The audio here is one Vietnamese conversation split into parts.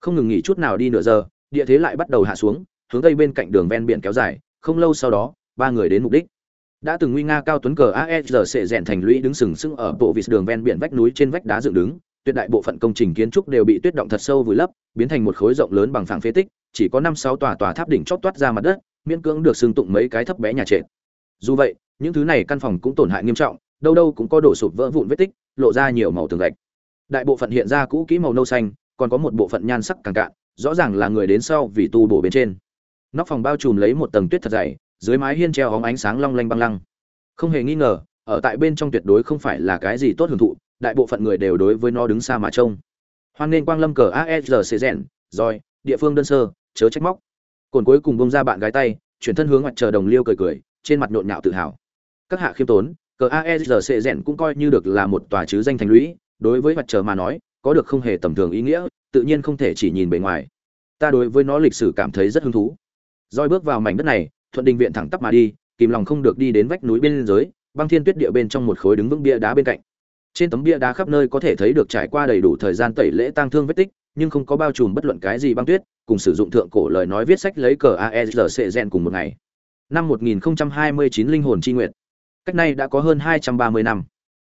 không ngừng nghỉ chút nào đi nửa giờ, địa thế lại bắt đầu hạ xuống, hướng tây bên cạnh đường ven biển kéo dài, không lâu sau đó, ba người đến mục đích. Đã từng nguy nga cao tuấn cờ aesr sẽ rèn thành lũy đứng sừng sững ở bộ vịt đường ven biển vách núi trên vách đá dựng đứng, tuyệt đại bộ phận công trình kiến trúc đều bị tuyết động thật sâu vùi lấp, biến thành một khối rộng lớn bằng phẳng phế tích, chỉ có năm sáu tòa tòa tháp đỉnh chót toát ra mặt đất, miễn cưỡng được xưng tụng mấy cái thấp bé nhà trệt. Dù vậy, những thứ này căn phòng cũng tổn hại nghiêm trọng, đâu đâu cũng có đổ sụp vỡ vụn vết tích, lộ ra nhiều màu tường gạch. Đại bộ phận hiện ra cũ kỹ màu nâu xanh còn có một bộ phận nhan sắc càng cạn, rõ ràng là người đến sau vì tu bổ bên trên. Nóc phòng bao trùm lấy một tầng tuyết thật dày, dưới mái hiên treo hóng ánh sáng long lanh băng lăng. Không hề nghi ngờ, ở tại bên trong tuyệt đối không phải là cái gì tốt hưởng thụ, đại bộ phận người đều đối với nó đứng xa mà trông. Hoan nghênh quang lâm cờ asr rèn rồi địa phương đơn sơ, chớ trách móc. Cồn cuối cùng bông ra bạn gái tay, chuyển thân hướng mặt chờ đồng liêu cười cười, trên mặt nhộn nhạo tự hào. Các hạ khiêm tốn, cờ asr rèn cũng coi như được là một tòa chứ danh thành lũy, đối với mặt trời mà nói có được không hề tầm thường ý nghĩa, tự nhiên không thể chỉ nhìn bề ngoài. Ta đối với nó lịch sử cảm thấy rất hứng thú. Roi bước vào mảnh đất này, thuận đình viện thẳng tắp mà đi, kìm lòng không được đi đến vách núi bên dưới, băng thiên tuyết địa bên trong một khối đứng vững bia đá bên cạnh. Trên tấm bia đá khắp nơi có thể thấy được trải qua đầy đủ thời gian tẩy lễ tang thương vết tích, nhưng không có bao trùm bất luận cái gì băng tuyết, cùng sử dụng thượng cổ lời nói viết sách lấy cờ aesrc gen cùng một ngày. Năm 1029 linh hồn chi nguyện cách này đã có hơn 230 năm.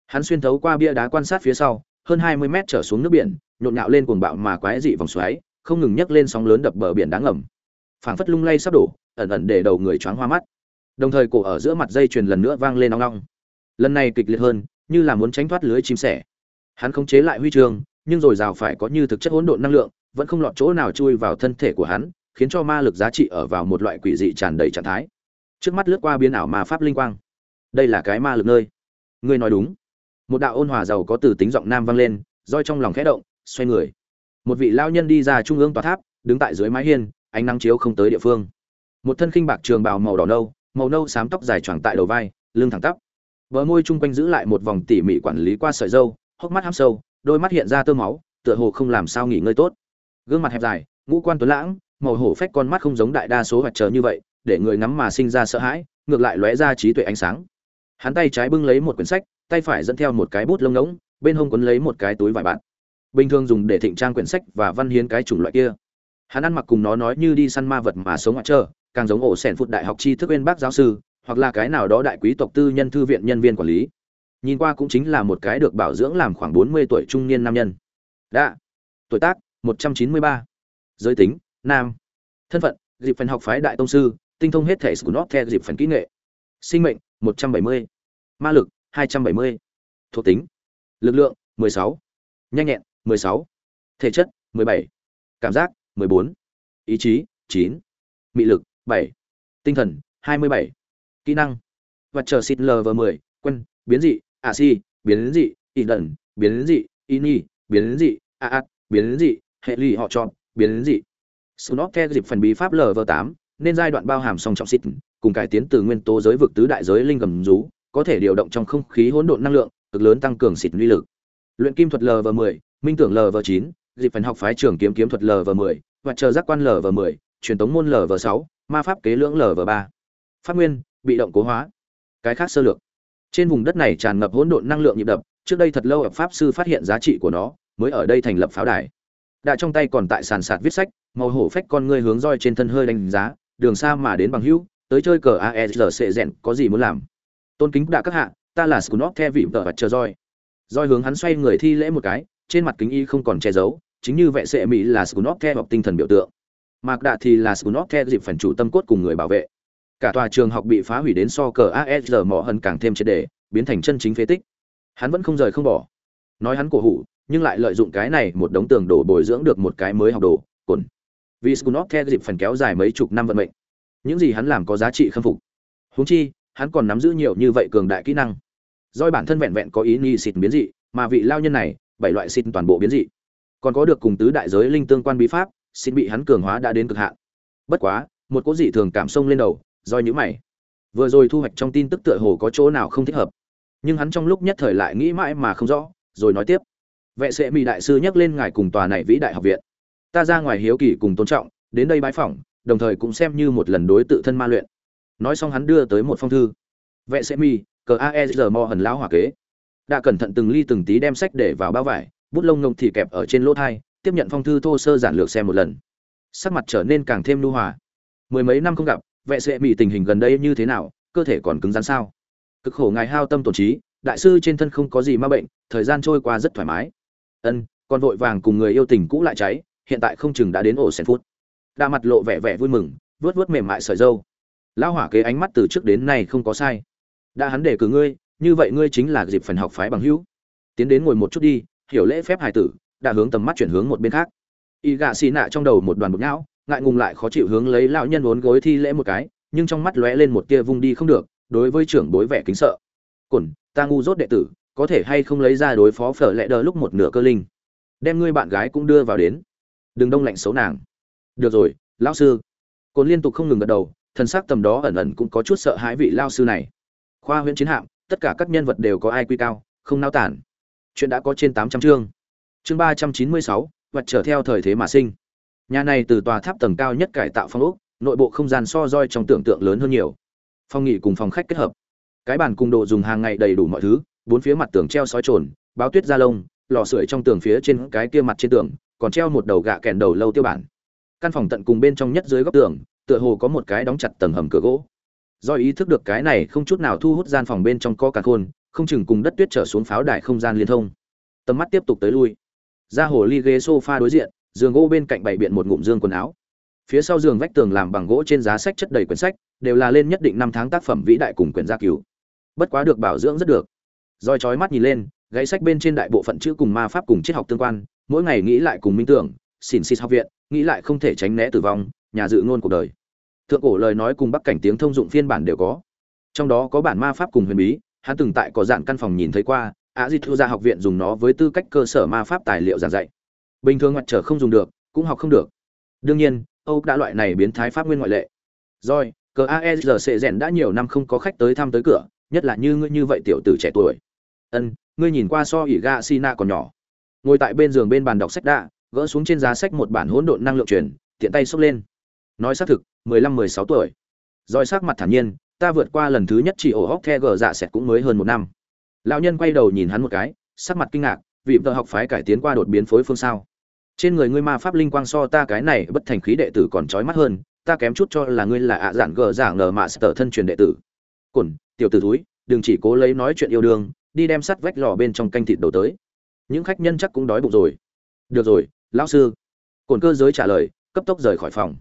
Hắn xuyên thấu qua bia đá quan sát phía sau hơn 20 mét trở xuống nước biển, nhộn nhạo lên cuồng bạo mà quái dị vòng xoáy, không ngừng nhấc lên sóng lớn đập bờ biển đáng ngầm. Phảng phất lung lay sắp đổ, ẩn ẩn để đầu người choáng hoa mắt. Đồng thời cổ ở giữa mặt dây chuyền lần nữa vang lên nong nong. lần này kịch liệt hơn, như là muốn tránh thoát lưới chim sẻ. Hắn khống chế lại huy chương nhưng rồi rào phải có như thực chất hỗn độn năng lượng, vẫn không lọt chỗ nào chui vào thân thể của hắn, khiến cho ma lực giá trị ở vào một loại quỷ dị tràn đầy trạng thái. Trước mắt lướt qua biến ảo ma pháp linh quang. Đây là cái ma lực nơi. Ngươi nói đúng một đạo ôn hòa giàu có từ tính giọng nam vang lên, roi trong lòng khẽ động, xoay người. Một vị lao nhân đi ra trung ương tòa tháp, đứng tại dưới mái hiên, ánh nắng chiếu không tới địa phương. Một thân khinh bạc trường bào màu đỏ nâu, màu nâu xám tóc dài choàng tại đầu vai, lưng thẳng tắp. Bờ môi chung quanh giữ lại một vòng tỉ mỉ quản lý qua sợi dâu hốc mắt hăm sâu, đôi mắt hiện ra tơ máu, tựa hồ không làm sao nghỉ ngơi tốt. Gương mặt hẹp dài, ngũ quan tuấn lãng, màu hổ phách con mắt không giống đại đa số hoạt chờ như vậy, để người ngắm mà sinh ra sợ hãi, ngược lại lóe ra trí tuệ ánh sáng. Hắn tay trái bưng lấy một quyển sách tay phải dẫn theo một cái bút lông ngỗng, bên hông quấn lấy một cái túi vải bạn bình thường dùng để thịnh trang quyển sách và văn hiến cái chủng loại kia. Hắn ăn mặc cùng nó nói như đi săn ma vật mà sống ngoại trơ càng giống ổ sẻn phụt đại học tri thức bên bác giáo sư, hoặc là cái nào đó đại quý tộc tư nhân thư viện nhân viên quản lý. Nhìn qua cũng chính là một cái được bảo dưỡng làm khoảng bốn mươi tuổi trung niên nam nhân. Đã. Tuổi tác, một trăm chín mươi ba. Giới tính, nam. Thân phận, dịp phần học phái đại tông sư, tinh thông hết thể của theo dịp phần kỹ nghệ. Sinh mệnh, một trăm bảy mươi. Ma lực hai trăm bảy mươi. Thuộc tính. Lực lượng, mười sáu. Nhanh nhẹn, mười sáu. Thể chất, mười bảy. Cảm giác, mười bốn. Ý chí, chín. Mị lực, bảy. Tinh thần, hai mươi bảy. Kỹ năng. Vật chờ xịt lv mười. Quân, biến dị. A si, biến dị. Ỉ đần biến dị. Ini biến dị. À a a biến dị. Hệ ly họ chọn, biến dị. Snot theo dịp phần bí pháp lv tám, nên giai đoạn bao hàm song trọng xịt, cùng cải tiến từ nguyên tố giới vực tứ đại giới linh cầm rú có thể điều động trong không khí hỗn độn năng lượng cực lớn tăng cường xịt uy lực. Luyện kim thuật lv mười minh tưởng lv9, dịp phần học phái trưởng kiếm kiếm thuật lv mười và chờ giác quan lv mười truyền tống môn lv6, ma pháp kế lưỡng lv3, phát nguyên bị động cố hóa. Cái khác sơ lược. Trên vùng đất này tràn ngập hỗn độn năng lượng nhịp đập trước đây thật lâu ở pháp sư phát hiện giá trị của nó mới ở đây thành lập pháo đài. Đã trong tay còn tại sàn sạt viết sách màu hổ phách con ngươi hướng roi trên thân hơi đánh giá đường xa mà đến bằng hữu tới chơi cờ aesrc rèn có gì muốn làm? Tôn kính đã các hạ, ta là scunop the vị vợ và chờ roi. Roi hướng hắn xoay người thi lễ một cái, trên mặt kính y không còn che giấu, chính như vệ sệ mỹ là scunop the học tinh thần biểu tượng. Mạc đạ thì là scunop the dịp phần chủ tâm cốt cùng người bảo vệ. Cả tòa trường học bị phá hủy đến so cờ asr mỏ hận càng thêm triệt đề biến thành chân chính phế tích. Hắn vẫn không rời không bỏ. Nói hắn cổ hủ, nhưng lại lợi dụng cái này một đống tường đổ bồi dưỡng được một cái mới học đồ, cồn. Vì scunop the dịp phần kéo dài mấy chục năm vận mệnh. Những gì hắn làm có giá trị khâm phục. Huống chi hắn còn nắm giữ nhiều như vậy cường đại kỹ năng. Doi bản thân vẹn vẹn có ý nghi xịt biến dị, mà vị lao nhân này, bảy loại xịt toàn bộ biến dị. Còn có được cùng tứ đại giới linh tương quan bí pháp xin bị hắn cường hóa đã đến cực hạn. Bất quá, một cố dị thường cảm xông lên đầu doi nhữ mày. Vừa rồi thu hoạch trong tin tức tựa hồ có chỗ nào không thích hợp. Nhưng hắn trong lúc nhất thời lại nghĩ mãi mà không rõ, rồi nói tiếp. Vệ sệ mỹ đại sư nhắc lên ngài cùng tòa này vĩ đại học viện. Ta ra ngoài hiếu kỳ cùng tôn trọng, đến đây bái phỏng, đồng thời cũng xem như một lần đối tự thân ma luyện nói xong hắn đưa tới một phong thư. Vệ sệ mi, cờ aesr mo hần lão hỏa kế. Đã cẩn thận từng ly từng tí đem sách để vào bao vải, bút lông ngông thì kẹp ở trên lỗ thai, tiếp nhận phong thư thô sơ giản lược xem một lần. Sắc mặt trở nên càng thêm nu hòa. Mười mấy năm không gặp, vệ Sẽ Mi tình hình gần đây như thế nào, cơ thể còn cứng rắn sao? Cực khổ ngài hao tâm tổn trí, đại sư trên thân không có gì ma bệnh, thời gian trôi qua rất thoải mái. Ân, còn vội vàng cùng người yêu tình cũ lại cháy, hiện tại không chừng đã đến ổ sen phút. Đa mặt lộ vẻ vẻ vui mừng vớt vớt mềm mại sợi dâu lão hỏa kế ánh mắt từ trước đến nay không có sai. Đã hắn để cử ngươi, như vậy ngươi chính là dịp phần học phái bằng hữu. Tiến đến ngồi một chút đi, hiểu lễ phép hài tử, đã hướng tầm mắt chuyển hướng một bên khác. Y gạ xì nạ trong đầu một đoàn bột não, ngại ngùng lại khó chịu hướng lấy lão nhân vốn gối thi lễ một cái, nhưng trong mắt lóe lên một tia vung đi không được, đối với trưởng bối vẻ kính sợ. Cổn, ta ngu dốt đệ tử, có thể hay không lấy ra đối phó phở lệ đờ lúc một nửa cơ linh? Đem ngươi bạn gái cũng đưa vào đến. Đừng đông lạnh xấu nàng. Được rồi, lão sư. Cồn liên tục không ngừng gật đầu thần sắc tầm đó ẩn ẩn cũng có chút sợ hãi vị lao sư này. Khoa huyễn chiến hạm, tất cả các nhân vật đều có ai quy cao, không nao tản. Chuyện đã có trên tám trăm chương. Chương ba trăm chín mươi sáu, vật trở theo thời thế mà sinh. Nhà này từ tòa tháp tầng cao nhất cải tạo phong ốc, nội bộ không gian so roi trong tưởng tượng lớn hơn nhiều. Phòng nghỉ cùng phòng khách kết hợp. Cái bàn cùng đồ dùng hàng ngày đầy đủ mọi thứ, bốn phía mặt tường treo sói trồn, báo tuyết da lông, lò sưởi trong tường phía trên cái kia mặt trên tường, còn treo một đầu gạ kèn đầu lâu tiêu bản. Căn phòng tận cùng bên trong nhất dưới góc tường tựa hồ có một cái đóng chặt tầng hầm cửa gỗ. Do ý thức được cái này không chút nào thu hút gian phòng bên trong có cả khôn, không chừng cùng đất tuyết trở xuống pháo đài không gian liên thông. Tầm mắt tiếp tục tới lui. Ra hồ ly ghế sofa đối diện, giường gỗ bên cạnh bày biện một ngụm dương quần áo. Phía sau giường vách tường làm bằng gỗ trên giá sách chất đầy quyển sách, đều là lên nhất định năm tháng tác phẩm vĩ đại cùng quyển gia cứu bất quá được bảo dưỡng rất được. Roi chói mắt nhìn lên gáy sách bên trên đại bộ phận chữ cùng ma pháp cùng triết học tương quan, mỗi ngày nghĩ lại cùng minh tưởng, xỉn xịt học viện, nghĩ lại không thể tránh né tử vong, nhà dự ngôn cuộc đời thượng cổ lời nói cùng bắc cảnh tiếng thông dụng phiên bản đều có. Trong đó có bản ma pháp cùng huyền bí hắn từng tại có dạng căn phòng nhìn thấy qua á di thu ra học viện dùng nó với tư cách cơ sở ma pháp tài liệu giảng dạy. Bình thường mặt trở không dùng được cũng học không được. Đương nhiên âu đã loại này biến thái pháp nguyên ngoại lệ. Rồi cờ aesrc rèn đã nhiều năm không có khách tới thăm tới cửa nhất là như ngươi như vậy tiểu tử trẻ tuổi. Ân ngươi nhìn qua so ỉ ga sina còn nhỏ. Ngồi tại bên giường bên bàn đọc sách đã, gỡ xuống trên giá sách một bản hỗn độn năng lượng truyền tiện tay xốc lên nói xác thực mười lăm mười sáu tuổi. Roi sắc mặt thản nhiên ta vượt qua lần thứ nhất chỉ ổ hóc the gờ dạ sẹt cũng mới hơn một năm. Lão nhân quay đầu nhìn hắn một cái sắc mặt kinh ngạc vì vợ học phái cải tiến qua đột biến phối phương sao? Trên người ngươi ma pháp linh quang so ta cái này bất thành khí đệ tử còn trói mắt hơn ta kém chút cho là ngươi là ạ à giản gờ giả ngờ mạ sở thân truyền đệ tử. Cẩn, tiểu tử túi đừng chỉ cố lấy nói chuyện yêu đương đi đem sắt vách lò bên trong canh thịt đầu tới. Những khách nhân chắc cũng đói bụng rồi. Được rồi lão sư. Cẩn cơ giới trả lời cấp tốc rời khỏi phòng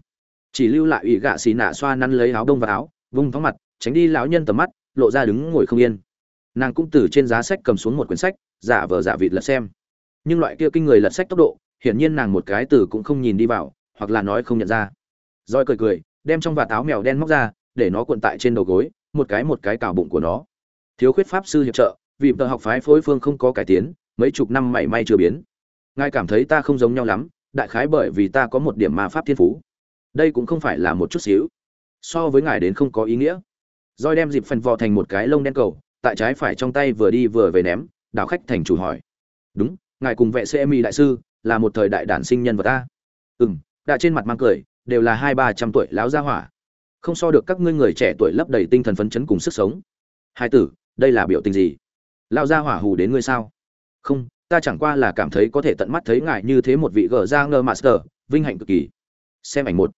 chỉ lưu lại ủy gạ xì nạ xoa nắn lấy áo đông và áo, vung thóng mặt, tránh đi lão nhân tầm mắt, lộ ra đứng ngồi không yên. Nàng cũng từ trên giá sách cầm xuống một quyển sách, giả vờ giả vịt lật xem. Nhưng loại kia kinh người lật sách tốc độ, hiển nhiên nàng một cái từ cũng không nhìn đi vào, hoặc là nói không nhận ra. Roi cười cười, đem trong vạt áo mèo đen móc ra, để nó cuộn tại trên đầu gối, một cái một cái cào bụng của nó. Thiếu khuyết pháp sư hiệp trợ, vì tờ học phái phối phương không có cải tiến, mấy chục năm mảy may chưa biến. Ngài cảm thấy ta không giống nhau lắm, đại khái bởi vì ta có một điểm ma pháp thiên phú đây cũng không phải là một chút xíu. So với ngài đến không có ý nghĩa. Roi đem dịp phần vò thành một cái lông đen cầu, tại trái phải trong tay vừa đi vừa về ném, đảo khách thành chủ hỏi. Đúng, ngài cùng vệ cmi đại sư, là một thời đại đản sinh nhân vật ta. Ừ m đã trên mặt mang cười, đều là hai ba trăm tuổi láo gia hỏa. Không so được các ngươi người trẻ tuổi lấp đầy tinh thần phấn chấn cùng sức sống. Hai tử, đây là biểu tình gì? Lao gia hỏa hù đến ngươi sao? Không, ta chẳng qua là cảm thấy có thể tận mắt thấy ngài như thế một vị gờ ra ngơ master, vinh hạnh cực kỳ xem ảnh một.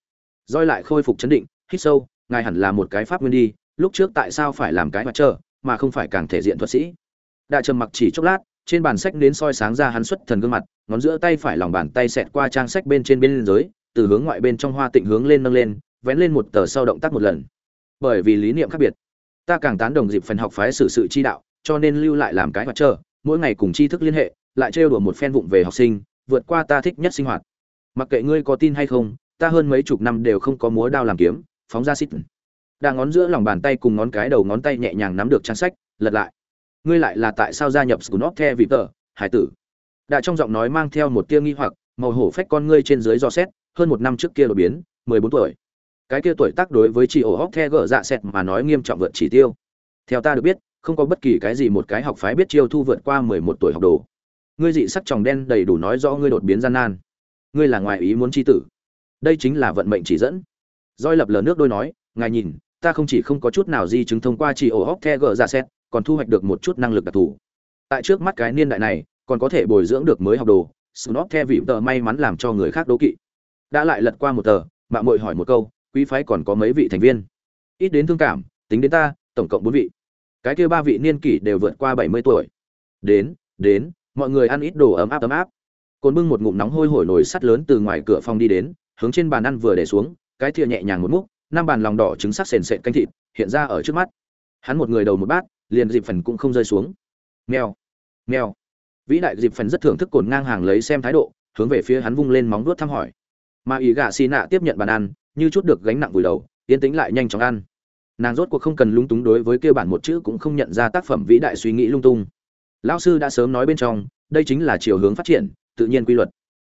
Roi lại khôi phục chấn định, hít sâu, ngài hẳn là một cái pháp nguyên đi, lúc trước tại sao phải làm cái mặt trơ mà không phải càng thể diện thuật sĩ? Đã trầm mặc chỉ chốc lát, trên bàn sách đến soi sáng ra hắn xuất thần gương mặt, ngón giữa tay phải lòng bàn tay xẹt qua trang sách bên trên bên dưới, từ hướng ngoại bên trong hoa tịnh hướng lên nâng lên, vén lên một tờ sau động tác một lần. Bởi vì lý niệm khác biệt, ta càng tán đồng dịp phần học phái xử sự chi đạo, cho nên lưu lại làm cái mặt trơ mỗi ngày cùng tri thức liên hệ, lại trêu đùa một phen vụng về học sinh, vượt qua ta thích nhất sinh hoạt. Mặc kệ ngươi có tin hay không ta hơn mấy chục năm đều không có múa đao làm kiếm, phóng ra xít. Đa ngón giữa lòng bàn tay cùng ngón cái đầu ngón tay nhẹ nhàng nắm được trang sách, lật lại. Ngươi lại là tại sao gia nhập scunop the vị tờ hải tử? Đã trong giọng nói mang theo một tia nghi hoặc, màu hổ phách con ngươi trên dưới do xét, hơn một năm trước kia đột biến, mười bốn tuổi. Cái kia tuổi tác đối với chị ổ hóc the gở dạ xẹt mà nói nghiêm trọng vượt chỉ tiêu. Theo ta được biết, không có bất kỳ cái gì một cái học phái biết chiêu thu vượt qua mười một tuổi học đồ. Ngươi dị sắc tròng đen đầy đủ nói rõ ngươi đột biến gian nan. Ngươi là ngoài ý muốn chi tử đây chính là vận mệnh chỉ dẫn roi lập lờ nước đôi nói ngài nhìn ta không chỉ không có chút nào di chứng thông qua chỉ ổ hóc the gờ ra xét còn thu hoạch được một chút năng lực đặc thù tại trước mắt cái niên đại này còn có thể bồi dưỡng được mới học đồ Snot The vị tờ may mắn làm cho người khác đố kỵ. Đã lại lật qua một tờ, mạng mội hỏi một câu, quý phái còn có mấy vị thành viên? Ít đến thương cảm, tính đến ta, tổng cộng bốn vị. Cái kia ba vị niên kỷ đều vượt qua 70 tuổi. Đến, đến, mọi người ăn ít đồ ấm áp ấm áp. cồn bưng một ngụm nóng hôi hổi nồi sắt lớn từ ngoài cửa phòng đi đến, hướng trên bàn ăn vừa để xuống, cái thìa nhẹ nhàng một múc, năm bàn lòng đỏ trứng sắc sền sệt canh thịt hiện ra ở trước mắt. Hắn một người đầu một bát, liền dịp phần cũng không rơi xuống. meo meo, Vĩ đại dịp phần rất thưởng thức cồn ngang hàng lấy xem thái độ, hướng về phía hắn vung lên móng vuốt thăm hỏi. Mà ý gạ xì nạ tiếp nhận bàn ăn, như chút được gánh nặng vùi đầu, tiến tính lại nhanh chóng ăn. Nàng rốt cuộc không cần lung túng đối với kia bản một chữ cũng không nhận ra tác phẩm vĩ đại suy nghĩ lung tung. Lão sư đã sớm nói bên trong, đây chính là chiều hướng phát triển, tự nhiên quy luật.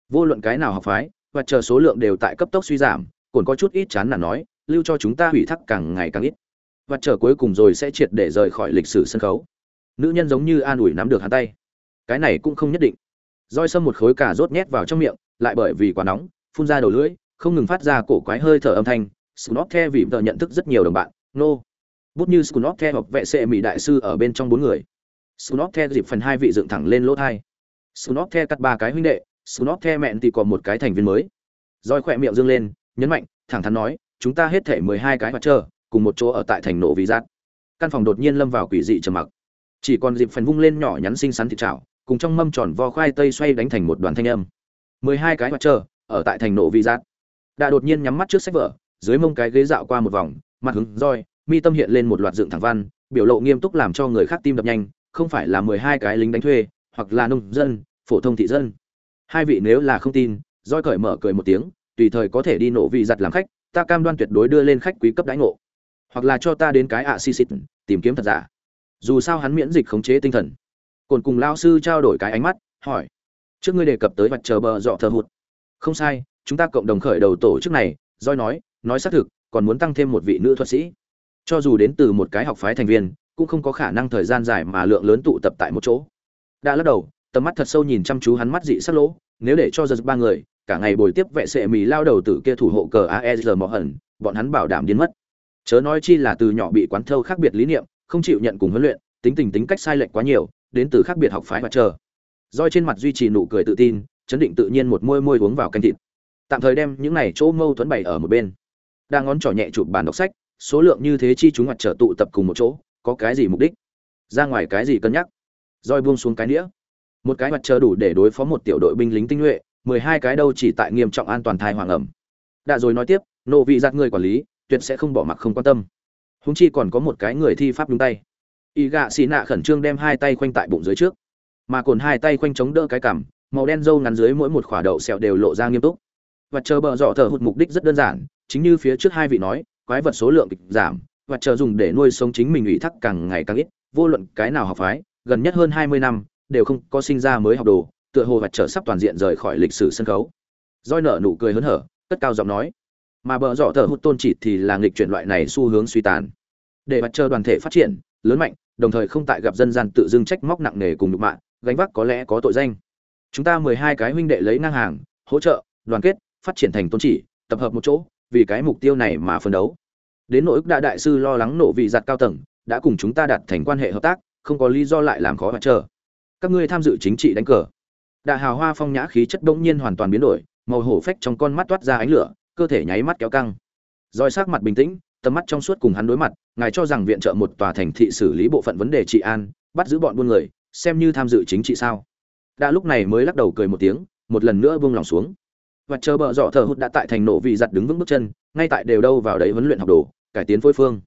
Vô luận cái nào học phái, và chờ số lượng đều tại cấp tốc suy giảm, còn có chút ít chán là nói, lưu cho chúng ta hủy thác càng ngày càng ít. Và chờ cuối cùng rồi sẽ triệt để rời khỏi lịch sử sân khấu. Nữ nhân giống như an ủi nắm được hắn tay. Cái này cũng không nhất định. Roi sâm một khối cà rốt nhét vào trong miệng, lại bởi vì quá nóng, phun ra đầu lưỡi, không ngừng phát ra cổ quái hơi thở âm thanh. Snot The vì vợ nhận thức rất nhiều đồng bạn, nô. Bút như Snot The hoặc vệ sệ mỹ đại sư ở bên trong bốn người. Snot The dịp phần hai vị dựng thẳng lên lỗ thai Snot The cắt ba cái huynh đệ, Snot The mẹn thì còn một cái thành viên mới. Roi khỏe miệng dương lên, nhấn mạnh, thẳng thắn nói, chúng ta hết thể mười hai cái hoạt chờ, cùng một chỗ ở tại thành nổ vì giác. Căn phòng đột nhiên lâm vào quỷ dị trầm mặc. Chỉ còn dịp phần vung lên nhỏ nhắn xinh xắn thịt chảo, cùng trong mâm tròn vo khoai tây xoay đánh thành một đoàn thanh âm. mười hai cái hoạt chờ, ở tại thành nổ vì giác. Đã đột nhiên nhắm mắt trước sách vở, dưới mông cái ghế dạo qua một vòng, mặt hướng roi, mi tâm hiện lên một loạt dựng thẳng văn, biểu lộ nghiêm túc làm cho người khác tim đập nhanh, không phải là mười hai cái lính đánh thuê, hoặc là nông dân, phổ thông thị dân. Hai vị nếu là không tin, roi cởi mở cười một tiếng, tùy thời có thể đi nổ vị giặt làm khách ta cam đoan tuyệt đối đưa lên khách quý cấp đãi ngộ. Hoặc là cho ta đến cái ạ xi xịt tìm kiếm thật giả. Dù sao hắn miễn dịch khống chế tinh thần. Cồn cùng lao sư trao đổi cái ánh mắt hỏi. Trước ngươi đề cập tới vạch chờ bờ dọ thờ hụt. Không sai chúng ta cộng đồng khởi đầu tổ chức này roi nói nói xác thực còn muốn tăng thêm một vị nữ thuật sĩ. Cho dù đến từ một cái học phái thành viên cũng không có khả năng thời gian dài mà lượng lớn tụ tập tại một chỗ. Đã lắc đầu tầm mắt thật sâu nhìn chăm chú hắn mắt dị sắc lỗ, nếu để cho giật ba người, cả ngày bồi tiếp vệ sệ mì lao đầu tử kia thủ hộ cờ aez mỏ hẩn, bọn hắn bảo đảm điên mất. Chớ nói chi là từ nhỏ bị quán thâu khác biệt lý niệm, không chịu nhận cùng huấn luyện, tính tình tính cách sai lệch quá nhiều, đến từ khác biệt học phái và chờ. Roi trên mặt duy trì nụ cười tự tin, chấn định tự nhiên một môi môi uống vào canh thịt. Tạm thời đem những này chỗ mâu thuẫn bày ở một bên. Đang ngón trỏ nhẹ chụp bàn đọc sách, số lượng như thế chi chúng mặt trở tụ tập cùng một chỗ, có cái gì mục đích? Ra ngoài cái gì cân nhắc? Roi buông xuống cái nĩa một cái mặt chờ đủ để đối phó một tiểu đội binh lính tinh nhuệ, mười hai cái đâu chỉ tại nghiêm trọng an toàn thai hoàng ẩm. Đã rồi nói tiếp, nộ vị giặt người quản lý, tuyệt sẽ không bỏ mặc không quan tâm. Húng chi còn có một cái người thi pháp đúng tay. Y gạ xì nạ khẩn trương đem hai tay khoanh tại bụng dưới trước. Mà cồn hai tay khoanh chống đỡ cái cằm, màu đen râu ngắn dưới mỗi một khỏa đậu sẹo đều lộ ra nghiêm túc. Và chờ bờ dọ thở hụt mục đích rất đơn giản, chính như phía trước hai vị nói, quái vật số lượng kịch giảm và chờ dùng để nuôi sống chính mình ủy thác càng ngày càng ít, vô luận cái nào học phái, gần nhất hơn hai mươi năm đều không có sinh ra mới học đồ tựa hồ vạch trở sắp toàn diện rời khỏi lịch sử sân khấu. Roi nở nụ cười hớn hở cất cao giọng nói mà bờ dọ thở hút tôn chỉ thì là nghịch chuyển loại này xu hướng suy tàn. Để vạch chờ đoàn thể phát triển lớn mạnh đồng thời không tại gặp dân gian tự dưng trách móc nặng nề cùng nhục mạ, gánh vác có lẽ có tội danh. Chúng ta mười hai cái huynh đệ lấy ngang hàng hỗ trợ đoàn kết phát triển thành tôn chỉ tập hợp một chỗ vì cái mục tiêu này mà phấn đấu. Đến nỗi đại đại sư lo lắng nộ vị giặt cao tầng đã cùng chúng ta đặt thành quan hệ hợp tác không có lý do lại làm khó vạch chờ các ngươi tham dự chính trị đánh cờ Đạ Hào Hoa phong nhã khí chất bỗng nhiên hoàn toàn biến đổi, màu hổ phách trong con mắt toát ra ánh lửa, cơ thể nháy mắt kéo căng. roi sắc mặt bình tĩnh, tầm mắt trong suốt cùng hắn đối mặt, ngài cho rằng viện trợ một tòa thành thị xử lý bộ phận vấn đề trị an, bắt giữ bọn buôn người, xem như tham dự chính trị sao? Đã lúc này mới lắc đầu cười một tiếng, một lần nữa buông lòng xuống. Và chờ bờ dọ thở hụt đã tại thành nổ vì giật đứng vững bước chân, ngay tại đều đâu vào đấy huấn luyện học đồ, cải tiến phối phương.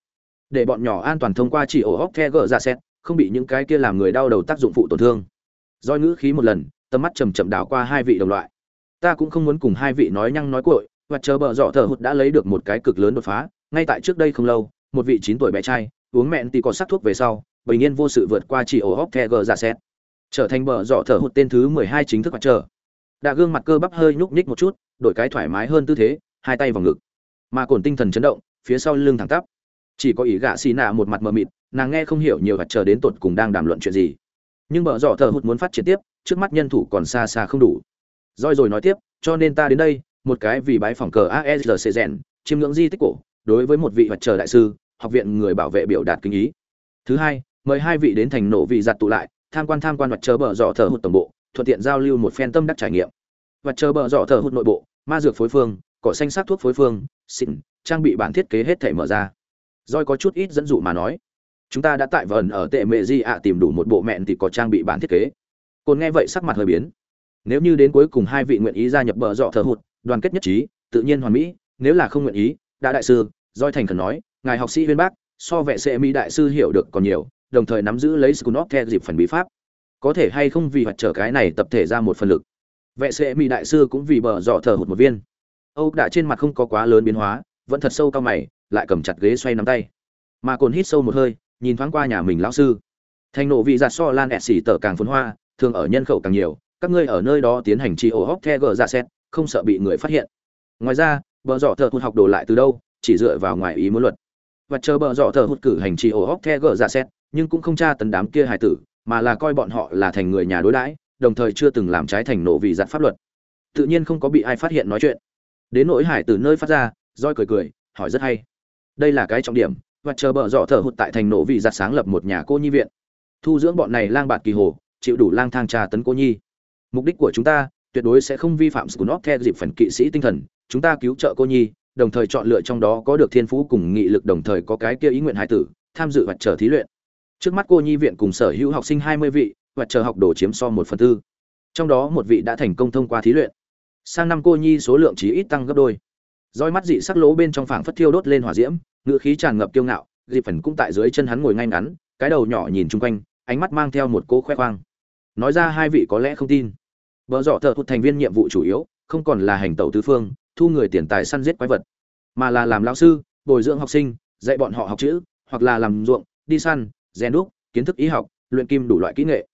Để bọn nhỏ an toàn thông qua chỉ ổ hóc the gỡ ra xét, không bị những cái kia làm người đau đầu tác dụng phụ tổn thương. Doi ngữ khí một lần, tầm mắt chầm chậm đảo qua hai vị đồng loại. Ta cũng không muốn cùng hai vị nói nhăng nói cuội và chờ bờ dọ thở hụt đã lấy được một cái cực lớn đột phá ngay tại trước đây không lâu một vị chín tuổi bé trai uống mẹn thì có sắc thuốc về sau bình yên vô sự vượt qua chỉ ổ hóc the gờ giả xét. Trở thành bờ dọ thở hụt tên thứ mười hai chính thức mặt chờ đã gương mặt cơ bắp hơi nhúc nhích một chút đổi cái thoải mái hơn tư thế hai tay vào ngực. Mà cồn tinh thần chấn động phía sau lưng thẳng tắp. Chỉ có ý gạ xì nạ một mặt mờ mịt nàng nghe không hiểu nhiều và chờ đến tột cùng đang đàm luận chuyện gì. Nhưng bờ dọ thở hụt muốn phát triển tiếp, trước mắt nhân thủ còn xa xa không đủ. Roi rồi nói tiếp, cho nên ta đến đây, một cái vì bái phòng cờ ASRC rèn chiêm ngưỡng di tích cổ, đối với một vị mặt trời đại sư, học viện người bảo vệ biểu đạt kinh ý. Thứ hai, mời hai vị đến thành nổ vị giặt tụ lại, tham quan tham quan mặt trời bờ dọ thờ hụt tổng bộ, thuận tiện giao lưu một phen tâm đắc trải nghiệm. Vật chờ bờ dọ thờ hụt nội bộ, ma dược phối phương, cỏ xanh sắc thuốc phối phương, xịn, trang bị bản thiết kế hết thể mở ra. Roi có chút ít dẫn dụ mà nói chúng ta đã tại vần ở tệ mệ di ạ tìm đủ một bộ mẹn thì có trang bị bản thiết kế. Cồn nghe vậy sắc mặt hơi biến. Nếu như đến cuối cùng hai vị nguyện ý gia nhập bờ dọ thờ hụt, đoàn kết nhất trí, tự nhiên hoàn mỹ, nếu là không nguyện ý, đã đại sư roi thành khẩn nói, ngài học sĩ viên bác, so vệ sĩ mỹ đại sư hiểu được còn nhiều, đồng thời nắm giữ lấy scunop theo dịp phần bí pháp. Có thể hay không vì hoạt trở cái này tập thể ra một phần lực. Vệ sĩ mỹ đại sư cũng vì bờ dọ thờ hụt một viên. Âu đã trên mặt không có quá lớn biến hóa, vẫn thật sâu cao mày, lại cầm chặt ghế xoay nắm tay. Mà cồn hít sâu một hơi nhìn thoáng qua nhà mình lão sư. Thành nộ vị giặt so lan ẹt xỉ tở càng phun hoa, thường ở nhân khẩu càng nhiều, các ngươi ở nơi đó tiến hành chi ổ hóc the gờ ra xét, không sợ bị người phát hiện. Ngoài ra, bờ dọ thợ hụt học đồ lại từ đâu, chỉ dựa vào ngoài ý muốn luật. Và chờ bờ dọ thợ hụt cử hành chi ổ hóc the gờ ra xét, nhưng cũng không tra tấn đám kia hài tử, mà là coi bọn họ là thành người nhà đối đãi, đồng thời chưa từng làm trái thành nộ vị giặt pháp luật. Tự nhiên không có bị ai phát hiện nói chuyện. Đến nỗi hải từ nơi phát ra, roi cười cười, hỏi rất hay. Đây là cái trọng điểm và chờ bợ dọ thở hụt tại thành nổ vị giặt sáng lập một nhà cô nhi viện. Thu dưỡng bọn này lang bạt kỳ hồ, chịu đủ lang thang trà tấn cô nhi. Mục đích của chúng ta, tuyệt đối sẽ không vi phạm scunop theo dịp phần kỵ sĩ tinh thần, chúng ta cứu trợ cô nhi, đồng thời chọn lựa trong đó có được thiên phú cùng nghị lực đồng thời có cái kia ý nguyện hải tử, tham dự và chờ thí luyện. Trước mắt cô nhi viện cùng sở hữu học sinh hai mươi vị, và chờ học đồ chiếm so một phần tư. Trong đó một vị đã thành công thông qua thí luyện. Sang năm cô nhi số lượng chỉ ít tăng gấp đôi. Roi mắt dị sắc lỗ bên trong phảng phất thiêu đốt lên hỏa diễm ngữ khí tràn ngập kiêu ngạo, dịp phần cũng tại dưới chân hắn ngồi ngay ngắn, cái đầu nhỏ nhìn chung quanh, ánh mắt mang theo một cô khoe khoang. Nói ra hai vị có lẽ không tin. Vợ dọ thợ thuộc thành viên nhiệm vụ chủ yếu, không còn là hành tẩu tứ phương, thu người tiền tài săn giết quái vật, mà là làm lão sư, bồi dưỡng học sinh, dạy bọn họ học chữ, hoặc là làm ruộng, đi săn, rèn đúc, kiến thức y học, luyện kim đủ loại kỹ nghệ.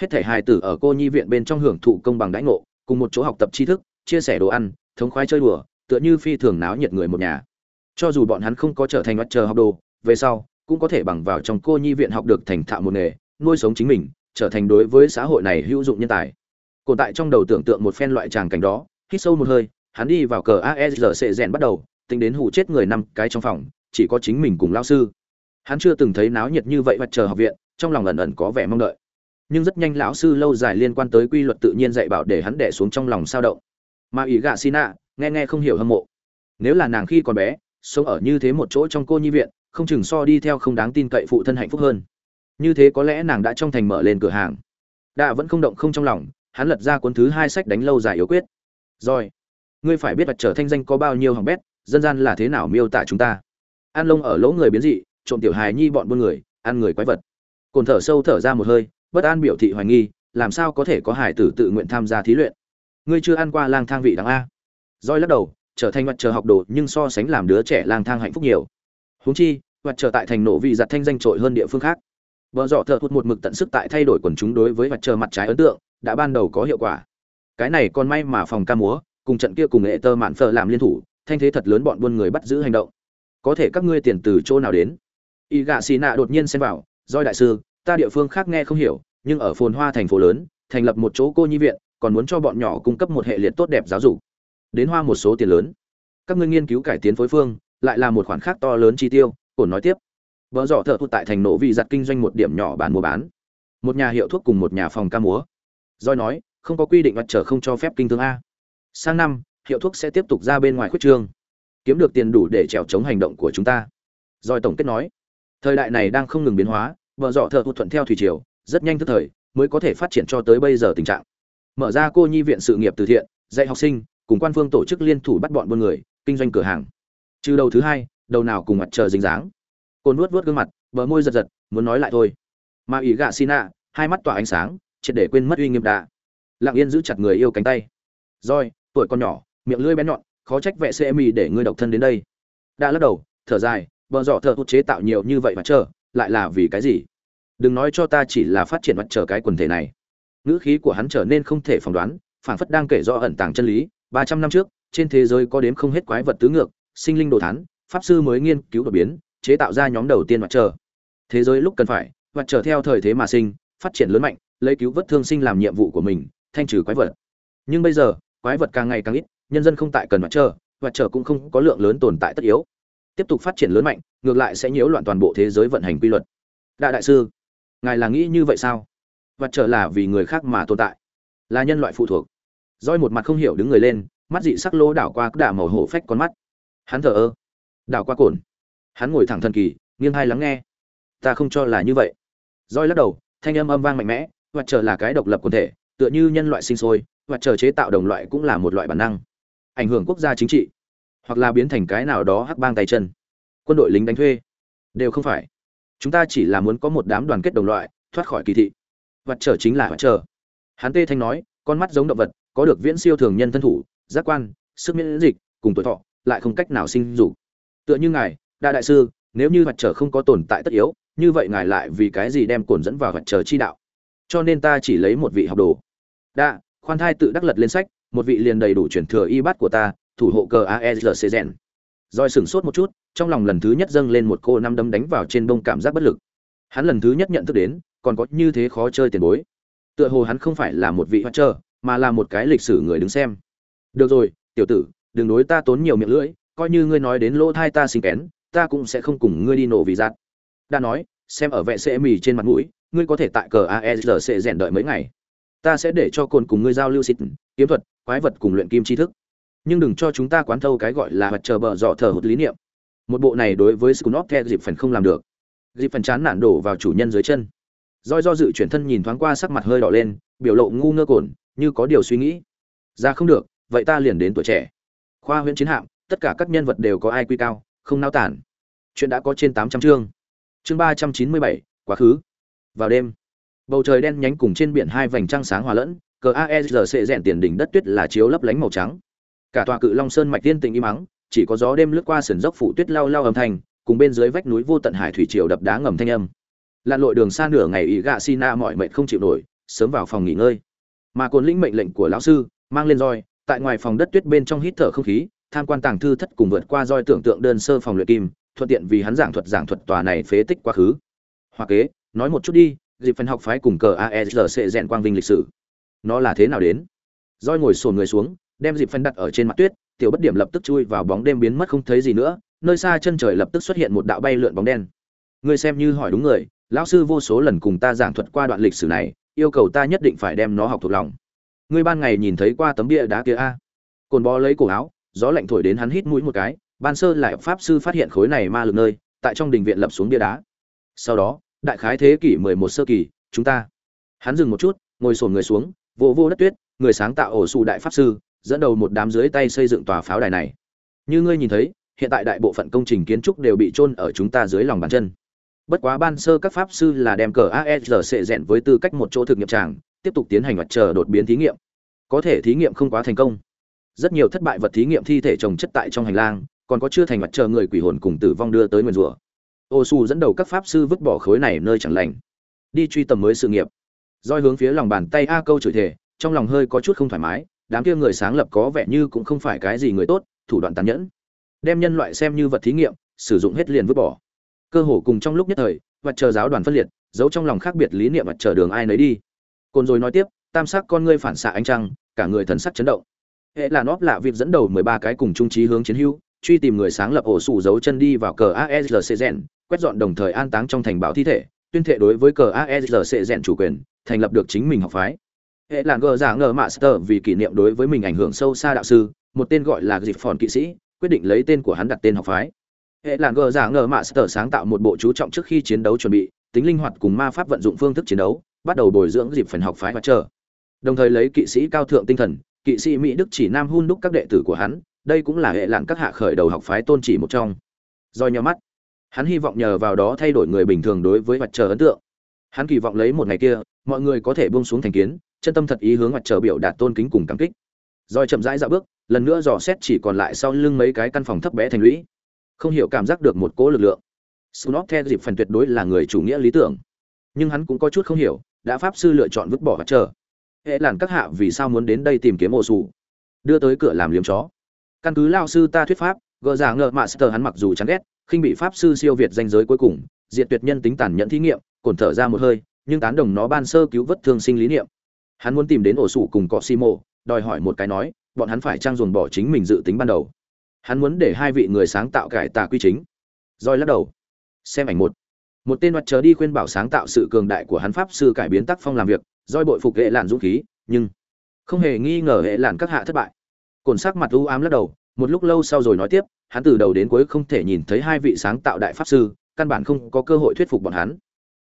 Hết thể hài tử ở cô nhi viện bên trong hưởng thụ công bằng đãi ngộ, cùng một chỗ học tập tri thức, chia sẻ đồ ăn, thống khoái chơi đùa, tựa như phi thường náo nhiệt người một nhà cho dù bọn hắn không có trở thành mắt chờ học đồ, về sau, cũng có thể bằng vào trong cô nhi viện học được thành thạo một nghề, nuôi sống chính mình, trở thành đối với xã hội này hữu dụng nhân tài. Cồn tại trong đầu tưởng tượng một phen loại tràng cảnh đó, hít sâu một hơi, hắn đi vào cờ asrc rèn bắt đầu, tính đến hủ chết người năm cái trong phòng, chỉ có chính mình cùng lao sư. Hắn chưa từng thấy náo nhiệt như vậy mặt chờ học viện, trong lòng ẩn ẩn có vẻ mong đợi. Nhưng rất nhanh lão sư lâu dài liên quan tới quy luật tự nhiên dạy bảo để hắn đẻ xuống trong lòng sao động. Mà ý gạ xina nghe nghe không hiểu hâm mộ. Nếu là nàng khi còn bé sống ở như thế một chỗ trong cô nhi viện, không chừng so đi theo không đáng tin cậy phụ thân hạnh phúc hơn. Như thế có lẽ nàng đã trong thành mở lên cửa hàng. Đạ vẫn không động không trong lòng, hắn lật ra cuốn thứ hai sách đánh lâu dài yếu quyết. Rồi, ngươi phải biết vật trở thanh danh có bao nhiêu hỏng bét, dân gian là thế nào miêu tả chúng ta. An lông ở lỗ người biến dị, trộm tiểu hài nhi bọn buôn người, ăn người quái vật. Cồn thở sâu thở ra một hơi, bất an biểu thị hoài nghi, làm sao có thể có hải tử tự nguyện tham gia thí luyện? Ngươi chưa ăn qua lang thang vị đáng a? Roi lắc đầu trở thành mặt trời học đồ nhưng so sánh làm đứa trẻ lang thang hạnh phúc nhiều. Huống chi, mặt trời tại thành nổ vị giặt thanh danh trội hơn địa phương khác. Vợ dọ thợ hụt một mực tận sức tại thay đổi quần chúng đối với mặt trời mặt trái ấn tượng, đã ban đầu có hiệu quả. Cái này còn may mà phòng ca múa, cùng trận kia cùng nghệ tơ mạn phở làm liên thủ, thanh thế thật lớn bọn buôn người bắt giữ hành động. Có thể các ngươi tiền từ chỗ nào đến? Y gạ xì nạ đột nhiên xem vào doi đại sư, ta địa phương khác nghe không hiểu, nhưng ở phồn hoa thành phố lớn, thành lập một chỗ cô nhi viện, còn muốn cho bọn nhỏ cung cấp một hệ liệt tốt đẹp giáo dục đến hoa một số tiền lớn. Các ngươi nghiên cứu cải tiến phối phương, lại là một khoản khác to lớn chi tiêu cổn nói tiếp. Vợ dọ thợ thụt tại thành nổ vị giặt kinh doanh một điểm nhỏ bán mua bán. Một nhà hiệu thuốc cùng một nhà phòng ca múa. Doi nói, không có quy định mặt trở không cho phép kinh thương a. Sang năm, hiệu thuốc sẽ tiếp tục ra bên ngoài khuyết trương. Kiếm được tiền đủ để trèo chống hành động của chúng ta. Doi tổng kết nói, thời đại này đang không ngừng biến hóa vợ dọ thợ thụt thuận theo thủy triều, rất nhanh tức thời, mới có thể phát triển cho tới bây giờ tình trạng. Mở ra cô nhi viện sự nghiệp từ thiện, dạy học sinh cùng quan phương tổ chức liên thủ bắt bọn buôn người, kinh doanh cửa hàng. Trừ đầu thứ hai, đầu nào cùng mặt trời dính dáng. Cồn nuốt vuốt gương mặt, bờ môi giật giật, muốn nói lại thôi. Mà ỷ gạ xin ạ hai mắt tỏa ánh sáng, triệt để quên mất uy nghiêm đạ. Lặng yên giữ chặt người yêu cánh tay. Roi tuổi con nhỏ, miệng lưỡi bén nhọn, khó trách vệ xe mì để ngươi độc thân đến đây. Đã lắc đầu, thở dài, bờ dọ thợ hút chế tạo nhiều như vậy mà chờ, lại là vì cái gì? Đừng nói cho ta chỉ là phát triển mặt trời cái quần thể này. Ngữ khí của hắn trở nên không thể phỏng đoán, phảng phất đang kể rõ ẩn tàng chân lý ba trăm năm trước, trên thế giới có đếm không hết quái vật tứ ngược, sinh linh đồ thán, pháp sư mới nghiên cứu đột biến, chế tạo ra nhóm đầu tiên mặt trời thế giới lúc cần phải mặt trời theo thời thế mà sinh, phát triển lớn mạnh, lấy cứu vớt thương sinh làm nhiệm vụ của mình, thanh trừ quái vật. Nhưng bây giờ, quái vật càng ngày càng ít, nhân dân không tại cần mặt trời mặt trời cũng không có lượng lớn tồn tại tất yếu. Tiếp tục phát triển lớn mạnh, ngược lại sẽ nhiễu loạn toàn bộ thế giới vận hành quy luật. Đại đại sư, ngài là nghĩ như vậy sao? Mặt trời là vì người khác mà tồn tại, là nhân loại phụ thuộc roi một mặt không hiểu đứng người lên, mắt dị sắc lỗ đảo qua đả màu hổ phách con mắt. Hắn thở ơ. Đảo qua cồn. Hắn ngồi thẳng thần kỳ, nghiêng hai lắng nghe. Ta không cho là như vậy. Roi lắc đầu, thanh âm âm vang mạnh mẽ Vật trở là cái độc lập quần thể, tựa như nhân loại sinh sôi vật trở chế tạo đồng loại cũng là một loại bản năng. Ảnh hưởng quốc gia chính trị, hoặc là biến thành cái nào đó hắc bang tay chân. Quân đội lính đánh thuê. Đều không phải. Chúng ta chỉ là muốn có một đám đoàn kết đồng loại, thoát khỏi kỳ thị. Vật trở chính là vật trở hắn tê thanh nói, con mắt giống động vật có được viễn siêu thường nhân thân thủ, giác quan, sức miễn dịch, cùng tuổi thọ, lại không cách nào sinh dục. Tựa như ngài đại đại sư, nếu như mặt trở không có tồn tại tất yếu, như vậy ngài lại vì cái gì đem cồn dẫn vào mặt trở chi đạo? Cho nên ta chỉ lấy một vị học đồ. Đa, khoan thai tự đắc lật lên sách, một vị liền đầy đủ chuyển thừa y bát của ta, thủ hộ cờ aesc rèn roi sửng sốt một chút, trong lòng lần thứ nhất dâng lên một cô năm đấm đánh vào trên bông cảm giác bất lực. Hắn lần thứ nhất nhận thức đến, còn có như thế khó chơi tiền bối. Tựa hồ hắn không phải là một vị hoạt trơ mà là một cái lịch sử người đứng xem. Được rồi, tiểu tử, đừng đối ta tốn nhiều miệng lưỡi, coi như ngươi nói đến lỗ thai ta sinh kén, ta cũng sẽ không cùng ngươi đi nổ vì giặt đã nói, xem ở vệ sẽ mì trên mặt mũi, ngươi có thể tại cờ aesrc rèn đợi mấy ngày. Ta sẽ để cho cồn cùng ngươi giao lưu xịt, kiếm thuật, quái vật cùng luyện kim tri thức. Nhưng đừng cho chúng ta quán thâu cái gọi là mặt chờ bờ dọ thờ hụt lý niệm. Một bộ này đối với scunop dịp phần không làm được. Dịp phần chán nản đổ vào chủ nhân dưới chân. Roi do dự chuyển thân nhìn thoáng qua sắc mặt hơi đỏ lên, biểu lộ ngu ngơ cồn như có điều suy nghĩ. Ra không được, vậy ta liền đến tuổi trẻ. Khoa huyện chiến hạm, tất cả các nhân vật đều có ai quy cao, không nao tản. Chuyện đã có trên tám trăm chương. Chương ba trăm chín mươi bảy, quá khứ. Vào đêm, bầu trời đen nhánh cùng trên biển hai vành trăng sáng hòa lẫn cờ aesrc rẽn tiền đỉnh đất tuyết là chiếu lấp lánh màu trắng. Cả tòa cự long sơn mạch tiên tình im mắng chỉ có gió đêm lướt qua sườn dốc phủ tuyết lao lao âm thanh, cùng bên dưới vách núi vô tận hải thủy triều đập đá ngầm thanh âm. Lặn lội đường xa nửa ngày ý gạ sina mọi mệnh không chịu nổi, sớm vào phòng nghỉ ngơi mà cồn lĩnh mệnh lệnh của lão sư mang lên roi, tại ngoài phòng đất tuyết bên trong hít thở không khí, tham quan tàng thư thất cùng vượt qua roi tưởng tượng đơn sơ phòng luyện kim, thuận tiện vì hắn giảng thuật giảng thuật tòa này phế tích quá khứ. Hoa kế, nói một chút đi, dịp phần học phái cùng cờ aesrc rèn quang vinh lịch sử. Nó là thế nào đến? Roi ngồi sồn người xuống, đem dịp phần đặt ở trên mặt tuyết, tiểu bất điểm lập tức chui vào bóng đêm biến mất không thấy gì nữa, nơi xa chân trời lập tức xuất hiện một đạo bay lượn bóng đen. Ngươi xem như hỏi đúng người, lão sư vô số lần cùng ta giảng thuật qua đoạn lịch sử này yêu cầu ta nhất định phải đem nó học thuộc lòng. Ngươi ban ngày nhìn thấy qua tấm bia đá kia a? Cồn bó lấy cổ áo, gió lạnh thổi đến hắn hít mũi một cái, ban sơ lại pháp sư phát hiện khối này ma lực nơi, tại trong đình viện lập xuống bia đá. Sau đó, đại khái thế kỷ mười một sơ kỳ, chúng ta. Hắn dừng một chút, ngồi sổn người xuống, vô vô đất tuyết, người sáng tạo ổ xù đại pháp sư, dẫn đầu một đám dưới tay xây dựng tòa pháo đài này. Như ngươi nhìn thấy, hiện tại đại bộ phận công trình kiến trúc đều bị chôn ở chúng ta dưới lòng bàn chân bất quá ban sơ các pháp sư là đem cờ aesrc rèn với tư cách một chỗ thực nghiệm tràng, tiếp tục tiến hành mặt chờ đột biến thí nghiệm. Có thể thí nghiệm không quá thành công. Rất nhiều thất bại vật thí nghiệm thi thể trồng chất tại trong hành lang, còn có chưa thành mặt chờ người quỷ hồn cùng tử vong đưa tới nguyền rủa. Ô su dẫn đầu các pháp sư vứt bỏ khối này nơi chẳng lành. Đi truy tầm mới sự nghiệp. Roi hướng phía lòng bàn tay a câu chửi thể trong lòng hơi có chút không thoải mái, đám kia người sáng lập có vẻ như cũng không phải cái gì người tốt, thủ đoạn tàn nhẫn. Đem nhân loại xem như vật thí nghiệm, sử dụng hết liền vứt bỏ cơ hồ cùng trong lúc nhất thời vật chờ giáo đoàn phân liệt, giấu trong lòng khác biệt lý niệm vật chờ đường ai nấy đi. Cồn rồi nói tiếp, tam sắc con ngươi phản xạ ánh trăng, cả người thần sắc chấn động. Hệ là nóp lạ việc dẫn đầu mười ba cái cùng trung trí hướng chiến hữu, truy tìm người sáng lập ổ sủ giấu chân đi vào cờ aslc rèn quét dọn đồng thời an táng trong thành bảo thi thể, tuyên thệ đối với cờ aslc rèn chủ quyền, thành lập được chính mình học phái. Hệ là gờ giả ngờ master vì kỷ niệm đối với mình ảnh hưởng sâu xa đạo sư, một tên gọi là dịp phòn kỵ sĩ, quyết định lấy tên của hắn đặt tên học phái hệ làng gờ giả ngờ master sáng tạo một bộ chú trọng trước khi chiến đấu chuẩn bị, tính linh hoạt cùng ma pháp vận dụng phương thức chiến đấu, bắt đầu bồi dưỡng dịp phần học phái và chờ. Đồng thời lấy kỵ sĩ cao thượng tinh thần, kỵ sĩ mỹ đức chỉ nam hun đúc các đệ tử của hắn, đây cũng là hệ làng các hạ khởi đầu học phái tôn chỉ một trong. Do nhau mắt, hắn hy vọng nhờ vào đó thay đổi người bình thường đối với mặt trời ấn tượng. Hắn kỳ vọng lấy một ngày kia, mọi người có thể buông xuống thành kiến, chân tâm thật ý hướng mặt trời biểu đạt tôn kính cùng cảm kích. Rồi chậm rãi dạo bước, lần nữa dò xét chỉ còn lại sau lưng mấy cái căn phòng thấp bé thành lũy không hiểu cảm giác được một cỗ lực lượng. Snob theo dịp phần tuyệt đối là người chủ nghĩa lý tưởng. Nhưng hắn cũng có chút không hiểu, đã pháp sư lựa chọn vứt bỏ và chờ. Hệ làn các hạ vì sao muốn đến đây tìm kiếm ổ xù đưa tới cửa làm liếm chó. Căn cứ lao sư ta thuyết pháp, gờ giả ngờ mạ sơ hắn mặc dù chán ghét, khinh bị pháp sư siêu việt danh giới cuối cùng diện tuyệt nhân tính tàn nhẫn thí nghiệm cồn thở ra một hơi, nhưng tán đồng nó ban sơ cứu vất thương sinh lý niệm. Hắn muốn tìm đến ổ sủ cùng cọ simo đòi hỏi một cái nói, bọn hắn phải trang dồn bỏ chính mình dự tính ban đầu hắn muốn để hai vị người sáng tạo cải tà quy chính. Roi lắc đầu. Xem ảnh một. Một tên mặt chờ đi khuyên bảo sáng tạo sự cường đại của hắn pháp sư cải biến tác phong làm việc, roi bội phục hệ làn dũng khí, nhưng không hề nghi ngờ hệ làn các hạ thất bại. Cồn sắc mặt u ám lắc đầu, một lúc lâu sau rồi nói tiếp, hắn từ đầu đến cuối không thể nhìn thấy hai vị sáng tạo đại pháp sư, căn bản không có cơ hội thuyết phục bọn hắn.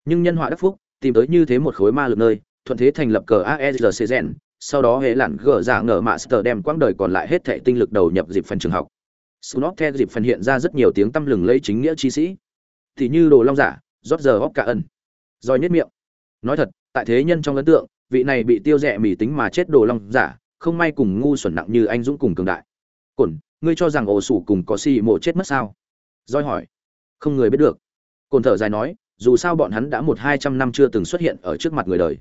Nhưng nhân họa đắc phúc, tìm tới như thế một khối ma lực nơi, thuận thế thành lập cờ aesrc sau đó hệ làn gỡ giả ngờ master đem quãng đời còn lại hết thệ tinh lực đầu nhập dịp phần trường học. Snot theo dịp phần hiện ra rất nhiều tiếng tăm lừng lấy chính nghĩa chi sĩ. Thì như đồ long giả rót giờ hóc cả ẩn rồi nhất miệng. Nói thật, tại thế nhân trong ấn tượng, vị này bị tiêu rẻ mỉ tính mà chết đồ long giả, không may cùng ngu xuẩn nặng như anh dũng cùng cường đại. Cổn, ngươi cho rằng ổ sủ cùng có xì mộ chết mất sao? Rồi hỏi. Không người biết được. Cổn thở dài nói, dù sao bọn hắn đã một hai trăm năm chưa từng xuất hiện ở trước mặt người đời.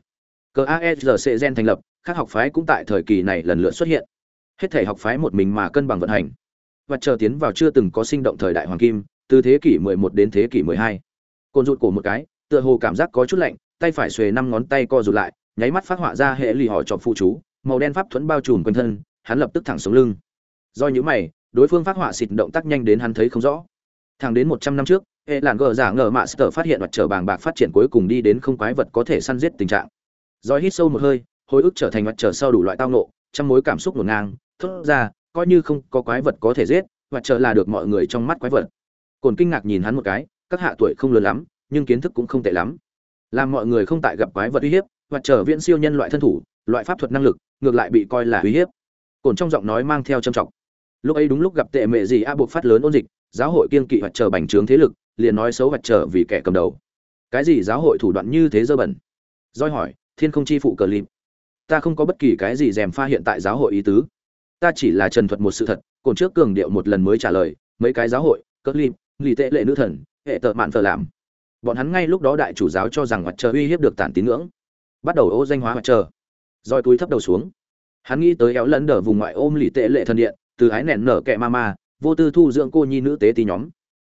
Cờ ASRC gen thành lập các học phái cũng tại thời kỳ này lần lượt xuất hiện. Hết thể học phái một mình mà cân bằng vận hành và chờ tiến vào chưa từng có sinh động thời đại hoàng kim, từ thế kỷ 11 đến thế kỷ 12. côn rụt cổ một cái, tựa hồ cảm giác có chút lạnh, tay phải xuề năm ngón tay co rụt lại, nháy mắt phát họa ra hệ lì họ chọc phụ chú, màu đen pháp thuẫn bao trùm quanh thân, hắn lập tức thẳng xuống lưng. Do những mày, đối phương phát họa xịt động tác nhanh đến hắn thấy không rõ. Thẳng đến một trăm năm trước, hệ làn gờ giả ngờ mạ sở phát hiện vật trở bàng bạc phát triển cuối cùng đi đến không quái vật có thể săn giết tình trạng. Do hít sâu một hơi, hồi ức trở thành vật trở sau đủ loại tao nộ trong mối cảm xúc ngổn ngang, thốt ra coi như không có quái vật có thể giết, và trở là được mọi người trong mắt quái vật. Cồn kinh ngạc nhìn hắn một cái, các hạ tuổi không lớn lắm, nhưng kiến thức cũng không tệ lắm. Làm mọi người không tại gặp quái vật uy hiếp, và trở viễn siêu nhân loại thân thủ, loại pháp thuật năng lực, ngược lại bị coi là uy hiếp. Cồn trong giọng nói mang theo trầm trọng. Lúc ấy đúng lúc gặp tệ mẹ gì a buộc phát lớn ôn dịch, giáo hội kiên kỵ vật trở bành trướng thế lực, liền nói xấu vật trở vì kẻ cầm đầu. Cái gì giáo hội thủ đoạn như thế dơ bẩn? Roi hỏi, thiên không chi phụ cờ lim ta không có bất kỳ cái gì dèm pha hiện tại giáo hội ý tứ ta chỉ là trần thuật một sự thật cồn trước cường điệu một lần mới trả lời, mấy cái giáo hội cất lim lì tệ lệ nữ thần, hệ tợ mạn thờ làm. Bọn hắn ngay lúc đó đại chủ giáo cho rằng mặt trời uy hiếp được tản tín ngưỡng. Bắt đầu ô danh hóa mặt trời. Roi túi thấp đầu xuống. Hắn nghĩ tới éo lấn đờ vùng ngoại ôm lì tệ lệ thần điện, từ ái nẹn nở kẹ ma ma, vô tư thu dưỡng cô nhi nữ tế tí nhóm.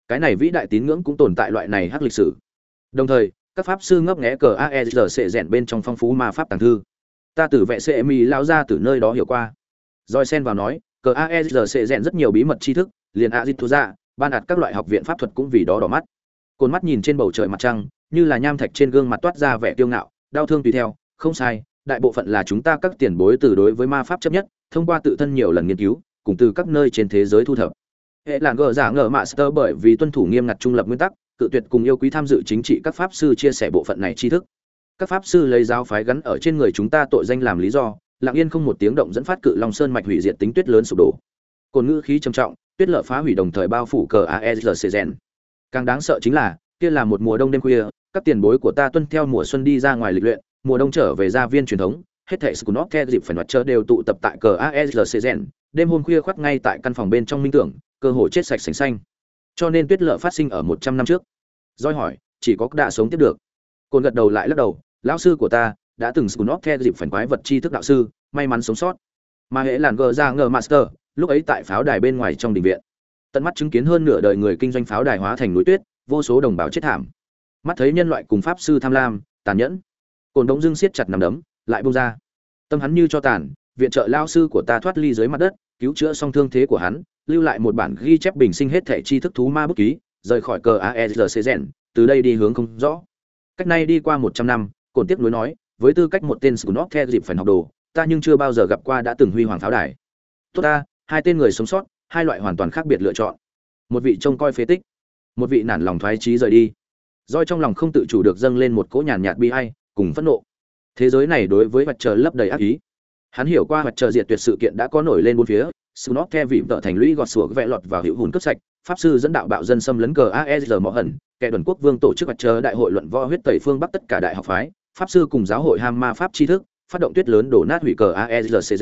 Cái này vĩ đại tín ngưỡng cũng tồn tại loại này hắc lịch sử. Đồng thời, các pháp sư ngấp nghé cờ aesr sệ rèn bên trong phong phú ma pháp tàng thư. Ta từ vệ sệ mi lao ra từ nơi đó hiểu qua. Rồi sen vào nói, cờ aesr sẽ rèn rất nhiều bí mật tri thức, liền a thu ra dạ, ban đạt các loại học viện pháp thuật cũng vì đó đỏ mắt. Côn mắt nhìn trên bầu trời mặt trăng, như là nham thạch trên gương mặt toát ra vẻ kiêu ngạo, đau thương tùy theo, không sai, đại bộ phận là chúng ta các tiền bối từ đối với ma pháp chấp nhất, thông qua tự thân nhiều lần nghiên cứu, cùng từ các nơi trên thế giới thu thập. Hệ làng gờ giả ngờ master bởi vì tuân thủ nghiêm ngặt trung lập nguyên tắc, cự tuyệt cùng yêu quý tham dự chính trị các pháp sư chia sẻ bộ phận này tri thức. Các pháp sư lấy giáo phái gắn ở trên người chúng ta tội danh làm lý do lặng yên không một tiếng động dẫn phát cự long sơn mạch hủy diệt tính tuyết lớn sụp đổ cồn ngữ khí trầm trọng tuyết lở phá hủy đồng thời bao phủ cờ aesrcgen càng đáng sợ chính là kia là một mùa đông đêm khuya các tiền bối của ta tuân theo mùa xuân đi ra ngoài lịch luyện mùa đông trở về gia viên truyền thống hết thảy Skunok theo dịp phải mặt trời đều tụ tập tại cờ ASLCN, đêm hôm khuya khoắt ngay tại căn phòng bên trong minh tưởng, cơ hội chết sạch sành xanh. Cho nên tuyết lở phát sinh ở 100 năm trước. Doi hỏi, chỉ có đã sống tiếp được. Côn gật đầu lại lắc đầu, lão sư của ta đã từng Scunop theo dịp phản quái vật tri thức đạo sư, may mắn sống sót. Mà hệ làn gờ ra ngờ master, lúc ấy tại pháo đài bên ngoài trong đình viện. Tận mắt chứng kiến hơn nửa đời người kinh doanh pháo đài hóa thành núi tuyết, vô số đồng bào chết thảm. Mắt thấy nhân loại cùng pháp sư tham lam, tàn nhẫn. Cổn đống dưng siết chặt nằm đấm, lại buông ra tâm hắn như cho tàn viện trợ lao sư của ta thoát ly dưới mặt đất cứu chữa xong thương thế của hắn lưu lại một bản ghi chép bình sinh hết thể tri thức thú ma bút ký rời khỏi cờ aesrc rèn từ đây đi hướng không rõ cách nay đi qua một trăm năm cổn tiếp nối nói với tư cách một tên skunok theo dịp phải học đồ ta nhưng chưa bao giờ gặp qua đã từng huy hoàng pháo đài. Tốt ta hai tên người sống sót hai loại hoàn toàn khác biệt lựa chọn. Một vị trông coi phế tích một vị nản lòng thoái chí rời đi. Doi trong lòng không tự chủ được dâng lên một cỗ nhàn nhạt bi ai cùng phẫn nộ. Thế giới này đối với mặt trời lấp đầy ác ý. Hắn hiểu qua mặt trời diệt tuyệt sự kiện đã có nổi lên bốn phía Snot theo vị vợ thành lũy gọt sủa vẽ lọt vào hữu hồn cướp sạch, pháp sư dẫn đạo bạo dân xâm lấn cờ AESR mỏ hẩn, kẻ đoàn quốc vương tổ chức mặt trời đại hội luận võ huyết tẩy phương bắc tất cả đại học phái, pháp sư cùng giáo hội ham ma pháp tri thức, phát động tuyết lớn đổ nát hủy cờ AER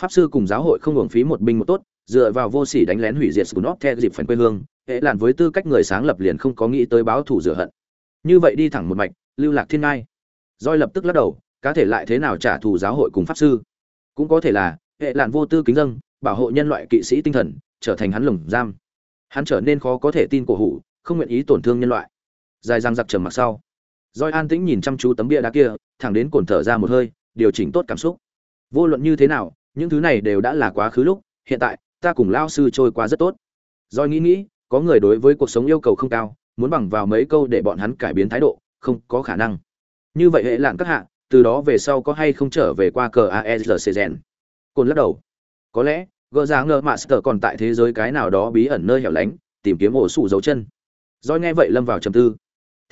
Pháp sư cùng giáo hội không hưởng phí một binh một tốt, dựa vào vô sỉ đánh lén hủy diệt scunop theo dịp phần quê hương, hệ làn với tư cách người sáng lập liền không có nghĩ tới báo thủ rửa hận. Như vậy đi thẳng một mạch, lưu lạc thiên ngai Doi lập tức lắc đầu, cá thể lại thế nào trả thù giáo hội cùng pháp sư? Cũng có thể là hệ lạn vô tư kính dâng, bảo hộ nhân loại kỵ sĩ tinh thần, trở thành hắn lồng giam. Hắn trở nên khó có thể tin cổ hủ, không nguyện ý tổn thương nhân loại. Dài răng giặc trầm mặc sau, Doi an tĩnh nhìn chăm chú tấm bia đá kia, thẳng đến cồn thở ra một hơi, điều chỉnh tốt cảm xúc. Vô luận như thế nào, những thứ này đều đã là quá khứ lúc, hiện tại, ta cùng Lão sư trôi qua rất tốt. Doi nghĩ nghĩ, có người đối với cuộc sống yêu cầu không cao, muốn bằng vào mấy câu để bọn hắn cải biến thái độ, không có khả năng như vậy hệ lạng các hạ từ đó về sau có hay không trở về qua cờ aesrc Gen. cồn lắc đầu có lẽ gỡ ra ngờ master còn tại thế giới cái nào đó bí ẩn nơi hẻo lánh tìm kiếm ổ sủ dấu chân Doi nghe vậy lâm vào trầm tư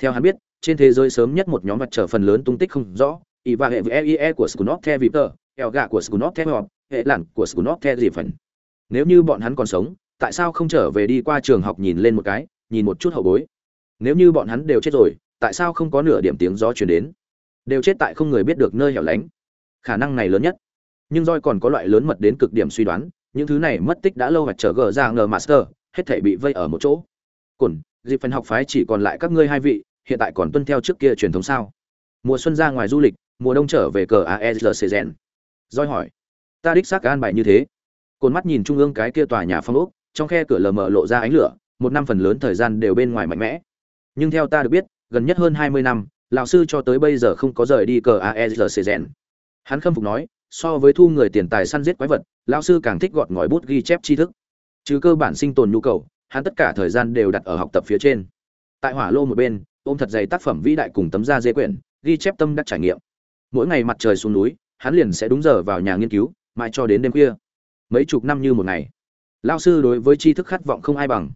theo hắn biết trên thế giới sớm nhất một nhóm mặt trở phần lớn tung tích không rõ y và hệ VEE eie của scunop the vipter eo gạ của scunop the họp hệ lặn của scunop the gì phần nếu như bọn hắn còn sống tại sao không trở về đi qua trường học nhìn lên một cái nhìn một chút hậu bối? Nếu như bọn hắn đều chết rồi tại sao không có nửa điểm tiếng gió truyền đến? Đều chết tại không người biết được nơi hẻo lánh. Khả năng này lớn nhất. Nhưng Joy còn có loại lớn mật đến cực điểm suy đoán những thứ này mất tích đã lâu hoặc trở gờ ra ngờ master hết thể bị vây ở một chỗ. Cổn, dịp phần học phái chỉ còn lại các ngươi hai vị hiện tại còn tuân theo trước kia truyền thống sao? Mùa xuân ra ngoài du lịch, mùa đông trở về cờ aesrc rèn hỏi, ta đích xác an bài như thế. Cồn mắt nhìn trung ương cái kia tòa nhà phong ốc, trong khe cửa lờ mờ lộ ra ánh lửa, một năm phần lớn thời gian đều bên ngoài mạnh mẽ. Nhưng theo ta được biết, gần nhất hơn hai mươi năm, lão sư cho tới bây giờ không có rời đi cờ aesrc rèn hắn khâm phục nói, so với thu người tiền tài săn giết quái vật, lão sư càng thích gọt ngòi bút ghi chép tri thức. Chứ cơ bản sinh tồn nhu cầu, hắn tất cả thời gian đều đặt ở học tập phía trên. Tại hỏa lô một bên ôm thật dày tác phẩm vĩ đại cùng tấm da dê quyển, ghi chép tâm đắc trải nghiệm. Mỗi ngày mặt trời xuống núi, hắn liền sẽ đúng giờ vào nhà nghiên cứu, mãi cho đến đêm khuya. Mấy chục năm như một ngày. Lao sư đối với tri thức khát vọng không ai bằng.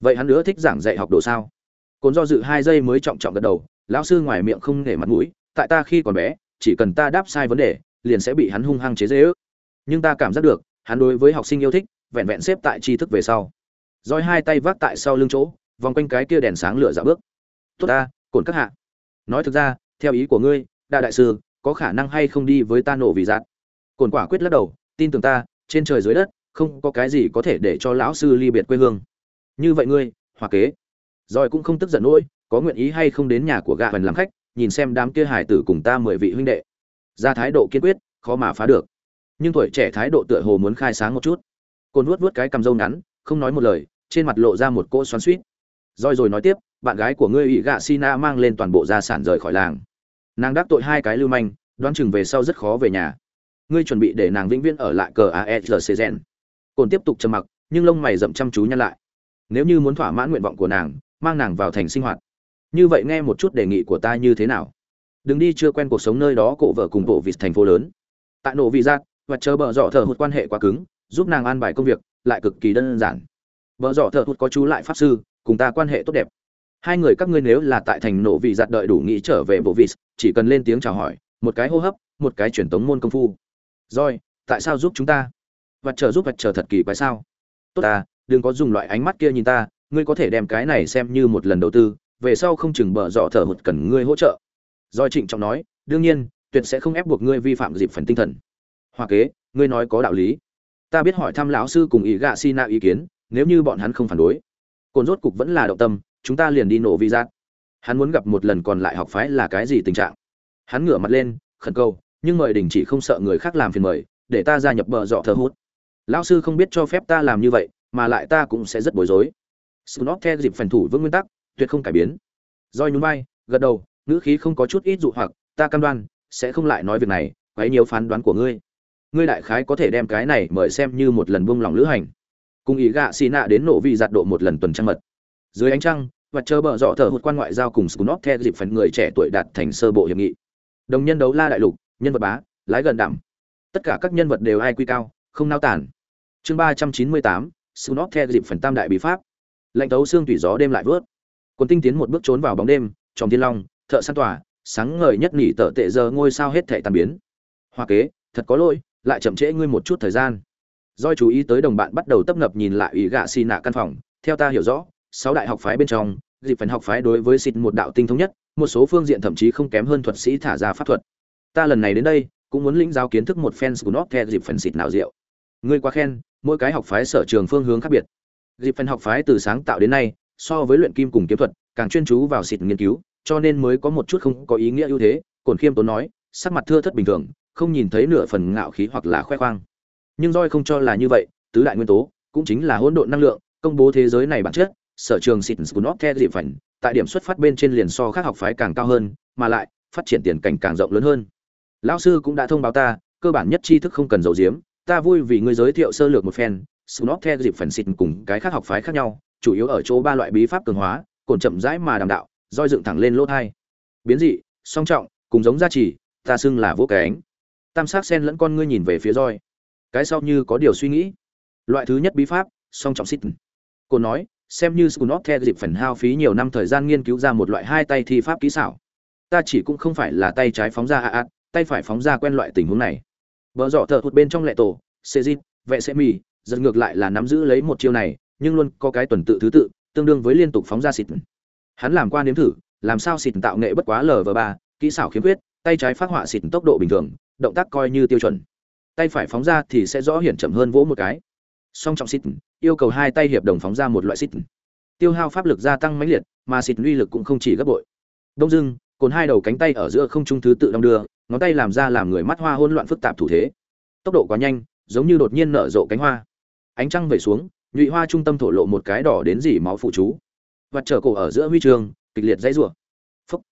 Vậy hắn nữa thích giảng dạy học đồ sao? Cồn do dự hai giây mới trọng trọng gật đầu, lão sư ngoài miệng không nể mặt mũi, tại ta khi còn bé, chỉ cần ta đáp sai vấn đề, liền sẽ bị hắn hung hăng chế dễ ước. Nhưng ta cảm giác được, hắn đối với học sinh yêu thích, vẹn vẹn xếp tại tri thức về sau. Roi hai tay vác tại sau lưng chỗ, vòng quanh cái kia đèn sáng lửa dạo bước tốt ta cồn các hạ. Nói thực ra, theo ý của ngươi đại đại sư, có khả năng hay không đi với ta nổ vì giạt. Cồn quả quyết lắc đầu, tin tưởng ta, trên trời dưới đất, không có cái gì có thể để cho lão sư ly biệt quê hương. Như vậy ngươi, hòa kế. Rồi cũng không tức giận nỗi, có nguyện ý hay không đến nhà của gạ vần làm khách, nhìn xem đám kia hải tử cùng ta mười vị huynh đệ. Ra thái độ kiên quyết, khó mà phá được. Nhưng tuổi trẻ thái độ tựa hồ muốn khai sáng một chút. Cồn vuốt vuốt cái cầm râu ngắn, không nói một lời, trên mặt lộ ra một cỗ xoắn suýt rồi rồi nói tiếp bạn gái của ngươi ỷ gạ sina mang lên toàn bộ gia sản rời khỏi làng. Nàng đắc tội hai cái lưu manh, đoán chừng về sau rất khó về nhà. Ngươi chuẩn bị để nàng vĩnh viễn ở lại cờ aesrc gen cồn tiếp tục trầm mặc, nhưng lông mày rậm chăm chú nhăn lại. Nếu như muốn thỏa mãn nguyện vọng của nàng, mang nàng vào thành sinh hoạt. Như vậy nghe một chút đề nghị của ta như thế nào? Đừng đi chưa quen cuộc sống nơi đó, cổ vợ cùng bộ vịt thành phố lớn. Tại nổ vị giác, và chờ bờ dọ thờ hụt quan hệ quá cứng, giúp nàng an bài công việc, lại cực kỳ đơn giản. Vợ dọ thợ hụt có chú lại pháp sư, cùng ta quan hệ tốt đẹp hai người các ngươi nếu là tại thành nổ vị giặt đợi đủ nghĩ trở về bộ vị, chỉ cần lên tiếng chào hỏi một cái hô hấp một cái truyền tống môn công phu. Rồi tại sao giúp chúng ta? Vật chờ giúp vật chờ thật kỳ quái sao? Tốt ta đừng có dùng loại ánh mắt kia nhìn ta ngươi có thể đem cái này xem như một lần đầu tư về sau không chừng bờ dọ thở hụt cần ngươi hỗ trợ. Rồi trịnh trọng nói đương nhiên tuyệt sẽ không ép buộc ngươi vi phạm dịp phần tinh thần. Hoa kế ngươi nói có đạo lý. Ta biết hỏi thăm lão sư cùng ý gạ si na ý kiến nếu như bọn hắn không phản đối cồn rốt cục vẫn là động tâm chúng ta liền đi nổ vi giác. Hắn muốn gặp một lần còn lại học phái là cái gì tình trạng? Hắn ngửa mặt lên, khẩn cầu, nhưng mời đình chỉ không sợ người khác làm phiền mời, để ta gia nhập bờ dọ thờ hút. Lão sư không biết cho phép ta làm như vậy, mà lại ta cũng sẽ rất bối rối. Snot theo dịp phần thủ vững nguyên tắc, tuyệt không cải biến. Roi nhún vai, gật đầu, ngữ khí không có chút ít dụ hoặc, ta cam đoan, sẽ không lại nói việc này, quấy nhiều phán đoán của ngươi. Ngươi đại khái có thể đem cái này mời xem như một lần buông lòng lữ hành. Cùng ý gạ xì nạ đến nổ vị giặt độ một lần tuần trăng mật dưới ánh trăng, và chờ bờ dọ thở hụt quan ngoại giao cùng scunop theo dịp phần người trẻ tuổi đạt thành sơ bộ hiệp nghị. Đồng nhân đấu la đại lục, nhân vật bá, lái gần đảm tất cả các nhân vật đều ai quy cao, không nao tản chương ba trăm chín mươi tám, scunop theo dịp phần tam đại bí pháp. Lạnh tấu xương thủy gió đêm lại vớt. Quân tinh tiến một bước trốn vào bóng đêm, trong thiên long, thợ săn tỏa sáng ngời nhất nỉ tợ tệ giờ ngôi sao hết thệ tàn biến. Hoa kế, thật có lỗi, lại chậm trễ ngươi một chút thời gian. Doi chú ý tới đồng bạn bắt đầu tấp nập nhìn lại ý gạ xì nạ căn phòng, theo ta hiểu rõ sáu đại học phái bên trong, dịp phần học phái đối với xịt một đạo tinh thống nhất, một số phương diện thậm chí không kém hơn thuật sĩ thả ra pháp thuật. Ta lần này đến đây, cũng muốn lĩnh giáo kiến thức một fans của nó theo dịp phần xịt nào rượu. Ngươi quá khen, mỗi cái học phái sở trường phương hướng khác biệt. Dịp phần học phái từ sáng tạo đến nay, so với luyện kim cùng kiếm thuật, càng chuyên chú vào xịt nghiên cứu, cho nên mới có một chút không có ý nghĩa ưu thế, cổn khiêm tốn nói, sắc mặt thưa thất bình thường, không nhìn thấy nửa phần ngạo khí hoặc là khoe khoang. Nhưng roi không cho là như vậy, tứ đại nguyên tố, cũng chính là hỗn độn năng lượng, công bố thế giới này bản chất sở trường xịt của nó theo dịp phần tại điểm xuất phát bên trên liền so khác học phái càng cao hơn, mà lại, phát triển tiền cảnh càng rộng lớn hơn. Lão sư cũng đã thông báo ta, cơ bản nhất tri thức không cần giấu giếm, ta vui vì ngươi giới thiệu sơ lược một phen Snot theo dịp phần xịt cùng cái khác học phái khác nhau, chủ yếu ở chỗ ba loại bí pháp cường hóa, cồn chậm rãi mà đàm đạo, roi dựng thẳng lên lỗ thai. Biến dị, song trọng, cùng giống gia trì, ta xưng là vô cánh tam sắc sen lẫn con ngươi nhìn về phía roi. Cái sau như có điều suy nghĩ. Loại thứ nhất bí pháp, song trọng xít cô nói xem như Scunot theo dịp phần hao phí nhiều năm thời gian nghiên cứu ra một loại hai tay thi pháp kỹ xảo. Ta chỉ cũng không phải là tay trái phóng ra a a tay phải phóng ra quen loại tình huống này. Bờ dọ thở hụt bên trong lệ tổ Sejin, vệ sẽ mì giật ngược lại là nắm giữ lấy một chiêu này nhưng luôn có cái tuần tự thứ tự tương đương với liên tục phóng ra xịt. Hắn làm qua nếm thử làm sao xịt tạo nghệ bất quá lv ba kỹ xảo khiếm khuyết tay trái phát họa xịt tốc độ bình thường động tác coi như tiêu chuẩn. Tay phải phóng ra thì sẽ rõ hiển chậm hơn vỗ một cái song trọng xịt yêu cầu hai tay hiệp đồng phóng ra một loại xịt tiêu hao pháp lực gia tăng mãnh liệt, mà xịt uy lực cũng không chỉ gấp bội. Đông dưng cồn hai đầu cánh tay ở giữa không trung thứ tự đong đưa, ngón tay làm ra làm người mắt hoa hỗn loạn phức tạp thủ thế. Tốc độ quá nhanh, giống như đột nhiên nở rộ cánh hoa. Ánh trăng về xuống, nhụy hoa trung tâm thổ lộ một cái đỏ đến dỉ máu phụ chú. Và trở cổ ở giữa huy trường, kịch liệt dãy rủa. Phúc.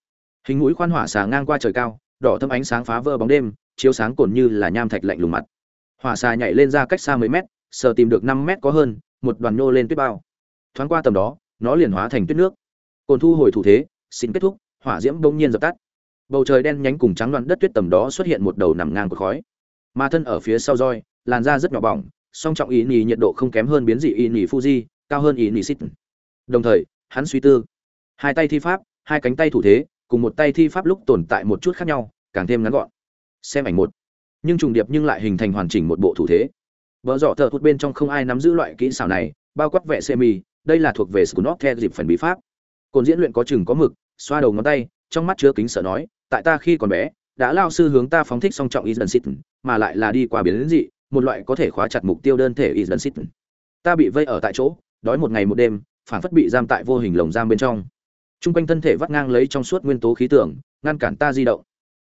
Hình mũi khoan hỏa xà ngang qua trời cao, đỏ thâm ánh sáng phá vỡ bóng đêm, chiếu sáng cồn như là nham thạch lạnh lùng mặt. Hỏa xà nhảy lên ra cách xa mấy mét sờ tìm được năm mét có hơn, một đoàn nhô lên tuyết bao. Thoáng qua tầm đó, nó liền hóa thành tuyết nước. Cồn thu hồi thủ thế, xin kết thúc, hỏa diễm bỗng nhiên dập tắt. Bầu trời đen nhánh cùng trắng loạn đất tuyết tầm đó xuất hiện một đầu nằm ngang của khói. Ma thân ở phía sau roi, làn da rất nhỏ bỏng, song trọng ý nhì nhiệt độ không kém hơn biến dị ý nhì fuji, cao hơn ý nhì xít đồng thời, hắn suy tư. Hai tay thi pháp, hai cánh tay thủ thế, cùng một tay thi pháp lúc tồn tại một chút khác nhau, càng thêm ngắn gọn. Xem ảnh một. Nhưng trùng điệp nhưng lại hình thành hoàn chỉnh một bộ thủ thế. Bờ rọ thợ thuật bên trong không ai nắm giữ loại kỹ xảo này bao quát vẽ semi đây là thuộc về scunop theo dịp phần bí pháp Côn diễn luyện có chừng có mực xoa đầu ngón tay trong mắt chứa kính sợ nói tại ta khi còn bé đã lao sư hướng ta phóng thích song trọng Island Sit, mà lại là đi qua biến dị, một loại có thể khóa chặt mục tiêu đơn thể Island Sit. Ta bị vây ở tại chỗ, đói một ngày một đêm, phản phất bị giam tại vô hình lồng giam bên trong. Trung quanh thân thể vắt ngang lấy trong suốt nguyên tố khí tượng, ngăn cản ta di động.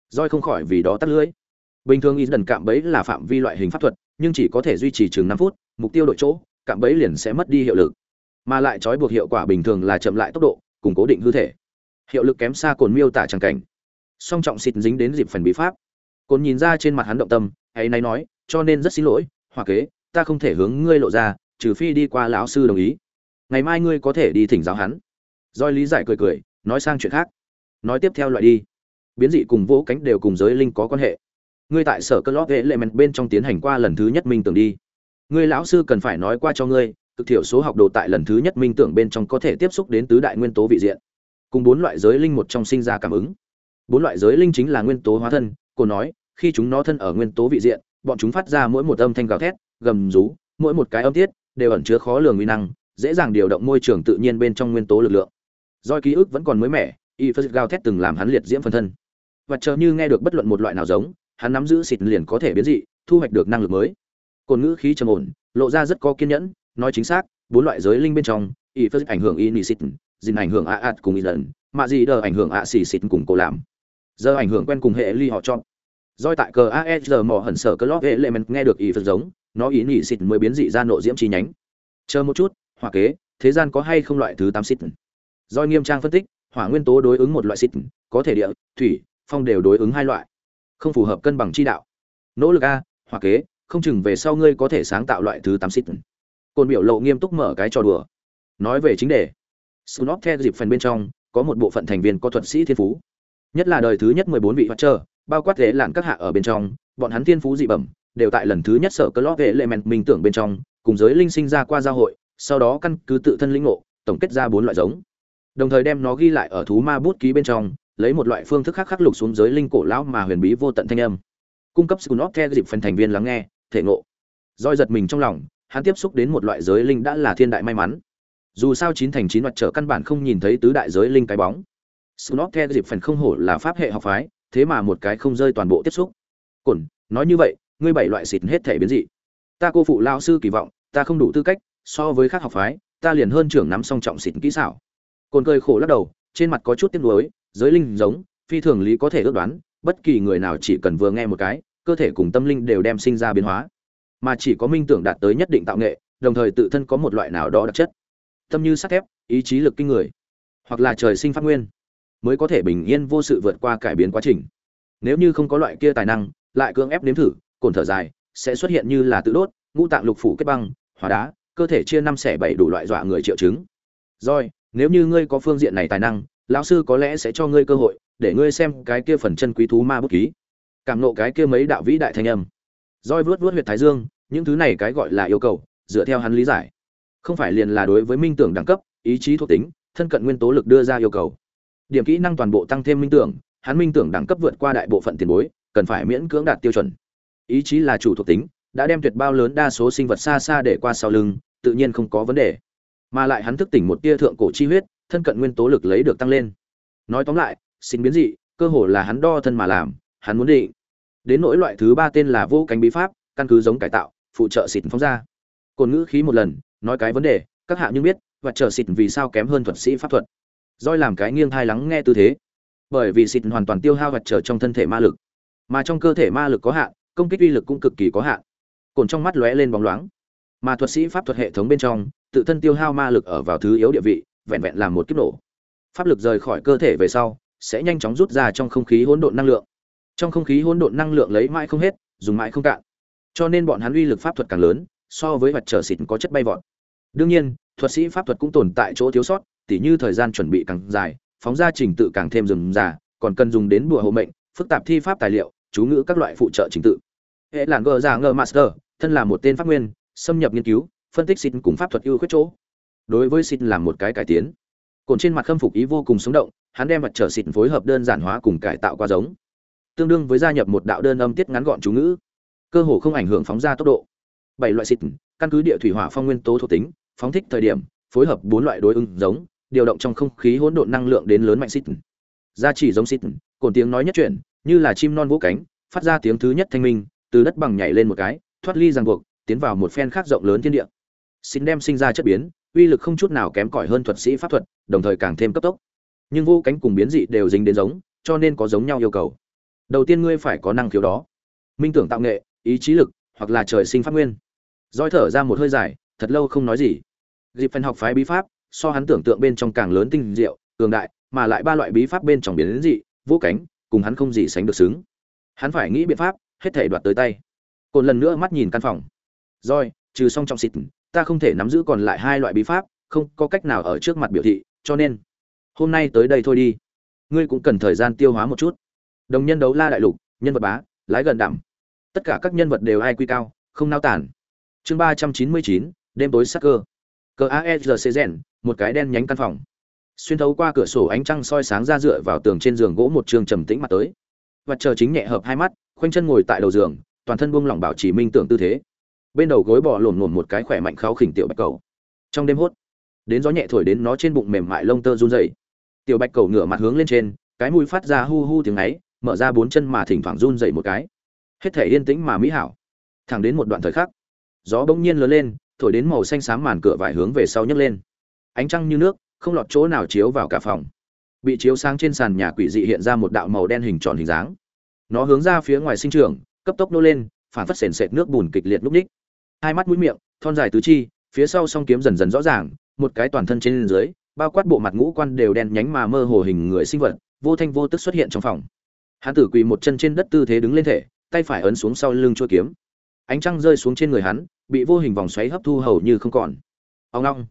Roi không khỏi vì đó tắt lưới. Bình thường Island cạm bẫy là phạm vi loại hình pháp thuật, nhưng chỉ có thể duy trì chừng 5 phút, mục tiêu đổi chỗ, cạm bẫy liền sẽ mất đi hiệu lực. Mà lại trói buộc hiệu quả bình thường là chậm lại tốc độ, cùng cố định hư thể. Hiệu lực kém xa cồn miêu tả chẳng cảnh. Song trọng xịt dính đến dịp phần bí pháp. Cồn nhìn ra trên mặt hắn động tâm ấy nay nói cho nên rất xin lỗi hoặc kế ta không thể hướng ngươi lộ ra trừ phi đi qua lão sư đồng ý. Ngày mai ngươi có thể đi thỉnh giáo hắn. Doi lý giải cười cười nói sang chuyện khác. Nói tiếp theo loại đi. Biến dị cùng vỗ cánh đều cùng giới linh có quan hệ ngươi tại sở cơ lót vệ lệ mẹn bên trong tiến hành qua lần thứ nhất minh tưởng đi. Ngươi lão sư cần phải nói qua cho ngươi, cực thiểu số học đồ tại lần thứ nhất minh tưởng bên trong có thể tiếp xúc đến tứ đại nguyên tố vị diện. Cùng bốn loại giới linh một trong sinh ra cảm ứng. Bốn loại giới linh chính là nguyên tố hóa thân, cô nói, khi chúng nó thân ở nguyên tố vị diện, bọn chúng phát ra mỗi một âm thanh gào thét, gầm rú, mỗi một cái âm tiết đều ẩn chứa khó lường uy năng, dễ dàng điều động môi trường tự nhiên bên trong nguyên tố lực lượng. Doi ký ức vẫn còn mới mẻ, y phật gào thét từng làm hắn liệt diễm phân thân. Và chờ như nghe được bất luận một loại nào giống hắn nắm giữ xịt liền có thể biến dị, thu hoạch được năng lực mới. Cồn ngữ khí trầm ổn, lộ ra rất có kiên nhẫn, nói chính xác, bốn loại giới linh bên trong, y phớt ảnh hưởng y nị xịt, dìn ảnh hưởng a ạt cùng y lần mà gì đờ ảnh hưởng a xì xịt cùng cổ làm. Giờ ảnh hưởng quen cùng hệ ly họ chọn. Doi tại cờ aesr mỏ hẩn sở cơ lót hệ lệ nghe được ý phật giống, nó ý nị xịt mới biến dị ra nộ diễm chi nhánh. Chờ một chút, hỏa kế, thế gian có hay không loại thứ tám xịt? Doi nghiêm trang phân tích, hỏa nguyên tố đối ứng một loại xịt, có thể địa, thủy, phong đều đối ứng hai loại không phù hợp cân bằng chi đạo. Nỗ lực a hoặc kế, không chừng về sau ngươi có thể sáng tạo loại thứ tám xít côn biểu lộ nghiêm túc mở cái trò đùa. Nói về chính đề. Snob theo dịp phần bên trong, có một bộ phận thành viên có thuật sĩ thiên phú. Nhất là đời thứ nhất mười bốn vị hoạt trơ, bao quát lễ lạn các hạ ở bên trong, bọn hắn thiên phú dị bẩm, đều tại lần thứ nhất sở cơ lót vệ lệ mẹn minh tưởng bên trong, cùng giới linh sinh ra qua giao hội, sau đó căn cứ tự thân linh ngộ, tổng kết ra bốn loại giống. Đồng thời đem nó ghi lại ở thú ma bút ký bên trong lấy một loại phương thức khác khắc lục xuống giới linh cổ lão mà huyền bí vô tận thanh âm cung cấp sự theo dịp phần thành viên lắng nghe thể ngộ roi giật mình trong lòng hắn tiếp xúc đến một loại giới linh đã là thiên đại may mắn dù sao chín thành chín mặt trở căn bản không nhìn thấy tứ đại giới linh cái bóng Snot theo dịp phần không hổ là pháp hệ học phái, thế mà một cái không rơi toàn bộ tiếp xúc. Cổn, nói như vậy, ngươi bảy loại xịt hết thể biến dị. Ta cô phụ lão sư kỳ vọng, ta không đủ tư cách, so với các học phái, ta liền hơn trưởng nắm song trọng xịt kỹ xảo. cồn cười khổ lắc đầu, trên mặt có chút tiếc nuối, giới linh giống, phi thường lý có thể ước đoán, bất kỳ người nào chỉ cần vừa nghe một cái, cơ thể cùng tâm linh đều đem sinh ra biến hóa. Mà chỉ có minh tưởng đạt tới nhất định tạo nghệ, đồng thời tự thân có một loại nào đó đặc chất. Tâm như sắt thép, ý chí lực kinh người, hoặc là trời sinh phát nguyên mới có thể bình yên vô sự vượt qua cải biến quá trình nếu như không có loại kia tài năng lại cưỡng ép nếm thử cồn thở dài sẽ xuất hiện như là tự đốt ngũ tạng lục phủ kết băng hóa đá cơ thể chia năm xẻ bảy đủ loại dọa người triệu chứng rồi nếu như ngươi có phương diện này tài năng lão sư có lẽ sẽ cho ngươi cơ hội, để ngươi xem cái kia phần chân quý thú ma bút ký. Cảm nộ cái kia mấy đạo vĩ đại thanh âm. Roi vuốt vuốt huyệt thái dương, những thứ này cái gọi là yêu cầu, dựa theo hắn lý giải. Không phải liền là đối với minh tưởng đẳng cấp, ý chí thuộc tính, thân cận nguyên tố lực đưa ra yêu cầu. Điểm kỹ năng toàn bộ tăng thêm minh tưởng, hắn minh tưởng đẳng cấp vượt qua đại bộ phận tiền bối, cần phải miễn cưỡng đạt tiêu chuẩn. Ý chí là chủ thuộc tính, đã đem tuyệt bao lớn đa số sinh vật xa xa để qua sau lưng, tự nhiên không có vấn đề. Mà lại hắn thức tỉnh một tia thượng cổ chi huyết thân cận nguyên tố lực lấy được tăng lên. Nói tóm lại, xin biến dị, cơ hồ là hắn đo thân mà làm, hắn muốn định. Đến nỗi loại thứ ba tên là vô cánh bí pháp, căn cứ giống cải tạo, phụ trợ xịt phóng ra. Cồn ngữ khí một lần, nói cái vấn đề, các hạ như biết, và chờ xịt vì sao kém hơn thuật sĩ pháp thuật. Roi làm cái nghiêng thai lắng nghe tư thế. Bởi vì xịt hoàn toàn tiêu hao vật trở trong thân thể ma lực. Mà trong cơ thể ma lực có hạn, công kích uy lực cũng cực kỳ có hạn. Cồn trong mắt lóe lên bóng loáng. Mà thuật sĩ pháp thuật hệ thống bên trong, tự thân tiêu hao ma lực ở vào thứ yếu địa vị vẹn vẹn làm một kiếp nổ. Pháp lực rời khỏi cơ thể về sau, sẽ nhanh chóng rút ra trong không khí hỗn độn năng lượng. Trong không khí hỗn độn năng lượng lấy mãi không hết, dùng mãi không cạn. Cho nên bọn hắn uy lực pháp thuật càng lớn, so với vật trở xịt có chất bay vọt. Đương nhiên, thuật sĩ pháp thuật cũng tồn tại chỗ thiếu sót, tỉ như thời gian chuẩn bị càng dài, phóng ra trình tự càng thêm rườm rà, còn cần dùng đến bùa hộ mệnh, phức tạp thi pháp tài liệu, chú ngữ các loại phụ trợ trình tự. Hệ làn gờ giả ngờ master, thân là một tên pháp nguyên, xâm nhập nghiên cứu, phân tích xịt cùng pháp thuật ưu khuyết chỗ đối với xịt làm một cái cải tiến. Cồn trên mặt khâm phục ý vô cùng sống động, hắn đem vật trở xịt phối hợp đơn giản hóa cùng cải tạo qua giống. Tương đương với gia nhập một đạo đơn âm tiết ngắn gọn chú ngữ. Cơ hồ không ảnh hưởng phóng ra tốc độ. Bảy loại xịt căn cứ địa thủy hỏa phong nguyên tố thuộc tính, phóng thích thời điểm, phối hợp bốn loại đối ứng giống, điều động trong không khí hỗn độn năng lượng đến lớn mạnh xịt gia chỉ giống xịt cồn tiếng nói nhất chuyển, như là chim non vỗ cánh, phát ra tiếng thứ nhất thanh minh, từ đất bằng nhảy lên một cái, thoát ly ràng buộc, tiến vào một phen khác rộng lớn thiên địa. Xin đem sinh ra chất biến uy lực không chút nào kém cỏi hơn thuật sĩ pháp thuật, đồng thời càng thêm cấp tốc. Nhưng vô cánh cùng biến dị đều dính đến giống, cho nên có giống nhau yêu cầu. Đầu tiên ngươi phải có năng khiếu đó. Minh tưởng tạo nghệ, ý chí lực, hoặc là trời sinh pháp nguyên. Roi thở ra một hơi dài, thật lâu không nói gì. Dịp phần học phái bí pháp, so hắn tưởng tượng bên trong càng lớn tinh diệu, cường đại, mà lại ba loại bí pháp bên trong biến dị, vô cánh, cùng hắn không gì sánh được xứng. Hắn phải nghĩ biện pháp, hết thể đoạt tới tay. Cồn lần nữa mắt nhìn căn phòng. Rồi trừ song trọng xịt ta không thể nắm giữ còn lại hai loại bí pháp, không có cách nào ở trước mặt biểu thị, cho nên, hôm nay tới đây thôi đi. Ngươi cũng cần thời gian tiêu hóa một chút. Đồng nhân đấu la đại lục, nhân vật bá, lái gần đảm tất cả các nhân vật đều ai quy cao, không nao tản. Chương ba trăm chín mươi chín, đêm tối sắc cơ. Cờ aesrc rèn một cái đen nhánh căn phòng. Xuyên thấu qua cửa sổ ánh trăng soi sáng ra dựa vào tường trên giường gỗ một trường trầm tĩnh mặt tới. Và chờ chính nhẹ hợp hai mắt, khoanh chân ngồi tại đầu giường, toàn thân buông lỏng bảo trì minh tưởng tư thế bên đầu gối bò lổn lổn một cái khỏe mạnh kháo khỉnh tiểu bạch cầu. Trong đêm hốt, đến gió nhẹ thổi đến nó trên bụng mềm mại lông tơ run rẩy. Tiểu bạch cầu ngửa mặt hướng lên trên, cái mũi phát ra hu hu tiếng ấy, mở ra bốn chân mà thỉnh thoảng run rẩy một cái. Hết thể yên tĩnh mà mỹ hảo. Thẳng đến một đoạn thời khắc, gió bỗng nhiên lớn lên, thổi đến màu xanh xám màn cửa vải hướng về sau nhấc lên. Ánh trăng như nước, không lọt chỗ nào chiếu vào cả phòng. Bị chiếu sáng trên sàn nhà quỷ dị hiện ra một đạo màu đen hình tròn hình dáng. Nó hướng ra phía ngoài sinh trường cấp tốc nô lên, phản phất sền sệt nước bùn kịch liệt núp ních hai mắt mũi miệng, thon dài tứ chi, phía sau song kiếm dần dần rõ ràng, một cái toàn thân trên dưới, bao quát bộ mặt ngũ quan đều đen nhánh mà mơ hồ hình người sinh vật, vô thanh vô tức xuất hiện trong phòng. Hắn tử quỳ một chân trên đất tư thế đứng lên thể, tay phải ấn xuống sau lưng chuôi kiếm. Ánh trăng rơi xuống trên người hắn, bị vô hình vòng xoáy hấp thu hầu như không còn. Ông long.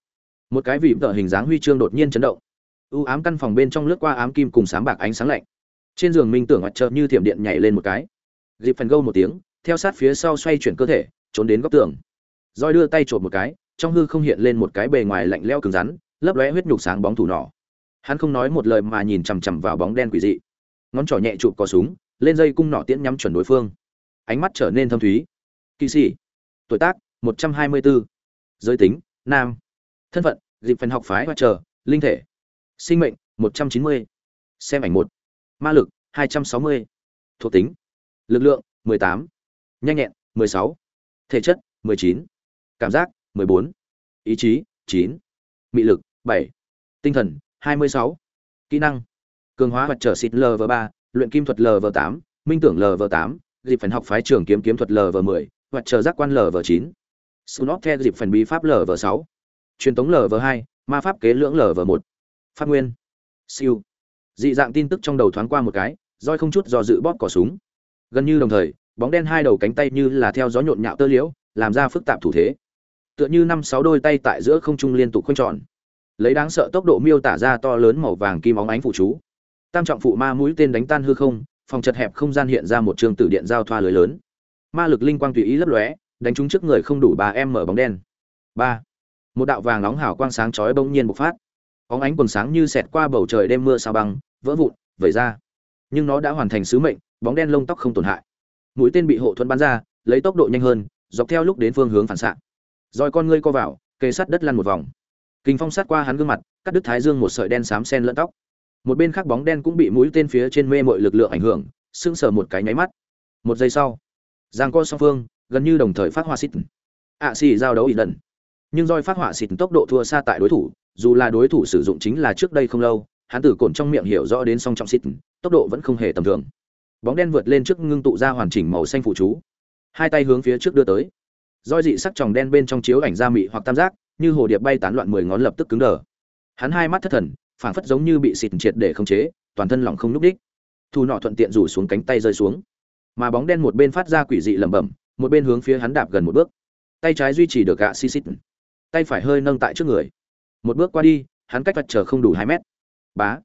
Một cái vị tợ hình dáng huy chương đột nhiên chấn động. U ám căn phòng bên trong lướt qua ám kim cùng sáng bạc ánh sáng lạnh. Trên giường minh tưởng mặt chợt như thiểm điện nhảy lên một cái. Dịp phần gâu một tiếng, theo sát phía sau xoay chuyển cơ thể trốn đến góc tường roi đưa tay trộm một cái, trong hư không hiện lên một cái bề ngoài lạnh lẽo cứng rắn, lấp lóe huyết nhục sáng bóng thủ nỏ hắn không nói một lời mà nhìn chằm chằm vào bóng đen quỷ dị ngón trỏ nhẹ chụp có súng, lên dây cung nỏ tiễn nhắm chuẩn đối phương ánh mắt trở nên thâm thúy kỳ sĩ tuổi tác 124. giới tính, nam thân phận, dịp phần học phái và chờ, linh thể sinh mệnh 190. xem ảnh một ma lực 260. thuộc tính, lực lượng 18. nhanh nhẹn 16 thể chất 19. cảm giác 14. ý chí 9. mị lực 7. tinh thần 26. kỹ năng, cường hóa vật trở xịt lv ba, luyện kim thuật lv tám, minh tưởng lv tám, dịp phần học phái trường kiếm kiếm thuật lv mười vật trở giác quan lv chín sunop the dịp phần bí pháp lv sáu truyền tống lv hai, ma pháp kế lưỡng lv một phát nguyên siêu dị dạng tin tức trong đầu thoáng qua một cái, roi không chút do dự bóp cỏ súng gần như đồng thời bóng đen hai đầu cánh tay như là theo gió nhộn nhạo tơ liễu, làm ra phức tạp thủ thế. Tựa như năm sáu đôi tay tại giữa không trung liên tục khoanh tròn. Lấy đáng sợ tốc độ miêu tả ra to lớn màu vàng kim óng ánh phụ chú. Tam trọng phụ ma mũi tên đánh tan hư không, phòng chật hẹp không gian hiện ra một trường tử điện giao thoa lưới lớn. Ma lực linh quang tùy ý lấp lóe, đánh trúng trước người không đủ ba em mở bóng đen. Ba. Một đạo vàng nóng hào quang sáng chói bỗng nhiên bộc phát. Óng ánh quần sáng như xẹt qua bầu trời đêm mưa sao băng, vỡ vụn, vẩy ra. Nhưng nó đã hoàn thành sứ mệnh, bóng đen lông tóc không tổn hại mũi tên bị hộ thuẫn bắn ra, lấy tốc độ nhanh hơn, dọc theo lúc đến phương hướng phản xạ. Rồi con ngươi co vào, kề sát đất lăn một vòng. Kinh phong sát qua hắn gương mặt, cắt đứt thái dương một sợi đen xám sen lẫn tóc. Một bên khác bóng đen cũng bị mũi tên phía trên mê mọi lực lượng ảnh hưởng sưng sờ một cái nháy mắt. Một giây sau, giang co song phương, gần như đồng thời phát hỏa xịt. Ạ xì giao đấu ít lần nhưng roi phát hỏa xịt tốc độ thua xa tại đối thủ, dù là đối thủ sử dụng chính là trước đây không lâu, hắn từ cồn trong miệng hiểu rõ đến song trọng xịt, tốc độ vẫn không hề tầm thường bóng đen vượt lên trước ngưng tụ ra hoàn chỉnh màu xanh phụ chú. Hai tay hướng phía trước đưa tới. Roi dị sắc tròng đen bên trong chiếu ảnh ra mị hoặc tam giác, như hồ điệp bay tán loạn mười ngón lập tức cứng đờ. Hắn hai mắt thất thần, phảng phất giống như bị xịt triệt để khống chế, toàn thân lỏng không núc đích thu nọ thuận tiện rủ xuống cánh tay rơi xuống. Mà bóng đen một bên phát ra quỷ dị lẩm bẩm, một bên hướng phía hắn đạp gần một bước. Tay trái duy trì được gạ xi xít tay phải hơi nâng tại trước người. Một bước qua đi, hắn cách vạch chờ không đủ hai mét. Bá.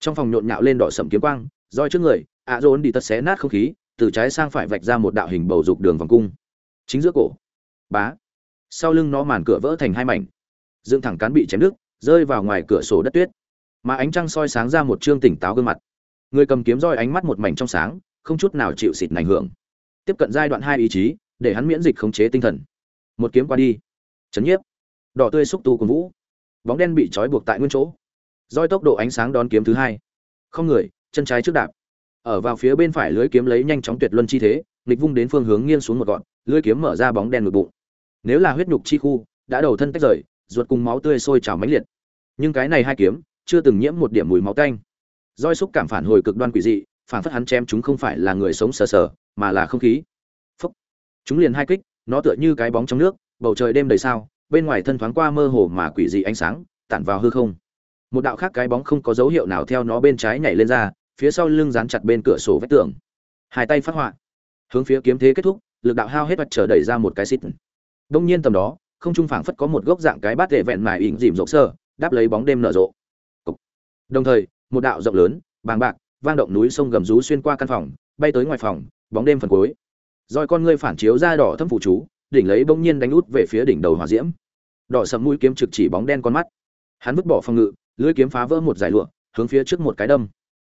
Trong phòng nhộn nhạo lên đỏ sầm kiếm quang roi trước người, ạ dồn đi tật xé nát không khí, từ trái sang phải vạch ra một đạo hình bầu dục đường vòng cung. Chính giữa cổ. Bá. Sau lưng nó màn cửa vỡ thành hai mảnh. Dựng thẳng cán bị chém đứt, rơi vào ngoài cửa sổ đất tuyết. Mà ánh trăng soi sáng ra một trương tỉnh táo gương mặt. Người cầm kiếm roi ánh mắt một mảnh trong sáng, không chút nào chịu xịt ảnh hưởng. Tiếp cận giai đoạn hai ý chí, để hắn miễn dịch khống chế tinh thần. Một kiếm qua đi. Chấn nhiếp. Đỏ tươi xúc tu cùng vũ. Bóng đen bị trói buộc tại nguyên chỗ. Roi tốc độ ánh sáng đón kiếm thứ hai. Không người chân trái trước đạp. Ở vào phía bên phải lưới kiếm lấy nhanh chóng tuyệt luân chi thế, nghịch vung đến phương hướng nghiêng xuống một gọn, lưới kiếm mở ra bóng đen ngực bụng. Nếu là huyết nhục chi khu, đã đầu thân tách rời, ruột cùng máu tươi sôi trào mãnh liệt. Nhưng cái này hai kiếm, chưa từng nhiễm một điểm mùi máu tanh. Roi xúc cảm phản hồi cực đoan quỷ dị, phản phất hắn chém chúng không phải là người sống sờ sờ, mà là không khí. Phúc. Chúng liền hai kích, nó tựa như cái bóng trong nước, bầu trời đêm đầy sao, bên ngoài thân thoáng qua mơ hồ mà quỷ dị ánh sáng, tản vào hư không. Một đạo khác cái bóng không có dấu hiệu nào theo nó bên trái nhảy lên ra phía sau lưng dán chặt bên cửa sổ vách tường. Hai tay phát họa. Hướng phía kiếm thế kết thúc, lực đạo hao hết vật trở đẩy ra một cái xịt đông nhiên tầm đó, không trung phảng phất có một gốc dạng cái bát để vẹn mài ỉn dìm rộng sơ, đáp lấy bóng đêm nở rộ. Đồng thời, một đạo rộng lớn, bàng bạc, vang động núi sông gầm rú xuyên qua căn phòng, bay tới ngoài phòng, bóng đêm phần cuối. Rồi con ngươi phản chiếu ra đỏ thâm phụ chú, đỉnh lấy bỗng nhiên đánh út về phía đỉnh đầu hỏa diễm. Đỏ sầm mũi kiếm trực chỉ bóng đen con mắt. Hắn vứt bỏ phòng ngự, lưỡi kiếm phá vỡ một giải lụa, hướng phía trước một cái đâm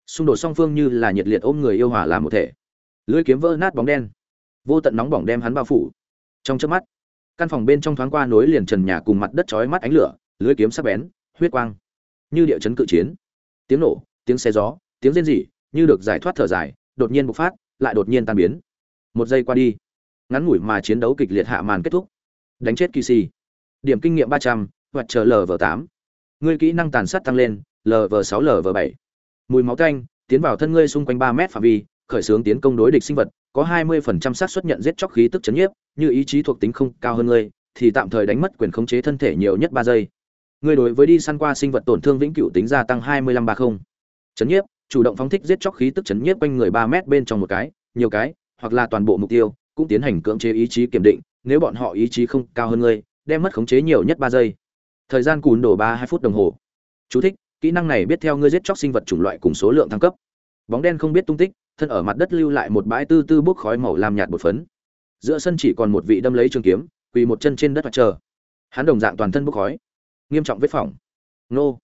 xung đột song phương như là nhiệt liệt ôm người yêu hòa làm một thể. Lưỡi kiếm vỡ nát bóng đen. Vô tận nóng bỏng đem hắn bao phủ. Trong chớp mắt, căn phòng bên trong thoáng qua nối liền trần nhà cùng mặt đất chói mắt ánh lửa, lưỡi kiếm sắc bén, huyết quang. Như địa chấn cự chiến. Tiếng nổ, tiếng xe gió, tiếng rên rỉ, như được giải thoát thở dài, đột nhiên bộc phát, lại đột nhiên tan biến. Một giây qua đi, ngắn ngủi mà chiến đấu kịch liệt hạ màn kết thúc. Đánh chết kỳ si điểm kinh nghiệm ba trăm, hoặc chờ lv tám. Người kỹ năng tàn sát tăng lên lv sáu lv bảy mùi máu tanh tiến vào thân ngươi xung quanh ba mét phạm vi khởi xướng tiến công đối địch sinh vật có hai mươi phần trăm xác suất nhận giết chóc khí tức chấn nhiếp như ý chí thuộc tính không cao hơn ngươi thì tạm thời đánh mất quyền khống chế thân thể nhiều nhất ba giây. Ngươi đối với đi săn qua sinh vật tổn thương vĩnh cửu tính gia tăng hai mươi lăm ba không. Chấn nhiếp chủ động phóng thích giết chóc khí tức chấn nhiếp quanh người ba mét bên trong một cái nhiều cái hoặc là toàn bộ mục tiêu cũng tiến hành cưỡng chế ý chí kiểm định nếu bọn họ ý chí không cao hơn ngươi đem mất khống chế nhiều nhất ba giây. Thời gian cùn đổ ba hai phút đồng hồ. Chú thích, kỹ năng này biết theo ngươi giết chóc sinh vật chủng loại cùng số lượng thăng cấp. Bóng đen không biết tung tích, thân ở mặt đất lưu lại một bãi tư tư bốc khói màu làm nhạt bột phấn. Giữa sân chỉ còn một vị đâm lấy trường kiếm, quỳ một chân trên đất và chờ. Hắn đồng dạng toàn thân bốc khói. Nghiêm trọng vết phỏng. Nô.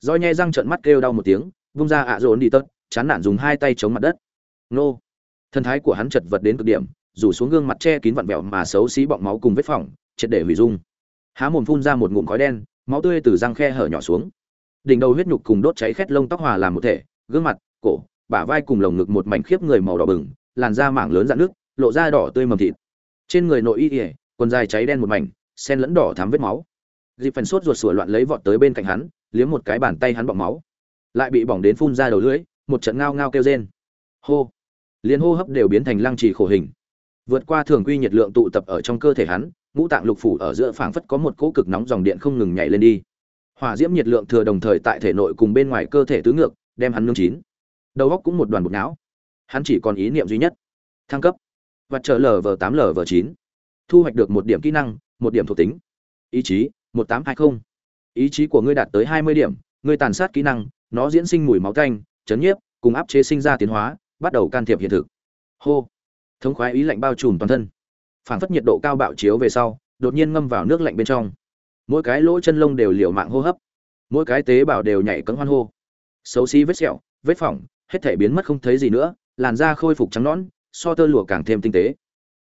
Roi nhai răng trợn mắt kêu đau một tiếng, vung ra ạ à đi tớt chán nản dùng hai tay chống mặt đất. Nô. Thân thái của hắn chật vật đến cực điểm, rủ xuống gương mặt che kín vặn vẹo mà xấu xí bọng máu cùng vết phỏng, triệt để hủy dung. Há mồm phun ra một ngụm khói đen, máu tươi từ răng khe hở nhỏ xuống đỉnh đầu huyết nhục cùng đốt cháy khét lông tóc hòa làm một thể, gương mặt, cổ, bả vai cùng lồng ngực một mảnh khiếp người màu đỏ bừng, làn da mảng lớn dạn nước lộ ra đỏ tươi mầm thịt. Trên người nội y ỉa quần dài cháy đen một mảnh, sen lẫn đỏ thắm vết máu. Dịp phần sốt ruột sủa loạn lấy vọt tới bên cạnh hắn, liếm một cái bàn tay hắn bọng máu. Lại bị bỏng đến phun ra đầu lưỡi, một trận ngao ngao kêu rên. Hô. Liền hô hấp đều biến thành lăng trì khổ hình. Vượt qua thường quy nhiệt lượng tụ tập ở trong cơ thể hắn, ngũ tạng lục phủ ở giữa phảng phất có một cỗ cực nóng dòng điện không ngừng nhảy lên đi hỏa diễm nhiệt lượng thừa đồng thời tại thể nội cùng bên ngoài cơ thể tứ ngược, đem hắn nương chín. Đầu góc cũng một đoàn bột não. Hắn chỉ còn ý niệm duy nhất. Thăng cấp. Và chờ lv tám lv chín. Thu hoạch được một điểm kỹ năng, một điểm thuộc tính. Ý chí, một tám hai mươi ý chí của ngươi đạt tới hai mươi điểm, ngươi tàn sát kỹ năng, nó diễn sinh mùi máu tanh chấn nhiếp, cùng áp chế sinh ra tiến hóa, bắt đầu can thiệp hiện thực. Hô. Thống khoái ý lạnh bao trùm toàn thân. Phảng phất nhiệt độ cao bạo chiếu về sau, đột nhiên ngâm vào nước lạnh bên trong mỗi cái lỗ chân lông đều liều mạng hô hấp, mỗi cái tế bào đều nhảy cẫng hoan hô. Xấu xí vết sẹo, vết phỏng, hết thể biến mất không thấy gì nữa, làn da khôi phục trắng nõn, so tơ lụa càng thêm tinh tế.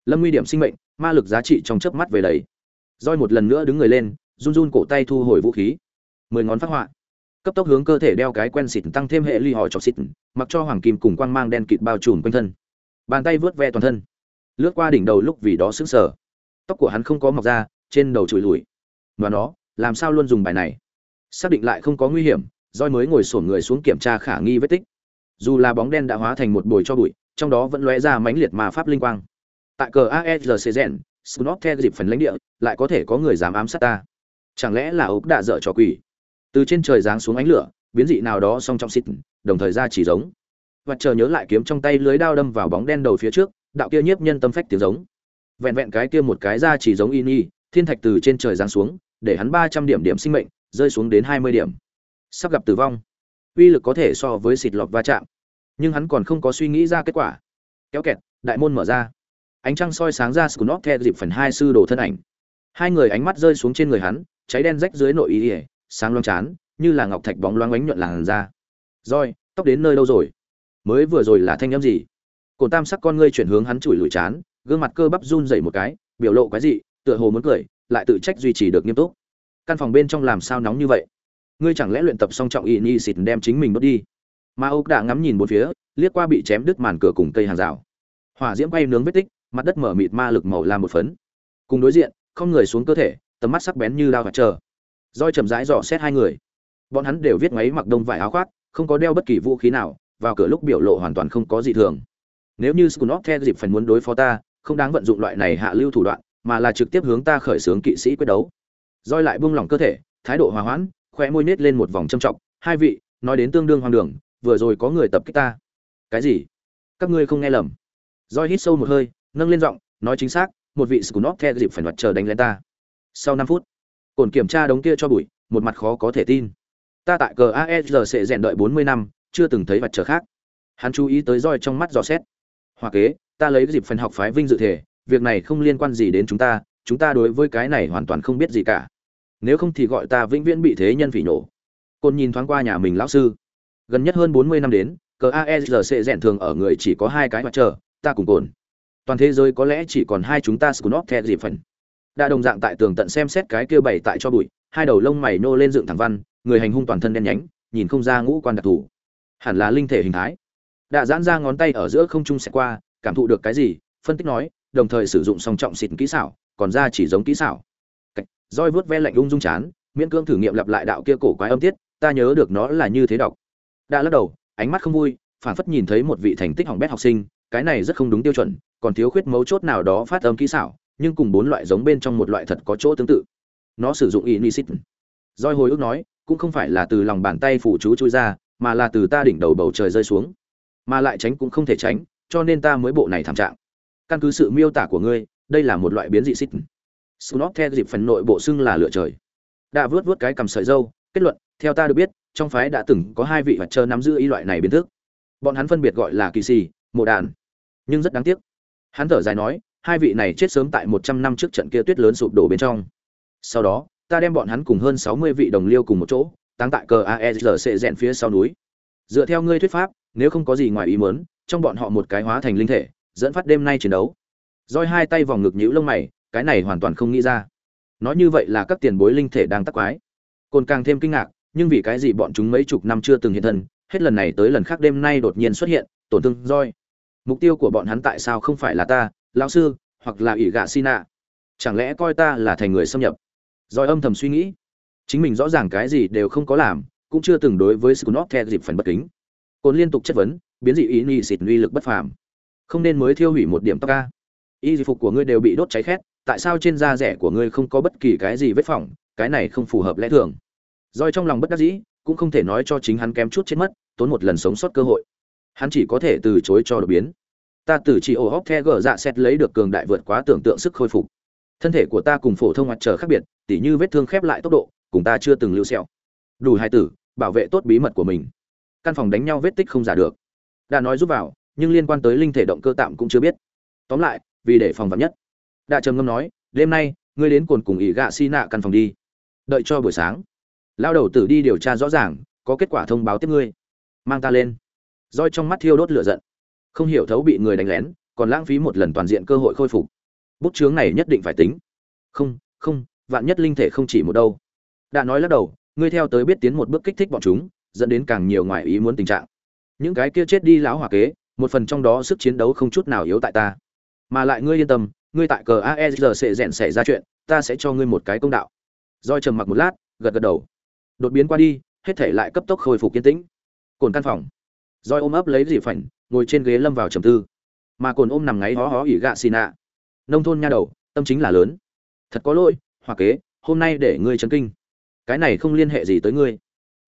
Lâm nguy điểm sinh mệnh, ma lực giá trị trong chớp mắt về đầy. Roi một lần nữa đứng người lên, run run cổ tay thu hồi vũ khí. Mười ngón phát họa. Cấp tốc hướng cơ thể đeo cái quen xịt tăng thêm hệ ly hỏi cho xịt, mặc cho hoàng kim cùng quang mang đen kịt bao trùm quanh thân. Bàn tay vớt ve toàn thân. Lướt qua đỉnh đầu lúc vì đó sững sờ. Tóc của hắn không có mọc ra, trên đầu trùi lùi và nó, làm sao luôn dùng bài này? Xác định lại không có nguy hiểm roi mới ngồi sổn người xuống kiểm tra khả nghi vết tích. Dù là bóng đen đã hóa thành một bồi cho bụi, trong đó vẫn lóe ra mãnh liệt mà pháp linh quang. Tại cờ aesrc gen snot theo dịp phần lãnh địa, lại có thể có người dám ám sát ta. Chẳng lẽ là ốc đạ dở trò quỷ? Từ trên trời giáng xuống ánh lửa, biến dị nào đó song trong xịt, đồng thời ra chỉ giống. Và chờ nhớ lại kiếm trong tay lưới đao đâm vào bóng đen đầu phía trước, đạo kia nhiếp nhân tâm phách tiếng giống. Vẹn vẹn cái kia một cái ra chỉ giống y y thiên thạch từ trên trời giáng xuống để hắn ba trăm điểm điểm sinh mệnh, rơi xuống đến hai mươi điểm. Sắp gặp tử vong. Uy lực có thể so với xịt lọt va chạm. Nhưng hắn còn không có suy nghĩ ra kết quả. Kéo kẹt, đại môn mở ra. Ánh trăng soi sáng ra scunop the dịp phần hai sư đồ thân ảnh. Hai người ánh mắt rơi xuống trên người hắn, cháy đen rách dưới nội ý ỉa sáng loang chán, như là ngọc thạch bóng loáng ánh nhuận làn ra roi tóc đến nơi đâu rồi? Mới vừa rồi là thanh âm gì? Cồn tam sắc con ngươi chuyển hướng hắn chùi lùi chán, gương mặt cơ bắp run dậy một cái, biểu lộ cái gì tựa hồ muốn cười lại tự trách duy trì được nghiêm túc. Căn phòng bên trong làm sao nóng như vậy? Ngươi chẳng lẽ luyện tập song trọng y ni xịt đem chính mình đốt đi? Mà ốc đã ngắm nhìn bốn phía, liếc qua bị chém đứt màn cửa cùng cây hàng rào. Hỏa diễm bay nướng vết tích, mặt đất mở mịt ma lực màu làm một phấn. Cùng đối diện, không người xuống cơ thể, tầm mắt sắc bén như đao và chờ. Roi chầm rãi dò xét hai người. Bọn hắn đều viết máy mặc đông vải áo khoác, không có đeo bất kỳ vũ khí nào, vào cửa lúc biểu lộ hoàn toàn không có gì thường. Nếu như scunop theo dịp phần muốn đối phó ta, không đáng vận dụng loại này hạ lưu thủ đoạn mà là trực tiếp hướng ta khởi xướng kỵ sĩ quyết đấu. Roi lại buông lỏng cơ thể, thái độ hòa hoãn, khóe môi nết lên một vòng trâm trọng. Hai vị, nói đến tương đương hoang đường, vừa rồi có người tập kích ta. Cái gì? Các ngươi không nghe lầm. Roi hít sâu một hơi, nâng lên giọng, nói chính xác, một vị Skunov theo dịp phải mặt chờ đánh lên ta. Sau năm phút, cồn kiểm tra đống kia cho bụi, một mặt khó có thể tin. Ta tại cờ aesr sẽ rèn đợi bốn mươi năm, chưa từng thấy vật chờ khác. Hắn chú ý tới roi trong mắt dò xét. Hoa kế, ta lấy dịp phần học phái vinh dự thể việc này không liên quan gì đến chúng ta chúng ta đối với cái này hoàn toàn không biết gì cả. Nếu không thì gọi ta vĩnh viễn bị thế nhân phỉ nổ. Côn nhìn thoáng qua nhà mình lão sư. Gần nhất hơn bốn mươi năm đến, cờ aegc rèn thường ở người chỉ có hai cái mặt trời ta cùng cồn toàn thế giới có lẽ chỉ còn hai chúng ta scunop theo dịp phần. Đã đồng dạng tại tường tận xem xét cái kia bày tại cho bụi, hai đầu lông mày nô lên dựng thẳng văn, người hành hung toàn thân đen nhánh, nhìn không ra ngũ quan đặc thù. Hẳn là linh thể hình thái. Đã giãn ra ngón tay ở giữa không trung xẹt qua, cảm thụ được cái gì, phân tích nói đồng thời sử dụng song trọng xịt kỹ xảo còn ra chỉ giống kỹ xảo. Cách, roi vớt ve lạnh ung dung chán miễn cưỡng thử nghiệm lặp lại đạo kia cổ quái âm tiết ta nhớ được nó là như thế đọc. Đã lắc đầu ánh mắt không vui phản phất nhìn thấy một vị thành tích hỏng bét học sinh cái này rất không đúng tiêu chuẩn còn thiếu khuyết mấu chốt nào đó phát âm kỹ xảo nhưng cùng bốn loại giống bên trong một loại thật có chỗ tương tự. Nó sử dụng inisit roi hồi ức nói cũng không phải là từ lòng bàn tay phủ chú chui ra mà là từ ta đỉnh đầu bầu trời rơi xuống. Mà lại tránh cũng không thể tránh cho nên ta mới bộ này thảm trạng căn cứ sự miêu tả của ngươi đây là một loại biến dị xích. Snot theo dịp phần nội bộ xưng là lựa trời. Đã vướt vướt cái cầm sợi dâu kết luận theo ta được biết trong phái đã từng có hai vị vật chờ nắm giữ ý loại này biến thức. Bọn hắn phân biệt gọi là kỳ sĩ, mộ đàn. Nhưng rất đáng tiếc. Hắn thở dài nói hai vị này chết sớm tại một trăm năm trước trận kia tuyết lớn sụp đổ bên trong. Sau đó, ta đem bọn hắn cùng hơn sáu mươi vị đồng liêu cùng một chỗ, táng tại cờ AERC rèn phía sau núi. Dựa theo ngươi thuyết pháp, nếu không có gì ngoài ý muốn, trong bọn họ một cái hóa thành linh thể, dẫn phát đêm nay chiến đấu. Roi hai tay vòng ngực nhũ lông mày, cái này hoàn toàn không nghĩ ra. Nói như vậy là các tiền bối linh thể đang tác quái. cồn càng thêm kinh ngạc, nhưng vì cái gì bọn chúng mấy chục năm chưa từng hiện thân, hết lần này tới lần khác đêm nay đột nhiên xuất hiện, tổn thương Roi. Mục tiêu của bọn hắn tại sao không phải là ta, lão sư hoặc là ỷ gạ xin ạ chẳng lẽ coi ta là thành người xâm nhập roi âm thầm suy nghĩ chính mình rõ ràng cái gì đều không có làm cũng chưa từng đối với Skunov theo dịp phần bất kính cồn liên tục chất vấn biến dị ý nhị xịt uy lực bất phàm không nên mới thiêu hủy một điểm tóc ca. Y phục của ngươi đều bị đốt cháy khét, tại sao trên da rẻ của ngươi không có bất kỳ cái gì vết phỏng? Cái này không phù hợp lẽ thường. Roi trong lòng bất đắc dĩ, cũng không thể nói cho chính hắn kém chút chết mất, tốn một lần sống sót cơ hội. Hắn chỉ có thể từ chối cho đột biến. Ta từ chỉ ổ hóc the gờ dạ xét lấy được cường đại vượt quá tưởng tượng sức khôi phục. Thân thể của ta cùng phổ thông mặt trời khác biệt, tỉ như vết thương khép lại tốc độ, cùng ta chưa từng lưu xẹo đủ hai tử, bảo vệ tốt bí mật của mình. Căn phòng đánh nhau vết tích không giả được. Đã nói giúp vào nhưng liên quan tới linh thể động cơ tạm cũng chưa biết. Tóm lại, vì để phòng vắn nhất. Đạ trầm ngâm nói, đêm nay, ngươi đến cồn cùng ỷ gạ xi nạ căn phòng đi. Đợi cho buổi sáng lao đầu tử đi điều tra rõ ràng, có kết quả thông báo tiếp ngươi. Mang ta lên. Roi trong mắt thiêu đốt lửa giận. Không hiểu thấu bị người đánh lén, còn lãng phí một lần toàn diện cơ hội khôi phục. Bút chướng này nhất định phải tính. Không không, vạn nhất linh thể không chỉ một đâu. Đã nói lắc đầu, ngươi theo tới biết tiến một bước kích thích bọn chúng, dẫn đến càng nhiều ngoài ý muốn tình trạng. Những cái kia chết đi lão hỏa kế một phần trong đó sức chiến đấu không chút nào yếu tại ta. Mà lại ngươi yên tâm, ngươi tại cờ aesr sẽ rèn xảy ra chuyện, ta sẽ cho ngươi một cái công đạo. Roi trầm mặc một lát, gật gật đầu. Đột biến qua đi, hết thể lại cấp tốc khôi phục kiên tĩnh. Cồn căn phòng. Roi ôm ấp lấy dị phảnh, ngồi trên ghế lâm vào trầm tư. Mà cồn ôm nằm ngáy hó hó ỉ gạ xì nạ. Nông thôn nha đầu, tâm chính là lớn. Thật có lỗi hoặc kế, hôm nay để ngươi chấn kinh. Cái này không liên hệ gì tới ngươi.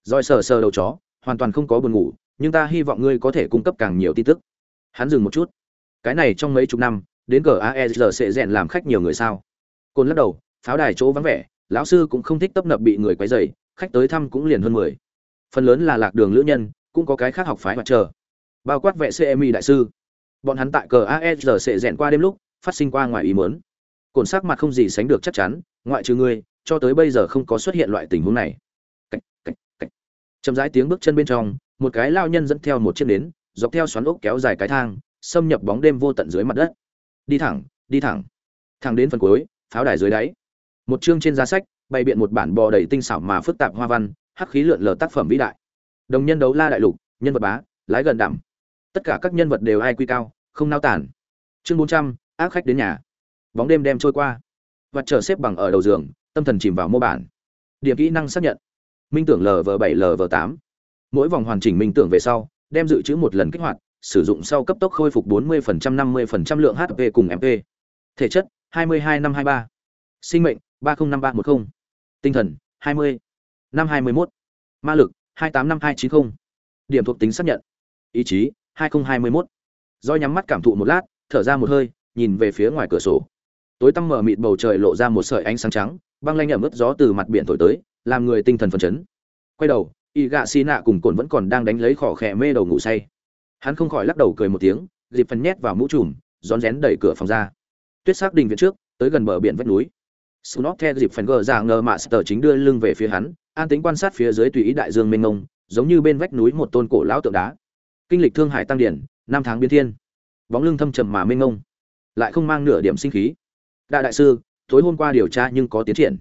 Roi sờ sờ đầu chó, hoàn toàn không có buồn ngủ nhưng ta hy vọng ngươi có thể cung cấp càng nhiều tin tức. Hắn dừng một chút. Cái này trong mấy chục năm, đến cờ sẽ rèn làm khách nhiều người sao? Côn lắc đầu, pháo đài chỗ vắng vẻ, lão sư cũng không thích tấp nập bị người quấy rầy, khách tới thăm cũng liền hơn mười. Phần lớn là lạc đường lữ nhân, cũng có cái khác học phái mặt chờ. Bao quát vệ cmi đại sư. Bọn hắn tại cờ sẽ rèn qua đêm lúc, phát sinh qua ngoài ý muốn. Cồn sắc mặt không gì sánh được chắc chắn, ngoại trừ ngươi, cho tới bây giờ không có xuất hiện loại tình huống này. Cách cách cách. Chậm rãi tiếng bước chân bên trong một cái lao nhân dẫn theo một chiếc nến, dọc theo xoắn ốc kéo dài cái thang, xâm nhập bóng đêm vô tận dưới mặt đất. Đi thẳng đi thẳng. Thẳng đến phần cuối, pháo đài dưới đáy. Một chương trên giá sách, bày biện một bản bò đầy tinh xảo mà phức tạp hoa văn, hắc khí lượn lờ tác phẩm vĩ đại. Đồng nhân đấu la đại lục, nhân vật bá, lái gần đảm tất cả các nhân vật đều ai quy cao, không nao tản chương bốn trăm, ác khách đến nhà. Bóng đêm đem trôi qua. Và chờ xếp bằng ở đầu giường, tâm thần chìm vào mô bản. Điểm kỹ năng xác nhận. Minh tưởng lv bảy lv tám mỗi vòng hoàn chỉnh minh tưởng về sau đem dự trữ một lần kích hoạt sử dụng sau cấp tốc khôi phục 40% 50% lượng HP cùng MP. Thể chất 22 năm 23. Sinh mệnh 305310. Tinh thần 20. Năm 21. Ma lực 285290. Điểm thuộc tính xác nhận. Ý chí 2021. Do nhắm mắt cảm thụ một lát, thở ra một hơi, nhìn về phía ngoài cửa sổ. Tối tăm mờ mịt bầu trời lộ ra một sợi ánh sáng trắng, băng lanh ẩm ướt gió từ mặt biển thổi tới, làm người tinh thần phấn chấn. Quay đầu, y gạ Xì nạ cùng cồn vẫn còn đang đánh lấy khỏ khẽ mê đầu ngủ say hắn không khỏi lắc đầu cười một tiếng dịp phần nhét vào mũ trùm rón rén đẩy cửa phòng ra tuyết xác đình viện trước tới gần bờ biển vách núi snob theo dịp phần gờ ra ngờ mạ sờ chính đưa lưng về phía hắn, an tính quan sát phía dưới tùy ý đại dương mênh mông, giống như bên vách núi một tôn cổ lão tượng đá. Kinh lịch thương hải tăng điển, năm tháng biến thiên. Bóng lưng thâm trầm mà mênh mông, lại không mang nửa điểm sinh khí. Đại đại sư, tối hôm qua điều tra nhưng có tiến triển.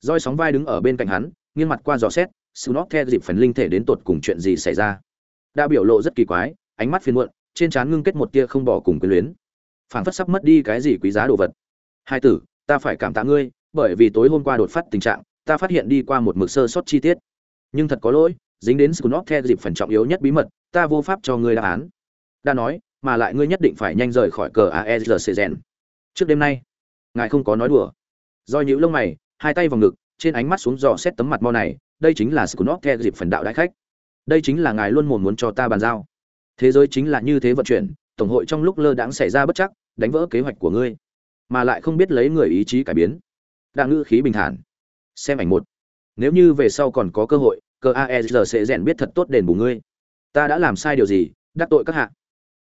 Roi sóng vai đứng ở bên cạnh hắn, nghiêng mặt qua dò xét, Snot theo dịp phần linh thể đến tột cùng chuyện gì xảy ra. Đã biểu lộ rất kỳ quái, ánh mắt phiền muộn trên trán ngưng kết một tia không bỏ cùng quyến luyến. Phảng phất sắp mất đi cái gì quý giá đồ vật. Hai tử ta phải cảm tạ ngươi bởi vì tối hôm qua đột phát tình trạng ta phát hiện đi qua một mực sơ sót chi tiết. Nhưng thật có lỗi dính đến scunop theo dịp phần trọng yếu nhất bí mật ta vô pháp cho ngươi đáp án. Đã nói mà lại ngươi nhất định phải nhanh rời khỏi cờ aesrcgen trước đêm nay ngài không có nói đùa. Do những lông mày hai tay vào ngực trên ánh mắt xuống dò xét tấm mặt mo này đây chính là scunop theo dịp phần đạo đại khách. Đây chính là ngài luôn muốn muốn cho ta bàn giao. Thế giới chính là như thế vận chuyển, tổng hội trong lúc lơ đãng xảy ra bất chắc, đánh vỡ kế hoạch của ngươi, mà lại không biết lấy người ý chí cải biến. Đang ngữ khí bình thản. Xem ảnh một. Nếu như về sau còn có cơ hội cơ aesr sẽ rèn biết thật tốt đền bù ngươi. Ta đã làm sai điều gì, đắc tội các hạ.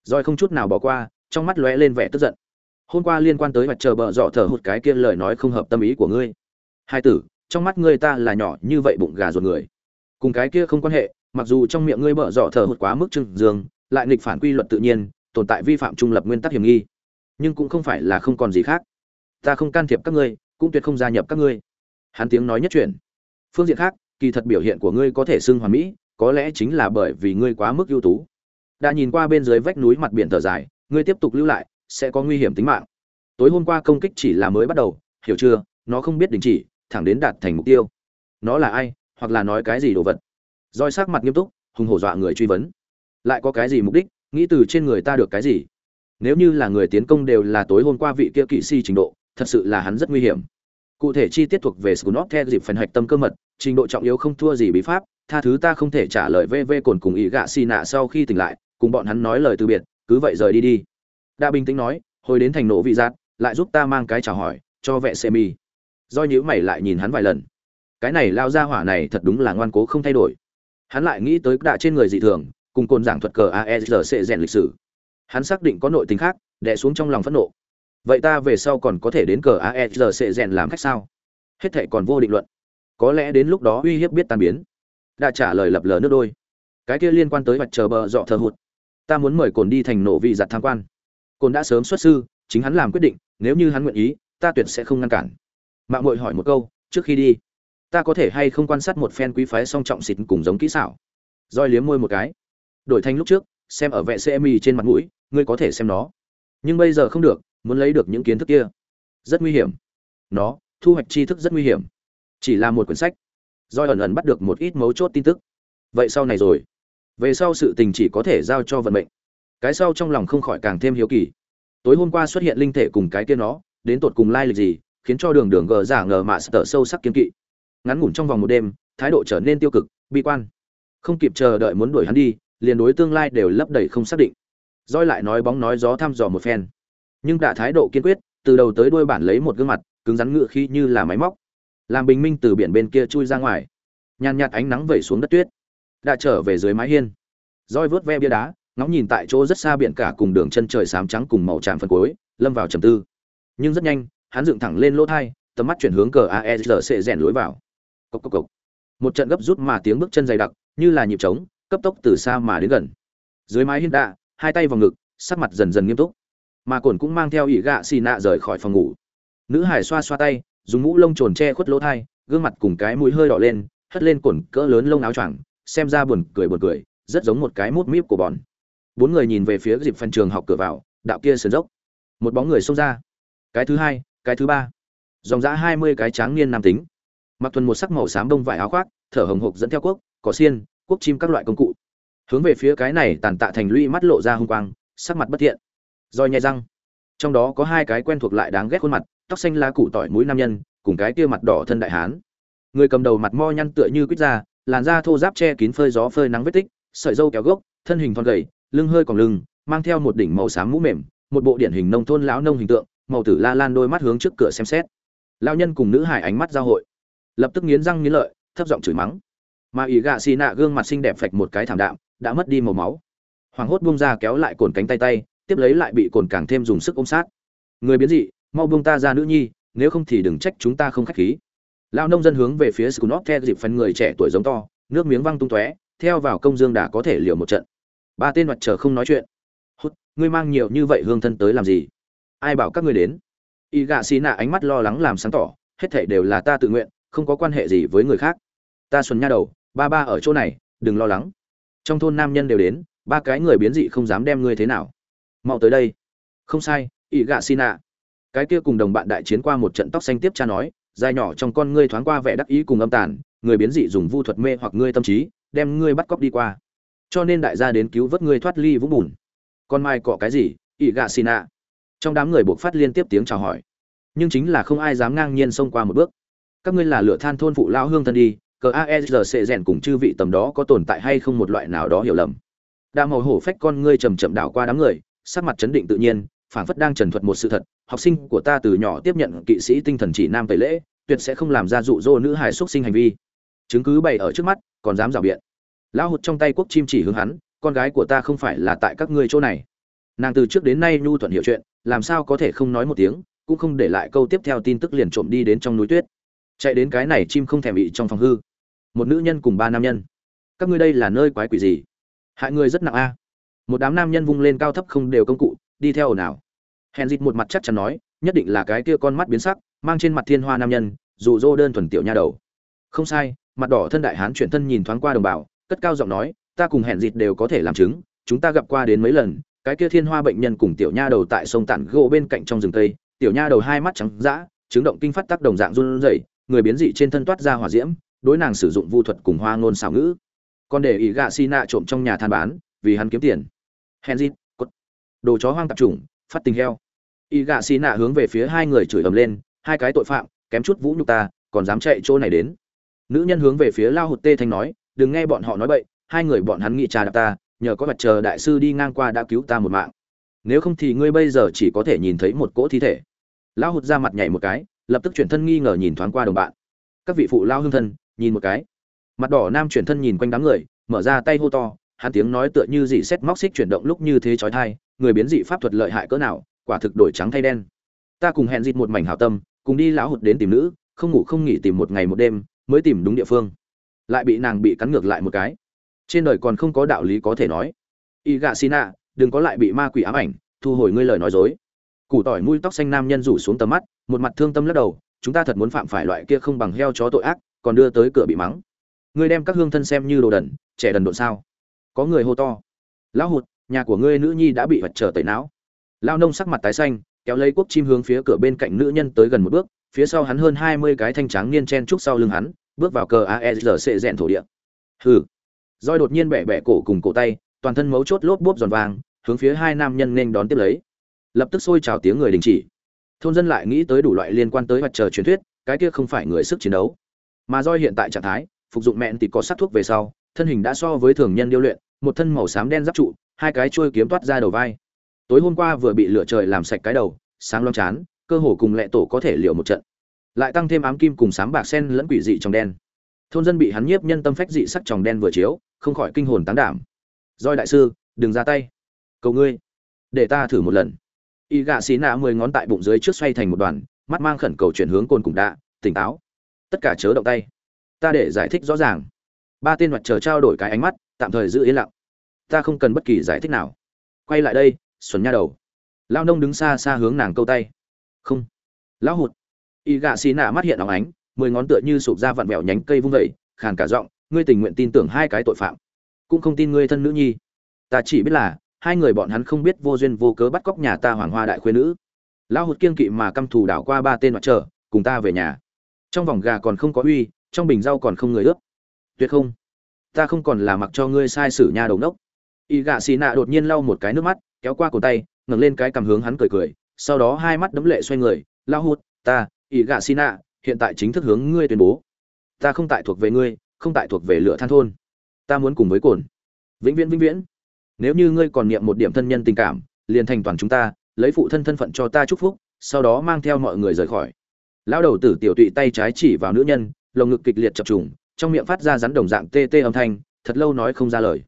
Rồi không chút nào bỏ qua, trong mắt lóe lên vẻ tức giận. Hôm qua liên quan tới mặt chờ bợ rọ thở hụt cái kia lời nói không hợp tâm ý của ngươi. Hai tử trong mắt ngươi ta là nhỏ như vậy bụng gà ruột người. Cùng cái kia không quan hệ, mặc dù trong miệng ngươi bở dọ thở hụt quá mức trưng dương, lại nghịch phản quy luật tự nhiên, tồn tại vi phạm trung lập nguyên tắc hiểm nghi. Nhưng cũng không phải là không còn gì khác. Ta không can thiệp các ngươi, cũng tuyệt không gia nhập các ngươi. Hắn tiếng nói nhất chuyển. Phương diện khác, kỳ thật biểu hiện của ngươi có thể xưng hoàn mỹ, có lẽ chính là bởi vì ngươi quá mức ưu tú. Đã nhìn qua bên dưới vách núi mặt biển thở dài, ngươi tiếp tục lưu lại, sẽ có nguy hiểm tính mạng. Tối hôm qua công kích chỉ là mới bắt đầu, hiểu chưa? Nó không biết đình chỉ thẳng đến đạt thành mục tiêu. Nó là ai, hoặc là nói cái gì đồ vật? Roi sắc mặt nghiêm túc, hùng hổ dọa người truy vấn. Lại có cái gì mục đích, nghĩ từ trên người ta được cái gì? Nếu như là người tiến công đều là tối hôm qua vị kia kỵ sĩ trình độ, thật sự là hắn rất nguy hiểm. Cụ thể chi tiết thuộc về scunop theo dịp phần hạch tâm cơ mật, trình độ trọng yếu không thua gì bí pháp, tha thứ ta không thể trả lời vv cồn cùng ý gạ xì nạ sau khi tỉnh lại, cùng bọn hắn nói lời từ biệt, cứ vậy rời đi đi. Đa bình tĩnh nói, hồi đến thành nổ vị giác, lại giúp ta mang cái chào hỏi, cho vệ xe mi do nhữ mày lại nhìn hắn vài lần. Cái này lao ra hỏa này thật đúng là ngoan cố không thay đổi. Hắn lại nghĩ tới đạ trên người dị thường, cùng cồn giảng thuật cờ aesr rèn lịch sử. Hắn xác định có nội tình khác đẻ xuống trong lòng phẫn nộ. Vậy ta về sau còn có thể đến cờ aesg rèn làm khách sao? Hết thệ còn vô định luận. Có lẽ đến lúc đó uy hiếp biết tan biến. Đã trả lời lập lờ nước đôi. Cái kia liên quan tới mặt chờ bờ dọ thờ hụt. Ta muốn mời cồn đi thành nổ vị giặt tham quan. Cồn đã sớm xuất sư, chính hắn làm quyết định, nếu như hắn nguyện ý, ta tuyệt sẽ không ngăn cản mạng mội hỏi một câu, trước khi đi, ta có thể hay không quan sát một phen quý phái song trọng xịt cùng giống kỹ xảo? Roi liếm môi một cái. Đổi thành lúc trước, xem ở vệ cmi trên mặt mũi, ngươi có thể xem nó. Nhưng bây giờ không được, muốn lấy được những kiến thức kia. Rất nguy hiểm. Nó, thu hoạch tri thức rất nguy hiểm. Chỉ là một quyển sách. Roi ẩn ẩn bắt được một ít mấu chốt tin tức. Vậy sau này rồi. Về sau sự tình chỉ có thể giao cho vận mệnh. Cái sau trong lòng không khỏi càng thêm hiếu kỳ. Tối hôm qua xuất hiện linh thể cùng cái kia nó, đến tột cùng lai lịch gì khiến cho đường đường gờ giả ngờ mạ sợ sâu sắc kiên kỵ. Ngắn ngủn trong vòng một đêm, thái độ trở nên tiêu cực, bi quan. Không kịp chờ đợi muốn đuổi hắn đi, liền đối tương lai đều lấp đầy không xác định. Roi lại nói bóng nói gió thăm dò một phen. Nhưng đã thái độ kiên quyết, từ đầu tới đuôi bản lấy một gương mặt, cứng rắn ngựa khi như là máy móc. Làm bình minh từ biển bên kia chui ra ngoài. Nhàn nhạt ánh nắng vẩy xuống đất tuyết. Đã trở về dưới mái hiên. Roi vớt ve bia đá, ngóng nhìn tại chỗ rất xa biển cả cùng đường chân trời xám trắng cùng màu tràm phân cuối, lâm vào trầm tư. Nhưng rất nhanh hắn dựng thẳng lên lỗ thai, tầm mắt chuyển hướng cờ aesg rèn lối vào. Cốc cốc cốc. một trận gấp rút mà tiếng bước chân dày đặc, như là nhịp trống, cấp tốc từ xa mà đến gần. Dưới mái hiên đạ, hai tay vào ngực, sắc mặt dần dần nghiêm túc. Mà cồn cũng mang theo ỷ gạ xì nạ rời khỏi phòng ngủ. Nữ hải xoa xoa tay, dùng mũ lông trồn che khuất lỗ thai, gương mặt cùng cái mũi hơi đỏ lên, hất lên cồn cỡ lớn lông áo choàng, xem ra buồn cười buồn cười, rất giống một cái mút míp của bọn. Bốn người nhìn về phía dịp phần trường học cửa vào, đạo kia sườn dốc. Một bóng người xông ra. Cái thứ hai cái thứ ba. Dòng dã hai mươi cái tráng niên nam tính. Mặc thuần một sắc màu xám bông vải áo khoác, thở hồng hộc dẫn theo quốc có xiên, quốc chim các loại công cụ. Hướng về phía cái này tàn tạ thành lũy mắt lộ ra hung quang, sắc mặt bất thiện. Roi nhai răng. Trong đó có hai cái quen thuộc lại đáng ghét khuôn mặt, tóc xanh lá củ tỏi mũi nam nhân, cùng cái kia mặt đỏ thân đại hán. Người cầm đầu mặt mo nhăn tựa như quýt da, làn da thô ráp che kín phơi gió phơi nắng vết tích, sợi dâu kéo gốc, thân hình thon gầy, lưng hơi còn lưng, mang theo một đỉnh màu xám mũ mềm, một bộ điển hình nông thôn lão nông hình tượng màu tử la lan đôi mắt hướng trước cửa xem xét. Lao nhân cùng nữ hải ánh mắt giao hội. Lập tức nghiến răng nghiến lợi, thấp giọng chửi mắng. Mà ỷ gạ xì nạ gương mặt xinh đẹp phạch một cái thảm đạm, đã mất đi màu máu. Hoàng hốt buông ra kéo lại cồn cánh tay tay, tiếp lấy lại bị cồn càng thêm dùng sức ôm sát. Người biến dị, mau buông ta ra nữ nhi, nếu không thì đừng trách chúng ta không khách khí. Lao nông dân hướng về phía scunop theo dịp phần người trẻ tuổi giống to, nước miếng văng tung tóe, theo vào công dương đã có thể liều một trận. Ba tên mặt chờ không nói chuyện. Hút, ngươi mang nhiều như vậy hương thân tới làm gì? Ai bảo các ngươi đến? Y gạ xì nạ ánh mắt lo lắng làm sáng tỏ, hết thảy đều là ta tự nguyện, không có quan hệ gì với người khác. Ta xuân nha đầu, ba ba ở chỗ này, đừng lo lắng. Trong thôn nam nhân đều đến, ba cái người biến dị không dám đem ngươi thế nào. Mau tới đây. Không sai y gạ xin ạ cái kia cùng đồng bạn đại chiến qua một trận tóc xanh tiếp cha nói, dài nhỏ trong con ngươi thoáng qua vẻ đắc ý cùng âm tàn, người biến dị dùng vu thuật mê hoặc ngươi tâm trí, đem ngươi bắt cóc đi qua. Cho nên đại gia đến cứu vớt ngươi thoát ly vũng bùn. Con mai cọ cái gì ỷ gạ xin ạ trong đám người buộc phát liên tiếp tiếng chào hỏi. Nhưng chính là không ai dám ngang nhiên xông qua một bước. Các ngươi là lựa than thôn phụ lao hương thân đi cờ aesg rèn cùng chư vị tầm đó có tồn tại hay không một loại nào đó hiểu lầm. Đa màu hổ phách con ngươi chầm chậm đảo qua đám người, sắc mặt chấn định tự nhiên, phảng phất đang trần thuật một sự thật, học sinh của ta từ nhỏ tiếp nhận kỵ sĩ tinh thần chỉ nam tẩy lễ, tuyệt sẽ không làm ra dụ dỗ nữ hài xuất sinh hành vi. Chứng cứ bày ở trước mắt, còn dám rào biện. Lão hụt trong tay quốc chim chỉ hướng hắn, con gái của ta không phải là tại các ngươi chỗ này. Nàng từ trước đến nay nhu thuận hiểu chuyện làm sao có thể không nói một tiếng, cũng không để lại câu tiếp theo tin tức liền trộm đi đến trong núi tuyết. Chạy đến cái này chim không thèm bị trong phòng hư. Một nữ nhân cùng ba nam nhân. Các ngươi đây là nơi quái quỷ gì? Hại người rất nặng a. Một đám nam nhân vung lên cao thấp không đều công cụ, đi theo ồn ào. Hèn dịt một mặt chắc chắn nói, nhất định là cái kia con mắt biến sắc, mang trên mặt thiên hoa nam nhân dụ dỗ đơn thuần tiểu nha đầu. Không sai, mặt đỏ thân đại hán chuyển thân nhìn thoáng qua đồng bào, cất cao giọng nói, ta cùng hẹn dịt đều có thể làm chứng, chúng ta gặp qua đến mấy lần cái kia thiên hoa bệnh nhân cùng tiểu nha đầu tại sông tản gỗ bên cạnh trong rừng tây tiểu nha đầu hai mắt trắng dã chứng động kinh phát tác đồng dạng run rẩy, người biến dị trên thân toát ra hỏa diễm, đối nàng sử dụng vu thuật cùng hoa ngôn xảo ngữ. Còn để ý gạ xi nạ trộm trong nhà than bán, vì hắn kiếm tiền. Henry cốt. Đồ chó hoang tạp chủng, phát tình heo. Ý gạ xi nạ hướng về phía hai người chửi ầm lên, hai cái tội phạm, kém chút vũ nhục ta, còn dám chạy chỗ này đến. Nữ nhân hướng về phía lao hụt tê thanh nói, đừng nghe bọn họ nói bậy, hai người bọn hắn nghị trà đạp ta nhờ có mặt chờ đại sư đi ngang qua đã cứu ta một mạng. Nếu không thì ngươi bây giờ chỉ có thể nhìn thấy một cỗ thi thể. Lão hụt ra mặt nhảy một cái, lập tức chuyển thân nghi ngờ nhìn thoáng qua đồng bạn. Các vị phụ lao hương thân, nhìn một cái. Mặt đỏ nam chuyển thân nhìn quanh đám người, mở ra tay hô to, hắn tiếng nói tựa như dị xét móc xích chuyển động lúc như thế chói thai người biến dị pháp thuật lợi hại cỡ nào, quả thực đổi trắng thay đen. Ta cùng hẹn dịt một mảnh hảo tâm, cùng đi lão hụt đến tìm nữ, không ngủ không nghỉ tìm một ngày một đêm, mới tìm đúng địa phương. Lại bị nàng bị cắn ngược lại một cái trên đời còn không có đạo lý có thể nói. Y gạ xin ạ đừng có lại bị ma quỷ ám ảnh, thu hồi ngươi lời nói dối. Củ tỏi mũi tóc xanh nam nhân rủ xuống tầm mắt, một mặt thương tâm lắc đầu, chúng ta thật muốn phạm phải loại kia không bằng heo chó tội ác, còn đưa tới cửa bị mắng. Ngươi đem các hương thân xem như đồ đần, trẻ đần độn sao? Có người hô to. Lão hụt, nhà của ngươi nữ nhi đã bị vật trở tẩy não. Lao nông sắc mặt tái xanh, kéo lấy quốc chim hướng phía cửa bên cạnh nữ nhân tới gần một bước, phía sau hắn hơn hai mươi cái thanh tráng niên chen trúc sau lưng hắn, bước vào cờ aesrc rèn thổ địa. Hừ roi đột nhiên bẻ bẻ cổ cùng cổ tay, toàn thân mấu chốt lốp bốp giòn vàng, hướng phía hai nam nhân nên đón tiếp lấy. Lập tức xôi trào tiếng người đình chỉ. Thôn dân lại nghĩ tới đủ loại liên quan tới mặt trời truyền thuyết, cái kia không phải người sức chiến đấu. Mà roi hiện tại trạng thái, phục dụng mẹn thì có sát thuốc về sau, thân hình đã so với thường nhân điêu luyện, một thân màu xám đen giáp trụ, hai cái chuôi kiếm toát ra đầu vai. Tối hôm qua vừa bị lửa trời làm sạch cái đầu, sáng loang chán, cơ hồ cùng lệ tổ có thể liệu một trận. Lại tăng thêm ám kim cùng sám bạc sen lẫn quỷ dị trong đen thôn dân bị hắn nhiếp nhân tâm phách dị sắc tròng đen vừa chiếu, không khỏi kinh hồn tán đảm. Roi đại sư, đừng ra tay. Cầu ngươi, để ta thử một lần. Y gạ xí nạ mười ngón tại bụng dưới trước xoay thành một đoàn, mắt mang khẩn cầu chuyển hướng côn cùng đạ, tỉnh táo. Tất cả chớ động tay. Ta để giải thích rõ ràng. Ba tên mặt chờ trao đổi cái ánh mắt, tạm thời giữ yên lặng. Ta không cần bất kỳ giải thích nào. Quay lại đây, xuẩn nha đầu. Lao nông đứng xa xa hướng nàng câu tay. Không. Lão hụt. Y gạ xì nạ mắt hiện óng ánh mười ngón tựa như sụp ra vặn vẹo nhánh cây vung vẩy khàn cả giọng, ngươi tình nguyện tin tưởng hai cái tội phạm, cũng không tin ngươi thân nữ nhi. Ta chỉ biết là, hai người bọn hắn không biết vô duyên vô cớ bắt cóc nhà ta hoàng hoa đại khuê nữ. Lão hụt kiên kỵ mà căm thù đảo qua ba tên mặt trở, cùng ta về nhà. Trong vòng gà còn không có uy, trong bình rau còn không người ướp. Tuyệt không. Ta không còn là mặc cho ngươi sai sử nhà đầu nốc. Y gạ xì nạ đột nhiên lau một cái nước mắt, kéo qua cổ tay, ngẩng lên cái cầm hướng hắn cười cười, sau đó hai mắt đấm lệ xoay người. Lao hụt, ta, y gạ xì nạ hiện tại chính thức hướng ngươi tuyên bố. Ta không tại thuộc về ngươi, không tại thuộc về lửa than thôn. Ta muốn cùng với cồn. Vĩnh viễn vĩnh viễn. Nếu như ngươi còn niệm một điểm thân nhân tình cảm, liền thành toàn chúng ta, lấy phụ thân thân phận cho ta chúc phúc, sau đó mang theo mọi người rời khỏi. Lão đầu tử tiểu tụy tay trái chỉ vào nữ nhân, lồng ngực kịch liệt chập trùng, trong miệng phát ra rắn đồng dạng tê tê âm thanh, thật lâu nói không ra lời.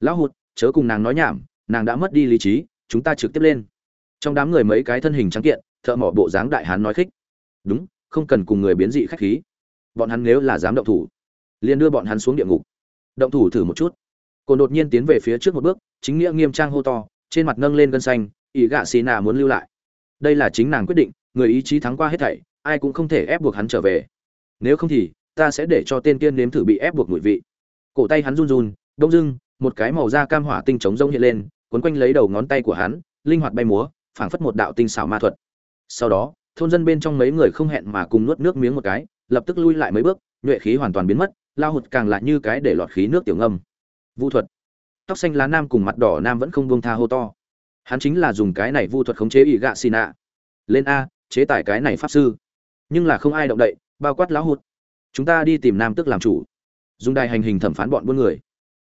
Lão hụt, chớ cùng nàng nói nhảm, nàng đã mất đi lý trí, chúng ta trực tiếp lên. Trong đám người mấy cái thân hình trắng kiện, thợ mỏ bộ dáng đại hán nói khích. Đúng không cần cùng người biến dị khách khí. Bọn hắn nếu là dám động thủ, liền đưa bọn hắn xuống địa ngục. Động thủ thử một chút. Cổ đột nhiên tiến về phía trước một bước, chính nghĩa nghiêm trang hô to, trên mặt nâng lên gân xanh ý gạ xì nà muốn lưu lại. Đây là chính nàng quyết định, người ý chí thắng qua hết thảy, ai cũng không thể ép buộc hắn trở về. Nếu không thì, ta sẽ để cho tên tiên nếm thử bị ép buộc mùi vị. Cổ tay hắn run run, đông dưng, một cái màu da cam hỏa tinh chống rông hiện lên, quấn quanh lấy đầu ngón tay của hắn, linh hoạt bay múa, phảng phất một đạo tinh xảo ma thuật. Sau đó thôn dân bên trong mấy người không hẹn mà cùng nuốt nước miếng một cái, lập tức lui lại mấy bước, nhuệ khí hoàn toàn biến mất, lao hụt càng lại như cái để lọt khí nước tiểu ngâm. Vu thuật. Tóc xanh lá nam cùng mặt đỏ nam vẫn không buông tha hô to. Hắn chính là dùng cái này vu thuật khống chế ỷ gạ xì nạ. Lên a, chế tài cái này pháp sư. Nhưng là không ai động đậy, bao quát lão hụt. Chúng ta đi tìm nam tức làm chủ. Dùng đài hành hình thẩm phán bọn buôn người.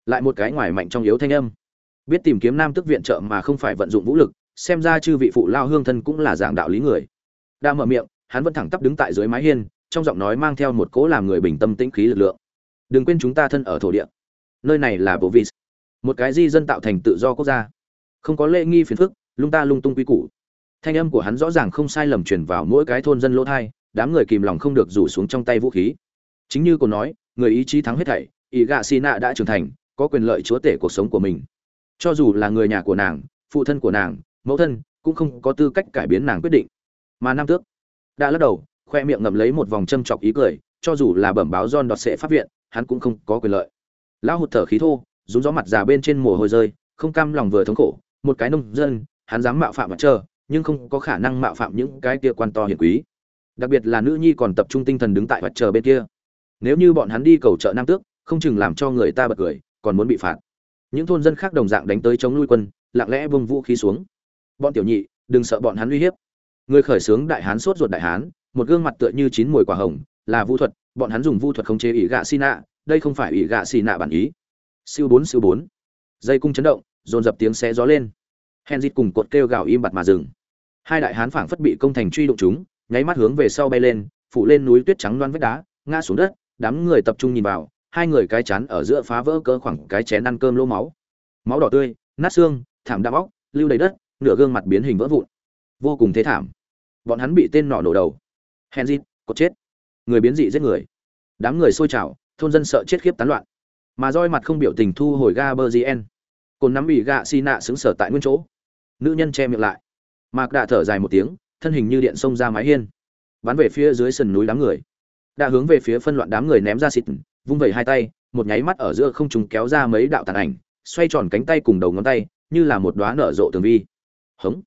Lại một cái ngoài mạnh trong yếu thanh âm. Biết tìm kiếm nam tức viện trợ mà không phải vận dụng vũ lực, xem ra chư vị phụ lao hương thân cũng là dạng đạo lý người đã mở miệng, hắn vẫn thẳng tắp đứng tại dưới mái hiên, trong giọng nói mang theo một cỗ làm người bình tâm tĩnh khí lực lượng. Đừng quên chúng ta thân ở thổ địa. Nơi này là bộ vị một cái di dân tạo thành tự do quốc gia. Không có lễ nghi phiền phức, lung ta lung tung quy củ. Thanh âm của hắn rõ ràng không sai lầm truyền vào mỗi cái thôn dân lỗ thai, đám người kìm lòng không được rủ xuống trong tay vũ khí. Chính như cô nói, người ý chí thắng hết thảy, ý gạ xì nạ đã trưởng thành, có quyền lợi chúa tể cuộc sống của mình. Cho dù là người nhà của nàng, phụ thân của nàng, mẫu thân, cũng không có tư cách cải biến nàng quyết định mà nam tước. Đã lắc đầu, khoe miệng ngậm lấy một vòng châm chọc ý cười, cho dù là bẩm báo John đọt sẽ phát viện, hắn cũng không có quyền lợi. Lão hụt thở khí thô, rúng gió mặt già bên trên mồ hôi rơi, không cam lòng vừa thống khổ, một cái nông dân, hắn dám mạo phạm mặt trơ nhưng không có khả năng mạo phạm những cái kia quan to hiền quý. Đặc biệt là nữ nhi còn tập trung tinh thần đứng tại mặt trời bên kia. Nếu như bọn hắn đi cầu trợ nam tước, không chừng làm cho người ta bật cười, còn muốn bị phạt. Những thôn dân khác đồng dạng đánh tới chống lui quân, lặng lẽ vung vũ khí xuống. Bọn tiểu nhị, đừng sợ bọn hắn uy hiếp người khởi xướng đại hán sốt ruột đại hán, một gương mặt tựa như chín mùi quả hồng, là vu thuật, bọn hắn dùng vu thuật khống chế ỷ gạ xi nạ, đây không phải ỷ gạ xi nạ bản ý. Siêu bốn siêu bốn. Dây cung chấn động, dồn dập tiếng xé gió lên. Hen dịt cùng cột kêu gào im bặt mà dừng. Hai đại hán phảng phất bị công thành truy đụng chúng, nháy mắt hướng về sau bay lên, phủ lên núi tuyết trắng loan vách đá, ngã xuống đất, đám người tập trung nhìn vào, hai người cái chán ở giữa phá vỡ cỡ khoảng cái chén ăn cơm lô máu. Máu đỏ tươi, nát xương, thảm đạm óc, lưu đầy đất, nửa gương mặt biến hình vỡ vụn. Vô cùng thế thảm bọn hắn bị tên nọ nổ đầu. Henry cột chết. Người biến dị giết người. Đám người xôi trào, thôn dân sợ chết khiếp tán loạn. Mà roi mặt không biểu tình thu hồi ga bơ gn cồn nắm bị gạ xi nạ xứng sở tại nguyên chỗ. Nữ nhân che miệng lại. Mạc đạ thở dài một tiếng, thân hình như điện xông ra mái hiên. Bắn về phía dưới sườn núi đám người. Đã hướng về phía phân loạn đám người ném ra xịt, vung vẩy hai tay, một nháy mắt ở giữa không trùng kéo ra mấy đạo tàn ảnh, xoay tròn cánh tay cùng đầu ngón tay, như là một đóa nở rộ tường vi. Hống.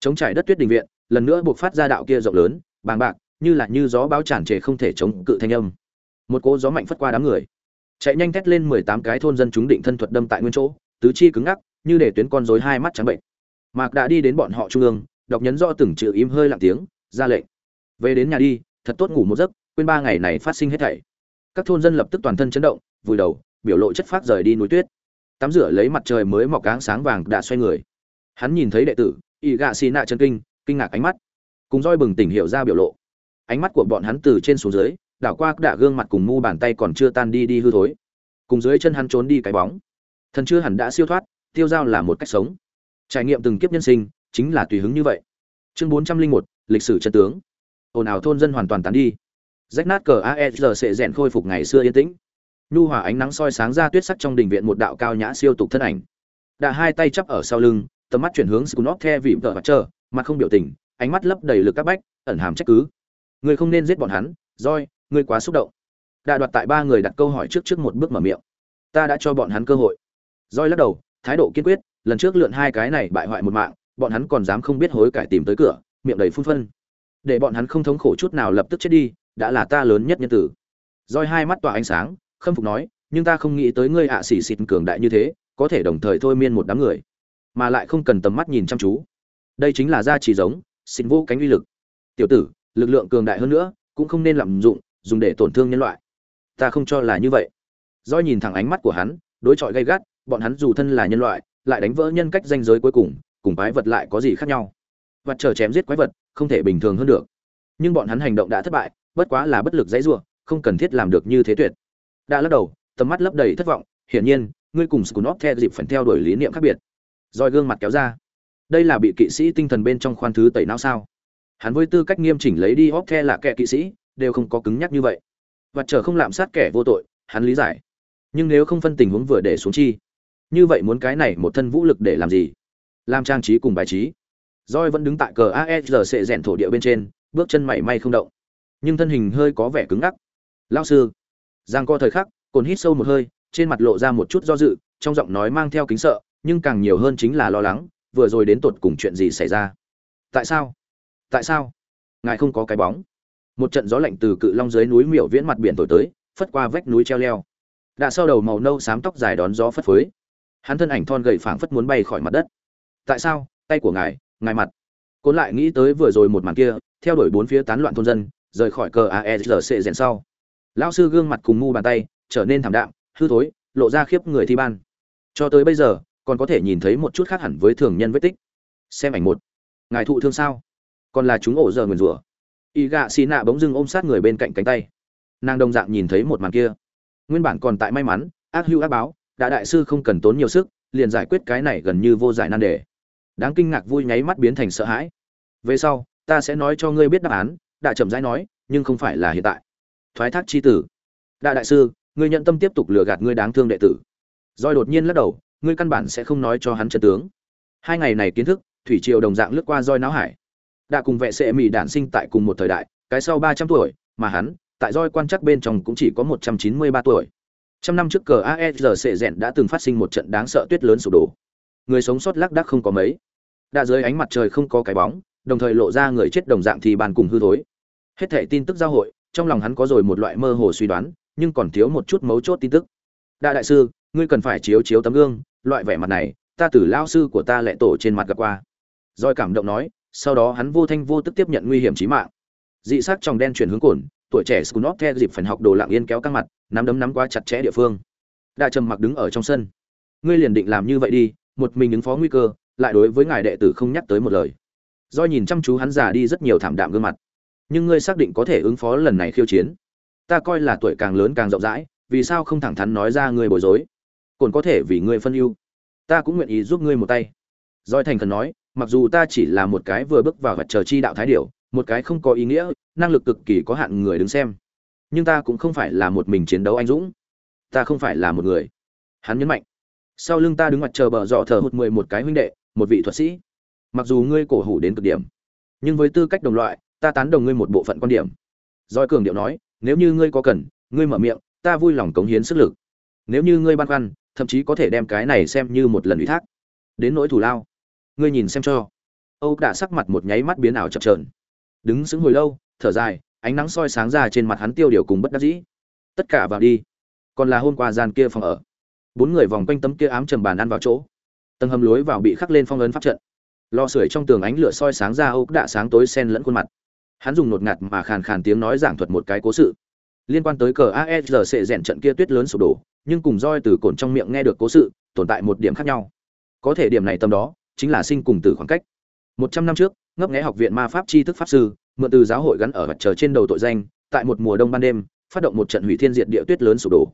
Chống trải đất tuyết đình viện lần nữa buộc phát ra đạo kia rộng lớn, bàng bạc, như là như gió báo tràn trề không thể chống cự thanh âm. Một cỗ gió mạnh phất qua đám người. Chạy nhanh thét lên mười tám cái thôn dân chúng định thân thuật đâm tại nguyên chỗ, tứ chi cứng ngắc, như để tuyến con rối hai mắt trắng bệnh. Mạc đã đi đến bọn họ trung ương, đọc nhấn rõ từng chữ im hơi lặng tiếng, ra lệnh. Về đến nhà đi, thật tốt ngủ một giấc, quên ba ngày này phát sinh hết thảy. Các thôn dân lập tức toàn thân chấn động, vùi đầu, biểu lộ chất phát rời đi núi tuyết. Tắm rửa lấy mặt trời mới mọc áng sáng vàng đã xoay người. Hắn nhìn thấy đệ tử, y gạ xì nạ chân kinh kinh ngạc ánh mắt. Cùng roi bừng tỉnh hiểu ra biểu lộ. Ánh mắt của bọn hắn từ trên xuống dưới, đảo qua đạ gương mặt cùng mu bàn tay còn chưa tan đi đi hư thối. Cùng dưới chân hắn trốn đi cái bóng. Thần chưa hẳn đã siêu thoát, tiêu dao là một cách sống. Trải nghiệm từng kiếp nhân sinh, chính là tùy hứng như vậy. Chương bốn trăm linh một, lịch sử chân tướng. Ồn ào thôn dân hoàn toàn tán đi. Rách nát cờ aesr sẽ rẽn khôi phục ngày xưa yên tĩnh. Nhu hòa ánh nắng soi sáng ra tuyết sắc trong đình viện một đạo cao nhã siêu tục thân ảnh. Đã hai tay chắp ở sau lưng, tầm mắt chuyển hướng scunop the vị vợ mặt chờ mặt không biểu tình, ánh mắt lấp đầy lực các bách, ẩn hàm trách cứ. Người không nên giết bọn hắn roi ngươi quá xúc động. Đa đoạt tại ba người đặt câu hỏi trước trước một bước mở miệng. Ta đã cho bọn hắn cơ hội. Roi lắc đầu, thái độ kiên quyết, lần trước lượn hai cái này bại hoại một mạng, bọn hắn còn dám không biết hối cải tìm tới cửa, miệng đầy phun phân. Để bọn hắn không thống khổ chút nào lập tức chết đi, đã là ta lớn nhất nhân tử. Roi hai mắt tỏa ánh sáng, khâm phục nói, nhưng ta không nghĩ tới ngươi ạ xỉ xịt cường đại như thế, có thể đồng thời thôi miên một đám người. Mà lại không cần tầm mắt nhìn chăm chú đây chính là gia trì giống xin vô cánh uy lực. Tiểu tử, lực lượng cường đại hơn nữa, cũng không nên lạm dụng, dùng để tổn thương nhân loại. Ta không cho là như vậy. Do nhìn thẳng ánh mắt của hắn, đối chọi gay gắt, bọn hắn dù thân là nhân loại, lại đánh vỡ nhân cách danh giới cuối cùng cùng quái vật lại có gì khác nhau? Vật chờ chém giết quái vật, không thể bình thường hơn được. Nhưng bọn hắn hành động đã thất bại, bất quá là bất lực dãy rủa, không cần thiết làm được như thế tuyệt. Đã lắc đầu, tầm mắt lấp đầy thất vọng, hiển nhiên, ngươi cùng scunop theo dịp phải theo đuổi lý niệm khác biệt. Roi gương mặt kéo ra đây là bị kỵ sĩ tinh thần bên trong khoan thứ tẩy não sao? Hắn với tư cách nghiêm chỉnh lấy đi óc the là kẻ kỵ sĩ, đều không có cứng nhắc như vậy. Và chờ không lạm sát kẻ vô tội, hắn lý giải. Nhưng nếu không phân tình huống vừa để xuống chi, như vậy muốn cái này một thân vũ lực để làm gì? Làm trang trí cùng bài trí. Roi vẫn đứng tại cờ aesr sệ rèn thổ địa bên trên, bước chân mảy may không động. Nhưng thân hình hơi có vẻ cứng ngắc. Lao sư, giang co thời khắc, cồn hít sâu một hơi, trên mặt lộ ra một chút do dự, trong giọng nói mang theo kính sợ, nhưng càng nhiều hơn chính là lo lắng vừa rồi đến tột cùng chuyện gì xảy ra? Tại sao? Tại sao? Ngài không có cái bóng. Một trận gió lạnh từ cự long dưới núi miểu viễn mặt biển thổi tới, phất qua vách núi treo leo. Đã sau đầu màu nâu xám tóc dài đón gió phất phới. Hắn thân ảnh thon gầy phảng phất muốn bay khỏi mặt đất. Tại sao? Tay của ngài ngài mặt. Cốn lại nghĩ tới vừa rồi một màn kia, theo đuổi bốn phía tán loạn thôn dân, rời khỏi cờ aesrc rèn sau. Lão sư gương mặt cùng ngu bàn tay, trở nên thảm đạm, hư thối, lộ ra khiếp người thi ban. Cho tới bây giờ còn có thể nhìn thấy một chút khác hẳn với thường nhân vết tích. Xem ảnh một. Ngài thụ thương sao? Còn là chúng ổ giờ nguyền rủa. Y gạ xì nạ bỗng dưng ôm sát người bên cạnh cánh tay. Nàng đồng dạng nhìn thấy một màn kia. Nguyên bản còn tại may mắn, ác hữu ác báo, đã đại sư không cần tốn nhiều sức, liền giải quyết cái này gần như vô giải nan đề. Đáng kinh ngạc vui nháy mắt biến thành sợ hãi. Về sau, ta sẽ nói cho ngươi biết đáp án, đã chậm rãi nói, nhưng không phải là hiện tại. Thoái thác chi tử. Đại đại sư, ngươi nhận tâm tiếp tục lừa gạt ngươi đáng thương đệ tử. Roi đột nhiên lắc đầu ngươi căn bản sẽ không nói cho hắn trận tướng. Hai ngày này kiến thức, thủy triều đồng dạng lướt qua roi não hải. Đã cùng vệ sệ mỹ đản sinh tại cùng một thời đại, cái sau ba trăm tuổi, mà hắn, tại roi quan chắc bên trong cũng chỉ có một trăm chín mươi ba tuổi. Trăm năm trước cờ aesr sệ rèn đã từng phát sinh một trận đáng sợ tuyết lớn sụp đổ. Người sống sót lác đác không có mấy. Đã dưới ánh mặt trời không có cái bóng, đồng thời lộ ra người chết đồng dạng thì bàn cùng hư thối. Hết thảy tin tức giao hội, trong lòng hắn có rồi một loại mơ hồ suy đoán, nhưng còn thiếu một chút mấu chốt tin tức. Đại đại sư, ngươi cần phải chiếu chiếu tấm gương loại vẻ mặt này, ta từ lao sư của ta lệ tổ trên mặt gặp qua. Roi cảm động nói, sau đó hắn vô thanh vô tức tiếp nhận nguy hiểm chí mạng. Dị sắc trong đen chuyển hướng cồn, tuổi trẻ scunot theo dịp phần học đồ lặng yên kéo căng mặt, nắm đấm nắm quá chặt chẽ địa phương. Đại trầm mặc đứng ở trong sân. Ngươi liền định làm như vậy đi, một mình ứng phó nguy cơ, lại đối với ngài đệ tử không nhắc tới một lời. Do nhìn chăm chú hắn già đi rất nhiều thảm đạm gương mặt. Nhưng ngươi xác định có thể ứng phó lần này khiêu chiến. Ta coi là tuổi càng lớn càng rộng rãi, vì sao không thẳng thắn nói ra ngươi bối rối? Còn có thể vì ngươi phân ưu. Ta cũng nguyện ý giúp ngươi một tay. Doi thành khẩn nói, mặc dù ta chỉ là một cái vừa bước vào vật chờ chi đạo thái điểu, một cái không có ý nghĩa, năng lực cực kỳ có hạn người đứng xem. Nhưng ta cũng không phải là một mình chiến đấu anh dũng. Ta không phải là một người. Hắn nhấn mạnh. Sau lưng ta đứng mặt chờ bờ dọ thờ hụt mười một cái huynh đệ, một vị thuật sĩ. Mặc dù ngươi cổ hủ đến cực điểm, nhưng với tư cách đồng loại, ta tán đồng ngươi một bộ phận quan điểm. Doi cường điệu nói, nếu như ngươi có cần, ngươi mở miệng, ta vui lòng cống hiến sức lực. Nếu như ngươi băn khoăn thậm chí có thể đem cái này xem như một lần ủy thác. Đến nỗi thủ lao, ngươi nhìn xem cho. Âu đã sắc mặt một nháy mắt biến ảo chập trờn đứng sững hồi lâu, thở dài, ánh nắng soi sáng ra trên mặt hắn tiêu điều cùng bất đắc dĩ. Tất cả vào đi. Còn là hôm qua gian kia phòng ở. Bốn người vòng quanh tấm kia ám trầm bàn ăn vào chỗ. Tầng hầm lối vào bị khắc lên phong ấn pháp trận. Lò sưởi trong tường ánh lửa soi sáng ra âu đã sáng tối sen lẫn khuôn mặt. Hắn dùng nột ngạt mà khàn khàn tiếng nói giảng thuật một cái cố sự. Liên quan tới cờ aesg sẽ rèn trận kia tuyết lớn sụp đổ nhưng cùng roi từ cồn trong miệng nghe được cố sự, tồn tại một điểm khác nhau. Có thể điểm này tâm đó, chính là sinh cùng tử khoảng cách. Một trăm năm trước, ngấp nghé học viện ma pháp tri thức pháp sư, mượn từ giáo hội gắn ở mặt trời trên đầu tội danh, tại một mùa đông ban đêm, phát động một trận hủy thiên diệt địa tuyết lớn sụp đổ.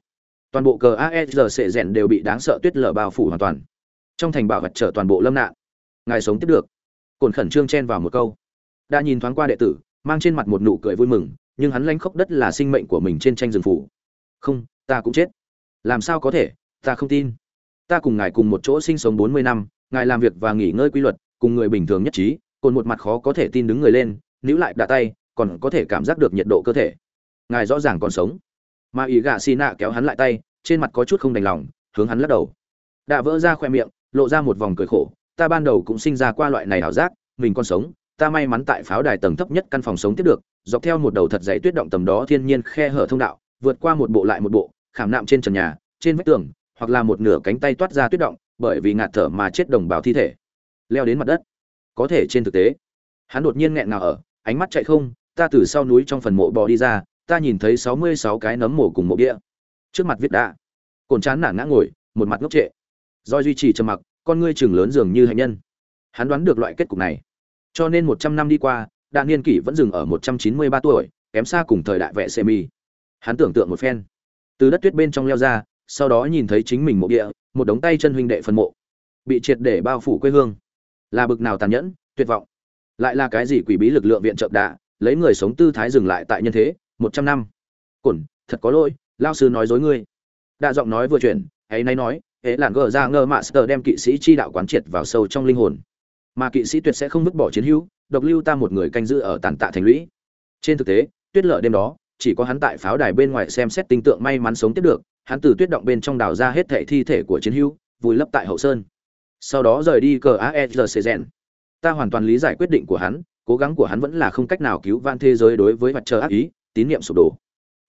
Toàn bộ cờ aesg sệ rèn đều bị đáng sợ tuyết lở bao phủ hoàn toàn. Trong thành bảo vật trở toàn bộ lâm nạn. Ngài sống tiếp được. Cồn khẩn trương chen vào một câu. Đã nhìn thoáng qua đệ tử, mang trên mặt một nụ cười vui mừng, nhưng hắn lanh khốc đất là sinh mệnh của mình trên tranh rừng phủ. Không, ta cũng chết làm sao có thể? Ta không tin. Ta cùng ngài cùng một chỗ sinh sống bốn mươi năm, ngài làm việc và nghỉ ngơi quy luật, cùng người bình thường nhất trí cồn một mặt khó có thể tin đứng người lên, níu lại đạ tay, còn có thể cảm giác được nhiệt độ cơ thể. Ngài rõ ràng còn sống. Mà ý gạ xì nạ kéo hắn lại tay, trên mặt có chút không đành lòng, hướng hắn lắc đầu. Đã vỡ ra khoe miệng, lộ ra một vòng cười khổ. Ta ban đầu cũng sinh ra qua loại này ảo giác, mình còn sống, ta may mắn tại pháo đài tầng thấp nhất căn phòng sống tiếp được, dọc theo một đầu thật dày tuyết động tầm đó thiên nhiên khe hở thông đạo, vượt qua một bộ lại một bộ khảm nạm trên trần nhà, trên vách tường, hoặc là một nửa cánh tay toát ra tuyết động, bởi vì ngạt thở mà chết đồng bào thi thể. Leo đến mặt đất. Có thể trên thực tế, hắn đột nhiên nghẹn ngào ở, ánh mắt chạy không, ta từ sau núi trong phần mộ bò đi ra, ta nhìn thấy sáu mươi sáu cái nấm mổ cùng mộ đĩa. trước mặt viết đã cồn chán nản ngã ngồi, một mặt ngốc trệ. Do duy trì trầm mặc, con ngươi chừng lớn dường như hạnh nhân. Hắn đoán được loại kết cục này. Cho nên một trăm năm đi qua đạn niên kỷ vẫn dừng ở một trăm chín mươi ba tuổi, kém xa cùng thời đại vệ semi. hắn tưởng tượng một phen từ đất tuyết bên trong leo ra, sau đó nhìn thấy chính mình mộ địa, một đống tay chân huynh đệ phân mộ. Bị triệt để bao phủ quê hương. Là bực nào tàn nhẫn, tuyệt vọng. Lại là cái gì quỷ bí lực lượng viện trợ đạ, lấy người sống tư thái dừng lại tại nhân thế, một trăm năm. Cổn, thật có lỗi lao sư nói dối ngươi. Đạ giọng nói vừa chuyển, ấy nay nói hễ làn gờ ra ngơ mạ sờ đem kỵ sĩ chi đạo quán triệt vào sâu trong linh hồn. Mà kỵ sĩ tuyệt sẽ không vứt bỏ chiến hữu, độc lưu ta một người canh giữ ở tàn tạ thành lũy. Trên thực tế, tuyết lở đêm đó chỉ có hắn tại pháo đài bên ngoài xem xét tinh tượng may mắn sống tiếp được, hắn từ tuyết động bên trong đào ra hết thảy thi thể của chiến hữu, vùi lấp tại hậu sơn. Sau đó rời đi cờ aesc ta hoàn toàn lý giải quyết định của hắn, cố gắng của hắn vẫn là không cách nào cứu vãn thế giới đối với mặt trời ác ý, tín niệm sụp đổ.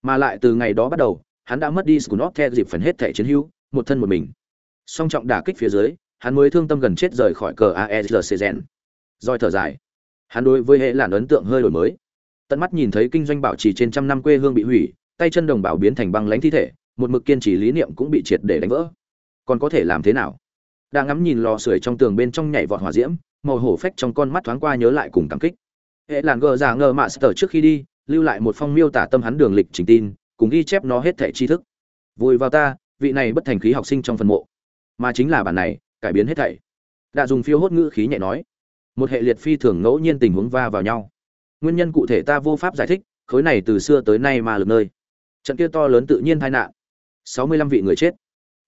Mà lại từ ngày đó bắt đầu, hắn đã mất đi scunop theo dịp phần hết thảy chiến hữu, một thân một mình. Song trọng đả kích phía dưới, hắn mới thương tâm gần chết rời khỏi cờ aesc Rồi thở dài. Hắn đối với hệ làn ấn tượng hơi đổi mới tận mắt nhìn thấy kinh doanh bảo trì trên trăm năm quê hương bị hủy, tay chân đồng bào biến thành băng lãnh thi thể, một mực kiên trì lý niệm cũng bị triệt để đánh vỡ. Còn có thể làm thế nào? Đã ngắm nhìn lò sưởi trong tường bên trong nhảy vọt hỏa diễm, màu hổ phách trong con mắt thoáng qua nhớ lại cùng cảm kích. Hệ làn gờ giả ngờ mạ sờ trước khi đi, lưu lại một phong miêu tả tâm hắn đường lịch trình tin, cùng ghi chép nó hết thẻ tri thức. Vùi vào ta, vị này bất thành khí học sinh trong phần mộ. Mà chính là bản này, cải biến hết thảy. Đã dùng phiêu hốt ngữ khí nhẹ nói. Một hệ liệt phi thường ngẫu nhiên tình huống va vào nhau nguyên nhân cụ thể ta vô pháp giải thích, khối này từ xưa tới nay mà lực nơi. Trận kia to lớn tự nhiên tai nạn. Sáu mươi lăm vị người chết,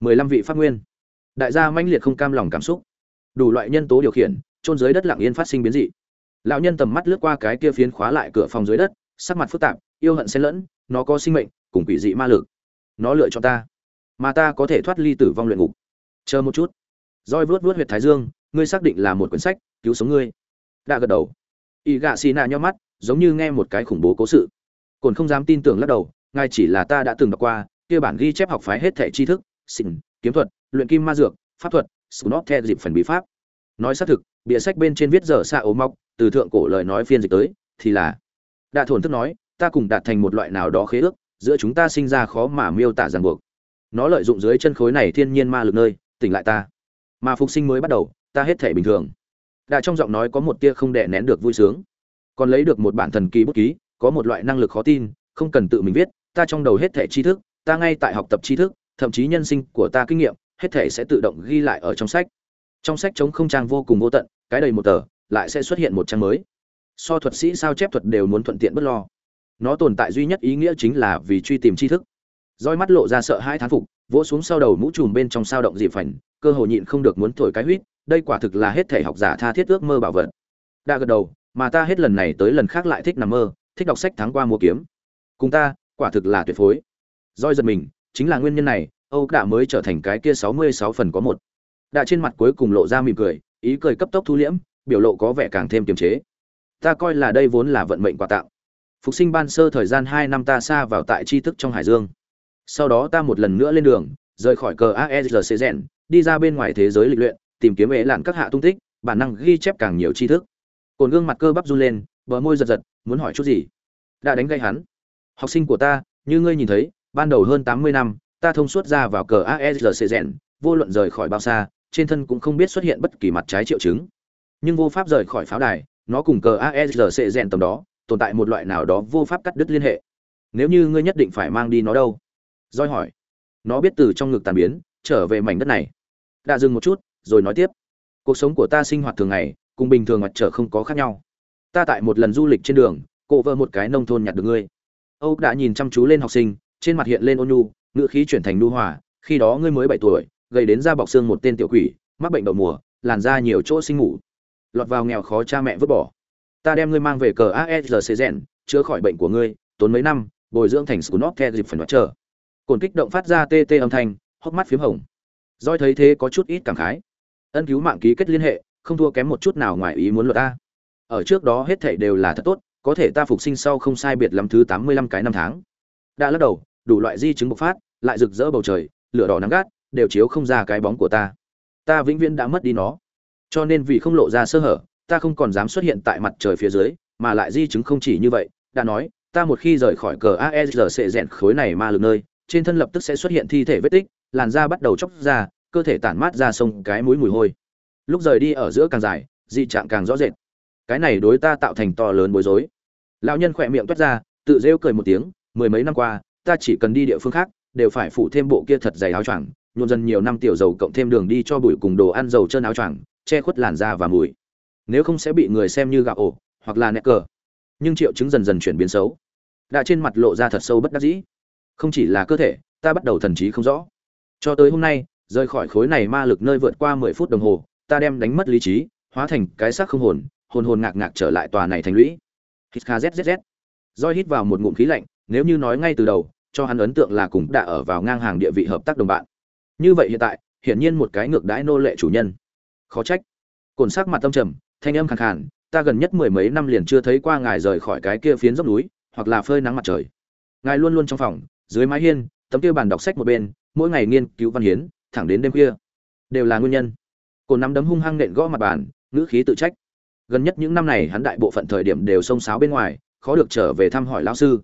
mười lăm vị phát nguyên. Đại gia manh liệt không cam lòng cảm xúc. Đủ loại nhân tố điều khiển trôn dưới đất lặng yên phát sinh biến dị. Lão nhân tầm mắt lướt qua cái kia phiến khóa lại cửa phòng dưới đất, sắc mặt phức tạp, yêu hận xen lẫn, nó có sinh mệnh, cùng quỷ dị ma lực. Nó lựa cho ta, mà ta có thể thoát ly tử vong luyện ngục. Chờ một chút. Roi vuốt vuốt huyệt thái dương, ngươi xác định là một quyển sách, cứu sống ngươi. Đã gật đầu. Y gạ xì nạ nho mắt giống như nghe một cái khủng bố cố sự. Còn không dám tin tưởng lắc đầu, ngài chỉ là ta đã từng đọc qua, kia bản ghi chép học phái hết thẻ tri thức xin kiếm thuật, luyện kim ma dược, pháp thuật snot the dịp phần bí pháp. Nói xác thực, bìa sách bên trên viết dở xa ố mọc, từ thượng cổ lời nói phiên dịch tới, thì là, đạ thổn thức nói, ta cùng đạt thành một loại nào đó khế ước, giữa chúng ta sinh ra khó mà miêu tả ràng buộc. Nó lợi dụng dưới chân khối này thiên nhiên ma lực nơi, tỉnh lại ta. Mà phục sinh mới bắt đầu, ta hết thể bình thường. Đạ trong giọng nói có một tia không đè nén được vui sướng còn lấy được một bản thần kỳ bút ký, có một loại năng lực khó tin, không cần tự mình viết, ta trong đầu hết thể tri thức, ta ngay tại học tập tri thức, thậm chí nhân sinh của ta kinh nghiệm, hết thể sẽ tự động ghi lại ở trong sách. Trong sách chống không trang vô cùng vô tận, cái đầy một tờ, lại sẽ xuất hiện một trang mới. So thuật sĩ sao chép thuật đều muốn thuận tiện bất lo. Nó tồn tại duy nhất ý nghĩa chính là vì truy tìm tri thức. Roi mắt lộ ra sợ hai thán phục, vỗ xuống sau đầu mũ trùm bên trong sao động dịp phảnh, cơ hồ nhịn không được muốn thổi cái huýt, đây quả thực là hết thể học giả tha thiết ước mơ bảo vật. Đa gật đầu mà ta hết lần này tới lần khác lại thích nằm mơ, thích đọc sách tháng qua mua kiếm. Cùng ta, quả thực là tuyệt phối. Roi giật mình, chính là nguyên nhân này, âu đã mới trở thành cái kia sáu mươi sáu phần có một. Đã trên mặt cuối cùng lộ ra mỉm cười, ý cười cấp tốc thu liễm, biểu lộ có vẻ càng thêm kiềm chế. Ta coi là đây vốn là vận mệnh quà tặng. Phục sinh ban sơ thời gian hai năm ta xa vào tại tri thức trong hải dương. Sau đó ta một lần nữa lên đường, rời khỏi cờ aesrc rèn, đi ra bên ngoài thế giới lịch luyện, tìm kiếm ế lạn các hạ tung tích, bản năng ghi chép càng nhiều tri thức cồn gương mặt cơ bắp run lên, bờ môi giật giật, muốn hỏi chút gì? Đã đánh gây hắn. Học sinh của ta, như ngươi nhìn thấy, ban đầu hơn tám mươi năm, ta thông suốt ra vào cờ aesrc rèn, vô luận rời khỏi bao xa, trên thân cũng không biết xuất hiện bất kỳ mặt trái triệu chứng. Nhưng vô pháp rời khỏi pháo đài, nó cùng cờ aesrc rèn tầm đó, tồn tại một loại nào đó vô pháp cắt đứt liên hệ. Nếu như ngươi nhất định phải mang đi nó đâu? Roi hỏi. Nó biết từ trong ngực tàn biến, trở về mảnh đất này. Đã dừng một chút, rồi nói tiếp. Cuộc sống của ta sinh hoạt thường ngày cùng bình thường mặt trở không có khác nhau. Ta tại một lần du lịch trên đường cộ vợ một cái nông thôn nhặt được ngươi. Âu đã nhìn chăm chú lên học sinh, trên mặt hiện lên ôn nhu, ngữ khí chuyển thành nu hòa, khi đó ngươi mới bảy tuổi gây đến da bọc xương một tên tiểu quỷ, mắc bệnh đậu mùa, làn da nhiều chỗ sinh ngủ. Lọt vào nghèo khó cha mẹ vứt bỏ. Ta đem ngươi mang về cờ asrc rèn chữa khỏi bệnh của ngươi, tốn mấy năm, bồi dưỡng thành scunop theo dịp phần mặt trở cồn kích động phát ra tê tê âm thanh, hốc mắt p hồng. Doi thấy thế có chút ít cảm khái. Ân cứu mạng ký kết liên hệ không thua kém một chút nào ngoài ý muốn luật ta. Ở trước đó hết thảy đều là thật tốt, có thể ta phục sinh sau không sai biệt lắm thứ tám mươi lăm cái năm tháng. Đã lắc đầu, đủ loại di chứng bộc phát, lại rực rỡ bầu trời, lửa đỏ nắng gắt, đều chiếu không ra cái bóng của ta. Ta vĩnh viễn đã mất đi nó. Cho nên vì không lộ ra sơ hở, ta không còn dám xuất hiện tại mặt trời phía dưới, mà lại di chứng không chỉ như vậy, đã nói, ta một khi rời khỏi cờ aesr sẽ rèn khối này ma lực nơi, trên thân lập tức sẽ xuất hiện thi thể vết tích, làn da bắt đầu chóc ra, cơ thể tản mát ra sông cái mũi mùi hôi lúc rời đi ở giữa càng dài, dị trạng càng rõ rệt. Cái này đối ta tạo thành to lớn bối rối. Lão nhân khỏe miệng toát ra, tự rêu cười một tiếng, mười mấy năm qua, ta chỉ cần đi địa phương khác, đều phải phủ thêm bộ kia thật dày áo choàng, nhuộm dần nhiều năm tiểu dầu cộng thêm đường đi cho bụi cùng đồ ăn dầu chân áo choàng, che khuất làn da và mùi. Nếu không sẽ bị người xem như gạo ổ, hoặc là nẹt cờ. Nhưng triệu chứng dần dần chuyển biến xấu. Đã trên mặt lộ ra thật sâu bất đắc dĩ. Không chỉ là cơ thể, ta bắt đầu thần trí không rõ. Cho tới hôm nay, rời khỏi khối này ma lực nơi vượt qua mười phút đồng hồ ta đem đánh mất lý trí, hóa thành cái xác không hồn hồn hồn ngạc ngạc trở lại tòa này thành lũy. Hít kha zzz roi hít vào một ngụm khí lạnh, nếu như nói ngay từ đầu, cho hắn ấn tượng là cùng đã ở vào ngang hàng địa vị hợp tác đồng bạn. Như vậy hiện tại, hiển nhiên một cái ngược đãi nô lệ chủ nhân. Khó trách. Cồn sắc mặt tâm trầm, thanh âm khàn khàn, ta gần nhất mười mấy năm liền chưa thấy qua ngài rời khỏi cái kia phiến dốc núi, hoặc là phơi nắng mặt trời. Ngài luôn luôn trong phòng, dưới mái hiên, tấm kia bàn đọc sách một bên, mỗi ngày nghiên cứu văn hiến, thẳng đến đêm khuya. Đều là nguyên nhân cô nắm đấm hung hăng nện gõ mặt bàn, ngữ khí tự trách. Gần nhất những năm này hắn đại bộ phận thời điểm đều xông xáo bên ngoài, khó được trở về thăm hỏi lão sư.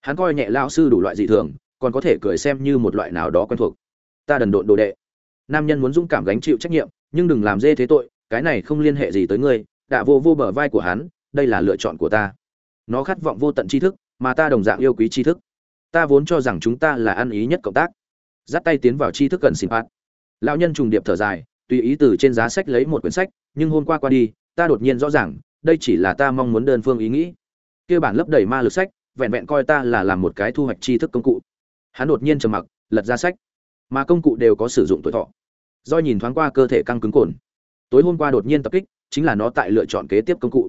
Hắn coi nhẹ lão sư đủ loại dị thường, còn có thể cười xem như một loại nào đó quen thuộc. Ta đần độn đồ đệ. Nam nhân muốn dũng cảm gánh chịu trách nhiệm, nhưng đừng làm dê thế tội, cái này không liên hệ gì tới ngươi đã vô vô bờ vai của hắn, đây là lựa chọn của ta. Nó khát vọng vô tận tri thức, mà ta đồng dạng yêu quý tri thức. Ta vốn cho rằng chúng ta là ăn ý nhất cộng tác. Dắt tay tiến vào tri thức gần xin phạt lão nhân trùng điệp thở dài tùy ý từ trên giá sách lấy một quyển sách, nhưng hôm qua qua đi, ta đột nhiên rõ ràng, đây chỉ là ta mong muốn đơn phương ý nghĩ. Kia bản lấp đầy ma lực sách, vẹn vẹn coi ta là làm một cái thu hoạch tri thức công cụ. Hắn đột nhiên trầm mặc, lật ra sách. Mà công cụ đều có sử dụng tuổi thọ. Do nhìn thoáng qua cơ thể căng cứng cồn. Tối hôm qua đột nhiên tập kích, chính là nó tại lựa chọn kế tiếp công cụ.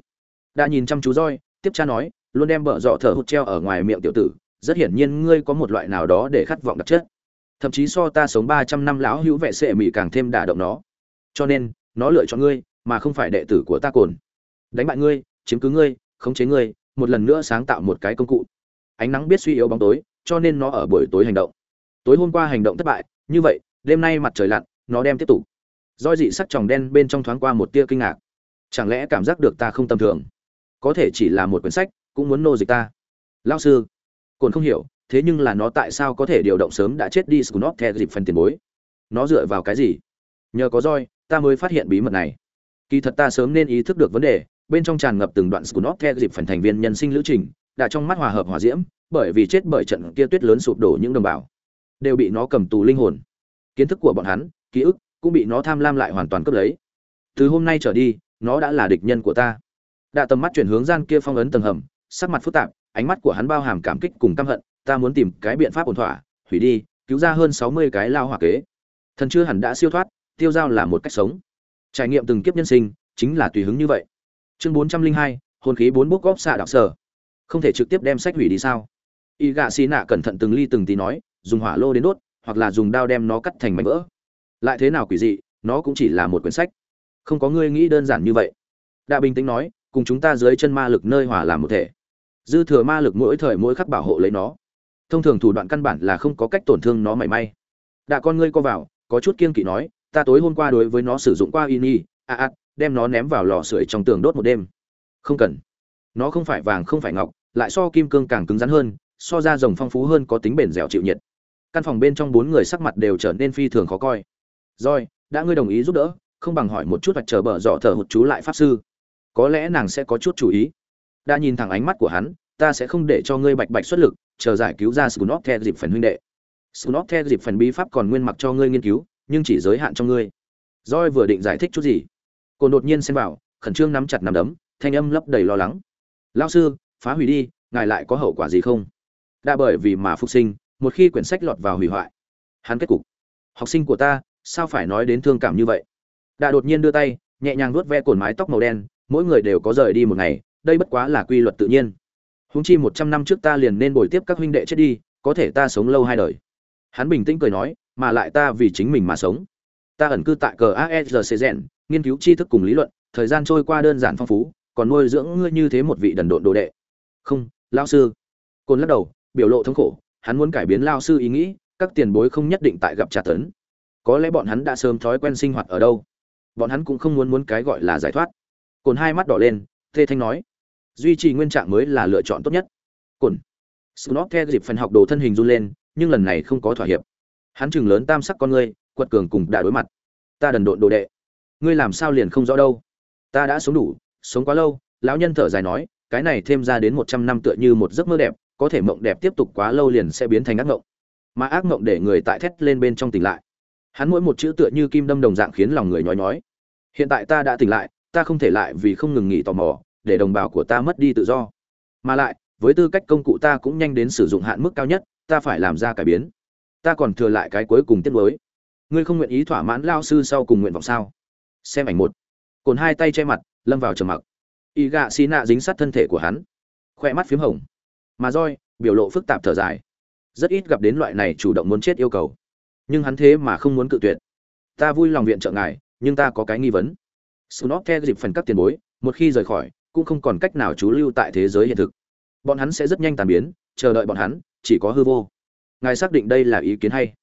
Đã nhìn chăm chú roi tiếp cha nói, luôn đem bợ dọ thở hụt treo ở ngoài miệng tiểu tử, rất hiển nhiên ngươi có một loại nào đó để khát vọng đặc chất. Thậm chí so ta sống ba trăm năm lão hữu vệ sệ mỹ càng thêm đả động nó cho nên, nó lựa chọn ngươi, mà không phải đệ tử của ta cồn. Đánh bại ngươi, chiếm cứ ngươi, khống chế ngươi, một lần nữa sáng tạo một cái công cụ. Ánh nắng biết suy yếu bóng tối, cho nên nó ở buổi tối hành động. Tối hôm qua hành động thất bại, như vậy, đêm nay mặt trời lặn, nó đem tiếp tục. Roi dị sắc tròng đen bên trong thoáng qua một tia kinh ngạc. Chẳng lẽ cảm giác được ta không tầm thường? Có thể chỉ là một quyển sách, cũng muốn nô dịch ta. Lao sư, cồn không hiểu, thế nhưng là nó tại sao có thể điều động sớm đã chết đi scunop theo dịp phần tiền bối? Nó dựa vào cái gì? Nhờ có roi ta mới phát hiện bí mật này. Kỳ thật ta sớm nên ý thức được vấn đề, bên trong tràn ngập từng đoạn scunop theo dịp phần thành viên nhân sinh lữ trình, đã trong mắt hòa hợp hòa diễm, bởi vì chết bởi trận kia tuyết lớn sụp đổ những đồng bào, đều bị nó cầm tù linh hồn. Kiến thức của bọn hắn, ký ức, cũng bị nó tham lam lại hoàn toàn cướp lấy. Từ hôm nay trở đi, nó đã là địch nhân của ta. Đạ tầm mắt chuyển hướng gian kia phong ấn tầng hầm, sắc mặt phức tạp, ánh mắt của hắn bao hàm cảm kích cùng căm hận, ta muốn tìm cái biện pháp ổn thỏa, hủy đi, cứu ra hơn sáu mươi cái lao hỏa kế. Thần chưa hẳn đã siêu thoát tiêu giao là một cách sống. Trải nghiệm từng kiếp nhân sinh, chính là tùy hứng như vậy. Chương bốn trăm linh hai, hồn khí bốn bốc góp xạ đạo sở. Không thể trực tiếp đem sách hủy đi sao? Y gạ xì nạ cẩn thận từng ly từng tí nói, dùng hỏa lô đến đốt, hoặc là dùng đao đem nó cắt thành mảnh vỡ. Lại thế nào quỷ dị, nó cũng chỉ là một quyển sách. Không có ngươi nghĩ đơn giản như vậy. Đạ bình tĩnh nói, cùng chúng ta dưới chân ma lực nơi hỏa làm một thể. Dư thừa ma lực mỗi thời mỗi khắc bảo hộ lấy nó. Thông thường thủ đoạn căn bản là không có cách tổn thương nó mảy may. Đạ con ngươi co vào, có chút kiên kỵ nói ta tối hôm qua đối với nó sử dụng qua ini a a đem nó ném vào lò sưởi trong tường đốt một đêm. Không cần. Nó không phải vàng không phải ngọc lại so kim cương càng cứng rắn hơn so ra rồng phong phú hơn có tính bền dẻo chịu nhiệt. Căn phòng bên trong bốn người sắc mặt đều trở nên phi thường khó coi. Rồi đã ngươi đồng ý giúp đỡ không bằng hỏi một chút hoặc chờ bờ dọ thở hụt chú lại pháp sư. Có lẽ nàng sẽ có chút chú ý. Đã nhìn thẳng ánh mắt của hắn ta sẽ không để cho ngươi bạch bạch xuất lực chờ giải cứu ra Skunov theo dịp phần huynh đệ. Skunov theo dịp phần bí pháp còn nguyên mặc cho ngươi nghiên cứu, nhưng chỉ giới hạn trong ngươi. Joy vừa định giải thích chút gì, cô đột nhiên xen vào, khẩn trương nắm chặt nắm đấm, thanh âm lấp đầy lo lắng. "Lão sư, phá hủy đi, ngài lại có hậu quả gì không?" Đã bởi vì mà phục sinh, một khi quyển sách lọt vào hủy hoại, hắn kết cục. "Học sinh của ta, sao phải nói đến thương cảm như vậy?" Đã đột nhiên đưa tay, nhẹ nhàng vuốt ve cuộn mái tóc màu đen, mỗi người đều có rời đi một ngày, đây bất quá là quy luật tự nhiên húng chi một trăm năm trước ta liền nên bồi tiếp các huynh đệ chết đi, có thể ta sống lâu hai đời. Hắn bình tĩnh cười nói, mà lại ta vì chính mình mà sống. Ta ẩn cư tại cờ ASRC nghiên cứu tri thức cùng lý luận, thời gian trôi qua đơn giản phong phú, còn nuôi dưỡng ngươi như thế một vị đần độn đồ đệ. Không, lão sư. Côn lắc đầu, biểu lộ thống khổ, hắn muốn cải biến lão sư ý nghĩ, các tiền bối không nhất định tại gặp trà tấn. Có lẽ bọn hắn đã sớm thói quen sinh hoạt ở đâu. Bọn hắn cũng không muốn muốn cái gọi là giải thoát. Côn hai mắt đỏ lên, thê thanh nói: duy trì nguyên trạng mới là lựa chọn tốt nhất cồn snob theo dịp phần học đồ thân hình run lên nhưng lần này không có thỏa hiệp hắn chừng lớn tam sắc con ngươi, quật cường cùng đã đối mặt. Ta đần độn đồ đệ. Ngươi làm sao liền không rõ đâu? Ta đã sống đủ, sống quá lâu, lão nhân thở dài nói, cái này thêm ra đến một trăm năm tựa như một giấc mơ đẹp, có thể mộng đẹp tiếp tục quá lâu liền sẽ biến thành ác mộng. Mà ác mộng để người tại thét lên bên trong tỉnh lại. Hắn mỗi một chữ tựa như kim đâm đồng dạng khiến lòng người nhói nhói. Hiện tại ta đã tỉnh lại, ta không thể lại vì không ngừng nghỉ tò mò, để đồng bào của ta mất đi tự do. Mà lại, với tư cách công cụ ta cũng nhanh đến sử dụng hạn mức cao nhất, ta phải làm ra cải biến ta còn thừa lại cái cuối cùng tiết mới. Ngươi không nguyện ý thỏa mãn lao sư sau cùng nguyện vọng sao? Xem ảnh một. Cồn hai tay che mặt lâm vào trầm mặc. Y gạ xì nạ dính sát thân thể của hắn. Khoe mắt p h í m hồng. Mà roi biểu lộ phức tạp thở dài. Rất ít gặp đến loại này chủ động muốn chết yêu cầu. Nhưng hắn thế mà không muốn cự tuyệt. Ta vui lòng viện trợ ngài nhưng ta có cái nghi vấn. Snob theo dịp phần các tiền bối, một khi rời khỏi, cũng không còn cách nào trú lưu tại thế giới hiện thực. Bọn hắn sẽ rất nhanh tàn biến chờ đợi bọn hắn chỉ có hư vô ngài xác định đây là ý kiến hay?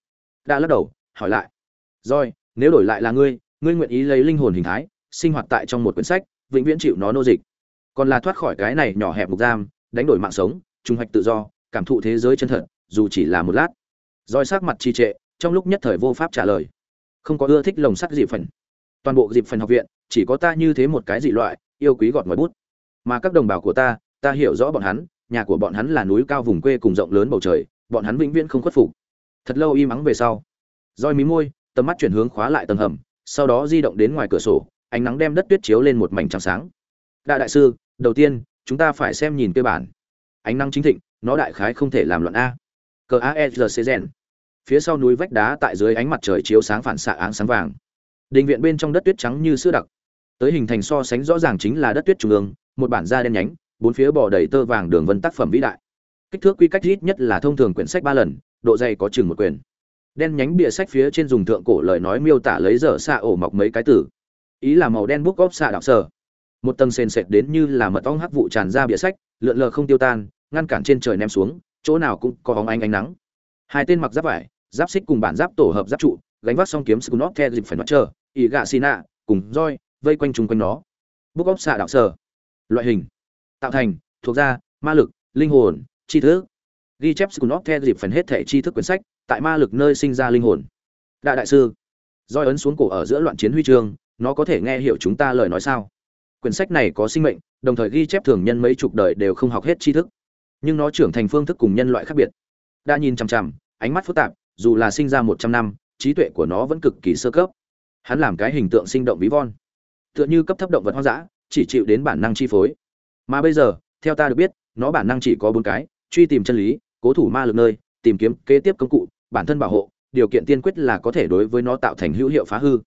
Đã lắc đầu, hỏi lại. Rồi, nếu đổi lại là ngươi ngươi nguyện ý lấy linh hồn hình thái, sinh hoạt tại trong một quyển sách, vĩnh viễn chịu nó nô dịch. Còn là thoát khỏi cái này nhỏ hẹp mục giam, đánh đổi mạng sống trung hoạch tự do, cảm thụ thế giới chân thật, dù chỉ là một lát. Roi sắc mặt trì trệ, trong lúc nhất thời vô pháp trả lời. Không có ưa thích lồng sắt dịp phần. Toàn bộ dịp phần học viện, chỉ có ta như thế một cái dị loại, yêu quý gọt ngoài bút. Mà các đồng bào của ta ta hiểu rõ bọn hắn, nhà của bọn hắn là núi cao vùng quê cùng rộng lớn bầu trời bọn hắn vĩnh viễn không khuất phục. Thật lâu im ắng về sau, roi mí môi, tầm mắt chuyển hướng khóa lại tầng hầm, sau đó di động đến ngoài cửa sổ, ánh nắng đem đất tuyết chiếu lên một mảnh trắng sáng. Đại đại sư, đầu tiên, chúng ta phải xem nhìn cơ bản. Ánh nắng chính thịnh, nó đại khái không thể làm loạn a. Cờ aesrc gen phía sau núi vách đá tại dưới ánh mặt trời chiếu sáng phản xạ áng sáng vàng. Đình viện bên trong đất tuyết trắng như sữa đặc. Tới hình thành so sánh rõ ràng chính là đất tuyết trung ương, một bản da đen nhánh, bốn phía bò đầy tơ vàng đường vân tác phẩm vĩ đại kích thước quy cách ít nhất là thông thường quyển sách ba lần, độ dày có chừng một quyển. Đen nhánh bìa sách phía trên dùng thượng cổ lời nói miêu tả lấy dở xạ ổ mọc mấy cái tử ý là màu đen bút góp xạ đạo sở một tầng sền sệt đến như là mật ong hắc vụ tràn ra bìa sách, lượn lờ không tiêu tan, ngăn cản trên trời ném xuống, chỗ nào cũng có bóng ánh ánh nắng. Hai tên mặc giáp vải, giáp xích cùng bản giáp tổ hợp giáp trụ, gánh vác song kiếm skunop theo dịp phải mặt chờ ỉ gạ xì nạ, cùng roi, vây quanh chung quanh nó. Bút góp xạ đạo sở loại hình. Tạo thành, thuộc ra ma lực, linh hồn tri thức. Ghi chép sự nóc theo dịp phần hết thể tri thức quyển sách, tại ma lực nơi sinh ra linh hồn. Đại đại sư, roi ấn xuống cổ ở giữa loạn chiến huy chương, nó có thể nghe hiểu chúng ta lời nói sao? Quyển sách này có sinh mệnh, đồng thời ghi chép thường nhân mấy chục đời đều không học hết tri thức. Nhưng nó trưởng thành phương thức cùng nhân loại khác biệt. Đã nhìn chằm chằm, ánh mắt phức tạp, dù là sinh ra một trăm năm, trí tuệ của nó vẫn cực kỳ sơ cấp. Hắn làm cái hình tượng sinh động ví von. Tựa như cấp thấp động vật hoang dã, chỉ chịu đến bản năng chi phối. Mà bây giờ, theo ta được biết, nó bản năng chỉ có bốn cái truy tìm chân lý, cố thủ ma lực nơi, tìm kiếm kế tiếp công cụ, bản thân bảo hộ, điều kiện tiên quyết là có thể đối với nó tạo thành hữu hiệu phá hư.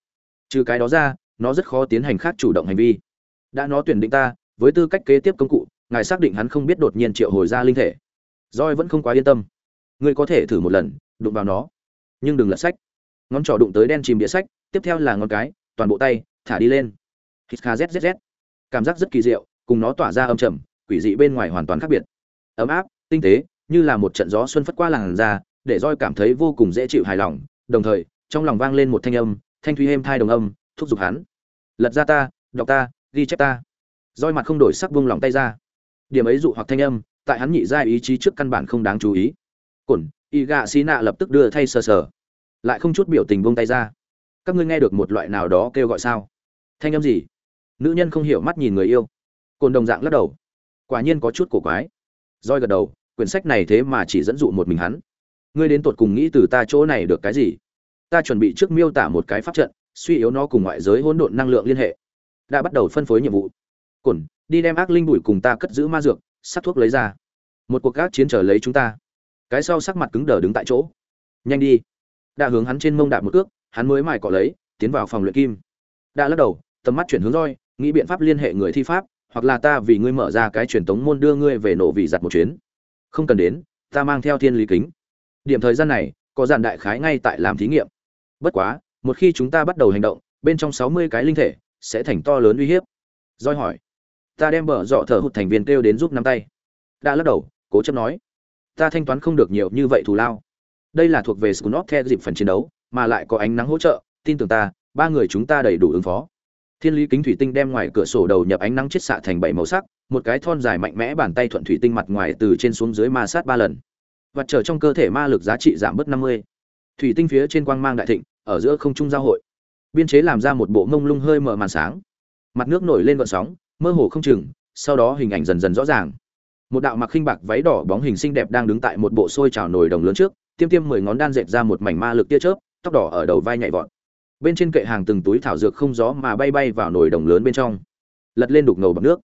Trừ cái đó ra, nó rất khó tiến hành khác chủ động hành vi. Đã nó tuyển định ta, với tư cách kế tiếp công cụ, ngài xác định hắn không biết đột nhiên triệu hồi ra linh thể. Roi vẫn không quá yên tâm. Ngươi có thể thử một lần, đụng vào nó. Nhưng đừng lật sách. Ngón trỏ đụng tới đen chìm đĩa sách, tiếp theo là ngón cái, toàn bộ tay, thả đi lên. Hít kha zzz cảm giác rất kỳ diệu, cùng nó tỏa ra âm trầm, quỷ dị bên ngoài hoàn toàn khác biệt. Ấm áp tinh tế, như là một trận gió xuân phất qua làn da, để roi cảm thấy vô cùng dễ chịu hài lòng. Đồng thời, trong lòng vang lên một thanh âm, thanh thúy êm thai đồng âm, thúc giục hắn. Lật ra ta, đọc ta, ghi chép ta. Roi mặt không đổi sắc buông lòng tay ra. Điểm ấy dụ hoặc thanh âm, tại hắn nhị ra ý chí trước căn bản không đáng chú ý. Cổn y gạ xí nạ lập tức đưa thay sờ sờ. Lại không chút biểu tình buông tay ra. Các ngươi nghe được một loại nào đó kêu gọi sao? Thanh âm gì? Nữ nhân không hiểu mắt nhìn người yêu. Cồn đồng dạng lắc đầu. Quả nhiên có chút cổ quái. Roi gật đầu quyển sách này thế mà chỉ dẫn dụ một mình hắn. Ngươi đến tột cùng nghĩ từ ta chỗ này được cái gì? Ta chuẩn bị trước miêu tả một cái pháp trận, suy yếu nó cùng ngoại giới hỗn độn năng lượng liên hệ. Đã bắt đầu phân phối nhiệm vụ. Cồn đi đem ác linh bụi cùng ta cất giữ ma dược, sắc thuốc lấy ra. Một cuộc gác chiến trở lấy chúng ta. Cái sau sắc mặt cứng đờ đứng tại chỗ. Nhanh đi. Đã hướng hắn trên mông đạp một cước, hắn mới mài cọ lấy, tiến vào phòng luyện kim. Đã lắc đầu, tầm mắt chuyển hướng roi, nghĩ biện pháp liên hệ người thi pháp, hoặc là ta vì ngươi mở ra cái truyền tống môn đưa ngươi về nổ vì giặt một chuyến không cần đến, ta mang theo thiên lý kính. Điểm thời gian này, có dàn đại khái ngay tại làm thí nghiệm. Bất quá, một khi chúng ta bắt đầu hành động, bên trong sáu mươi cái linh thể sẽ thành to lớn uy hiếp. Roi hỏi. Ta đem bờ dọ thở hụt thành viên kêu đến giúp nắm tay. Đã lắc đầu, cố chấp nói. Ta thanh toán không được nhiều như vậy thù lao. Đây là thuộc về scunop theo dịp phần chiến đấu, mà lại có ánh nắng hỗ trợ. Tin tưởng ta, ba người chúng ta đầy đủ ứng phó thiên lý kính thủy tinh đem ngoài cửa sổ đầu nhập ánh nắng chiết xạ thành bảy màu sắc, một cái thon dài mạnh mẽ bàn tay thuận thủy tinh mặt ngoài từ trên xuống dưới ma sát ba lần. Và trở trong cơ thể ma lực giá trị giảm bớt năm mươi. Thủy tinh phía trên quang mang đại thịnh, ở giữa không trung giao hội. Biên chế làm ra một bộ mông lung hơi mở màn sáng. Mặt nước nổi lên vận sóng, mơ hồ không chừng, sau đó hình ảnh dần dần rõ ràng. Một đạo mặc khinh bạc váy đỏ bóng hình xinh đẹp đang đứng tại một bộ xôi trào nồi đồng lớn trước, tiêm tiêm mười ngón đan dẹp ra một mảnh ma lực tia chớp, tóc đỏ ở đầu vai nhảy vọt bên trên kệ hàng từng túi thảo dược không gió mà bay bay vào nồi đồng lớn bên trong. Lật lên đục ngầu bằng nước.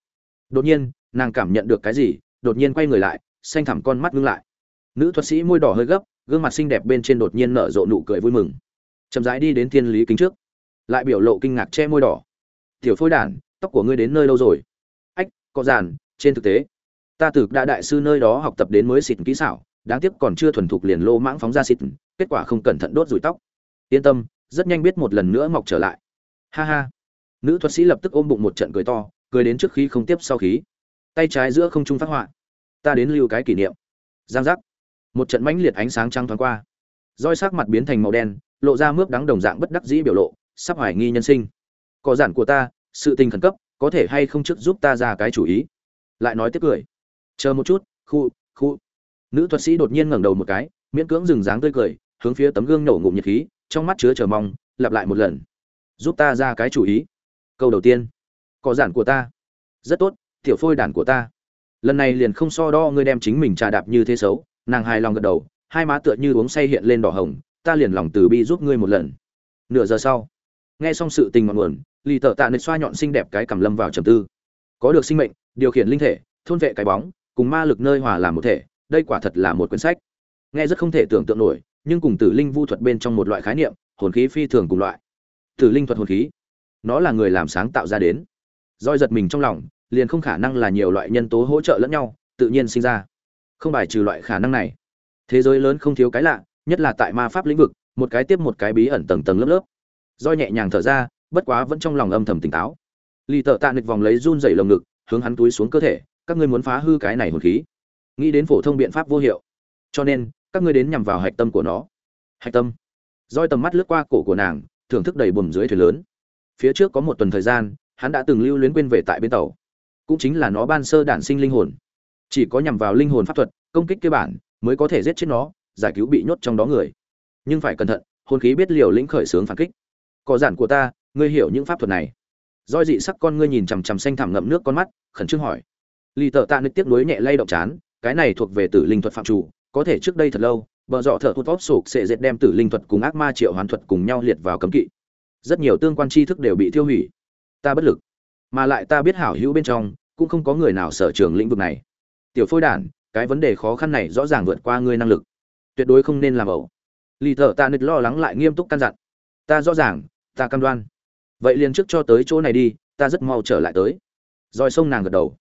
Đột nhiên, nàng cảm nhận được cái gì, đột nhiên quay người lại, xanh thẳm con mắt ngưng lại. Nữ thuật sĩ môi đỏ hơi gấp, gương mặt xinh đẹp bên trên đột nhiên nở rộ nụ cười vui mừng. Chậm rãi đi đến thiên lý kính trước. Lại biểu lộ kinh ngạc che môi đỏ. Tiểu phôi đản, tóc của ngươi đến nơi lâu rồi? Ách, có giàn trên thực tế, ta từ đã đại sư nơi đó học tập đến mới xịt kỹ xảo, đáng tiếc còn chưa thuần thục liền lô mãng phóng ra xịt, kết quả không cẩn thận đốt rủi tóc. Yên tâm rất nhanh biết một lần nữa mọc trở lại. Ha ha. Nữ thuật sĩ lập tức ôm bụng một trận cười to, cười đến trước khi không tiếp sau khí. Tay trái giữa không trung phát họa. Ta đến lưu cái kỷ niệm. Giang giác. Một trận mãnh liệt ánh sáng trăng thoáng qua. Roi sắc mặt biến thành màu đen, lộ ra mướp đắng đồng dạng bất đắc dĩ biểu lộ, sắp hoài nghi nhân sinh. Cỏ giản của ta, sự tình khẩn cấp, có thể hay không trước giúp ta ra cái chủ ý? Lại nói tiếp cười. Chờ một chút, khu khu. Nữ thuật sĩ đột nhiên ngẩng đầu một cái, miễn cưỡng dừng dáng tươi cười, hướng phía tấm gương nổ ngụm nhiệt khí trong mắt chứa chờ mong, lặp lại một lần. Giúp ta ra cái chủ ý. Câu đầu tiên. Có giản của ta. Rất tốt, tiểu phôi đản của ta. Lần này liền không so đo ngươi đem chính mình trà đạp như thế xấu. Nàng hài lòng gật đầu, hai má tựa như uống say hiện lên đỏ hồng. Ta liền lòng từ bi giúp ngươi một lần. Nửa giờ sau, nghe xong sự tình ngọn nguồn, lì tợ tạ nịch xoa nhọn xinh đẹp cái cầm lâm vào trầm tư. Có được sinh mệnh, điều khiển linh thể, thôn vệ cái bóng, cùng ma lực nơi hòa làm một thể, đây quả thật là một quyển sách. Nghe rất không thể tưởng tượng nổi nhưng cùng tử linh vu thuật bên trong một loại khái niệm, hồn khí phi thường cùng loại. Tử linh thuật hồn khí, nó là người làm sáng tạo ra đến. Roi giật mình trong lòng, liền không khả năng là nhiều loại nhân tố hỗ trợ lẫn nhau, tự nhiên sinh ra. Không bài trừ loại khả năng này. Thế giới lớn không thiếu cái lạ, nhất là tại ma pháp lĩnh vực, một cái tiếp một cái bí ẩn tầng tầng lớp lớp. Roi nhẹ nhàng thở ra, bất quá vẫn trong lòng âm thầm tỉnh táo. Lì tợ tạ nịch vòng lấy run dày lồng ngực, hướng hắn túi xuống cơ thể, các ngươi muốn phá hư cái này hồn khí. Nghĩ đến phổ thông biện pháp vô hiệu. Cho nên các ngươi đến nhằm vào hạch tâm của nó. Hạch tâm. Roi tầm mắt lướt qua cổ của nàng, thưởng thức đầy bùm dưới thuyền lớn. Phía trước có một tuần thời gian, hắn đã từng lưu luyến quên về tại bên tàu. Cũng chính là nó ban sơ đản sinh linh hồn. Chỉ có nhằm vào linh hồn pháp thuật, công kích cơ bản, mới có thể giết chết nó, giải cứu bị nhốt trong đó người. Nhưng phải cẩn thận, hồn khí biết liều lĩnh khởi sướng phản kích. Có giản của ta, ngươi hiểu những pháp thuật này. Roi dị sắc con ngươi nhìn chằm chằm xanh thẳm ngậm nước con mắt, khẩn trương hỏi. Lì tợ tạ nứt tiếc nuối nhẹ lay động chán, cái này thuộc về tử linh thuật phạm chủ có thể trước đây thật lâu, bờ dọ thợ thu tóp sụp sẽ dệt đem tử linh thuật cùng ác ma triệu hoàn thuật cùng nhau liệt vào cấm kỵ. Rất nhiều tương quan tri thức đều bị tiêu hủy. Ta bất lực. Mà lại ta biết hảo hữu bên trong, cũng không có người nào sở trường lĩnh vực này. Tiểu phôi đản, cái vấn đề khó khăn này rõ ràng vượt qua ngươi năng lực. Tuyệt đối không nên làm ẩu. Lì thợ ta nịch lo lắng lại nghiêm túc căn dặn. Ta rõ ràng, ta cam đoan. Vậy liền trước cho tới chỗ này đi, ta rất mau trở lại tới. Rồi sông nàng gật đầu.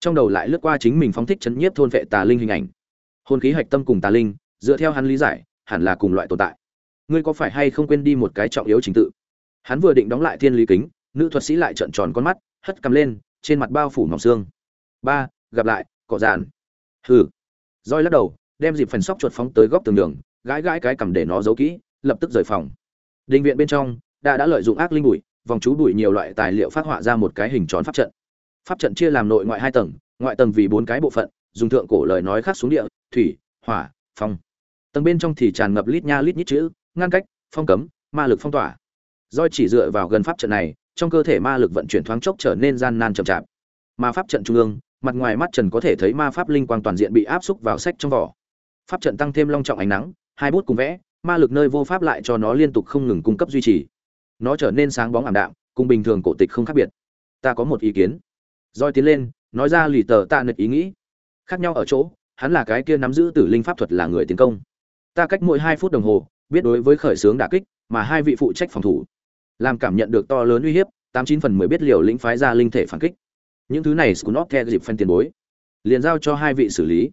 Trong đầu lại lướt qua chính mình phóng thích chấn nhiếp thôn vệ tà linh hình ảnh hồn khí hạch tâm cùng tà linh, dựa theo hắn lý giải, hẳn là cùng loại tồn tại. Ngươi có phải hay không quên đi một cái trọng yếu trình tự? Hắn vừa định đóng lại thiên lý kính, nữ thuật sĩ lại trợn tròn con mắt, hất cầm lên, trên mặt bao phủ mỏng xương. Ba, gặp lại cỏ dàn. Hừ. Roi lắc đầu, đem dịp phần sóc chuột phóng tới góc tường đường, gãi gãi cái cầm để nó giấu kỹ, lập tức rời phòng. Định viện bên trong, đã đã lợi dụng ác linh bụi, vòng chú bụi nhiều loại tài liệu phát họa ra một cái hình tròn pháp trận. Pháp trận chia làm nội ngoại hai tầng, ngoại tầng vì bốn cái bộ phận dùng thượng cổ lời nói khác xuống địa, thủy, hỏa, phong. Tầng bên trong thì tràn ngập lít nha lít nhít chữ, ngăn cách, phong cấm, ma lực phong tỏa. Doi chỉ dựa vào gần pháp trận này, trong cơ thể ma lực vận chuyển thoáng chốc trở nên gian nan chậm chạp. Ma pháp trận trung ương, mặt ngoài mắt trần có thể thấy ma pháp linh quang toàn diện bị áp xúc vào sách trong vỏ. Pháp trận tăng thêm long trọng ánh nắng, hai bút cùng vẽ, ma lực nơi vô pháp lại cho nó liên tục không ngừng cung cấp duy trì. Nó trở nên sáng bóng ảm đạm, cùng bình thường cổ tịch không khác biệt. Ta có một ý kiến. Roi tiến lên, nói ra lì tờ tạ nịch ý nghĩ khác nhau ở chỗ, hắn là cái kia nắm giữ tử linh pháp thuật là người tiến công. Ta cách mỗi hai phút đồng hồ, biết đối với khởi xướng đả kích, mà hai vị phụ trách phòng thủ. Làm cảm nhận được to lớn uy hiếp, tám chín phần mười biết liều lĩnh phái ra linh thể phản kích. Những thứ này scunop theo dịp phân tiền bối. Liền giao cho hai vị xử lý.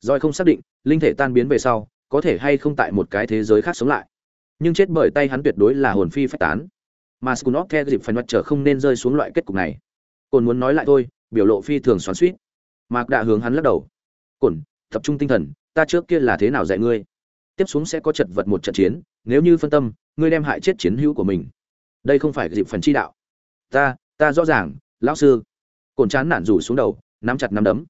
Doi không xác định, linh thể tan biến về sau, có thể hay không tại một cái thế giới khác sống lại. Nhưng chết bởi tay hắn tuyệt đối là hồn phi phách tán. Mà scunop theo dịp phân mặt trở không nên rơi xuống loại kết cục này. Còn muốn nói lại thôi, biểu lộ phi thường xoắn suýt mạc đã hướng hắn lắc đầu. Cổn, tập trung tinh thần, ta trước kia là thế nào dạy ngươi? Tiếp xuống sẽ có chật vật một trận chiến, nếu như phân tâm, ngươi đem hại chết chiến hữu của mình. Đây không phải dịp phần chi đạo. Ta ta rõ ràng, lão sư. Cồn chán nản rủ xuống đầu, nắm chặt nắm đấm.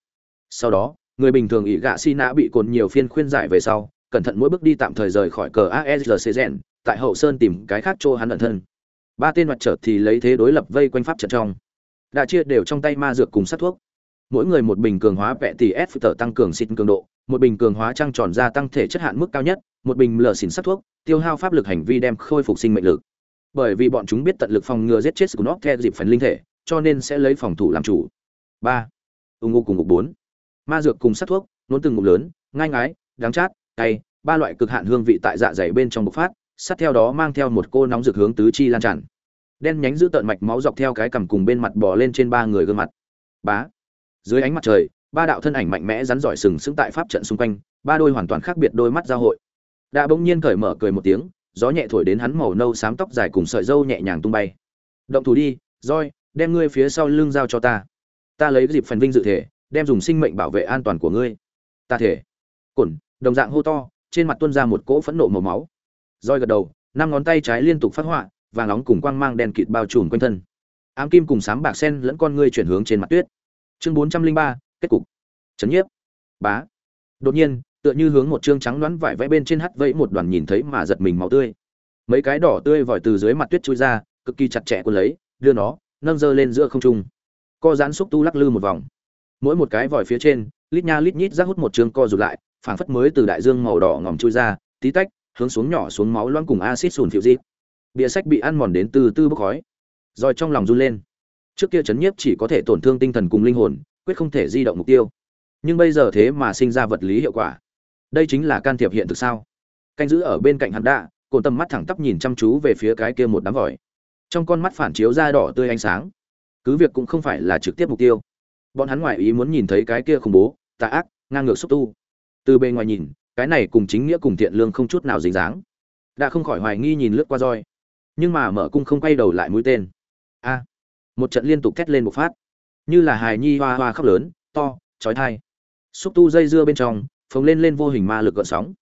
Sau đó, người bình thường ỷ gạ si nã bị cồn nhiều phiên khuyên giải về sau, cẩn thận mỗi bước đi tạm thời rời khỏi cờ asrc rèn tại hậu sơn tìm cái khác cho hắn ẩn thân. Ba tên mặt trở thì lấy thế đối lập vây quanh pháp trận trong. Đã chia đều trong tay ma dược cùng sát thuốc mỗi người một bình cường hóa vẹ tỷ s tờ tăng cường xịt cường độ, một bình cường hóa trăng tròn gia tăng thể chất hạn mức cao nhất, một bình lờ xỉn sắt thuốc, tiêu hao pháp lực hành vi đem khôi phục sinh mệnh lực. Bởi vì bọn chúng biết tận lực phòng ngừa giết chết của nó theo dịp phần linh thể, cho nên sẽ lấy phòng thủ làm chủ. Ba, ung ngô cùng ngục bốn. Ma dược cùng sắt thuốc, nôn từng ngục lớn, ngai ngái đáng chát, cay, ba loại cực hạn hương vị tại dạ dày bên trong bộc phát, sát theo đó mang theo một cô nóng rực hướng tứ chi lan tràn. Đen nhánh giữ tợn mạch máu dọc theo cái cằm cùng bên mặt bò lên trên ba người gương mặt. Bá dưới ánh mặt trời, ba đạo thân ảnh mạnh mẽ rắn giỏi sừng sững tại pháp trận xung quanh, ba đôi hoàn toàn khác biệt đôi mắt giao hội. Đã bỗng nhiên cởi mở cười một tiếng, gió nhẹ thổi đến hắn màu nâu xám tóc dài cùng sợi râu nhẹ nhàng tung bay. Động thủ đi roi đem ngươi phía sau lưng giao cho ta. Ta lấy dịp phần vinh dự thể, đem dùng sinh mệnh bảo vệ an toàn của ngươi. Ta thể? Cổn, đồng dạng hô to, trên mặt tuôn ra một cỗ phẫn nộ màu máu. Roi gật đầu, năm ngón tay trái liên tục phát họa, vàng nóng cùng quang mang đen kịt bao trùm quanh thân. Ám kim cùng sám bạc sen lẫn con ngươi chuyển hướng trên mặt tuyết chương bốn trăm linh ba, kết cục. Chấn nhiếp. Bá. Đột nhiên, tựa như hướng một chương trắng đoán vải vẽ bên trên hắt vẫy một đoàn nhìn thấy mà giật mình máu tươi. Mấy cái đỏ tươi vòi từ dưới mặt tuyết chui ra, cực kỳ chặt chẽ cuốn lấy, đưa nó, nâng dơ lên giữa không trung. Co giãn xúc tu lắc lư một vòng. Mỗi một cái vòi phía trên, lít nha lít nhít rác hút một chương co rụt lại, phảng phất mới từ đại dương màu đỏ ngòm chui ra, tí tách, hướng xuống nhỏ xuống máu loãng cùng axit sùn phiêu dịp bìa sách bị ăn mòn đến từ từ bốc khói. Rồi trong lòng run lên trước kia chấn nhiếp chỉ có thể tổn thương tinh thần cùng linh hồn, quyết không thể di động mục tiêu. Nhưng bây giờ thế mà sinh ra vật lý hiệu quả. Đây chính là can thiệp hiện thực sao? Canh giữ ở bên cạnh hắn đạ cồn tầm mắt thẳng tắp nhìn chăm chú về phía cái kia một đám vòi. Trong con mắt phản chiếu ra đỏ tươi ánh sáng. Cứ việc cũng không phải là trực tiếp mục tiêu. Bọn hắn ngoại ý muốn nhìn thấy cái kia khủng bố, tà ác, ngang ngược xúc tu. Từ bề ngoài nhìn, cái này cùng chính nghĩa cùng thiện lương không chút nào dính dáng. Đã không khỏi hoài nghi nhìn lướt qua roi. Nhưng mà mở cung không quay đầu lại mũi tên. A! Một trận liên tục thét lên một phát. Như là hài nhi hoa hoa khóc lớn, to trói thai xúc tu dây dưa bên trong, phồng lên lên vô hình ma lực gợn sóng.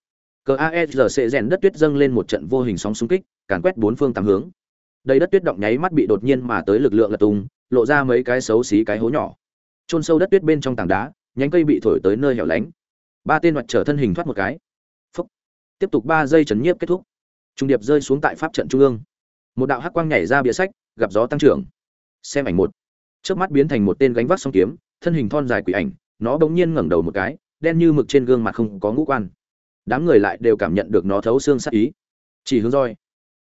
Cờ aegc rèn đất tuyết dâng lên một trận vô hình sóng xung kích, càn quét bốn phương tám hướng. Đây đất tuyết động nháy mắt bị đột nhiên mà tới lực lượng lật tung, lộ ra mấy cái xấu xí cái hố nhỏ. Trôn sâu đất tuyết bên trong tảng đá, nhánh cây bị thổi tới nơi hẻo lánh. Ba tên mặt trở thân hình thoát một cái. Phúc. Tiếp tục ba giây chấn nhiếp kết thúc. Trung điệp rơi xuống tại pháp trận trung ương. Một đạo hắc quang nhảy ra bìa sách, gặp gió tăng trưởng xem ảnh một. Trước mắt biến thành một tên gánh vác song kiếm, thân hình thon dài quỷ ảnh, nó bỗng nhiên ngẩng đầu một cái, đen như mực trên gương mặt không có ngũ quan. Đám người lại đều cảm nhận được nó thấu xương sắc ý. Chỉ hướng roi.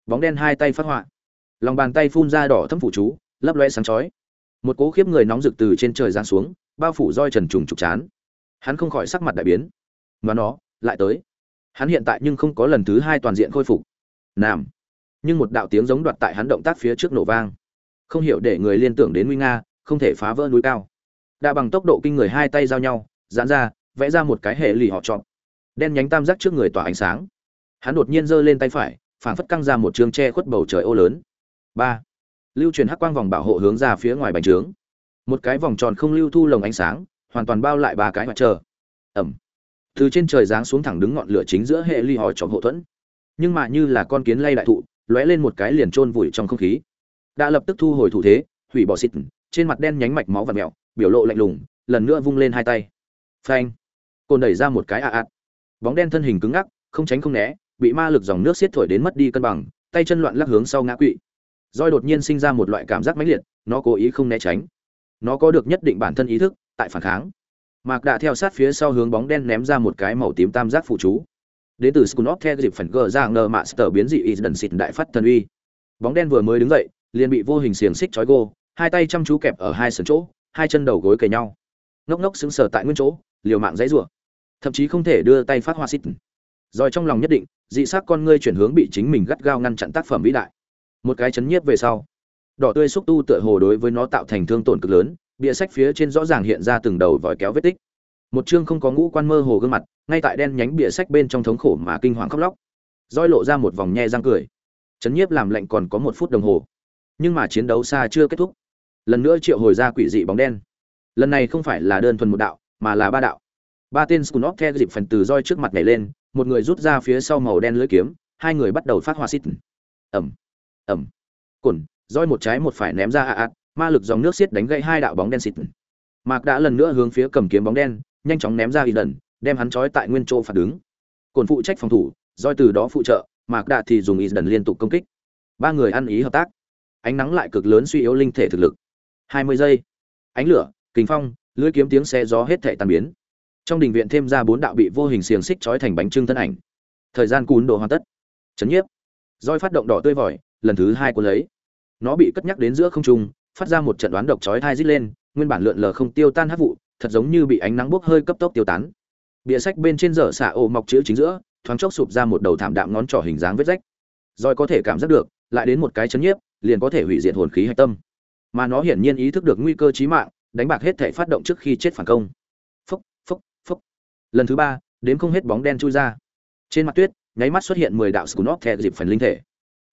Bóng đen hai tay phát họa. Lòng bàn tay phun ra đỏ thâm phủ chú, lấp loe sáng chói. Một cỗ khiếp người nóng rực từ trên trời giáng xuống, bao phủ roi trần trùng trục chán. Hắn không khỏi sắc mặt đại biến. Mà nó lại tới. Hắn hiện tại nhưng không có lần thứ hai toàn diện khôi phục. Nam. Nhưng một đạo tiếng giống đoạt tại hắn động tác phía trước nổ vang không hiểu để người liên tưởng đến nguy nga, không thể phá vỡ núi cao. Đã bằng tốc độ kinh người hai tay giao nhau, giãn ra, vẽ ra một cái hệ lì họ chọn. Đen nhánh tam giác trước người tỏa ánh sáng. Hắn đột nhiên giơ lên tay phải, phảng phất căng ra một trường tre khuất bầu trời ô lớn. Ba. Lưu truyền hắc quang vòng bảo hộ hướng ra phía ngoài bành trướng. Một cái vòng tròn không lưu thu lồng ánh sáng, hoàn toàn bao lại ba cái mặt trời. Ẩm. Từ trên trời giáng xuống thẳng đứng ngọn lửa chính giữa hệ ly hỏi chọn hộ thuẫn. Nhưng mà như là con kiến lay đại thụ, lóe lên một cái liền chôn vùi trong không khí đã lập tức thu hồi thủ thế hủy bỏ xịt trên mặt đen nhánh mạch máu và mẹo biểu lộ lạnh lùng lần nữa vung lên hai tay phanh cồn đẩy ra một cái ạ ạt bóng đen thân hình cứng ngắc không tránh không né bị ma lực dòng nước xiết thổi đến mất đi cân bằng tay chân loạn lắc hướng sau ngã quỵ roi đột nhiên sinh ra một loại cảm giác mãnh liệt nó cố ý không né tránh nó có được nhất định bản thân ý thức tại phản kháng mạc đã theo sát phía sau hướng bóng đen ném ra một cái màu tím tam giác phụ chú đến từ Skunop theo dịp phần gờ ra ngờ mạ sờ biến dị ít đần xịt đại phát thần uy bóng đen vừa mới đứng dậy liền bị vô hình xiềng xích trói gô, hai tay chăm chú kẹp ở hai sườn chỗ, hai chân đầu gối kề nhau. Ngốc ngốc xứng sờ tại nguyên chỗ, liều mạng dãy rủa. Thậm chí không thể đưa tay phát hoa xít. Rồi trong lòng nhất định, dị xác con ngươi chuyển hướng bị chính mình gắt gao ngăn chặn tác phẩm vĩ đại. Một cái chấn nhiếp về sau, đỏ tươi xúc tu tựa hồ đối với nó tạo thành thương tổn cực lớn, bìa sách phía trên rõ ràng hiện ra từng đầu vòi kéo vết tích. Một chương không có ngũ quan mơ hồ gương mặt, ngay tại đen nhánh bìa sách bên trong thống khổ mà kinh hoàng khóc lóc. Roi lộ ra một vòng nhe răng cười. Chấn nhiếp làm lạnh còn có một phút đồng hồ nhưng mà chiến đấu xa chưa kết thúc. Lần nữa triệu hồi ra quỷ dị bóng đen. Lần này không phải là đơn thuần một đạo, mà là ba đạo. Ba tên scunop theo dịp phần từ roi trước mặt nhảy lên, một người rút ra phía sau màu đen lưỡi kiếm, hai người bắt đầu phát hoa xít. Ẩm ẩm cồn, roi một trái một phải ném ra ạ ạt ma lực dòng nước xiết đánh gãy hai đạo bóng đen xịt. Mạc đã lần nữa hướng phía cầm kiếm bóng đen, nhanh chóng ném ra y lần, đem hắn trói tại nguyên chỗ phản đứng. Cồn phụ trách phòng thủ, roi từ đó phụ trợ, mạc đã thì dùng y lần liên tục công kích. Ba người ăn ý hợp tác ánh nắng lại cực lớn suy yếu linh thể thực lực. Hai mươi giây. Ánh lửa, kình phong, lưỡi kiếm tiếng xe gió hết thảy tan biến. Trong đình viện thêm ra bốn đạo bị vô hình xiềng xích trói thành bánh trưng thân ảnh. Thời gian cún đồ hoàn tất. Chấn nhiếp. Roi phát động đỏ tươi vòi, lần thứ hai cuốn lấy. Nó bị cất nhắc đến giữa không trung, phát ra một trận đoán độc chói tai rít lên, nguyên bản lượn lờ không tiêu tan hắc vụ, thật giống như bị ánh nắng bốc hơi cấp tốc tiêu tán. Bìa sách bên trên dở xạ ổ mọc chữ chính giữa, thoáng chốc sụp ra một đầu thảm đạm ngón trỏ hình dáng vết rách. Rồi có thể cảm giác được, lại đến một cái chấn nhiếp liền có thể hủy diệt hồn khí hạch tâm. Mà nó hiển nhiên ý thức được nguy cơ chí mạng, đánh bạc hết thể phát động trước khi chết phản công. Phúc phúc phúc lần thứ ba, đếm không hết bóng đen chui ra. Trên mặt tuyết, nháy mắt xuất hiện mười đạo scunop theo dịp phần linh thể.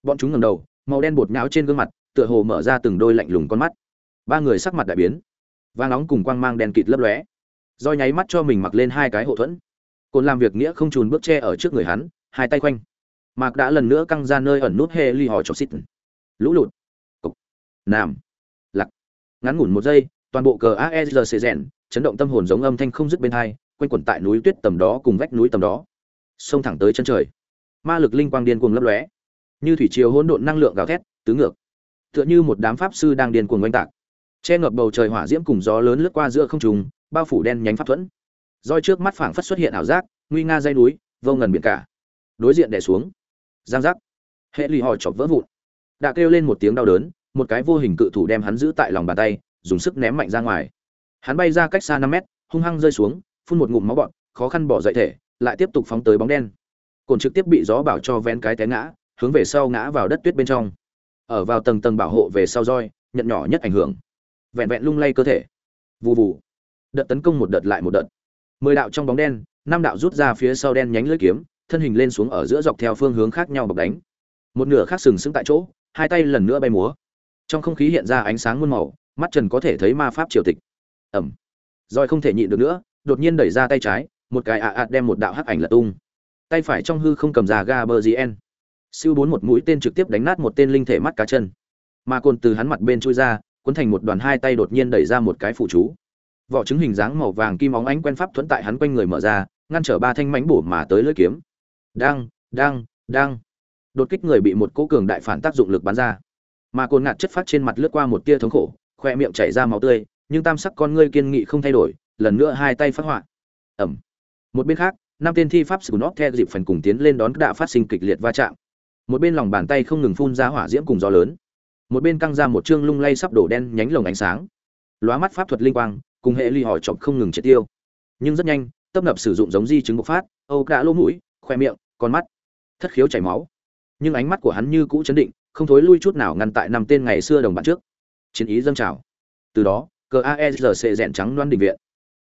Bọn chúng ngẩng đầu, màu đen bột nhão trên gương mặt, tựa hồ mở ra từng đôi lạnh lùng con mắt. Ba người sắc mặt đại biến. Vang nóng cùng quang mang đen kịt lấp lóe. Do nháy mắt cho mình mặc lên hai cái hộ thuẫn. Cồn làm việc nghĩa không trùn bước che ở trước người hắn, hai tay quanh. Mạc đã lần nữa căng ra nơi ẩn nút hê ly hò chọc xít lũ lụt, cục, nam lặc ngắn ngủn một giây, toàn bộ cờ aesrc rèn, chấn động tâm hồn giống âm thanh không dứt bên hai, quanh quẩn tại núi tuyết tầm đó cùng vách núi tầm đó. Xông thẳng tới chân trời. Ma lực linh quang điên cuồng lấp lóe. Như thủy triều hỗn độn năng lượng gào thét, tứ ngược. Tựa như một đám pháp sư đang điên cuồng oanh tạc. Che ngập bầu trời hỏa diễm cùng gió lớn lướt qua giữa không trùng bao phủ đen nhánh pháp thuẫn. Roi trước mắt phảng phất xuất hiện ảo giác, nguy nga dây núi, vô ngần biển cả. Đối diện đè xuống. Giang giác. Hệ lì hỏi chọc vỡ vụn đã kêu lên một tiếng đau đớn, một cái vô hình cự thủ đem hắn giữ tại lòng bàn tay, dùng sức ném mạnh ra ngoài. Hắn bay ra cách xa năm mét, hung hăng rơi xuống, phun một ngụm máu bọn khó khăn bỏ dậy thể, lại tiếp tục phóng tới bóng đen. Cồn trực tiếp bị gió bảo cho vén cái té ngã, hướng về sau ngã vào đất tuyết bên trong. Ở vào tầng tầng bảo hộ về sau roi, nhận nhỏ nhất ảnh hưởng. Vẹn vẹn lung lay cơ thể. Vù vù. Đợt tấn công một đợt lại một đợt. Mười đạo trong bóng đen, năm đạo rút ra phía sau đen nhánh lưỡi kiếm, thân hình lên xuống ở giữa dọc theo phương hướng khác nhau bọc đánh. Một nửa khác sừng sững tại chỗ hai tay lần nữa bay múa. Trong không khí hiện ra ánh sáng muôn màu, mắt trần có thể thấy ma pháp triều tịch. Ẩm. Roi không thể nhịn được nữa, đột nhiên đẩy ra tay trái, một cái ạ à ạt đem một đạo hắc ảnh lật tung. Tay phải trong hư không cầm ra ga bờ gn siêu bốn một mũi tên trực tiếp đánh nát một tên linh thể mắt cá chân. Mà cồn từ hắn mặt bên chui ra, cuốn thành một đoàn hai tay đột nhiên đẩy ra một cái phụ chú. Vỏ trứng hình dáng màu vàng kim óng ánh quen pháp thuẫn tại hắn quanh người mở ra, ngăn trở ba thanh mánh bổ mà tới lưỡi kiếm. Đang đang đang đột kích người bị một cỗ cường đại phản tác dụng lực bắn ra. Mà cồn ngạt chất phát trên mặt lướt qua một tia thống khổ, khoe miệng chảy ra máu tươi, nhưng tam sắc con ngươi kiên nghị không thay đổi, lần nữa hai tay phát họa. Ẩm. Một bên khác, năm tên thi pháp sử nót theo dịp phần cùng tiến lên đón đạ phát sinh kịch liệt va chạm. Một bên lòng bàn tay không ngừng phun ra hỏa diễm cùng gió lớn. Một bên căng ra một chương lung lay sắp đổ đen nhánh lồng ánh sáng. Lóa mắt pháp thuật linh quang, cùng hệ ly hỏi chọc không ngừng triệt tiêu. Nhưng rất nhanh, tấp nập sử dụng giống di chứng bộc phát, âu đã lỗ mũi, khoe miệng, con mắt, thất khiếu chảy máu nhưng ánh mắt của hắn như cũ chấn định, không thối lui chút nào ngăn tại năm tên ngày xưa đồng bạn trước. Chiến ý dâng trào. Từ đó, cờ aesrc rèn trắng đoan định viện.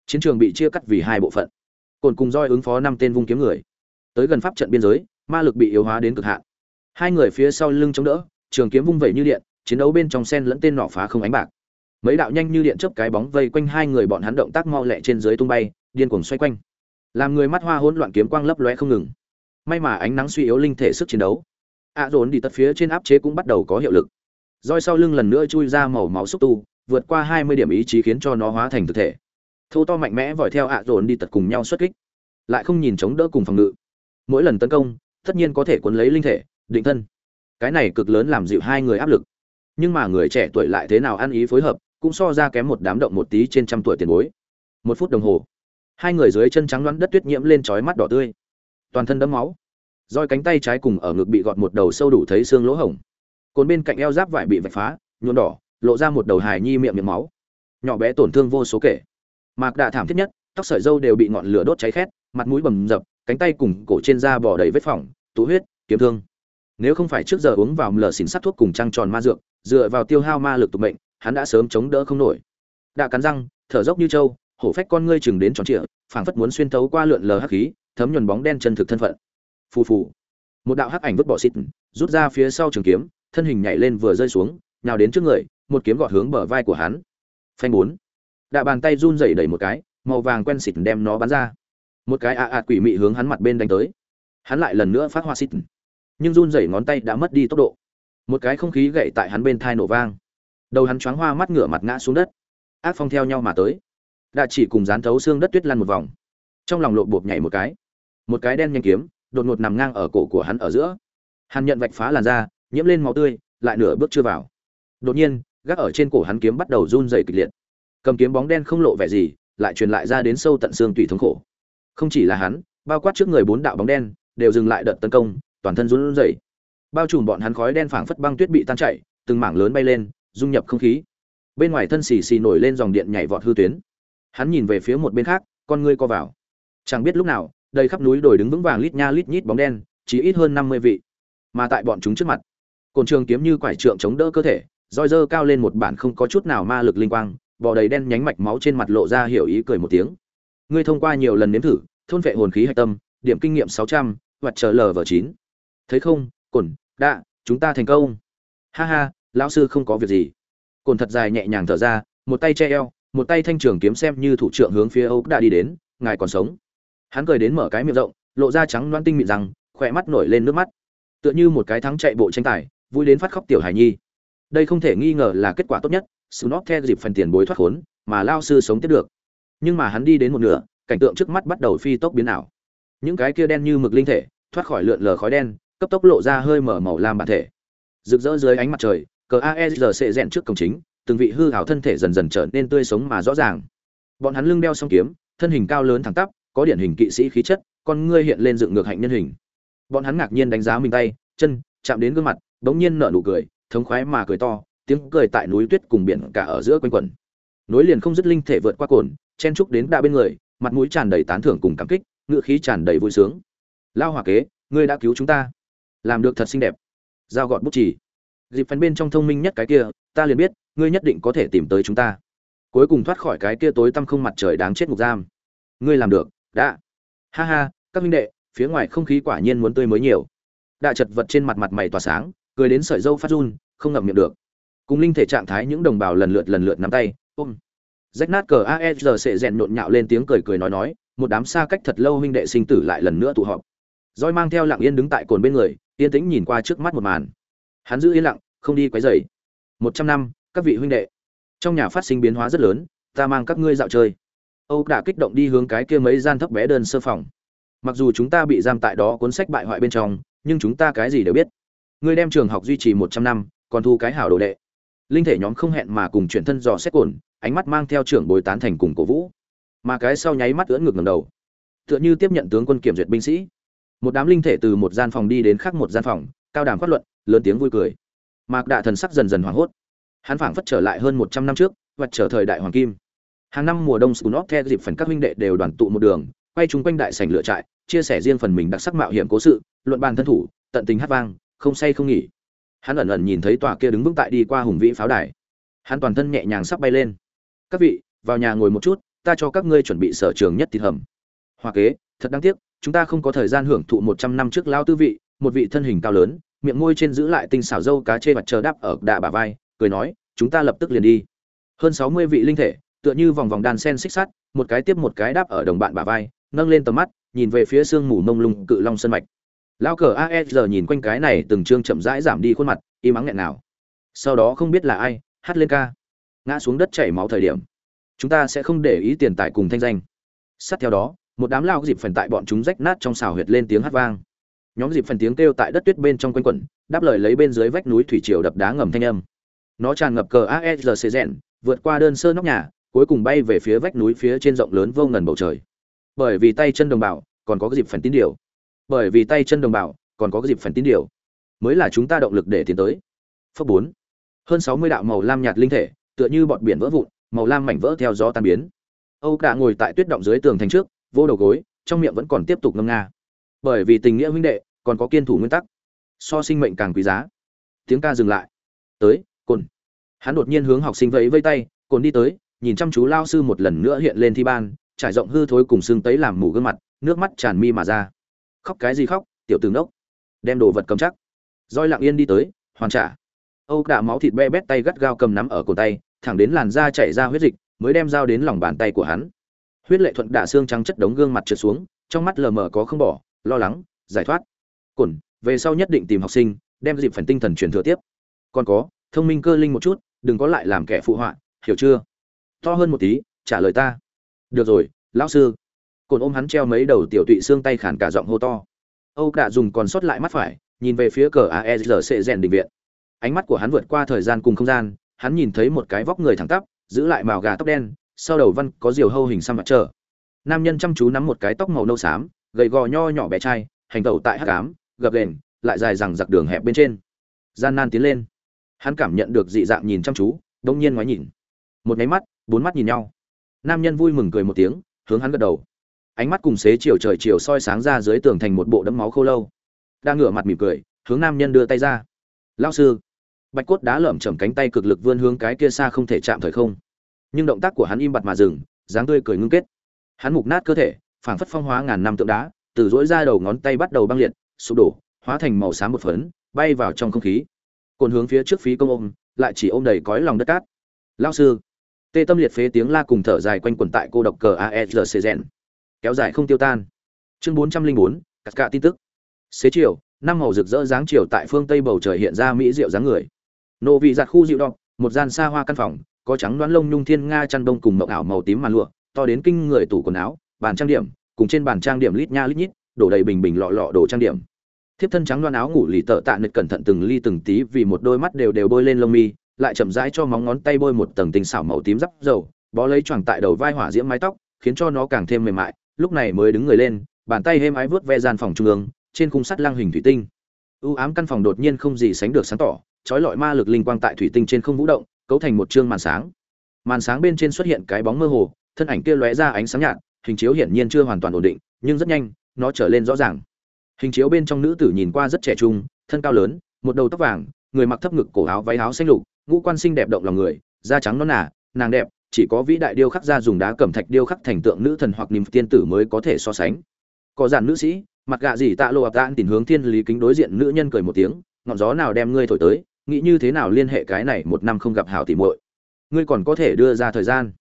Chiến trường bị chia cắt vì hai bộ phận. Cồn cùng roi ứng phó năm tên vung kiếm người. Tới gần pháp trận biên giới, ma lực bị yếu hóa đến cực hạn. Hai người phía sau lưng chống đỡ, trường kiếm vung vẩy như điện, chiến đấu bên trong sen lẫn tên nỏ phá không ánh bạc. Mấy đạo nhanh như điện chớp cái bóng vây quanh hai người bọn hắn động tác mau lẹ trên dưới tung bay, điên cuồng xoay quanh. Làm người mắt hoa hỗn loạn kiếm quang lấp lóe không ngừng. May mà ánh nắng suy yếu linh thể sức chiến đấu ạ dồn đi tật phía trên áp chế cũng bắt đầu có hiệu lực. Roi sau lưng lần nữa chui ra màu máu xúc tu, vượt qua hai mươi điểm ý chí khiến cho nó hóa thành thực thể. Thô to mạnh mẽ vòi theo ạ dồn đi tật cùng nhau xuất kích, lại không nhìn chống đỡ cùng phòng ngự. Mỗi lần tấn công, tất nhiên có thể cuốn lấy linh thể, định thân. Cái này cực lớn làm dịu hai người áp lực. Nhưng mà người trẻ tuổi lại thế nào ăn ý phối hợp, cũng so ra kém một đám động một tí trên trăm tuổi tiền bối. Một phút đồng hồ, hai người dưới chân trắng đoán đất tuyết nhiễm lên trói mắt đỏ tươi. Toàn thân đẫm máu roi cánh tay trái cùng ở ngực bị gọt một đầu sâu đủ thấy xương lỗ hổng. Cồn bên cạnh eo giáp vải bị vạch phá nhuộn đỏ lộ ra một đầu hài nhi miệng miệng máu. Nhỏ bé tổn thương vô số kể. Mạc đạ thảm thiết nhất tóc sợi dâu đều bị ngọn lửa đốt cháy khét mặt mũi bầm dập cánh tay cùng cổ trên da bò đầy vết phỏng tụ huyết kiếm thương. Nếu không phải trước giờ uống vào lờ xỉn sắt thuốc cùng trăng tròn ma dược dựa vào tiêu hao ma lực tục bệnh, hắn đã sớm chống đỡ không nổi. Đã cắn răng thở dốc như trâu hổ phách con ngươi chừng đến tròn trịa phảng phất muốn xuyên thấu qua lượn lờ hắc khí thấm nhuần bóng đen chân thực thân phận phù phù. Một đạo hắc ảnh vứt bỏ xịt, rút ra phía sau trường kiếm, thân hình nhảy lên vừa rơi xuống, nhào đến trước người, một kiếm gọt hướng bờ vai của hắn. Phanh bốn. Đạ bàn tay run rẩy đẩy một cái, màu vàng quen xịt đem nó bắn ra. Một cái ạ à ạt quỷ mị hướng hắn mặt bên đánh tới. Hắn lại lần nữa phát hoa xịt. Nhưng run rẩy ngón tay đã mất đi tốc độ. Một cái không khí gậy tại hắn bên thai nổ vang. Đầu hắn choáng hoa mắt ngửa mặt ngã xuống đất. Ác phong theo nhau mà tới. Đã chỉ cùng dán thấu xương đất tuyết lăn một vòng. Trong lòng lộp bộp nhảy một cái. Một cái đen nhanh kiếm đột ngột nằm ngang ở cổ của hắn ở giữa. Hắn nhận vạch phá làn da, nhiễm lên máu tươi, lại nửa bước chưa vào. Đột nhiên, gác ở trên cổ hắn kiếm bắt đầu run dày kịch liệt. Cầm kiếm bóng đen không lộ vẻ gì, lại truyền lại ra đến sâu tận xương tùy thống khổ. Không chỉ là hắn, bao quát trước người bốn đạo bóng đen, đều dừng lại đợt tấn công, toàn thân run rẩy. Bao trùm bọn hắn khói đen phảng phất băng tuyết bị tan chảy, từng mảng lớn bay lên, dung nhập không khí. Bên ngoài thân xì xì nổi lên dòng điện nhảy vọt hư tuyến. Hắn nhìn về phía một bên khác, con ngươi co vào. Chẳng biết lúc nào đầy khắp núi đồi đứng vững vàng lít nha lít nhít bóng đen, chỉ ít hơn năm mươi vị. Mà tại bọn chúng trước mặt, cồn trường kiếm như quải trượng chống đỡ cơ thể, roi dơ cao lên một bản không có chút nào ma lực linh quang, bò đầy đen nhánh mạch máu trên mặt lộ ra hiểu ý cười một tiếng. Ngươi thông qua nhiều lần nếm thử, thôn vệ hồn khí hạch tâm, điểm kinh nghiệm sáu trăm, hoặc chờ vở chín. Thấy không, cồn, đạ, chúng ta thành công. Ha ha, lão sư không có việc gì. Cồn thật dài nhẹ nhàng thở ra, một tay che eo, một tay thanh trường kiếm xem như thủ trưởng hướng phía âu đã đi đến, ngài còn sống hắn cười đến mở cái miệng rộng, lộ ra trắng loan tinh mịn rằng, khỏe mắt nổi lên nước mắt. Tựa như một cái thắng chạy bộ tranh tài, vui đến phát khóc tiểu hải nhi. Đây không thể nghi ngờ là kết quả tốt nhất snob theo dịp phần tiền bối thoát khốn, mà lao sư sống tiếp được. Nhưng mà hắn đi đến một nửa, cảnh tượng trước mắt bắt đầu phi tốc biến ảo. Những cái kia đen như mực linh thể, thoát khỏi lượn lờ khói đen, cấp tốc lộ ra hơi mở màu lam bản thể. Rực rỡ dưới ánh mặt trời, cờ aesrc rèn trước cổng chính, từng vị hư hảo thân thể dần dần trở nên tươi sống mà rõ ràng. Bọn hắn lưng đeo song kiếm, thân hình cao lớn thẳng tắp có điển hình kỵ sĩ khí chất, con ngươi hiện lên dựng ngược hạnh nhân hình. Bọn hắn ngạc nhiên đánh giá mình tay, chân, chạm đến gương mặt bỗng nhiên nở nụ cười, thống khoái mà cười to, tiếng cười tại núi tuyết cùng biển cả ở giữa quanh quẩn. Nối liền không dứt linh thể vượt qua cồn, chen trúc đến đa bên người, mặt mũi tràn đầy tán thưởng cùng cảm kích ngựa khí tràn đầy vui sướng. Lao hòa kế, ngươi đã cứu chúng ta. Làm được thật xinh đẹp. Giao gọt bút chỉ dịp phần bên trong thông minh nhất cái kia, ta liền biết, ngươi nhất định có thể tìm tới chúng ta. Cuối cùng thoát khỏi cái kia tối tăm không mặt trời đáng chết ngục giam. Ngươi làm được đã. Ha ha, các minh đệ, phía ngoài không khí quả nhiên muốn tươi mới nhiều. Đã chật vật trên mặt mặt mày tỏa sáng, cười đến sợi dâu phát run, không ngậm miệng được. Cùng linh thể trạng thái những đồng bào lần lượt lần lượt nắm tay, ôm. Rách nát cờ aesr sẽ rèn nhộn nhạo lên tiếng cười cười nói nói, một đám xa cách thật lâu huynh đệ sinh tử lại lần nữa tụ họp. Roi mang theo lặng yên đứng tại cồn bên người, yên tĩnh nhìn qua trước mắt một màn. Hắn giữ yên lặng, không đi quấy rầy. Một trăm năm, các vị huynh đệ, trong nhà phát sinh biến hóa rất lớn, ta mang các ngươi dạo chơi âu đã kích động đi hướng cái kia mấy gian thấp bé đơn sơ phòng. Mặc dù chúng ta bị giam tại đó cuốn sách bại hoại bên trong, nhưng chúng ta cái gì đều biết. Ngươi đem trường học duy trì một trăm năm, còn thu cái hảo đồ đệ. Linh thể nhóm không hẹn mà cùng chuyển thân dò xét cồn ánh mắt mang theo trưởng bồi tán thành cùng cổ vũ. Mà cái sau nháy mắt ưỡn ngược ngẩng đầu. Tựa như tiếp nhận tướng quân kiểm duyệt binh sĩ. Một đám linh thể từ một gian phòng đi đến khác một gian phòng, cao đàm phát luận, lớn tiếng vui cười. Mạc đạ thần sắc dần dần hoảng hốt. Hắn phảng phất trở lại hơn một trăm năm trước vật trở thời đại hoàng kim hàng năm mùa đông scunot theo dịp phần các huynh đệ đều đoàn tụ một đường, quay chung quanh đại sảnh lựa trại, chia sẻ riêng phần mình đặc sắc mạo hiểm cố sự, luận bàn thân thủ, tận tình hát vang, không say không nghỉ. Hắn ẩn ẩn nhìn thấy tòa kia đứng vững tại đi qua hùng vĩ pháo đài. Hắn toàn thân nhẹ nhàng sắp bay lên. Các vị, vào nhà ngồi một chút, ta cho các ngươi chuẩn bị sở trường nhất thịt hầm. Hoa kế, thật đáng tiếc, chúng ta không có thời gian hưởng thụ một trăm năm trước lao tư vị, một vị thân hình cao lớn, miệng môi trên giữ lại tinh xảo dâu cá chê mặt chờ đáp ở đà bà vai, cười nói, chúng ta lập tức liền đi. Hơn sáu mươi vị linh thể tựa như vòng vòng đàn sen xích sắt, một cái tiếp một cái đáp ở đồng bạn bà vai, nâng lên tầm mắt, nhìn về phía sương mù mông lung cự long sơn mạch. Lao cờ aesr nhìn quanh cái này từng chương chậm rãi giảm đi khuôn mặt, im mắng nghẹn nào sau đó không biết là ai, hát lên ca. Ngã xuống đất chảy máu thời điểm. Chúng ta sẽ không để ý tiền tài cùng thanh danh. Sát theo đó, một đám lao dịp phần tại bọn chúng rách nát trong xào huyệt lên tiếng hát vang. Nhóm dịp phần tiếng kêu tại đất tuyết bên trong quanh quẩn, đáp lời lấy bên dưới vách núi thủy triều đập đá ngầm thanh âm. Nó tràn ngập cờ aesrc rèn vượt qua đơn sơ nóc nhà cuối cùng bay về phía vách núi phía trên rộng lớn vô ngần bầu trời. Bởi vì tay chân đồng bào, còn có cái dịp phần tín điều. Bởi vì tay chân đồng bào, còn có cái dịp phần tín điều. Mới là chúng ta động lực để tiến tới. Phước bốn. Hơn sáu mươi đạo màu lam nhạt linh thể, tựa như bọt biển vỡ vụn, màu lam mảnh vỡ theo gió tan biến. Âu cả ngồi tại tuyết động dưới tường thành trước, vô đầu gối, trong miệng vẫn còn tiếp tục ngâm nga. Bởi vì tình nghĩa huynh đệ, còn có kiên thủ nguyên tắc. So sinh mệnh càng quý giá. Tiếng ca dừng lại. Tới, cồn. Hắn đột nhiên hướng học sinh vẫy vây tay, cồn đi tới nhìn chăm chú lao sư một lần nữa hiện lên thi ban, trải rộng hư thối cùng xương tấy làm mù gương mặt, nước mắt tràn mi mà ra. Khóc cái gì khóc, tiểu tướng đốc đem đồ vật cầm chắc. Roi lặng yên đi tới, hoàn trả. Âu đạ máu thịt be bét tay gắt gao cầm nắm ở cổ tay, thẳng đến làn da chảy ra huyết dịch, mới đem dao đến lòng bàn tay của hắn. Huyết lệ thuận đả xương trắng chất đống gương mặt trượt xuống, trong mắt lờ mờ có không bỏ, lo lắng, giải thoát. Cổn, về sau nhất định tìm học sinh, đem dịp phần tinh thần truyền thừa tiếp. Còn có, thông minh cơ linh một chút, đừng có lại làm kẻ phụ họa, hiểu chưa? To hơn một tí, trả lời ta. Được rồi, lão sư. Cồn ôm hắn treo mấy đầu tiểu tụy xương tay khản cả giọng hô to. Âu cả dùng còn sót lại mắt phải, nhìn về phía cờ aezc rèn định viện. Ánh mắt của hắn vượt qua thời gian cùng không gian, hắn nhìn thấy một cái vóc người thẳng tắp, giữ lại màu gà tóc đen, sau đầu văn có diều hâu hình xăm mặt trở nam nhân chăm chú nắm một cái tóc màu nâu xám, gầy gò nho nhỏ bé trai, hành tẩu tại hắc ám, gập ghềnh, lại dài rằng giặc đường hẹp bên trên. Gian nan tiến lên. Hắn cảm nhận được dị dạng nhìn chăm chú đông nhiên ngoái nhìn. Một nháy mắt bốn mắt nhìn nhau. Nam nhân vui mừng cười một tiếng, hướng hắn gật đầu. Ánh mắt cùng xế chiều trời chiều soi sáng ra dưới tường thành một bộ đấm máu khô lâu. Đang ngửa mặt mỉm cười, hướng nam nhân đưa tay ra. Lao sư. Bạch cốt đá lởm chởm cánh tay cực lực vươn hướng cái kia xa không thể chạm thời không. Nhưng động tác của hắn im bặt mà dừng, dáng tươi cười ngưng kết. Hắn mục nát cơ thể, phảng phất phong hóa ngàn năm tượng đá, từ dỗi ra đầu ngón tay bắt đầu băng liệt, sụp đổ, hóa thành màu xám một phấn, bay vào trong không khí. Cồn hướng phía trước phí công ôm, lại chỉ ôm đầy cõi lòng đất cát. Lao sư tê tâm liệt phế tiếng la cùng thở dài quanh quẩn tại cô độc cờ aesc rèn kéo dài không tiêu tan. Chương bốn trăm linh bốn, cắt cả tin tức. Xế chiều, năm màu rực rỡ dáng chiều tại phương tây bầu trời hiện ra mỹ diệu dáng người. Nộ vị giặt khu dịu đọc một gian xa hoa căn phòng, có trắng đoán lông nhung thiên nga chăn đông cùng mộng ảo màu tím màn lụa, to đến kinh người tủ quần áo, bàn trang điểm, cùng trên bàn trang điểm lít nha lít nhít, đổ đầy bình bình lọ lọ đồ trang điểm. Thiếp thân trắng đoán áo ngủ lì tợ tạ nịch cẩn thận từng ly từng tí vì một đôi mắt đều đều bôi lên lông mi lại chậm rãi cho móng ngón tay bôi một tầng tinh xảo màu tím rắp dầu, bó lấy choàng tại đầu vai hỏa diễm mái tóc, khiến cho nó càng thêm mềm mại, lúc này mới đứng người lên, bàn tay êm ái vớt ve gian phòng trung ương, trên khung sắt lăng hình thủy tinh. U ám căn phòng đột nhiên không gì sánh được sáng tỏ trói lọi ma lực linh quang tại thủy tinh trên không vũ động, cấu thành một chương màn sáng. Màn sáng bên trên xuất hiện cái bóng mơ hồ, thân ảnh kia lóe ra ánh sáng nhạt, hình chiếu hiển nhiên chưa hoàn toàn ổn định, nhưng rất nhanh, nó trở lên rõ ràng. Hình chiếu bên trong nữ tử nhìn qua rất trẻ trung, thân cao lớn, một đầu tóc vàng, người mặc thấp ngực cổ áo váy áo xanh lục ngũ quan xinh đẹp động lòng người, da trắng non nà, nàng đẹp, chỉ có vĩ đại điêu khắc ra dùng đá cẩm thạch điêu khắc thành tượng nữ thần hoặc niềm tiên tử mới có thể so sánh. Có giản nữ sĩ, mặt gạ gì tạ lộ ập tạn tìm hướng thiên lý kính đối diện nữ nhân cười một tiếng, ngọn gió nào đem ngươi thổi tới, nghĩ như thế nào liên hệ cái này một năm không gặp hảo tỉ muội. Ngươi còn có thể đưa ra thời gian.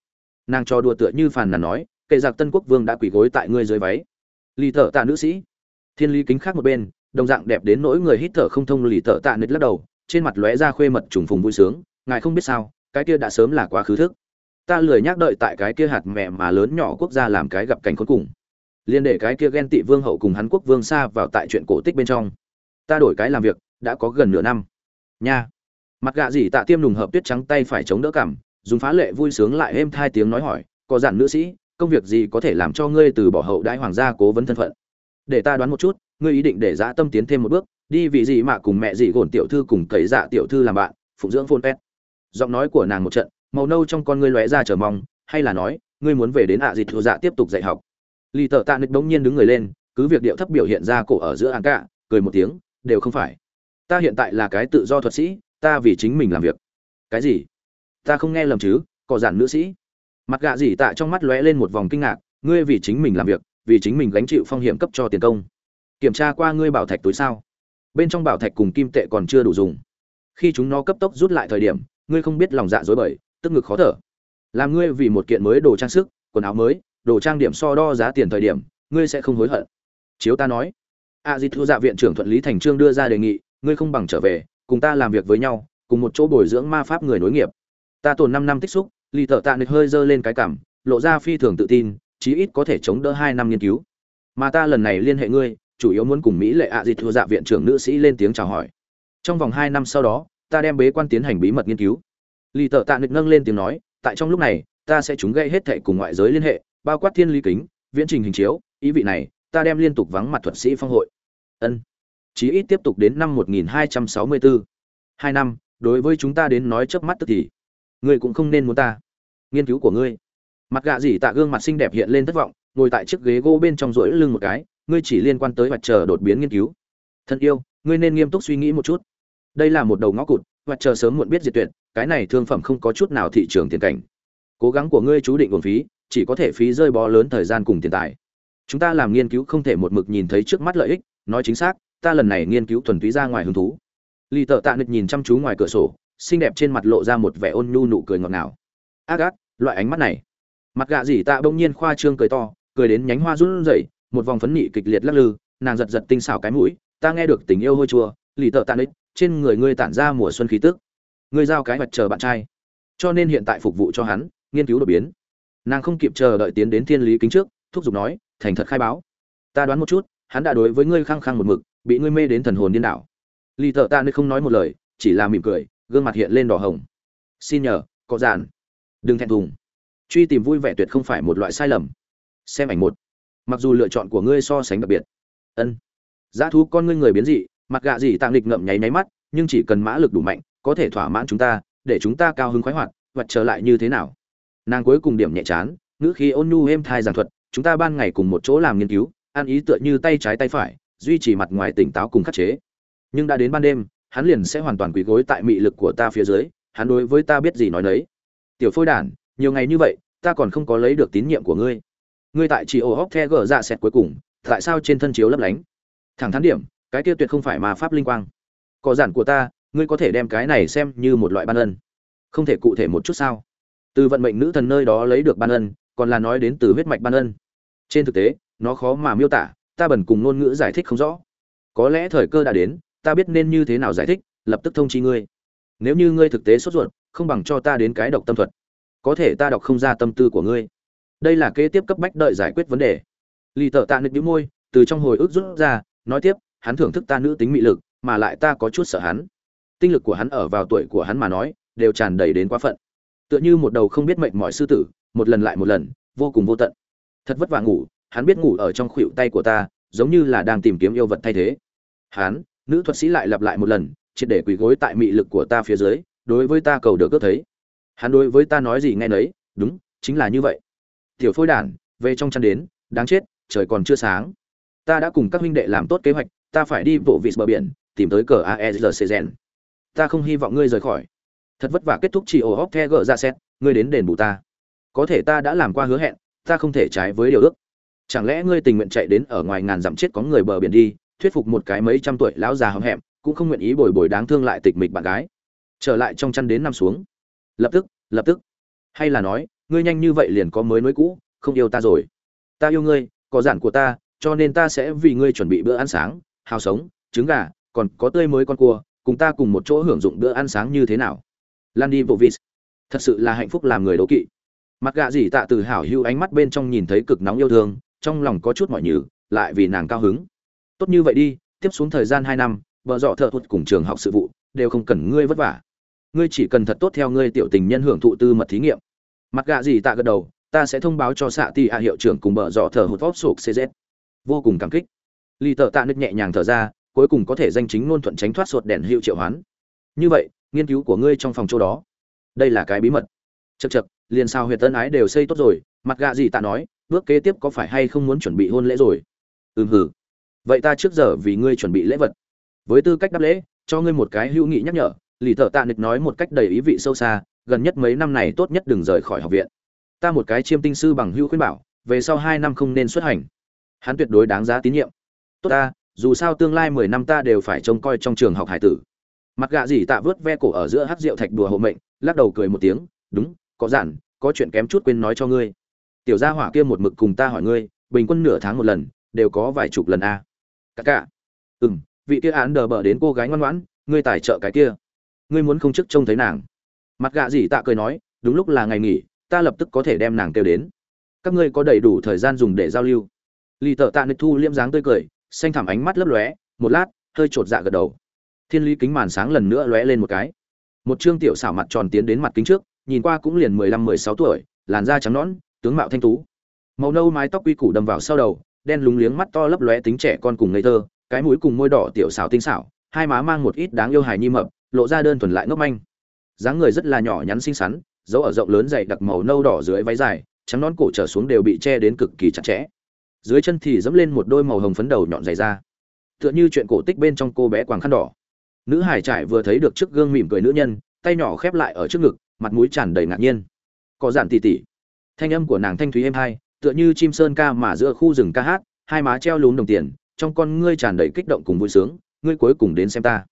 Nàng cho đùa tựa như phàn nàn nói, kệ giặc tân quốc vương đã quỳ gối tại ngươi dưới váy. Lì thợ tạ nữ sĩ. Thiên lý kính khác một bên, đồng dạng đẹp đến nỗi người hít thở không thông lì thợ tạ nứt lắc đầu trên mặt lóe ra khuê mật trùng phùng vui sướng, ngài không biết sao, cái kia đã sớm là quá khứ thức. Ta lười nhắc đợi tại cái kia hạt mẹ mà lớn nhỏ quốc gia làm cái gặp cảnh cuối cùng. Liên để cái kia ghen tị vương hậu cùng hắn quốc vương xa vào tại chuyện cổ tích bên trong. Ta đổi cái làm việc, đã có gần nửa năm. Nha. Mặt gạ gì tạ tiêm lùng hợp tuyết trắng tay phải chống đỡ cảm dùng phá lệ vui sướng lại êm thai tiếng nói hỏi, có dặn nữ sĩ, công việc gì có thể làm cho ngươi từ bỏ hậu đại hoàng gia cố vấn thân phận? Để ta đoán một chút, ngươi ý định để dã tâm tiến thêm một bước đi vì gì mà cùng mẹ gì gồn tiểu thư cùng cấy dạ tiểu thư làm bạn, phụng dưỡng phôn pet. Giọng nói của nàng một trận, màu nâu trong con ngươi lóe ra chờ mong, hay là nói, ngươi muốn về đến ạ à dịt thua dạ tiếp tục dạy học. Lì tợ tạ nịch bỗng nhiên đứng người lên, cứ việc điệu thấp biểu hiện ra cổ ở giữa ăn cả, cười một tiếng, đều không phải. Ta hiện tại là cái tự do thuật sĩ, ta vì chính mình làm việc. Cái gì? Ta không nghe lầm chứ, có giản nữ sĩ. Mặt gạ gì tạ trong mắt lóe lên một vòng kinh ngạc, ngươi vì chính mình làm việc, vì chính mình gánh chịu phong hiểm cấp cho tiền công. Kiểm tra qua ngươi bảo thạch túi sao? Bên trong bảo thạch cùng kim tệ còn chưa đủ dùng. Khi chúng nó cấp tốc rút lại thời điểm, ngươi không biết lòng dạ dối bời, tức ngực khó thở. Làm ngươi vì một kiện mới đồ trang sức, quần áo mới, đồ trang điểm so đo giá tiền thời điểm, ngươi sẽ không hối hận. Chiếu ta nói. A di thu dạ viện trưởng thuận lý thành trương đưa ra đề nghị, ngươi không bằng trở về, cùng ta làm việc với nhau, cùng một chỗ bồi dưỡng ma pháp người nối nghiệp. Ta tồn năm năm tích xúc, lì thợ tạ nịch hơi dơ lên cái cảm, lộ ra phi thường tự tin, chí ít có thể chống đỡ hai năm nghiên cứu. Mà ta lần này liên hệ ngươi chủ yếu muốn cùng mỹ lệ ạ à thua dạ viện trưởng nữ sĩ lên tiếng chào hỏi. Trong vòng hai năm sau đó, ta đem bế quan tiến hành bí mật nghiên cứu. Lì tợ tạ nực nâng lên tiếng nói, tại trong lúc này, ta sẽ chúng gây hết thệ cùng ngoại giới liên hệ, bao quát thiên lý kính, viễn trình hình chiếu, ý vị này, ta đem liên tục vắng mặt thuật sĩ phong hội. Ân. Chí ít tiếp tục đến năm 1264. hai năm, đối với chúng ta đến nói chớp mắt tức thì, ngươi cũng không nên muốn ta. Nghiên cứu của ngươi. Mặt gạ gì tạ gương mặt xinh đẹp hiện lên thất vọng, ngồi tại chiếc ghế gỗ bên trong rỗi lưng một cái ngươi chỉ liên quan tới mặt trời đột biến nghiên cứu. Thân yêu, ngươi nên nghiêm túc suy nghĩ một chút. Đây là một đầu ngõ cụt mặt trời sớm muộn biết diệt tuyệt, cái này thương phẩm không có chút nào thị trường tiền cảnh. Cố gắng của ngươi chú định uổng phí, chỉ có thể phí rơi bó lớn thời gian cùng tiền tài. Chúng ta làm nghiên cứu không thể một mực nhìn thấy trước mắt lợi ích, nói chính xác, ta lần này nghiên cứu thuần túy ra ngoài hứng thú. Lý Tự tạ nịch nhìn chăm chú ngoài cửa sổ, xinh đẹp trên mặt lộ ra một vẻ ôn nhu nụ cười ngọt ngào. Ác ác, loại ánh mắt này. Mặt gạ gì tạ bỗng nhiên khoa trương cười to, cười đến nhánh hoa run rẩy một vòng phấn nị kịch liệt lắc lư, nàng giật giật tinh xảo cái mũi, ta nghe được tình yêu hôi chua, lì tợ tạ ích, trên người ngươi tản ra mùa xuân khí tức. Ngươi giao cái mặt chờ bạn trai. Cho nên hiện tại phục vụ cho hắn, nghiên cứu đột biến. Nàng không kịp chờ đợi tiến đến thiên lý kính trước, thúc giục nói, thành thật khai báo. Ta đoán một chút, hắn đã đối với ngươi khăng khăng một mực, bị ngươi mê đến thần hồn điên đảo. Lì thợ ta nơi không nói một lời, chỉ là mỉm cười, gương mặt hiện lên đỏ hồng. Xin nhờ, có giàn đừng thẹn thùng. Truy tìm vui vẻ tuyệt không phải một loại sai lầm. Xem ảnh một mặc dù lựa chọn của ngươi so sánh đặc biệt. Ân. Giá thú con ngươi người biến dị, mặt gạ dị tạng lịch ngậm nháy nháy mắt, nhưng chỉ cần mã lực đủ mạnh, có thể thỏa mãn chúng ta, để chúng ta cao hứng khoái hoạt hoặc trở lại như thế nào? Nàng cuối cùng điểm nhẹ chán, ngữ khí ôn nhu êm thai giảng thuật, chúng ta ban ngày cùng một chỗ làm nghiên cứu, ăn ý tựa như tay trái tay phải, duy trì mặt ngoài tỉnh táo cùng khắc chế. Nhưng đã đến ban đêm, hắn liền sẽ hoàn toàn quỳ gối tại mị lực của ta phía dưới, hắn đối với ta biết gì nói đấy tiểu phôi đản, nhiều ngày như vậy, ta còn không có lấy được tín nhiệm của ngươi ngươi tại chỉ ô hóc the gờ dạ xẹt cuối cùng, tại sao trên thân chiếu lấp lánh? Thẳng thắn điểm, cái kia tuyệt không phải mà pháp linh quang. Có giản của ta, ngươi có thể đem cái này xem như một loại ban ân. Không thể cụ thể một chút sao? Từ vận mệnh nữ thần nơi đó lấy được ban ân, còn là nói đến từ huyết mạch ban ân. Trên thực tế, nó khó mà miêu tả, ta bẩn cùng ngôn ngữ giải thích không rõ. Có lẽ thời cơ đã đến, ta biết nên như thế nào giải thích, lập tức thông chi ngươi. Nếu như ngươi thực tế sốt ruột, không bằng cho ta đến cái độc tâm thuật. Có thể ta đọc không ra tâm tư của ngươi đây là kế tiếp cấp bách đợi giải quyết vấn đề. Lì tợ tạ nịch đĩu môi, từ trong hồi ức rút ra, nói tiếp, hắn thưởng thức ta nữ tính mị lực, mà lại ta có chút sợ hắn. Tinh lực của hắn ở vào tuổi của hắn mà nói, đều tràn đầy đến quá phận. Tựa như một đầu không biết mệnh mọi sư tử, một lần lại một lần, vô cùng vô tận. Thật vất vả ngủ, hắn biết ngủ ở trong khuỷu tay của ta, giống như là đang tìm kiếm yêu vật thay thế. Hắn, nữ thuật sĩ lại lặp lại một lần, triệt để quỳ gối tại mị lực của ta phía dưới, đối với ta cầu được ước thấy. Hắn đối với ta nói gì nghe nấy, đúng, chính là như vậy tiểu phôi đản, về trong chăn đến, đáng chết, trời còn chưa sáng. Ta đã cùng các huynh đệ làm tốt kế hoạch, ta phải đi bộ vịt bờ biển, tìm tới cờ aezc gen ta không hy vọng ngươi rời khỏi. Thật vất vả kết thúc chỉ ổ hóc the gỡ ra dạ xét ngươi đến đền bù ta. Có thể ta đã làm qua hứa hẹn, ta không thể trái với điều ước. Chẳng lẽ ngươi tình nguyện chạy đến ở ngoài ngàn dặm chết có người bờ biển đi, thuyết phục một cái mấy trăm tuổi lão già hậm hẹm, cũng không nguyện ý bồi bồi đáng thương lại tịch mịch bạn gái. Trở lại trong chăn đến nằm xuống. Lập tức lập tức. Hay là nói ngươi nhanh như vậy liền có mới nối cũ không yêu ta rồi ta yêu ngươi có giản của ta cho nên ta sẽ vì ngươi chuẩn bị bữa ăn sáng hào sống trứng gà còn có tươi mới con cua cùng ta cùng một chỗ hưởng dụng bữa ăn sáng như thế nào lan đi vô Vovis. Thật sự là hạnh phúc làm người đố kỵ. Mặt gạ gì tạ từ hảo hưu ánh mắt bên trong nhìn thấy cực nóng yêu thương, trong lòng có chút mỏi nhừ, lại vì nàng cao hứng. Tốt như vậy đi, tiếp xuống thời gian hai năm, bờ dọ thợ thuật cùng trường học sự vụ, đều không cần ngươi vất vả. Ngươi chỉ cần thật tốt theo ngươi tiểu tình nhân hưởng thụ tư mật thí nghiệm. Mặt gạ gì tạ gật đầu, ta sẽ thông báo cho xạ tỷ hạ hiệu trưởng cùng bờ dọ thở hụt vót sụp CZ. Vô cùng cảm kích. lì tợ tạ nứt nhẹ nhàng thở ra, cuối cùng có thể danh chính ngôn thuận tránh thoát sột đèn hiệu triệu hoán. Như vậy nghiên cứu của ngươi trong phòng chỗ đó. Đây là cái bí mật. Chật chật liền sao huyệt tân ái đều xây tốt rồi mặt gạ gì tạ nói bước kế tiếp có phải hay không muốn chuẩn bị hôn lễ rồi? Ừm hử vậy ta trước giờ vì ngươi chuẩn bị lễ vật. Với tư cách đáp lễ cho ngươi một cái hữu nghị nhắc nhở lì thợ tạ nịch nói một cách đầy ý vị sâu xa gần nhất mấy năm này tốt nhất đừng rời khỏi học viện. Ta một cái chiêm tinh sư bằng hữu khuyên bảo, về sau hai năm không nên xuất hành. Hắn tuyệt đối đáng giá tín nhiệm. Tốt ta, dù sao tương lai mười năm ta đều phải trông coi trong trường học hải tử. Mặt gạ gì tạ vớt ve cổ ở giữa hát rượu thạch đùa hộ mệnh, lắc đầu cười một tiếng, đúng, có giản có chuyện kém chút quên nói cho ngươi. Tiểu gia hỏa kia một mực cùng ta hỏi ngươi, bình quân nửa tháng một lần, đều có vài chục lần a. À. cả cả ừ m vị kia án đờ bờ đến cô gái ngoan ngoãn, ngươi tài trợ cái kia. Ngươi muốn không chức trông thấy nàng mặt gạ gì tạ cười nói, đúng lúc là ngày nghỉ, ta lập tức có thể đem nàng kêu đến. Các ngươi có đầy đủ thời gian dùng để giao lưu. Lì tợ tạ nịch thu liễm dáng tươi cười, xanh thẳm ánh mắt lấp lóe, một lát, hơi chột dạ gật đầu. Thiên lý kính màn sáng lần nữa lóe lên một cái. Một trương tiểu xảo mặt tròn tiến đến mặt kính trước, nhìn qua cũng liền mười lăm, mười sáu tuổi, làn da trắng nõn, tướng mạo thanh tú. Màu nâu mái tóc quy củ đâm vào sau đầu, đen lúng liếng mắt to lấp lóe tính trẻ con cùng ngây thơ, cái mũi cùng môi đỏ tiểu xảo tinh xảo, hai má mang một ít đáng yêu hài nhi mập, lộ ra đơn thuần lại ngốc manh dáng người rất là nhỏ nhắn xinh xắn, dấu ở rộng lớn dày đặc màu nâu đỏ dưới váy dài, trắng nón cổ trở xuống đều bị che đến cực kỳ chặt chẽ. Dưới chân thì dẫm lên một đôi màu hồng phấn đầu nhọn dày ra tựa như chuyện cổ tích bên trong cô bé quàng khăn đỏ. Nữ hải trải vừa thấy được trước gương mỉm cười nữ nhân, tay nhỏ khép lại ở trước ngực, mặt mũi tràn đầy ngạc nhiên. Có giản tỉ tỉ. Thanh âm của nàng thanh thúy êm hai, tựa như chim sơn ca mà giữa khu rừng ca hát, hai má treo lún đồng tiền, trong con ngươi tràn đầy kích động cùng vui sướng, ngươi cuối cùng đến xem ta.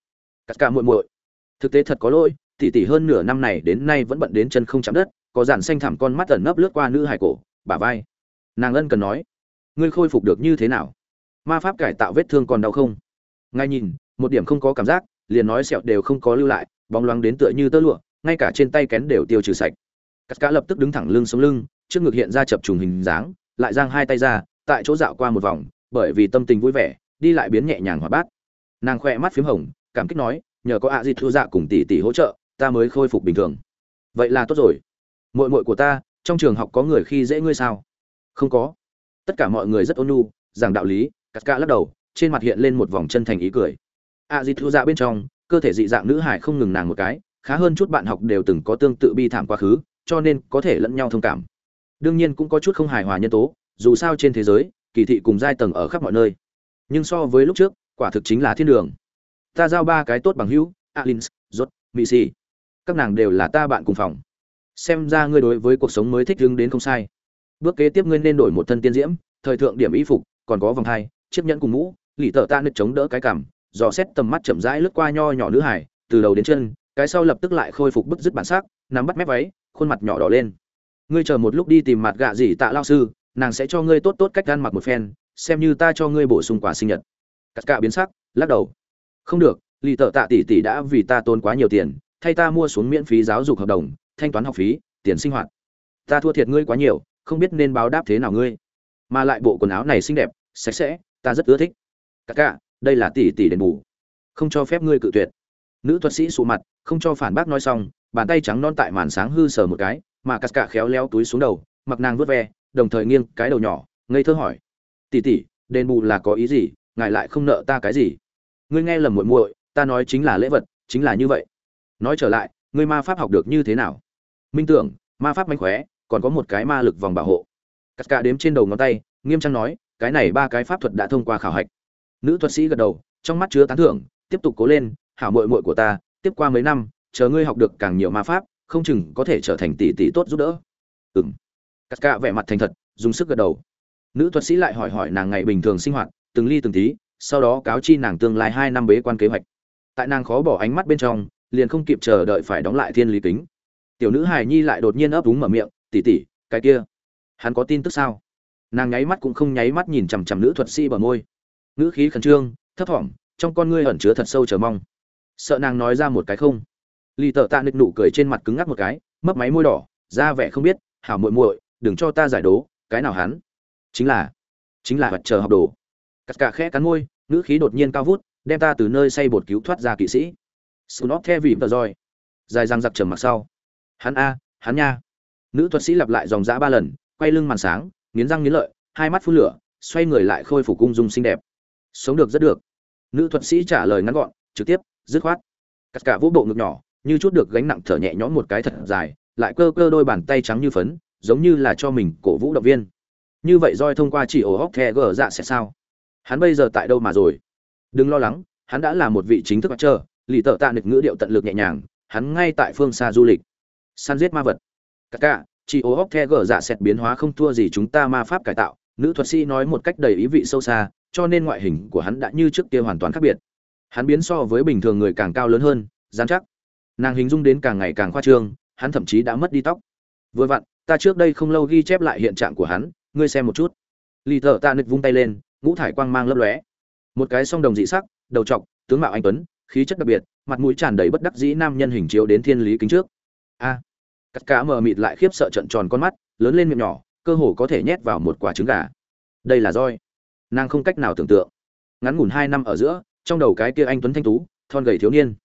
Cắt cả muội muội. Thực tế thật có lỗi tỉ tỉ hơn nửa năm này đến nay vẫn bận đến chân không chạm đất, có dàn xanh thẳm con mắt ẩn nấp lướt qua nữ hải cổ, bả vai. Nàng ân cần nói, ngươi khôi phục được như thế nào? Ma pháp cải tạo vết thương còn đau không? Ngay nhìn, một điểm không có cảm giác, liền nói sẹo đều không có lưu lại, bóng loáng đến tựa như tơ lụa, ngay cả trên tay kén đều tiêu trừ sạch. Cắt cá lập tức đứng thẳng lưng sống lưng, trước ngực hiện ra chập trùng hình dáng, lại giang hai tay ra, tại chỗ dạo qua một vòng, bởi vì tâm tình vui vẻ, đi lại biến nhẹ nhàng hòa bát. Nàng khoe mắt p hồng, cảm kích nói, nhờ có ạ à di thư dạ cùng tỷ tỷ hỗ trợ ta mới khôi phục bình thường. Vậy là tốt rồi. Mội mội của ta, trong trường học có người khi dễ ngươi sao? Không có. Tất cả mọi người rất ôn nhu, giảng đạo lý, cắt ca lắc đầu, trên mặt hiện lên một vòng chân thành ý cười. A à di thu dạ bên trong, cơ thể dị dạng nữ hải không ngừng nàng một cái, khá hơn chút bạn học đều từng có tương tự bi thảm quá khứ, cho nên có thể lẫn nhau thông cảm. Đương nhiên cũng có chút không hài hòa nhân tố, dù sao trên thế giới, kỳ thị cùng giai tầng ở khắp mọi nơi. Nhưng so với lúc trước, quả thực chính là thiên đường. Ta giao ba cái tốt bằng hữu alin rốt mỹ si các nàng đều là ta bạn cùng phòng. Xem ra ngươi đối với cuộc sống mới thích hứng đến không sai. Bước kế tiếp ngươi nên đổi một thân tiên diễm, thời thượng điểm y phục, còn có vòng hai, chiếc nhẫn cùng mũ, lì tợ ta nứt chống đỡ cái cảm dò xét tầm mắt chậm rãi lướt qua nho nhỏ nữ hải, từ đầu đến chân, cái sau lập tức lại khôi phục bức dứt bản sắc, nắm bắt mép váy, khuôn mặt nhỏ đỏ lên. Ngươi chờ một lúc đi tìm mặt gạ gì tạ lao sư, nàng sẽ cho ngươi tốt tốt cách ăn mặc một phen, xem như ta cho ngươi bổ sung quà sinh nhật. Cắt cả biến sắc, lắc đầu. Không được, lì tợ tạ tỷ tỷ đã vì ta tốn quá nhiều tiền thay ta mua xuống miễn phí giáo dục hợp đồng, thanh toán học phí, tiền sinh hoạt. Ta thua thiệt ngươi quá nhiều, không biết nên báo đáp thế nào ngươi. Mà lại bộ quần áo này xinh đẹp, sạch sẽ, ta rất ưa thích. Cắt cả đây là tỷ tỷ đền bù. Không cho phép ngươi cự tuyệt. Nữ thuật sĩ sụ mặt, không cho phản bác nói xong, bàn tay trắng non tại màn sáng hư sờ một cái, mà cắt cả khéo léo túi xuống đầu, mặc nàng vớt ve, đồng thời nghiêng cái đầu nhỏ, ngây thơ hỏi. Tỷ tỷ, đền bù là có ý gì? Ngài lại không nợ ta cái gì? Ngươi nghe lầm muội muội, ta nói chính là lễ vật, chính là như vậy nói trở lại, ngươi ma pháp học được như thế nào? Minh tưởng, ma pháp mánh khóe, còn có một cái ma lực vòng bảo hộ. Cắt cả đếm trên đầu ngón tay, nghiêm trang nói, cái này ba cái pháp thuật đã thông qua khảo hạch. Nữ thuật sĩ gật đầu, trong mắt chứa tán thưởng, tiếp tục cố lên, hảo muội muội của ta, tiếp qua mấy năm, chờ ngươi học được càng nhiều ma pháp, không chừng có thể trở thành tỷ tỷ tốt giúp đỡ. Ừng cắt cả vẻ mặt thành thật, dùng sức gật đầu. Nữ thuật sĩ lại hỏi hỏi nàng ngày bình thường sinh hoạt, từng ly từng tí, sau đó cáo chi nàng tương lai hai năm bế quan kế hoạch. Tại nàng khó bỏ ánh mắt bên trong liền không kịp chờ đợi phải đóng lại thiên lý kính. Tiểu nữ hài nhi lại đột nhiên ấp úng mở miệng tỉ tỉ cái kia, hắn có tin tức sao? Nàng nháy mắt cũng không nháy mắt nhìn chằm chằm nữ thuật sĩ bờ môi. Nữ khí khẩn trương, thấp thỏm, trong con ngươi ẩn chứa thật sâu chờ mong. Sợ nàng nói ra một cái không. Lì tợ tạ nịch nụ cười trên mặt cứng ngắc một cái, mấp máy môi đỏ, ra vẻ không biết, hảo muội muội, đừng cho ta giải đố, cái nào hắn? Chính là chính là vật chờ học đồ. Cắt cả khẽ cắn môi nữ khí đột nhiên cao vút, đem ta từ nơi say bột cứu thoát ra kỵ sĩ snot the vì vợ roi dài răng giặc trầm mặc sau. Hắn a, hắn nha. Nữ thuật sĩ lặp lại dòng dã ba lần, quay lưng màn sáng, nghiến răng nghiến lợi, hai mắt phun lửa, xoay người lại khôi phục cung dung xinh đẹp. Sống được rất được. Nữ thuật sĩ trả lời ngắn gọn, trực tiếp, dứt khoát. Cắt cả vũ bộ ngực nhỏ, như chút được gánh nặng thở nhẹ nhõm một cái thật dài, lại cơ cơ đôi bàn tay trắng như phấn, giống như là cho mình cổ vũ động viên. Như vậy roi thông qua chỉ ổ hóc the gờ dạ sẽ sao? Hắn bây giờ tại đâu mà rồi? Đừng lo lắng, hắn đã là một vị chính thức mặt trơ lì tợ tạ nịch ngữ điệu tận lực nhẹ nhàng, hắn ngay tại phương xa du lịch. Săn giết ma vật. Cả cả chỉ ô hóc the gờ dạ sẹt biến hóa không thua gì chúng ta ma pháp cải tạo. Nữ thuật sĩ nói một cách đầy ý vị sâu xa, cho nên ngoại hình của hắn đã như trước kia hoàn toàn khác biệt. Hắn biến so với bình thường người càng cao lớn hơn dán chắc. Nàng hình dung đến càng ngày càng khoa trương, hắn thậm chí đã mất đi tóc. Vừa vặn, ta trước đây không lâu ghi chép lại hiện trạng của hắn, ngươi xem một chút. Lì thợ ta nịch vung tay lên, ngũ thải quang mang lấp lóe. Một cái song đồng dị sắc, đầu trọc, tướng mạo anh tuấn khí chất đặc biệt mặt mũi tràn đầy bất đắc dĩ nam nhân hình chiếu đến thiên lý kính trước. A. À, cắt cá mờ mịt lại khiếp sợ trận tròn con mắt lớn lên miệng nhỏ cơ hồ có thể nhét vào một quả trứng gà. Đây là roi. Nàng không cách nào tưởng tượng. Ngắn ngủn hai năm ở giữa trong đầu cái kia anh tuấn thanh tú thon gầy thiếu niên.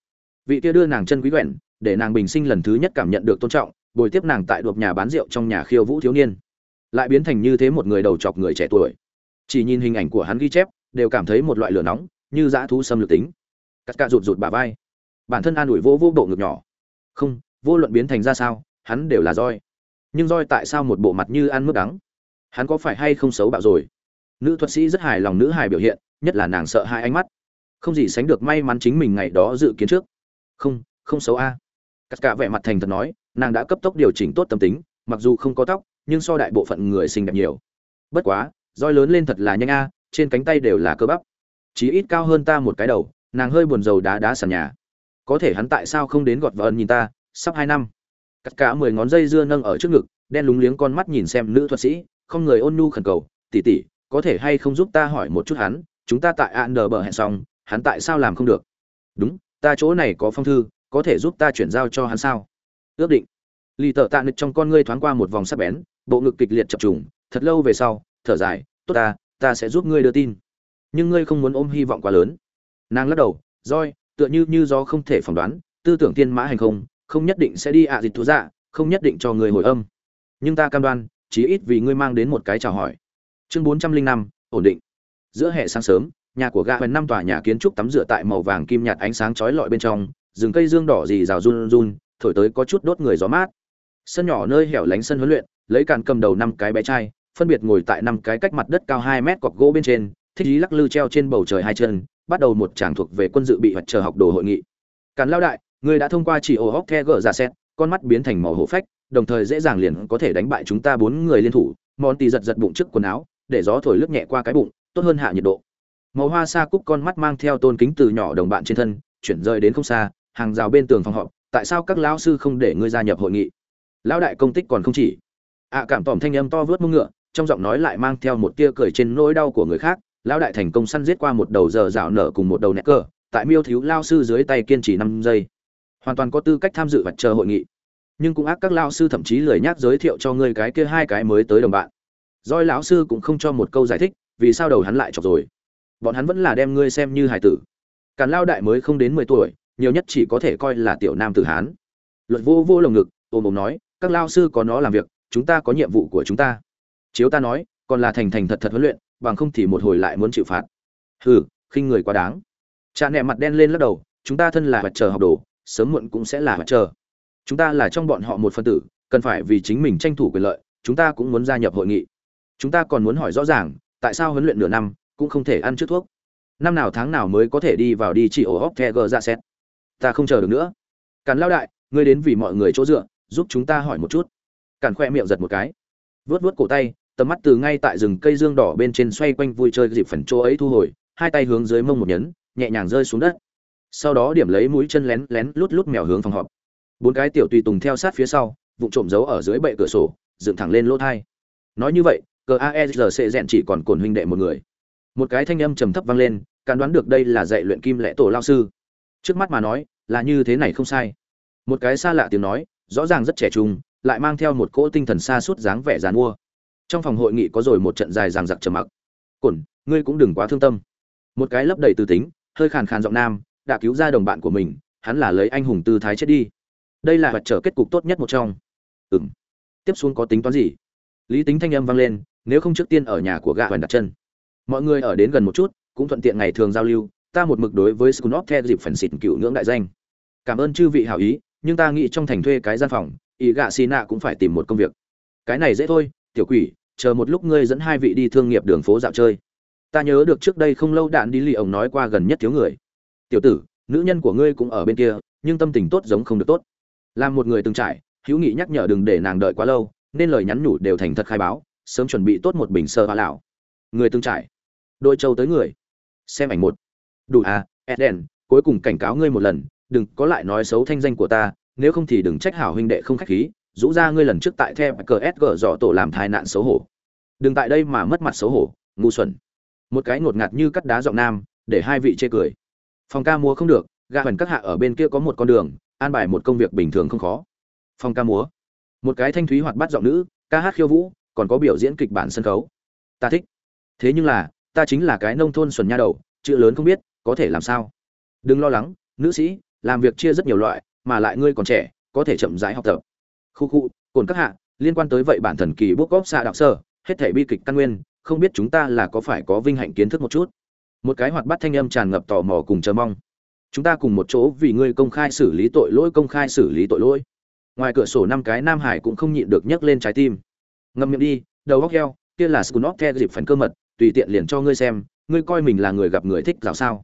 Vị kia đưa nàng chân quý quyển để nàng bình sinh lần thứ nhất cảm nhận được tôn trọng bồi tiếp nàng tại đột nhà bán rượu trong nhà khiêu vũ thiếu niên. Lại biến thành như thế một người đầu chọc người trẻ tuổi. Chỉ nhìn hình ảnh của hắn ghi chép đều cảm thấy một loại lửa nóng như dã thú xâm lược tính cắt cạ rụt rụt bà vai. Bản thân an ủi vô vô bộ ngực nhỏ. Không, vô luận biến thành ra sao, hắn đều là roi. Nhưng roi tại sao một bộ mặt như ăn mướp đắng? Hắn có phải hay không xấu bạo rồi? Nữ thuật sĩ rất hài lòng nữ hài biểu hiện, nhất là nàng sợ hai ánh mắt. Không gì sánh được may mắn chính mình ngày đó dự kiến trước. Không không xấu a. À. cắt cả vẻ mặt thành thật nói, nàng đã cấp tốc điều chỉnh tốt tâm tính, mặc dù không có tóc, nhưng so đại bộ phận người xinh đẹp nhiều. Bất quá, roi lớn lên thật là nhanh a, trên cánh tay đều là cơ bắp. Chí ít cao hơn ta một cái đầu nàng hơi buồn rầu đá đá sàn nhà. Có thể hắn tại sao không đến gọt vợ nhìn ta, sắp hai năm. Cắt cả mười ngón dây dưa nâng ở trước ngực, đen lúng liếng con mắt nhìn xem nữ thuật sĩ, không người ôn nhu khẩn cầu tỉ tỉ có thể hay không giúp ta hỏi một chút hắn, chúng ta tại an đờ bờ hẹn xong, hắn tại sao làm không được? Đúng, ta chỗ này có phong thư, có thể giúp ta chuyển giao cho hắn sao? Ước định. Lì tợ tạ nịch trong con ngươi thoáng qua một vòng sắc bén, bộ ngực kịch liệt chập trùng, thật lâu về sau, thở dài, tốt ta ta sẽ giúp ngươi đưa tin. Nhưng ngươi không muốn ôm hy vọng quá lớn nàng lắc đầu roi tựa như như do không thể phỏng đoán, tư tưởng tiên mã hành không không nhất định sẽ đi ạ dịch thú dạ không nhất định cho người hồi âm. Nhưng ta cam đoan, chí ít vì ngươi mang đến một cái chào hỏi. Chương bốn trăm linh năm, ổn định. Giữa hệ sáng sớm, nhà của gã hoành năm tòa nhà kiến trúc tắm rửa tại màu vàng kim nhạt ánh sáng chói lọi bên trong, rừng cây dương đỏ dì rào run run, thổi tới có chút đốt người gió mát. Sân nhỏ nơi hẻo lánh sân huấn luyện, lấy càn cầm đầu năm cái bé trai, phân biệt ngồi tại năm cái cách mặt đất cao hai mét cọc gỗ bên trên, thích ý lắc lư treo trên bầu trời hai chân bắt đầu một tràng thuộc về quân dự bị hoặc chờ học đồ hội nghị. Càn lao đại người đã thông qua chỉ ổ hóc the gỡ ra xét, con mắt biến thành màu hổ phách, đồng thời dễ dàng liền có thể đánh bại chúng ta bốn người liên thủ. Món tì giật giật bụng trước quần áo, để gió thổi lướt nhẹ qua cái bụng, tốt hơn hạ nhiệt độ. Màu hoa xa cúc con mắt mang theo tôn kính từ nhỏ đồng bạn trên thân, chuyển rời đến không xa, hàng rào bên tường phòng họp, tại sao các lão sư không để ngươi gia nhập hội nghị? Lão đại công tích còn không chỉ. Ạ cảm tỏm thanh âm to vớt mông ngựa, trong giọng nói lại mang theo một tia cười trên nỗi đau của người khác lão đại thành công săn giết qua một đầu giờ rào nở cùng một đầu nẹt cờ, tại miêu thiếu lao sư dưới tay kiên trì năm giây. Hoàn toàn có tư cách tham dự vật chờ hội nghị. Nhưng cũng ác các lao sư thậm chí lười nhắc giới thiệu cho ngươi cái kia hai cái mới tới đồng bạn. Roi lão sư cũng không cho một câu giải thích, vì sao đầu hắn lại chọc rồi? Bọn hắn vẫn là đem ngươi xem như hải tử. Càn lao đại mới không đến mười tuổi, nhiều nhất chỉ có thể coi là tiểu nam tử hán. Luật vô vô lồng ngực, ôm ôm nói, các lao sư có nó làm việc, chúng ta có nhiệm vụ của chúng ta. Chiếu ta nói, còn là thành thành thật thật huấn luyện bằng không thì một hồi lại muốn chịu phạt. Hừ, khinh người quá đáng. Cha nẹ mặt đen lên lắc đầu, chúng ta thân là mặt chờ học đồ, sớm muộn cũng sẽ là mặt chờ. Chúng ta là trong bọn họ một phân tử, cần phải vì chính mình tranh thủ quyền lợi, chúng ta cũng muốn gia nhập hội nghị. Chúng ta còn muốn hỏi rõ ràng, tại sao huấn luyện nửa năm, cũng không thể ăn trước thuốc? Năm nào tháng nào mới có thể đi vào đi chỉ ổ hóc the gờ ra xét? Ta không chờ được nữa. Càn lao đại, ngươi đến vì mọi người chỗ dựa, giúp chúng ta hỏi một chút. Càn khoe miệng giật một cái. Vớt vớt cổ tay tầm mắt từ ngay tại rừng cây dương đỏ bên trên xoay quanh vui chơi dịp phần chỗ ấy thu hồi, hai tay hướng dưới mông một nhấn, nhẹ nhàng rơi xuống đất. Sau đó điểm lấy mũi chân lén lén lút lút mèo hướng phòng họp. Bốn cái tiểu tùy tùng theo sát phía sau vụ trộm giấu ở dưới bệ cửa sổ, dựng thẳng lên lỗ thai. Nói như vậy, cờ aegc rèn chỉ còn cồn huynh đệ một người. Một cái thanh âm trầm thấp vang lên, cán đoán được đây là dạy luyện kim lẽ tổ lao sư. Trước mắt mà nói, là như thế này không sai. Một cái xa lạ tiếng nói, rõ ràng rất trẻ trung, lại mang theo một cỗ tinh thần xa suốt dáng vẻ dàn mua trong phòng hội nghị có rồi một trận dài ràng giặc trầm mặc. Cổn, ngươi cũng đừng quá thương tâm. Một cái lấp đầy tư tính, hơi khàn khàn giọng nam, đã cứu ra đồng bạn của mình, hắn là lấy anh hùng tư thái chết đi. Đây là vật trở kết cục tốt nhất một trong. Ừng tiếp xuống có tính toán gì? Lý tính thanh âm vang lên, nếu không trước tiên ở nhà của gạ hoàn đặt chân. Mọi người ở đến gần một chút, cũng thuận tiện ngày thường giao lưu, ta một mực đối với scunop theo dịp phần xịt cựu ngưỡng đại danh. Cảm ơn chư vị hảo ý, nhưng ta nghĩ trong thành thuê cái gian phòng ý gạ xì nạ cũng phải tìm một công việc. Cái này dễ thôi, tiểu quỷ chờ một lúc ngươi dẫn hai vị đi thương nghiệp đường phố dạo chơi. Ta nhớ được trước đây không lâu đạn đi lì ông nói qua gần nhất thiếu người. Tiểu tử, nữ nhân của ngươi cũng ở bên kia, nhưng tâm tình tốt giống không được tốt. Làm một người từng trải, hữu nghị nhắc nhở đừng để nàng đợi quá lâu, nên lời nhắn nhủ đều thành thật khai báo, sớm chuẩn bị tốt một bình sơ hoa lão. Người từng trải. Đôi châu tới người. Xem ảnh một. Đủ à eden, cuối cùng cảnh cáo ngươi một lần, đừng có lại nói xấu thanh danh của ta, nếu không thì đừng trách hảo huynh đệ không khách khí rũ ra ngươi lần trước tại theo cờ sg dọ tổ làm thai nạn xấu hổ. Đừng tại đây mà mất mặt xấu hổ, ngu xuẩn. Một cái ngột ngạt như cắt đá giọng nam, để hai vị chê cười. Phòng ca múa không được ga hẳn các hạ ở bên kia có một con đường, an bài một công việc bình thường không khó. Phòng ca múa. Một cái thanh thúy hoạt bát giọng nữ, ca hát khiêu vũ, còn có biểu diễn kịch bản sân khấu. Ta thích. Thế nhưng là, ta chính là cái nông thôn xuẩn nha đầu, chữ lớn không biết, có thể làm sao? Đừng lo lắng, nữ sĩ, làm việc chia rất nhiều loại, mà lại ngươi còn trẻ, có thể chậm rãi học tập khu khu, cồn các hạ, liên quan tới vậy bản thần kỳ bốc góp xạ đạo sơ, hết thể bi kịch căn nguyên, không biết chúng ta là có phải có vinh hạnh kiến thức một chút? Một cái hoạt bát thanh âm tràn ngập tò mò cùng chờ mong. Chúng ta cùng một chỗ vì ngươi công khai xử lý tội lỗi, công khai xử lý tội lỗi. Ngoài cửa sổ năm cái nam hải cũng không nhịn được nhấc lên trái tim. Ngậm miệng đi, đầu góc heo, kia là scunop the dịp phần cơ mật, tùy tiện liền cho ngươi xem, ngươi coi mình là người gặp người thích rào sao.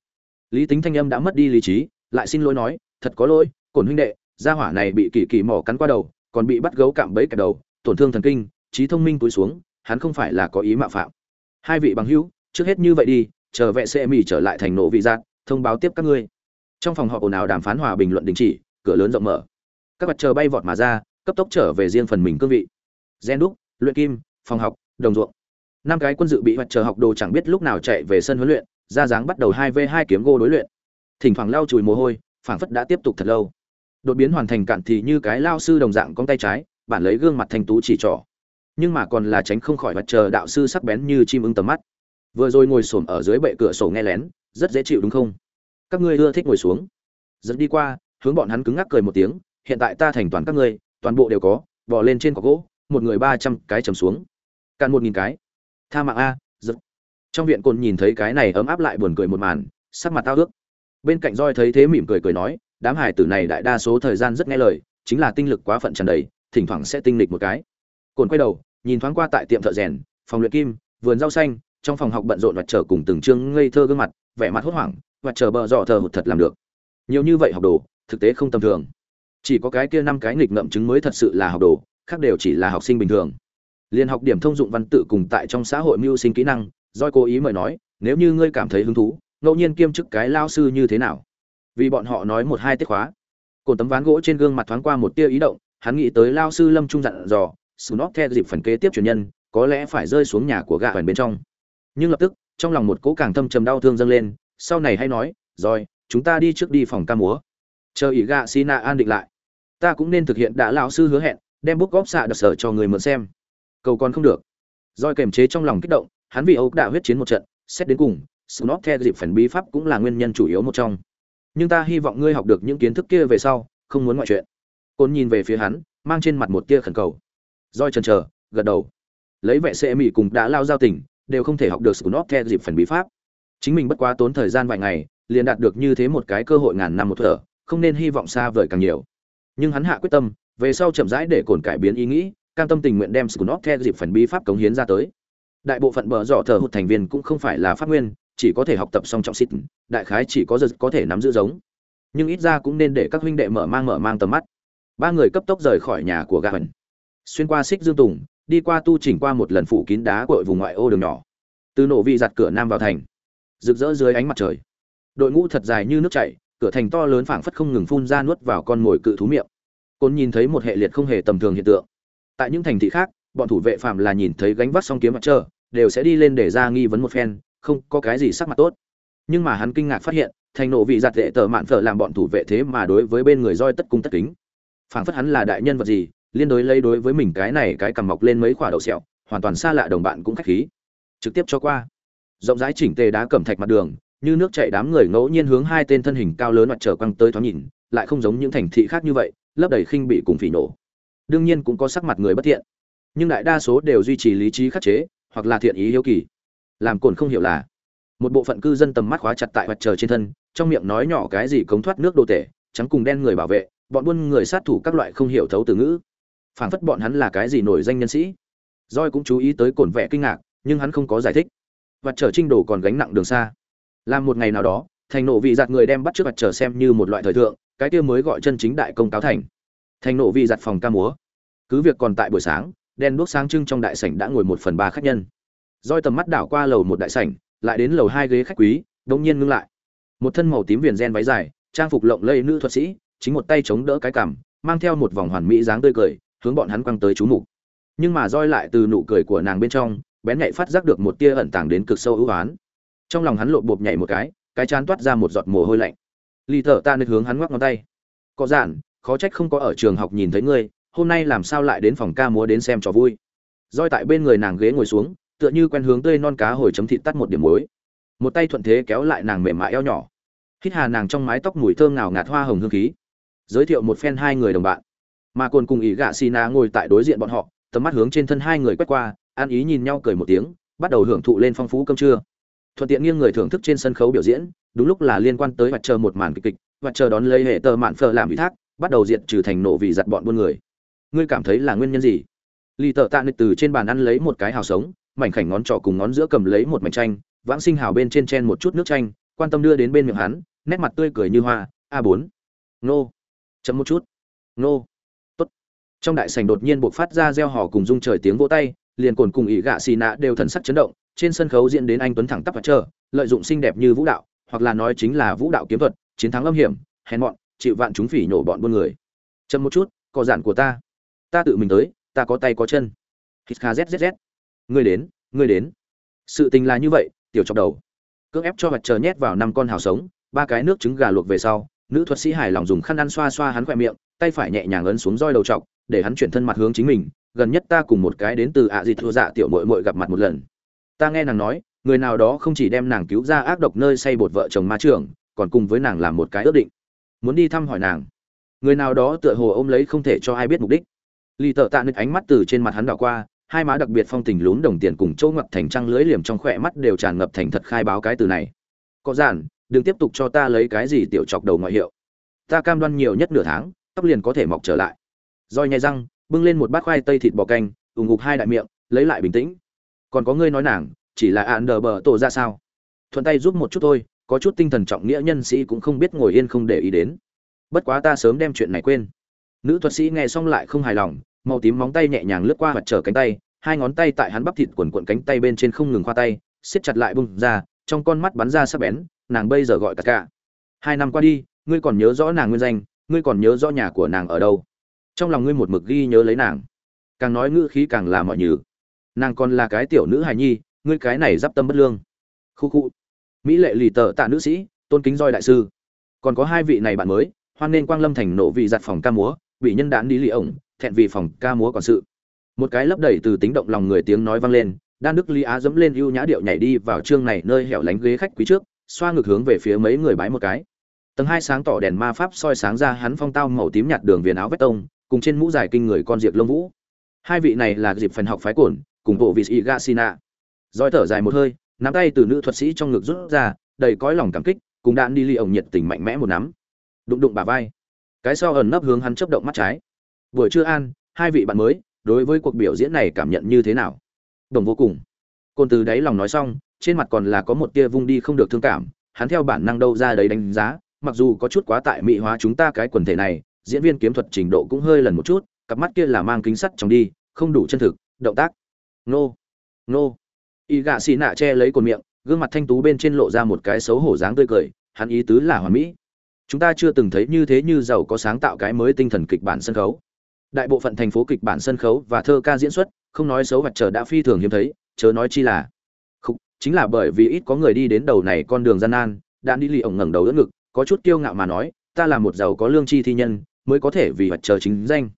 Lý tính thanh âm đã mất đi lý trí, lại xin lỗi nói, thật có lỗi, cổn huynh đệ, gia hỏa này bị kỳ kỳ mỏ cắn qua đầu còn bị bắt gấu cạm bẫy cả đầu, tổn thương thần kinh, trí thông minh túi xuống, hắn không phải là có ý mạo phạm. Hai vị bằng hữu, trước hết như vậy đi, chờ vệ xe mì trở lại thành nổ vị giác, thông báo tiếp các ngươi. Trong phòng họp ồn ào đàm phán hòa bình luận đình chỉ, cửa lớn rộng mở. Các mặt chờ bay vọt mà ra, cấp tốc trở về riêng phần mình cương vị. Gen đúc, luyện kim, phòng học, đồng ruộng. Năm cái quân dự bị mặt chờ học đồ chẳng biết lúc nào chạy về sân huấn luyện, ra dáng bắt đầu hai v hai kiếm gô đối luyện. Thỉnh thoảng lau chùi mồ hôi, phảng phất đã tiếp tục thật lâu đột biến hoàn thành cạn thì như cái lao sư đồng dạng cong tay trái, bản lấy gương mặt thanh tú chỉ trỏ. Nhưng mà còn là tránh không khỏi mặt chờ đạo sư sắc bén như chim ưng tầm mắt. Vừa rồi ngồi xổm ở dưới bệ cửa sổ nghe lén, rất dễ chịu đúng không? Các ngươi ưa thích ngồi xuống. Dẫn đi qua, hướng bọn hắn cứng ngắc cười một tiếng, hiện tại ta thành toàn các ngươi, toàn bộ đều có bỏ lên trên cọc gỗ, một người ba trăm cái trầm xuống. Cạn một nghìn cái. Tha mạng a, giật. Trong viện cồn nhìn thấy cái này ấm áp lại buồn cười một màn, sắc mặt tao ước. Bên cạnh roi thấy thế mỉm cười cười nói đám hải tử này đại đa số thời gian rất nghe lời, chính là tinh lực quá phận tràn đầy, thỉnh thoảng sẽ tinh lịch một cái. Cồn quay đầu, nhìn thoáng qua tại tiệm thợ rèn, phòng luyện kim, vườn rau xanh, trong phòng học bận rộn vặt trở cùng từng chương ngây thơ gương mặt, vẻ mặt hốt hoảng vặt trở bờ dọ thờ hụt thật làm được. Nhiều như vậy học đồ, thực tế không tầm thường. Chỉ có cái kia năm cái nghịch ngậm chứng mới thật sự là học đồ, khác đều chỉ là học sinh bình thường. Liên học điểm thông dụng văn tự cùng tại trong xã hội mưu sinh kỹ năng doi cố ý mời nói, nếu như ngươi cảm thấy hứng thú, ngẫu nhiên kiêm chức cái lao sư như thế nào? Vì bọn họ nói một hai tiết khóa cồn tấm ván gỗ trên gương mặt thoáng qua một tia ý động hắn nghĩ tới lao sư lâm trung dặn dò Snot theo dịp phần kế tiếp truyền nhân, có lẽ phải rơi xuống nhà của gã hoàn bên trong. Nhưng lập tức, trong lòng một cỗ càng thâm trầm đau thương dâng lên, sau này hay nói, rồi, chúng ta đi trước đi phòng ca múa. Chờ ý gạ Sina an định lại. Ta cũng nên thực hiện đã lão sư hứa hẹn, đem bút góp xạ đặc sở cho người mượn xem. Cầu còn không được. Rồi kềm chế trong lòng kích động, hắn vì Âu đã huyết chiến một trận, xét đến cùng, Snot theo dịp phần bí pháp cũng là nguyên nhân chủ yếu một trong. Nhưng ta hy vọng ngươi học được những kiến thức kia về sau, không muốn ngoại chuyện. Côn nhìn về phía hắn, mang trên mặt một tia khẩn cầu. Roi trần chờ gật đầu. Lấy vệ sẽ mỹ cùng đã lao giao tỉnh, đều không thể học được scunop theo dịp phần bí pháp. Chính mình bất quá tốn thời gian vài ngày liền đạt được như thế một cái cơ hội ngàn năm một thở không nên hy vọng xa vời càng nhiều. Nhưng hắn hạ quyết tâm về sau chậm rãi để cồn cải biến ý nghĩ cam tâm tình nguyện đem scunop theo dịp phần bí pháp cống hiến ra tới. Đại bộ phận bờ dọ thờ hụt thành viên cũng không phải là phát nguyên chỉ có thể học tập song trọng xít đại khái chỉ có giật có thể nắm giữ giống. Nhưng ít ra cũng nên để các huynh đệ mở mang mở mang tầm mắt. Ba người cấp tốc rời khỏi nhà của gà hẩn xuyên qua xích dương tùng, đi qua tu chỉnh qua một lần phủ kín đá cội vùng ngoại ô đường nhỏ. Từ nổ vị giặt cửa nam vào thành. Rực rỡ dưới ánh mặt trời. Đội ngũ thật dài như nước chảy, cửa thành to lớn phảng phất không ngừng phun ra nuốt vào con mồi cự thú miệng. Côn nhìn thấy một hệ liệt không hề tầm thường hiện tượng. Tại những thành thị khác, bọn thủ vệ phạm là nhìn thấy gánh vác song kiếm mặt trơ đều sẽ đi lên để ra nghi vấn một phen không có cái gì sắc mặt tốt. Nhưng mà hắn kinh ngạc phát hiện, thành nộ vị giặt tệ tờ mạn phở làm bọn thủ vệ thế mà đối với bên người roi tất cung tất kính. Phảng phất hắn là đại nhân vật gì, liên đối lấy đối với mình cái này cái cầm mọc lên mấy quả đậu sẹo, hoàn toàn xa lạ đồng bạn cũng khách khí. Trực tiếp cho qua. Rộng rãi chỉnh tề đá cẩm thạch mặt đường, như nước chảy đám người ngẫu nhiên hướng hai tên thân hình cao lớn mặt trở quăng tới thoáng nhìn, lại không giống những thành thị khác như vậy, lấp đầy khinh bị cùng phỉ nổ. Đương nhiên cũng có sắc mặt người bất thiện, nhưng đại đa số đều duy trì lý trí khắc chế, hoặc là thiện ý hiếu kỳ làm cồn không hiểu là. Một bộ phận cư dân tầm mắt khóa chặt tại mặt trời trên thân, trong miệng nói nhỏ cái gì cống thoát nước đồ tể, trắng cùng đen người bảo vệ, bọn buôn người sát thủ các loại không hiểu thấu từ ngữ. Phảng phất bọn hắn là cái gì nổi danh nhân sĩ. Roi cũng chú ý tới cồn vẻ kinh ngạc, nhưng hắn không có giải thích. Mặt trời trinh đồ còn gánh nặng đường xa. Làm một ngày nào đó, thành nộ vị giặt người đem bắt trước mặt trời xem như một loại thời thượng, cái kia mới gọi chân chính đại công cáo thành. Thành nộ vị giặt phòng ca múa. Cứ việc còn tại buổi sáng, đèn đuốc sáng trưng trong đại sảnh đã ngồi một phần ba khách nhân roi tầm mắt đảo qua lầu một đại sảnh, lại đến lầu hai ghế khách quý đông nhiên ngưng lại. Một thân màu tím viền gen váy dài, trang phục lộng lẫy nữ thuật sĩ, chính một tay chống đỡ cái cằm, mang theo một vòng hoàn mỹ dáng tươi cười, hướng bọn hắn quăng tới chú mục. Nhưng mà roi lại từ nụ cười của nàng bên trong, bén nhạy phát giác được một tia ẩn tàng đến cực sâu ưu ái trong lòng hắn lộn bộp nhảy một cái cái chán toát ra một giọt mồ hôi lạnh. Ly thở ta nơi hướng hắn ngoắc ngón tay. Có giản, khó trách không có ở trường học nhìn thấy ngươi, hôm nay làm sao lại đến phòng ca múa đến xem trò vui? Roi tại bên người nàng ghế ngồi xuống tựa như quen hướng tươi non cá hồi chấm thịt tắt một điểm muối. Một tay thuận thế kéo lại nàng mềm mại eo nhỏ. Hít hà nàng trong mái tóc mùi thơm nào ngạt hoa hồng hương khí. Giới thiệu một phen hai người đồng bạn. Mà cồn cùng ý gạ xì ngồi tại đối diện bọn họ, tầm mắt hướng trên thân hai người quét qua an ý nhìn nhau cười một tiếng, bắt đầu hưởng thụ lên phong phú cơm trưa. Thuận tiện nghiêng người thưởng thức trên sân khấu biểu diễn, đúng lúc là liên quan tới mặt chờ một màn kịch kịch và chờ đón lấy hệ tờ mạn phờ làm ủy thác, bắt đầu diệt trừ thành nộ vì giặt bọn buôn người. Ngươi cảm thấy là nguyên nhân gì? Lì tợ tạ nịch từ trên bàn ăn lấy một cái hào sống mảnh khảnh ngón trỏ cùng ngón giữa cầm lấy một mảnh chanh vãng sinh hào bên trên chen một chút nước chanh, quan tâm đưa đến bên miệng hắn, nét mặt tươi cười như hoa, a bốn. Nô. Chậm một chút. Nô. Tốt. Trong đại sảnh đột nhiên buộc phát ra reo hò cùng rung trời tiếng vỗ tay, liền cồn cùng ỷ gạ xì nạ đều thần sắc chấn động, trên sân khấu diễn đến anh tuấn thẳng tắp và chờ lợi dụng xinh đẹp như vũ đạo, hoặc là nói chính là vũ đạo kiếm thuật, chiến thắng âm hiểm, hèn mọn, chịu vạn chúng phỉ nhổ bọn buôn người. Chậm một chút, có giản của ta. Ta tự mình tới, ta có tay có chân. Hít kha zzz ngươi đến ngươi đến. Sự tình là như vậy, tiểu chọc đầu. Cưỡng ép cho vật chờ nhét vào năm con hào sống, ba cái nước trứng gà luộc về sau, nữ thuật sĩ hài lòng dùng khăn ăn xoa xoa hắn khoe miệng, tay phải nhẹ nhàng ấn xuống roi đầu chọc, để hắn chuyển thân mặt hướng chính mình, gần nhất ta cùng một cái đến từ ạ à dịt thua dạ tiểu mội mội gặp mặt một lần. Ta nghe nàng nói, người nào đó không chỉ đem nàng cứu ra ác độc nơi say bột vợ chồng ma trưởng, còn cùng với nàng làm một cái ước định. Muốn đi thăm hỏi nàng. Người nào đó tựa hồ ôm lấy không thể cho ai biết mục đích. Lì tợ tạ nứt ánh mắt từ trên mặt hắn đảo qua hai má đặc biệt phong tình lún đồng tiền cùng chỗ ngập thành trăng lưới liềm trong khỏe mắt đều tràn ngập thành thật khai báo cái từ này. Có giản, đừng tiếp tục cho ta lấy cái gì tiểu chọc đầu ngoại hiệu. Ta cam đoan nhiều nhất nửa tháng, tóc liền có thể mọc trở lại. Roi nhai răng, bưng lên một bát khoai tây thịt bò canh, ủng ngục hai đại miệng, lấy lại bình tĩnh. Còn có ngươi nói nàng, chỉ là ạn đờ bờ tổ ra sao? Thuận tay giúp một chút thôi, có chút tinh thần trọng nghĩa nhân sĩ cũng không biết ngồi yên không để ý đến. Bất quá ta sớm đem chuyện này quên. Nữ thuật sĩ nghe xong lại không hài lòng màu tím móng tay nhẹ nhàng lướt qua mặt trở cánh tay, hai ngón tay tại hắn bắp thịt quần quận cánh tay bên trên không ngừng khoa tay, siết chặt lại bung ra, trong con mắt bắn ra sắc bén, nàng bây giờ gọi tất cả. Hai năm qua đi, ngươi còn nhớ rõ nàng nguyên danh, ngươi còn nhớ rõ nhà của nàng ở đâu. Trong lòng ngươi một mực ghi nhớ lấy nàng. Càng nói ngữ khí càng là mọi nhừ. Nàng còn là cái tiểu nữ hài nhi, ngươi cái này d i p tâm bất lương. Khu khu. Mỹ lệ lì tợ tạ nữ sĩ, tôn kính roi đại sư. Còn có hai vị này bạn mới, hoan nên quang lâm thành nộ vị giặt phòng ca múa, vị nhân đán đi lì ổng thẹn vì phòng ca múa còn sự. Một cái lấp đầy từ tính động lòng người tiếng nói vang lên, đan đức lý á dẫm lên ưu nhã điệu nhảy đi vào chương này nơi hẻo lánh ghế khách quý trước, xoa ngược hướng về phía mấy người bái một cái. Tầng hai sáng tỏ đèn ma pháp soi sáng ra hắn phong tao màu tím nhạt đường viền áo vét tông, cùng trên mũ dài kinh người con diệp lông vũ. Hai vị này là dịp phần học phái cổn cùng bộ vị sĩ gasina roi thở dài một hơi, nắm tay từ nữ thuật sĩ trong ngực rút ra, đầy cõi lòng cảm kích, cùng đạn đi ly ổng nhiệt tình mạnh mẽ một nắm. Đụng đụng bà vai. Cái sau ẩn nấp hướng hắn chấp động mắt trái buổi trưa an, hai vị bạn mới, đối với cuộc biểu diễn này cảm nhận như thế nào? Đồng vô cùng. Côn từ đáy lòng nói xong, trên mặt còn là có một tia vung đi không được thương cảm, hắn theo bản năng đâu ra đấy đánh giá, mặc dù có chút quá tại mỹ hóa chúng ta cái quần thể này, diễn viên kiếm thuật trình độ cũng hơi lần một chút, cặp mắt kia là mang kính sắt trong đi, không đủ chân thực, động tác. Nô. Nô. Y gạ xì nạ che lấy cồn miệng, gương mặt thanh tú bên trên lộ ra một cái xấu hổ dáng tươi cười, hắn ý tứ là hoàn mỹ. Chúng ta chưa từng thấy như thế như giàu có sáng tạo cái mới tinh thần kịch bản sân khấu đại bộ phận thành phố kịch bản sân khấu và thơ ca diễn xuất, không nói xấu vật trời đã phi thường hiếm thấy, chớ nói chi là không chính là bởi vì ít có người đi đến đầu này con đường gian nan, đã đi lì ổng ngẩng đầu đỡ ngực, có chút kiêu ngạo mà nói, ta là một giàu có lương chi thi nhân, mới có thể vì vật chờ chính danh.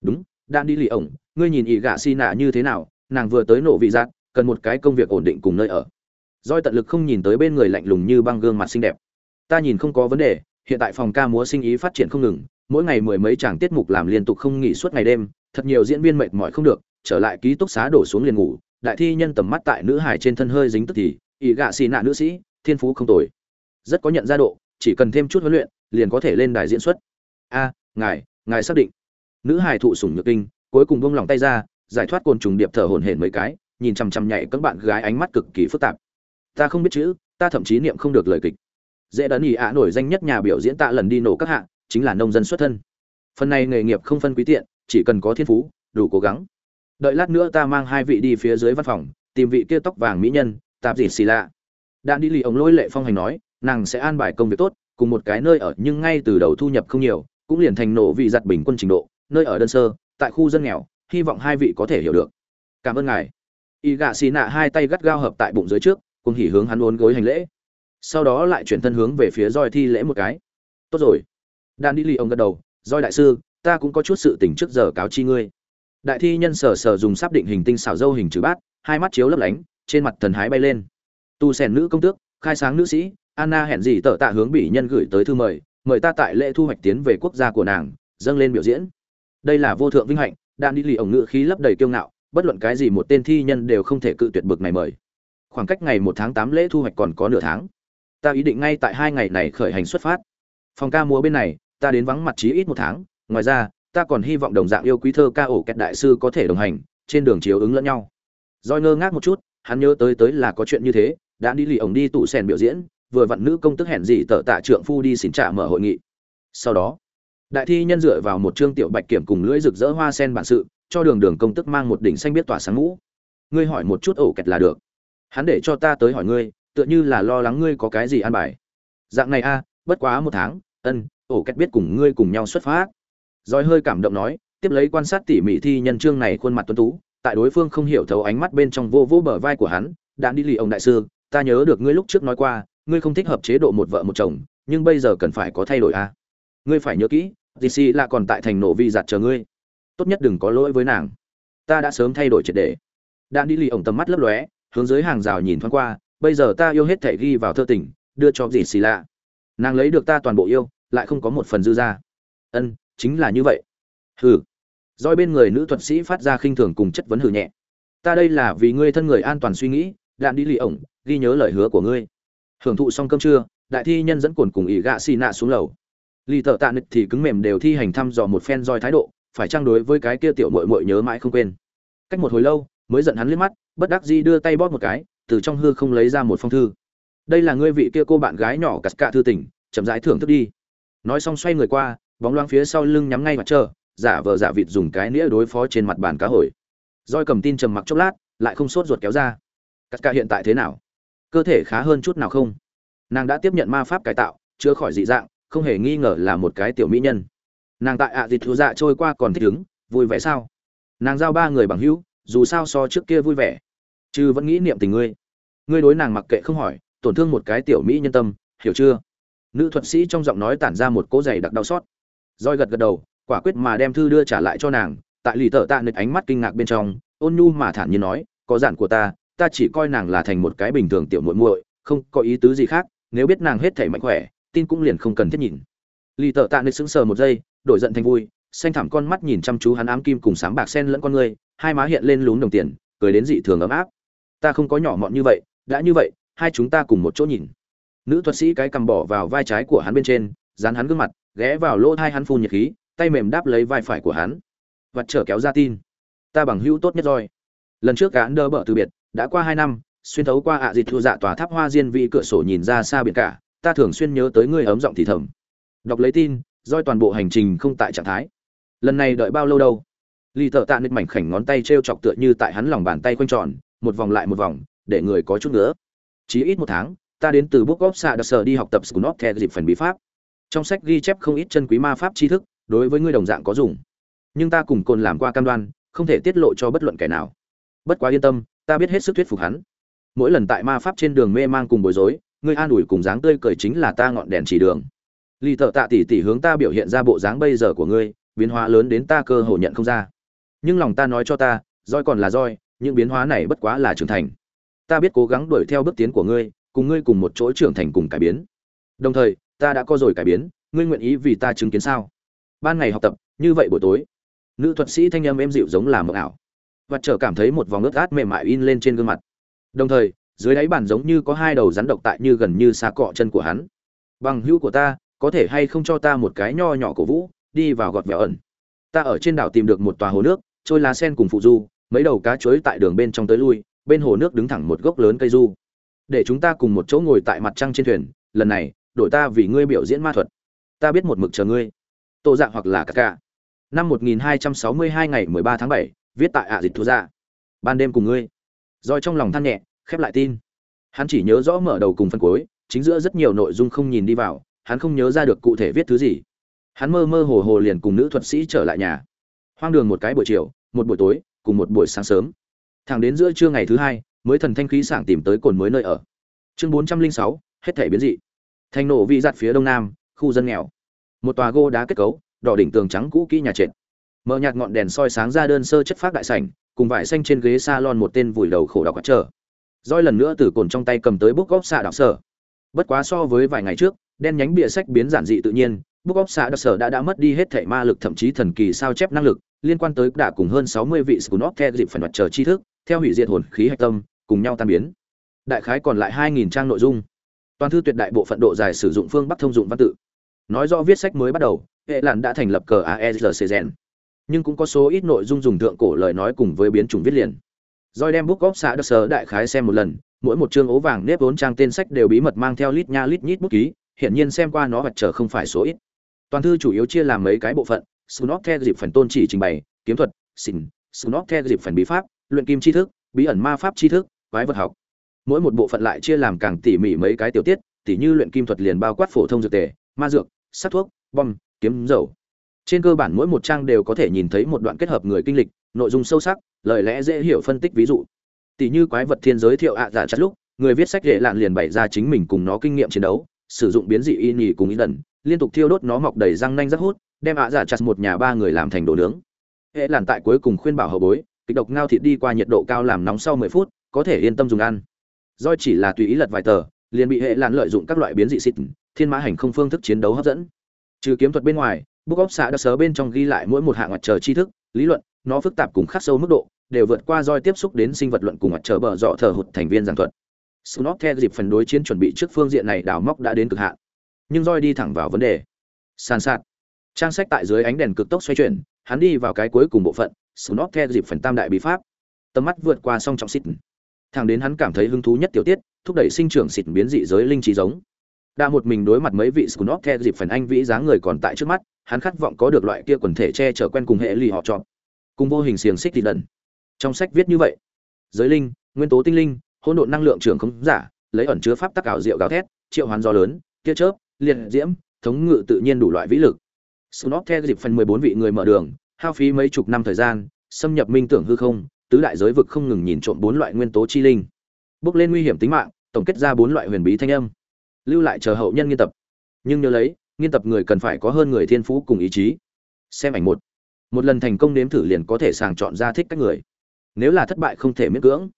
Đúng đan đi lì ổng, ngươi nhìn ỷ gạ xi nạ như thế nào, nàng vừa tới nổ vị giác, cần một cái công việc ổn định cùng nơi ở. Doi tận lực không nhìn tới bên người lạnh lùng như băng gương mặt xinh đẹp. Ta nhìn không có vấn đề, hiện tại phòng ca múa sinh ý phát triển không ngừng mỗi ngày mười mấy chàng tiết mục làm liên tục không nghỉ suốt ngày đêm, thật nhiều diễn viên mệt mỏi không được, trở lại ký túc xá đổ xuống liền ngủ, đại thi nhân tầm mắt tại nữ hải trên thân hơi dính tức thì, ỷ gạ xì nạ nữ sĩ, thiên phú không tồi. Rất có nhận ra độ, chỉ cần thêm chút huấn luyện, liền có thể lên đài diễn xuất. A, ngài ngài xác định. Nữ hài thụ sủng nhược kinh, cuối cùng buông lòng tay ra, giải thoát côn trùng điệp thở hổn hển mấy cái, nhìn chằm chằm nhảy các bạn gái ánh mắt cực kỳ phức tạp. Ta không biết chữ, ta thậm chí niệm không được lời kịch. Dễ đấn ỉ ạ nổi danh nhất nhà biểu diễn tạ lần đi nổ các hạng chính là nông dân xuất thân. Phần này nghề nghiệp không phân quý tiện, chỉ cần có thiên phú, đủ cố gắng. Đợi lát nữa ta mang hai vị đi phía dưới văn phòng, tìm vị kia tóc vàng mỹ nhân, tạp gì xì lạ. Đạn đi lì ống lôi lệ phong hành nói, nàng sẽ an bài công việc tốt, cùng một cái nơi ở nhưng ngay từ đầu thu nhập không nhiều, cũng liền thành nổ vị giặt bình quân trình độ, nơi ở đơn sơ, tại khu dân nghèo, hy vọng hai vị có thể hiểu được. Cảm ơn ngài. Y gạ xì nạ hai tay gắt gao hợp tại bụng dưới trước, cùng hỉ hướng hắn uốn gối hành lễ. Sau đó lại chuyển thân hướng về phía roi thi lễ một cái. Tốt rồi đan đi lì ông gật đầu roi đại sư, ta cũng có chút sự tình trước giờ cáo chi ngươi. Đại thi nhân sở sở dùng sắp định hình tinh xảo dâu hình chữ bát, hai mắt chiếu lấp lánh, trên mặt thần hái bay lên. Tu sèn nữ công tước, khai sáng nữ sĩ, anna hẹn gì tợ tạ hướng bị nhân gửi tới thư mời mời ta tại lễ thu hoạch tiến về quốc gia của nàng, dâng lên biểu diễn. Đây là vô thượng vinh hạnh đan đi lì ổng ngự khí lấp đầy kiêu ngạo, bất luận cái gì một tên thi nhân đều không thể cự tuyệt bực này mời. Khoảng cách ngày một tháng tám lễ thu hoạch còn có nửa tháng. Ta ý định ngay tại hai ngày này khởi hành xuất phát. Phòng ca múa bên này ta đến vắng mặt chí ít một tháng, ngoài ra, ta còn hy vọng đồng dạng yêu quý thơ ca ổ kẹt đại sư có thể đồng hành, trên đường chiếu ứng lẫn nhau. Doi ngơ ngác một chút, hắn nhớ tới tới là có chuyện như thế, đã đi lì ổng đi tụ sèn biểu diễn, vừa vặn nữ công tức hẹn gì tợ tạ trượng phu đi xin trả mở hội nghị. Sau đó, đại thi nhân dựa vào một chương tiểu bạch kiểm cùng lưỡi rực rỡ hoa sen bản sự, cho đường đường công tức mang một đỉnh xanh biết tỏa sáng ngũ. Ngươi hỏi một chút ổ kẹt là được. Hắn để cho ta tới hỏi ngươi, tựa như là lo lắng ngươi có cái gì ăn bài. Dạng này a, bất quá một tháng, ân ổ kết biết cùng ngươi cùng nhau xuất phát. Rồi hơi cảm động nói, tiếp lấy quan sát tỉ mỉ thi nhân chương này khuôn mặt tuấn tú, tại đối phương không hiểu thấu ánh mắt bên trong vô vô bờ vai của hắn, đã đi lì ông đại sư, ta nhớ được ngươi lúc trước nói qua, ngươi không thích hợp chế độ một vợ một chồng, nhưng bây giờ cần phải có thay đổi a ngươi phải nhớ kỹ dc là còn tại thành nổ vi giặt chờ ngươi. Tốt nhất đừng có lỗi với nàng. Ta đã sớm thay đổi triệt để. Đạn đi lì ổng tầm mắt lấp lóe, hướng dưới hàng rào nhìn thoáng qua, bây giờ ta yêu hết thể ghi vào thơ tình, đưa cho dì xì lạ. Nàng lấy được ta toàn bộ yêu lại không có một phần dư ra. Ân, chính là như vậy. Hừ. Roi bên người nữ thuật sĩ phát ra khinh thường cùng chất vấn hừ nhẹ. Ta đây là vì ngươi thân người an toàn suy nghĩ, đạn đi lì ổng, ghi nhớ lời hứa của ngươi. Hưởng thụ xong cơm trưa, đại thi nhân dẫn cồn cùng ỷ gạ xì nạ xuống lầu. Lì tợ tạ nịch thì cứng mềm đều thi hành thăm dò một phen roi thái độ, phải trang đối với cái kia tiểu mội mội nhớ mãi không quên. Cách một hồi lâu, mới giận hắn liếc mắt, bất đắc dĩ đưa tay bóp một cái, từ trong hư không lấy ra một phong thư. Đây là ngươi vị kia cô bạn gái nhỏ cắt cạ thư tỉnh, chậm rãi thưởng thức đi nói xong xoay người qua, bóng loáng phía sau lưng nhắm ngay mặt trơ giả vờ giả vịt dùng cái nĩa đối phó trên mặt bàn cá hồi. Roi cầm tin trầm mặc chốc lát, lại không sốt ruột kéo ra. Cắt cạ hiện tại thế nào? Cơ thể khá hơn chút nào không? Nàng đã tiếp nhận ma pháp cải tạo, chữa khỏi dị dạng, không hề nghi ngờ là một cái tiểu mỹ nhân. Nàng tại ạ à thú dạ trôi qua còn thích ứng, vui vẻ sao? Nàng giao ba người bằng hữu, dù sao so trước kia vui vẻ. Chứ vẫn nghĩ niệm tình ngươi. Ngươi đối nàng mặc kệ không hỏi, tổn thương một cái tiểu mỹ nhân tâm, hiểu chưa? Nữ thuật sĩ trong giọng nói tản ra một cỗ giày đặc đau xót. Roi gật gật đầu, quả quyết mà đem thư đưa trả lại cho nàng, tại lì tợ tạ nịch ánh mắt kinh ngạc bên trong, ôn nhu mà thản nhiên nói, có giản của ta ta chỉ coi nàng là thành một cái bình thường tiểu muội muội, không có ý tứ gì khác, nếu biết nàng hết thể mạnh khỏe, tin cũng liền không cần thiết nhìn. Lì tợ tạ nịch sững sờ một giây, đổi giận thành vui, xanh thẳm con mắt nhìn chăm chú hắn ám kim cùng sáng bạc sen lẫn con người, hai má hiện lên lún đồng tiền, cười đến dị thường ấm áp. Ta không có nhỏ mọn như vậy, đã như vậy, hai chúng ta cùng một chỗ nhìn nữ thuật sĩ cái cầm bỏ vào vai trái của hắn bên trên dán hắn gương mặt ghé vào lỗ thai hắn phun nhiệt khí tay mềm đáp lấy vai phải của hắn. Vặt trở kéo ra tin. Ta bằng hữu tốt nhất rồi. Lần trước cả đơ bợ từ biệt đã qua hai năm xuyên thấu qua ạ à dịch thu dạ tòa tháp hoa diên vị cửa sổ nhìn ra xa biển cả ta thường xuyên nhớ tới người ấm giọng thì thầm. Đọc lấy tin doi toàn bộ hành trình không tại trạng thái. Lần này đợi bao lâu đâu? Lý thợ Tạ nứt mảnh khảnh ngón tay treo chọc tựa như tại hắn lòng bàn tay quanh tròn, một vòng lại một vòng, để người có chút nữa. Chỉ ít một tháng, ta đến từ Book of Sadasser đi học tập School theo dịp phần bí pháp. Trong sách ghi chép không ít chân quý ma pháp tri thức, đối với ngươi đồng dạng có dùng. Nhưng ta cùng côn làm qua cam đoan, không thể tiết lộ cho bất luận kẻ nào. Bất quá yên tâm, ta biết hết sức thuyết phục hắn. Mỗi lần tại ma pháp trên đường mê mang cùng bối rối, ngươi an ủi cùng dáng tươi cười chính là ta ngọn đèn chỉ đường. Lý Tự Tạ tỷ tỷ hướng ta biểu hiện ra bộ dáng bây giờ của ngươi, biến hóa lớn đến ta cơ hồ nhận không ra nhưng lòng ta nói cho ta roi còn là roi những biến hóa này bất quá là trưởng thành ta biết cố gắng đuổi theo bước tiến của ngươi cùng ngươi cùng một chỗ trưởng thành cùng cải biến. Đồng thời, ta đã có rồi cải biến, ngươi nguyện ý vì ta chứng kiến sao? Ban ngày học tập, như vậy buổi tối, nữ thuật sĩ thanh âm êm dịu giống là mộng ảo. Và trở cảm thấy một vòng ướt át mềm mại in lên trên gương mặt. Đồng thời, dưới đáy bàn giống như có hai đầu rắn độc tại như gần như xa cọ chân của hắn. Bằng hữu của ta, có thể hay không cho ta một cái nho nhỏ cổ vũ, đi vào gọt vẹo ẩn. Ta ở trên đảo tìm được một tòa hồ nước, trôi lá sen cùng phụ du, mấy đầu cá chuối tại đường bên trong tới lui, bên hồ nước đứng thẳng một gốc lớn cây du để chúng ta cùng một chỗ ngồi tại mặt trăng trên thuyền lần này đổi ta vì ngươi biểu diễn ma thuật. Ta biết một mực chờ ngươi. Tô dạng hoặc là cả cả năm 1262 ngày 13 tháng 7, viết tại ạ dịch thu ra ban đêm cùng ngươi. Rồi trong lòng than nhẹ khép lại tin. Hắn chỉ nhớ rõ mở đầu cùng phân cuối chính giữa rất nhiều nội dung không nhìn đi vào hắn không nhớ ra được cụ thể viết thứ gì. Hắn mơ mơ hồ hồ liền cùng nữ thuật sĩ trở lại nhà. Hoang đường một cái buổi chiều một buổi tối cùng một buổi sáng sớm. Thẳng đến giữa trưa ngày thứ hai mới thần thanh khí sảng tìm tới cồn mới nơi ở. Chương bốn trăm linh sáu, hết thể biến dị. Thành nổ vị giặt phía đông nam, khu dân nghèo. Một tòa gô đá kết cấu, đỏ đỉnh tường trắng cũ kỹ nhà trệt. Mở nhạt ngọn đèn soi sáng ra đơn sơ chất phát đại sảnh, cùng vải xanh trên ghế salon một tên vùi đầu khổ đọc quạt trở roi lần nữa từ cồn trong tay cầm tới bút góc xạ đọc sở. Bất quá so với vài ngày trước, đen nhánh bìa sách biến giản dị tự nhiên, bút góc xạ đọc sở đã đã mất đi hết thể ma lực thậm chí thần kỳ sao chép năng lực, liên quan tới đã cùng hơn sáu mươi vị scunop theo dịp phần mặt chờ tri thức, theo hủy diệt hồn khí hạch tâm cùng nhau tan biến. Đại khái còn lại hai nghìn trang nội dung. Toàn thư tuyệt đại bộ phận độ dài sử dụng phương bắc thông dụng văn tự. Nói rõ viết sách mới bắt đầu hệ làn đã thành lập cờ aesrc nhưng cũng có số ít nội dung dùng thượng cổ lời nói cùng với biến chủng viết liền. Doi đem book of xã đất sở đại khái xem một lần, mỗi một chương ố vàng nếp vốn trang tên sách đều bí mật mang theo lít nha lít nhít bút ký, hiện nhiên xem qua nó vật trở không phải số ít. Toàn thư chủ yếu chia làm mấy cái bộ phận, Snot theo dịp phần tôn chỉ trình bày, kiếm thuật, xin, Snot theo dịp phần bí pháp, luyện kim tri thức, bí ẩn ma pháp tri thức, quái vật học. Mỗi một bộ phận lại chia làm càng tỉ mỉ mấy cái tiểu tiết, tỉ như luyện kim thuật liền bao quát phổ thông dược tề, ma dược, sát thuốc, bom, kiếm dầu. Trên cơ bản mỗi một trang đều có thể nhìn thấy một đoạn kết hợp người kinh lịch, nội dung sâu sắc, lời lẽ dễ hiểu phân tích ví dụ tỷ như quái vật thiên giới thiệu ạ giả chặt lúc người viết sách dễ lạn liền bày ra chính mình cùng nó kinh nghiệm chiến đấu sử dụng biến dị y nhì cùng ý lần liên tục thiêu đốt nó mọc đầy răng nanh rất hút đem ạ giả chặt một nhà ba người làm thành đồ nướng hệ làn tại cuối cùng khuyên bảo hậu bối kịch độc ngao thịt đi qua nhiệt độ cao làm nóng sau mười phút có thể yên tâm dùng ăn. Do chỉ là tùy ý lật vài tờ, liền bị hệ làn lợi dụng các loại biến dị xịt, thiên mã hành không phương thức chiến đấu hấp dẫn. Trừ kiếm thuật bên ngoài bút óc xã đã sớ bên trong ghi lại mỗi một hạng mặt chờ tri thức, lý luận, nó phức tạp cùng khắc sâu mức độ, đều vượt qua roi tiếp xúc đến sinh vật luận cùng mặt trời bờ dọ thờ hụt thành viên giảng thuật. Snop theo dịp phần đối chiến chuẩn bị trước phương diện này đào móc đã đến cực hạn. Nhưng roi đi thẳng vào vấn đề. Sàn sạt. Trang sách tại dưới ánh đèn cực tốc xoay chuyển, hắn đi vào cái cuối cùng bộ phận Snop theo dịp phần tam đại bí pháp. Tầm mắt vượt qua song trọng xịt thẳng đến hắn cảm thấy hứng thú nhất tiểu tiết, thúc đẩy sinh trưởng xịt biến dị giới linh trí giống. Đã một mình đối mặt mấy vị scunop theo dịp phần anh vĩ dáng người còn tại trước mắt, hắn khát vọng có được loại kia quần thể che chở quen cùng hệ lì họ chọn cùng vô hình xiềng xích thì lần. trong sách viết như vậy, giới linh, nguyên tố tinh linh, hỗn độn năng lượng trưởng không giả, lấy ẩn chứa pháp tắc ảo diệu gào thét, triệu hoán gió lớn, tia chớp, liệt diễm, thống ngự tự nhiên đủ loại vĩ lực. Snot theo dịp phần 14 vị người mở đường, hao phí mấy chục năm thời gian, xâm nhập minh tưởng hư không tứ đại giới vực không ngừng nhìn trộm bốn loại nguyên tố chi linh, bước lên nguy hiểm tính mạng, tổng kết ra bốn loại huyền bí thanh âm, lưu lại chờ hậu nhân nghiên tập. Nhưng nhớ lấy, nghiên tập người cần phải có hơn người thiên phú cùng ý chí. Xem ảnh một. Một lần thành công nếm thử liền có thể sàng chọn ra thích các người. Nếu là thất bại không thể miễn cưỡng.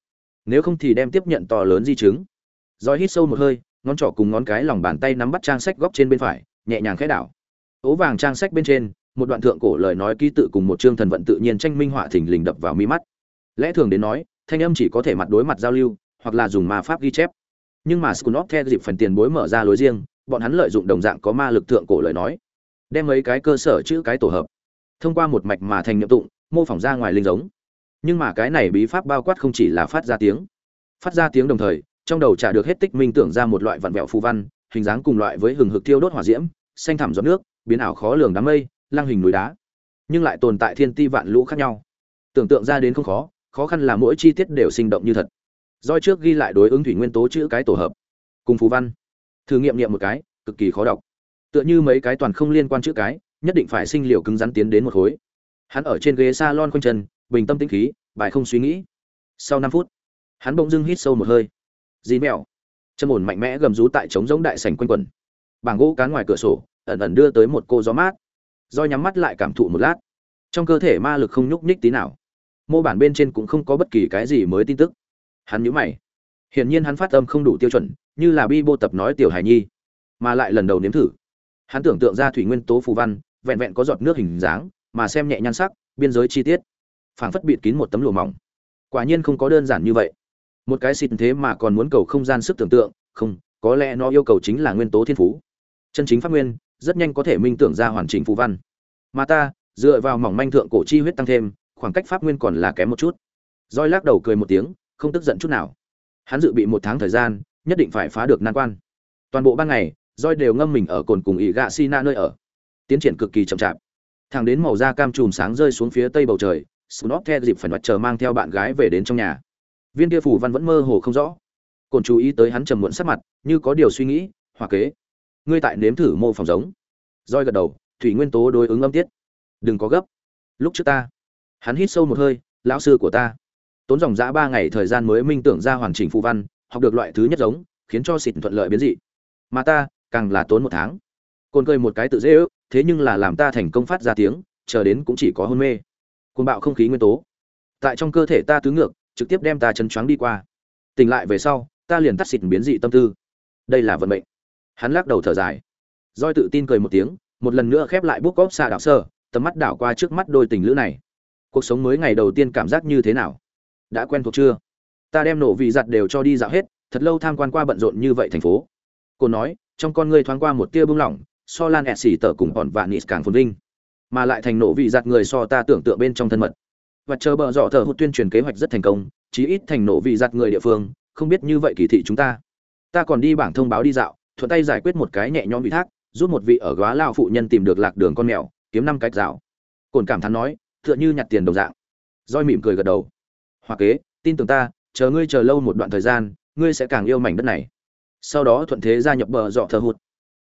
Nếu không thì đem tiếp nhận to lớn di chứng. Roi hít sâu một hơi, ngón trỏ cùng ngón cái lòng bàn tay nắm bắt trang sách góc trên bên phải, nhẹ nhàng khẽ đảo. Ố vàng trang sách bên trên, một đoạn thượng cổ lời nói ký tự cùng một chương thần vận tự nhiên tranh minh họa thình lình đập vào mi mắt lẽ thường đến nói, thanh âm chỉ có thể mặt đối mặt giao lưu, hoặc là dùng ma pháp ghi chép. Nhưng mà scunop theo dịp phần tiền bối mở ra lối riêng, bọn hắn lợi dụng đồng dạng có ma lực thượng cổ lời nói, đem mấy cái cơ sở chữ cái tổ hợp, thông qua một mạch mà thành nhiệm tụng, mô phỏng ra ngoài linh giống. Nhưng mà cái này bí pháp bao quát không chỉ là phát ra tiếng. Phát ra tiếng đồng thời, trong đầu trả được hết tích minh tưởng ra một loại vặn vẹo phù văn, hình dáng cùng loại với hừng hực tiêu đốt hỏa diễm, xanh thẳm giọt nước, biến ảo khó lường đám mây, lăng hình núi đá. Nhưng lại tồn tại thiên ti vạn lũ khác nhau. Tưởng tượng ra đến không khó khó khăn là mỗi chi tiết đều sinh động như thật. Doi trước ghi lại đối ứng thủy nguyên tố chữ cái tổ hợp. Cùng phù văn. Thử nghiệm nghiệm một cái, cực kỳ khó đọc. Tựa như mấy cái toàn không liên quan chữ cái, nhất định phải sinh liều cứng rắn tiến đến một khối. Hắn ở trên ghế salon quanh chân, bình tâm tĩnh khí, bài không suy nghĩ. Sau năm phút, hắn bỗng dưng hít sâu một hơi. Dí mèo chân ổn mạnh mẽ gầm rú tại trống giống đại sảnh quanh quần. Bảng gỗ cán ngoài cửa sổ, ẩn ẩn đưa tới một cô gió mát. Do nhắm mắt lại cảm thụ một lát. Trong cơ thể ma lực không nhúc nhích tí nào mô bản bên trên cũng không có bất kỳ cái gì mới tin tức. Hắn nhíu mày. Hiển nhiên hắn phát âm không đủ tiêu chuẩn, như là bi bô tập nói tiểu hài nhi, mà lại lần đầu nếm thử. Hắn tưởng tượng ra thủy nguyên tố phù văn, vẹn vẹn có giọt nước hình dáng, mà xem nhẹ nhan sắc, biên giới chi tiết. Phảng phất bịt kín một tấm lụa mỏng. Quả nhiên không có đơn giản như vậy. Một cái xịt thế mà còn muốn cầu không gian sức tưởng tượng, không, có lẽ nó yêu cầu chính là nguyên tố thiên phú. Chân chính pháp nguyên, rất nhanh có thể minh tưởng ra hoàn chỉnh phù văn. Mà ta, dựa vào mỏng manh thượng cổ chi huyết tăng thêm khoảng cách pháp nguyên còn là kém một chút. Roi lắc đầu cười một tiếng, không tức giận chút nào. Hắn dự bị một tháng thời gian, nhất định phải phá được nan quan. Toàn bộ ban ngày roi đều ngâm mình ở cồn cùng ỷ gạ sina nơi ở. Tiến triển cực kỳ chậm chạp. Thang đến màu da cam chùm sáng rơi xuống phía tây bầu trời, Snot the dịp phải mặt chờ mang theo bạn gái về đến trong nhà. Viên kia phủ văn vẫn mơ hồ không rõ. Cồn chú ý tới hắn trầm muộn sắc mặt, như có điều suy nghĩ hoặc kế, ngươi tại nếm thử mô phỏng giống. Roi gật đầu, thủy nguyên tố đối ứng âm tiết. Đừng có gấp. Lúc trước ta hắn hít sâu một hơi, lão sư của ta. Tốn dòng dã ba ngày thời gian mới minh tưởng ra hoàn chỉnh phụ văn, học được loại thứ nhất giống, khiến cho xịt thuận lợi biến dị. Mà ta, càng là tốn một tháng. Cồn cười một cái tự dễ ước, thế nhưng là làm ta thành công phát ra tiếng, chờ đến cũng chỉ có hôn mê. Cồn bạo không khí nguyên tố. Tại trong cơ thể ta tứ ngược, trực tiếp đem ta chân choáng đi qua. Tỉnh lại về sau, ta liền tắt xịt biến dị tâm tư. Đây là vận mệnh. Hắn lắc đầu thở dài. Roi tự tin cười một tiếng, một lần nữa khép lại bút cóp xa đạo sơ tầm mắt đảo qua trước mắt đôi tình lữ này cuộc sống mới ngày đầu tiên cảm giác như thế nào? Đã quen thuộc chưa? Ta đem nổ vị giặt đều cho đi dạo hết, thật lâu tham quan qua bận rộn như vậy thành phố. Cô nói, trong con ngươi thoáng qua một tia bưng lỏng, so lan ẹt xỉ tở cùng bọn vạn nịt càng phồn vinh, mà lại thành nổ vị giặt người so ta tưởng tượng bên trong thân mật. Và chờ bờ dọ thờ hụt tuyên truyền kế hoạch rất thành công, chí ít thành nổ vị giặt người địa phương, không biết như vậy kỳ thị chúng ta. Ta còn đi bảng thông báo đi dạo, thuận tay giải quyết một cái nhẹ nhõm bị thác, giúp một vị ở góa lao phụ nhân tìm được lạc đường con mèo, kiếm năm cách dạo cồn cảm thán nói tựa như nhặt tiền đồng dạng. Roi mỉm cười gật đầu. Hoa kế, tin tưởng ta, chờ ngươi chờ lâu một đoạn thời gian, ngươi sẽ càng yêu mảnh đất này. Sau đó thuận thế gia nhập bờ dọ thờ hụt.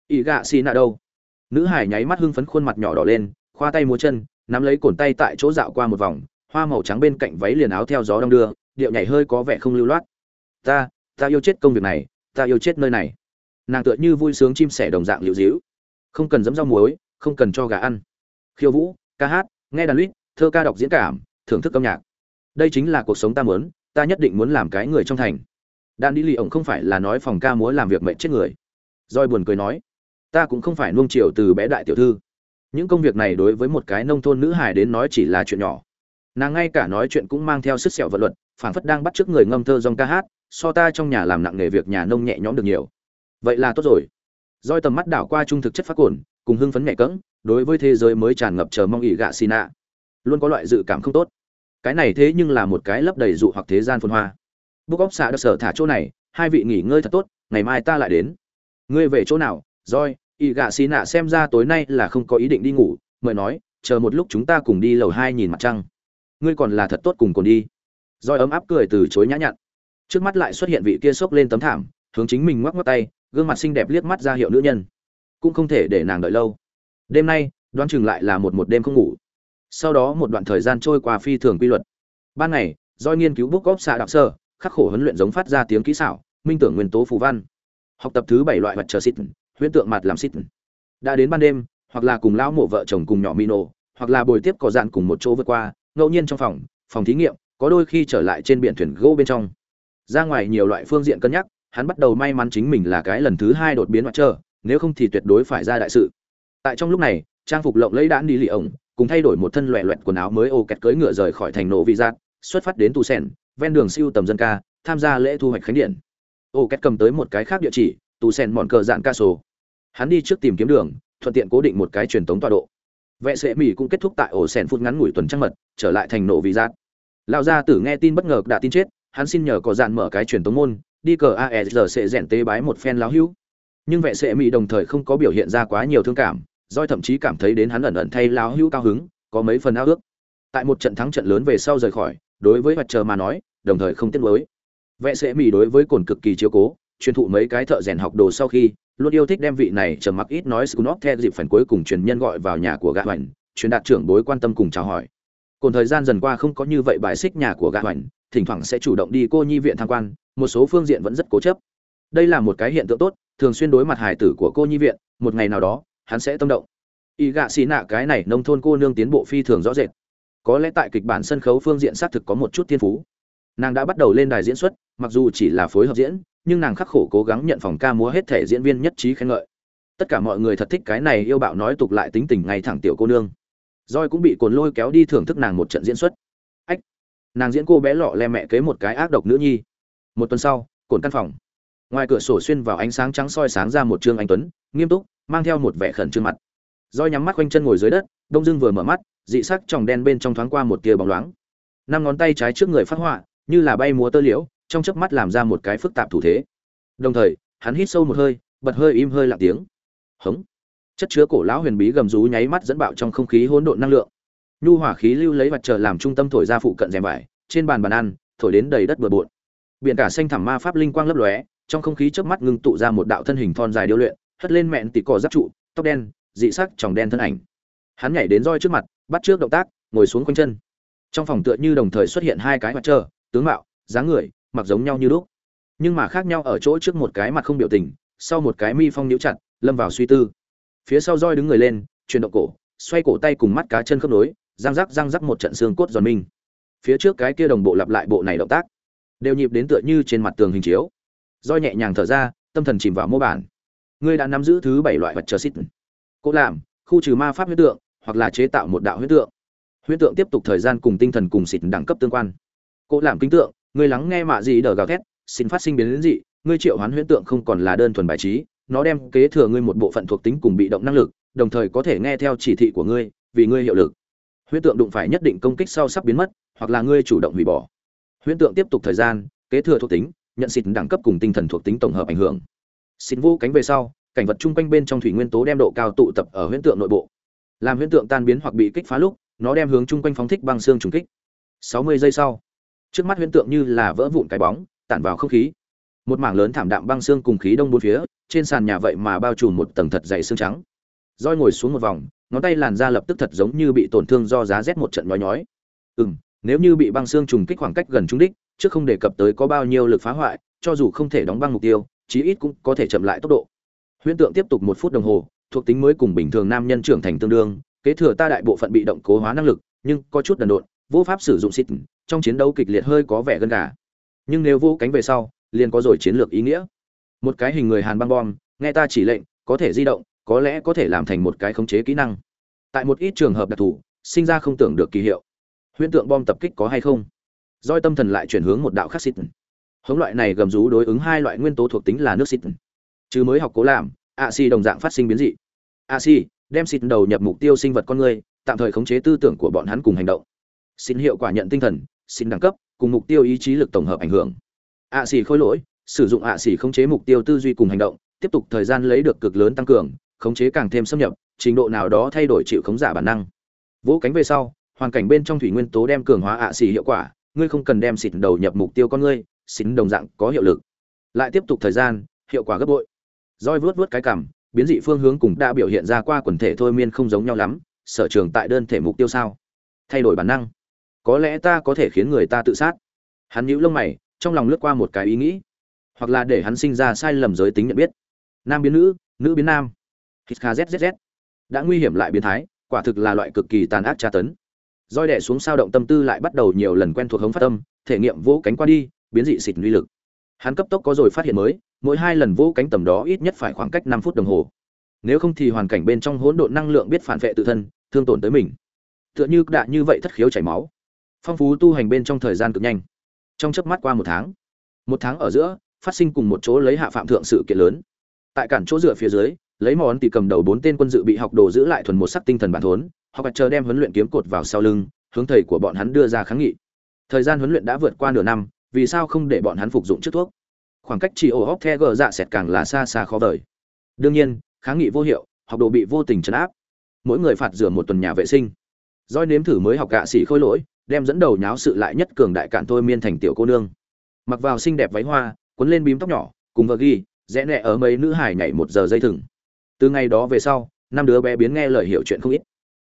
Ý gạ xì nạ đâu? Nữ hải nháy mắt hưng phấn khuôn mặt nhỏ đỏ lên, khoa tay múa chân, nắm lấy cổn tay tại chỗ dạo qua một vòng, hoa màu trắng bên cạnh váy liền áo theo gió đong đưa, điệu nhảy hơi có vẻ không lưu loát. Ta ta yêu chết công việc này, ta yêu chết nơi này. Nàng tựa như vui sướng chim sẻ đồng dạng liễu dĩu không cần dấm rau muối, không cần cho gà ăn. Khiêu vũ, ca hát, nghe đàn lít thơ ca đọc diễn cảm, thưởng thức âm nhạc. Đây chính là cuộc sống ta muốn, ta nhất định muốn làm cái người trong thành. Đan đi lì ổng không phải là nói phòng ca múa làm việc mệnh chết người. Roi buồn cười nói, ta cũng không phải nuông chiều từ bé đại tiểu thư. Những công việc này đối với một cái nông thôn nữ hài đến nói chỉ là chuyện nhỏ. Nàng ngay cả nói chuyện cũng mang theo sức sẹo vật luật, phảng phất đang bắt chước người ngâm thơ dòng ca hát, so ta trong nhà làm nặng nghề việc nhà nông nhẹ nhõm được nhiều. Vậy là tốt rồi. Roi tầm mắt đảo qua trung thực chất phát cồn cùng hưng phấn nhẹ cẫng, đối với thế giới mới tràn ngập chờ mong ỉ gạ xì nạ luôn có loại dự cảm không tốt. Cái này thế nhưng là một cái lấp đầy dụ hoặc thế gian phồn hoa. Bốc óc xạ được sở thả chỗ này, hai vị nghỉ ngơi thật tốt, ngày mai ta lại đến. Ngươi về chỗ nào? Roi y gạ xì nạ xem ra tối nay là không có ý định đi ngủ, mời nói, chờ một lúc chúng ta cùng đi lầu hai nhìn mặt trăng. Ngươi còn là thật tốt cùng còn đi. Roi ấm áp cười từ chối nhã nhặn. Trước mắt lại xuất hiện vị kia xốc lên tấm thảm, hướng chính mình ngoắc ngoắc tay, gương mặt xinh đẹp liếc mắt ra hiệu nữ nhân. Cũng không thể để nàng đợi lâu. Đêm nay, đoán chừng lại là một một đêm không ngủ sau đó một đoạn thời gian trôi qua phi thường quy luật. Ban ngày do nghiên cứu bút góp xạ đạo sơ, khắc khổ huấn luyện giống phát ra tiếng kỹ xảo, minh tưởng nguyên tố phù văn. Học tập thứ bảy loại vật chờ xịt, huyễn tượng mặt làm xịt. Đã đến ban đêm, hoặc là cùng lão mộ vợ chồng cùng nhỏ mino, hoặc là bồi tiếp có dạn cùng một chỗ vượt qua, ngẫu nhiên trong phòng phòng thí nghiệm, có đôi khi trở lại trên biển thuyền gỗ bên trong. Ra ngoài nhiều loại phương diện cân nhắc, hắn bắt đầu may mắn chính mình là cái lần thứ hai đột biến mặt trơ nếu không thì tuyệt đối phải ra đại sự. Tại trong lúc này, trang phục lộng lẫy đãn đi lì ổng cùng thay đổi một thân loẹ loẹt quần áo mới ô kẹt cưỡi ngựa rời khỏi thành nổ vị giác, xuất phát đến tu sen ven đường siêu tầm dân ca, tham gia lễ thu hoạch khánh điện. Ô kẹt cầm tới một cái khác địa chỉ, tu sen mòn cờ dạng ca sổ. Hắn đi trước tìm kiếm đường, thuận tiện cố định một cái truyền tống tọa độ. Vệ sệ mỹ cũng kết thúc tại ổ sen phút ngắn ngủi tuần trăng mật, trở lại thành nổ vị giác. Lão gia tử nghe tin bất ngờ đã tin chết, hắn xin nhờ có dạn mở cái truyền tống môn, đi cờ aesr sẽ rèn tế bái một phen láo hữu. Nhưng vệ sệ mỹ đồng thời không có biểu hiện ra quá nhiều thương cảm doi thậm chí cảm thấy đến hắn ẩn ẩn thay láo hữu cao hứng, có mấy phần ao ước. Tại một trận thắng trận lớn về sau rời khỏi, đối với mặt trời mà nói, đồng thời không tiếc mới vệ sẽ mỉ đối với cồn cực kỳ chiếu cố, truyền thụ mấy cái thợ rèn học đồ sau khi, luôn yêu thích đem vị này trầm mặc ít nói scunop theo dịp phần cuối cùng truyền nhân gọi vào nhà của gã hoành, truyền đạt trưởng bối quan tâm cùng chào hỏi. Cồn thời gian dần qua không có như vậy bài xích nhà của gã hoành, thỉnh thoảng sẽ chủ động đi cô nhi viện tham quan, một số phương diện vẫn rất cố chấp. Đây là một cái hiện tượng tốt, thường xuyên đối mặt hài tử của cô nhi viện, một ngày nào đó hắn sẽ tâm động. Y gạ xì nạ cái này nông thôn cô nương tiến bộ phi thường rõ rệt. Có lẽ tại kịch bản sân khấu phương diện xác thực có một chút thiên phú. Nàng đã bắt đầu lên đài diễn xuất, mặc dù chỉ là phối hợp diễn, nhưng nàng khắc khổ cố gắng nhận phòng ca múa hết thể diễn viên nhất trí khen ngợi. Tất cả mọi người thật thích cái này yêu bạo nói tục lại tính tình ngay thẳng tiểu cô nương. Roi cũng bị cồn lôi kéo đi thưởng thức nàng một trận diễn xuất. Ách! Nàng diễn cô bé lọ le mẹ kế một cái ác độc nữ nhi. Một tuần sau, cồn căn phòng. Ngoài cửa sổ xuyên vào ánh sáng trắng soi sáng ra một trương anh tuấn, nghiêm túc mang theo một vẻ khẩn trương mặt. Roi nhắm mắt quanh chân ngồi dưới đất, đông dương vừa mở mắt, dị sắc tròng đen bên trong thoáng qua một tia bóng loáng. Năm ngón tay trái trước người phát họa, như là bay múa tơ liễu, trong chớp mắt làm ra một cái phức tạp thủ thế. Đồng thời, hắn hít sâu một hơi, bật hơi im hơi lặng tiếng. Hống. Chất chứa cổ lão huyền bí gầm rú nháy mắt dẫn bạo trong không khí hỗn độn năng lượng. Nhu hỏa khí lưu lấy mặt trời làm trung tâm thổi ra phụ cận rèm vải, trên bàn bàn ăn, thổi đến đầy đất bừa bộn. Biển cả xanh thẳm ma pháp linh quang lấp lóe, trong không khí chớp mắt ngưng tụ ra một đạo thân hình thon dài điêu luyện hất lên mẹn tỉ cỏ giáp trụ, tóc đen, dị sắc, tròng đen thân ảnh. Hắn nhảy đến roi trước mặt, bắt trước động tác, ngồi xuống quanh chân. Trong phòng tựa như đồng thời xuất hiện hai cái mặt trơ tướng mạo, dáng người, mặc giống nhau như lúc nhưng mà khác nhau ở chỗ trước một cái mặt không biểu tình, sau một cái mi phong nhíu chặt, lâm vào suy tư. Phía sau roi đứng người lên, chuyển động cổ, xoay cổ tay cùng mắt cá chân khớp nối, răng rắc răng rắc một trận xương cốt giòn minh phía trước cái kia đồng bộ lặp lại bộ này động tác, đều nhịp đến tựa như trên mặt tường hình chiếu. Roi nhẹ nhàng thở ra, tâm thần chìm vào mô bản ngươi đã nắm giữ thứ bảy loại vật chờ xít. Cố làm, khu trừ ma pháp huyết tượng, hoặc là chế tạo một đạo huyết tượng. Huyết tượng tiếp tục thời gian cùng tinh thần cùng xịt đẳng cấp tương quan. Cố làm kinh tượng, ngươi lắng nghe mạ gì đờ gào thét xin phát sinh biến đến dị, ngươi triệu hoán huyễn tượng không còn là đơn thuần bài trí, nó đem kế thừa ngươi một bộ phận thuộc tính cùng bị động năng lực, đồng thời có thể nghe theo chỉ thị của ngươi, vì ngươi hiệu lực. Huyễn tượng đụng phải nhất định công kích sau sắp biến mất, hoặc là ngươi chủ động hủy bỏ. Huyễn tượng tiếp tục thời gian, kế thừa thuộc tính, nhận xịt đẳng cấp cùng tinh thần thuộc tính tổng hợp ảnh hưởng. Xin vô cánh về sau, cảnh vật chung quanh bên trong thủy nguyên tố đem độ cao tụ tập ở huyễn tượng nội bộ. Làm huyễn tượng tan biến hoặc bị kích phá lúc, nó đem hướng chung quanh phóng thích băng xương trùng kích. 60 giây sau, trước mắt huyễn tượng như là vỡ vụn cái bóng, tản vào không khí. Một mảng lớn thảm đạm băng xương cùng khí đông bốn phía, trên sàn nhà vậy mà bao trùm một tầng thật dày xương trắng. Roi ngồi xuống một vòng, ngón tay làn da lập tức thật giống như bị tổn thương do giá rét một trận nhói nhói. Ừ nếu như bị băng xương trùng kích khoảng cách gần trung đích, trước không đề cập tới có bao nhiêu lực phá hoại, cho dù không thể đóng băng mục tiêu chí ít cũng có thể chậm lại tốc độ. Huyễn tượng tiếp tục một phút đồng hồ, thuộc tính mới cùng bình thường nam nhân trưởng thành tương đương, kế thừa ta đại bộ phận bị động cố hóa năng lực, nhưng có chút đần độn, vô pháp sử dụng xịt, trong chiến đấu kịch liệt hơi có vẻ gân gà. Nhưng nếu vô cánh về sau, liền có rồi chiến lược ý nghĩa. Một cái hình người hàn băng bom, nghe ta chỉ lệnh, có thể di động, có lẽ có thể làm thành một cái khống chế kỹ năng. Tại một ít trường hợp đặc thù, sinh ra không tưởng được kỳ hiệu. Huyễn tượng bom tập kích có hay không? Doi tâm thần lại chuyển hướng một đạo khắc xịt hống loại này gầm rú đối ứng hai loại nguyên tố thuộc tính là nước xịt. Chứ mới học cố làm a si đồng dạng phát sinh biến dị. A si, đem xịt đầu nhập mục tiêu sinh vật con người tạm thời khống chế tư tưởng của bọn hắn cùng hành động. Xin hiệu quả nhận tinh thần xin đẳng cấp cùng mục tiêu ý chí lực tổng hợp ảnh hưởng. A xì khôi lỗi sử dụng a xì khống chế mục tiêu tư duy cùng hành động tiếp tục thời gian lấy được cực lớn tăng cường khống chế càng thêm xâm nhập trình độ nào đó thay đổi chịu khống giả bản năng. Vỗ cánh về sau hoàn cảnh bên trong thủy nguyên tố đem cường hóa ạ xì hiệu quả ngươi không cần đem xịt đầu nhập mục tiêu con ngươi xín đồng dạng có hiệu lực. Lại tiếp tục thời gian, hiệu quả gấp bội. Roi vớt vớt cái cằm biến dị phương hướng cùng đã biểu hiện ra qua quần thể thôi miên không giống nhau lắm, sở trường tại đơn thể mục tiêu sao. Thay đổi bản năng. Có lẽ ta có thể khiến người ta tự sát. Hắn nhíu lông mày, trong lòng lướt qua một cái ý nghĩ. Hoặc là để hắn sinh ra sai lầm giới tính nhận biết. Nam biến nữ nữ biến nam. Hít kha zzz đã nguy hiểm lại biến thái, quả thực là loại cực kỳ tàn ác tra tấn. Roi đẻ xuống sao động tâm tư lại bắt đầu nhiều lần quen thuộc hống phát tâm thể nghiệm vỗ cánh qua đi biến dị xịt uy lực. Hắn cấp tốc có rồi phát hiện mới, mỗi hai lần vỗ cánh tầm đó ít nhất phải khoảng cách năm phút đồng hồ. Nếu không thì hoàn cảnh bên trong hỗn độn năng lượng biết phản vệ tự thân, thương tổn tới mình. Tựa như đạ như vậy thất khiếu chảy máu. Phong phú tu hành bên trong thời gian cực nhanh. Trong chớp mắt qua một tháng một tháng ở giữa, phát sinh cùng một chỗ lấy hạ phạm thượng sự kiện lớn. Tại cản chỗ dựa phía dưới, lấy món tỷ cầm đầu bốn tên quân dự bị học đồ giữ lại thuần một sắc tinh thần bản thốn, học chờ đem huấn luyện kiếm cột vào sau lưng, hướng thầy của bọn hắn đưa ra kháng nghị. Thời gian huấn luyện đã vượt qua nửa năm vì sao không để bọn hắn phục dụng trước thuốc? Khoảng cách chỉ ổ hóc the gờ dạ sẹt càng là xa xa khó vời. Đương nhiên, kháng nghị vô hiệu, học đồ bị vô tình chấn áp. Mỗi người phạt rửa một tuần nhà vệ sinh. Doi nếm thử mới học gạ xỉ khôi lỗi, đem dẫn đầu nháo sự lại nhất cường đại cạn thôi miên thành tiểu cô nương. Mặc vào xinh đẹp váy hoa quấn lên bím tóc nhỏ, cùng vợ ghi, rẽ nẹ ở mấy nữ hải nhảy một giờ dây thừng. Từ ngày đó về sau, năm đứa bé biến nghe lời hiểu chuyện không ít.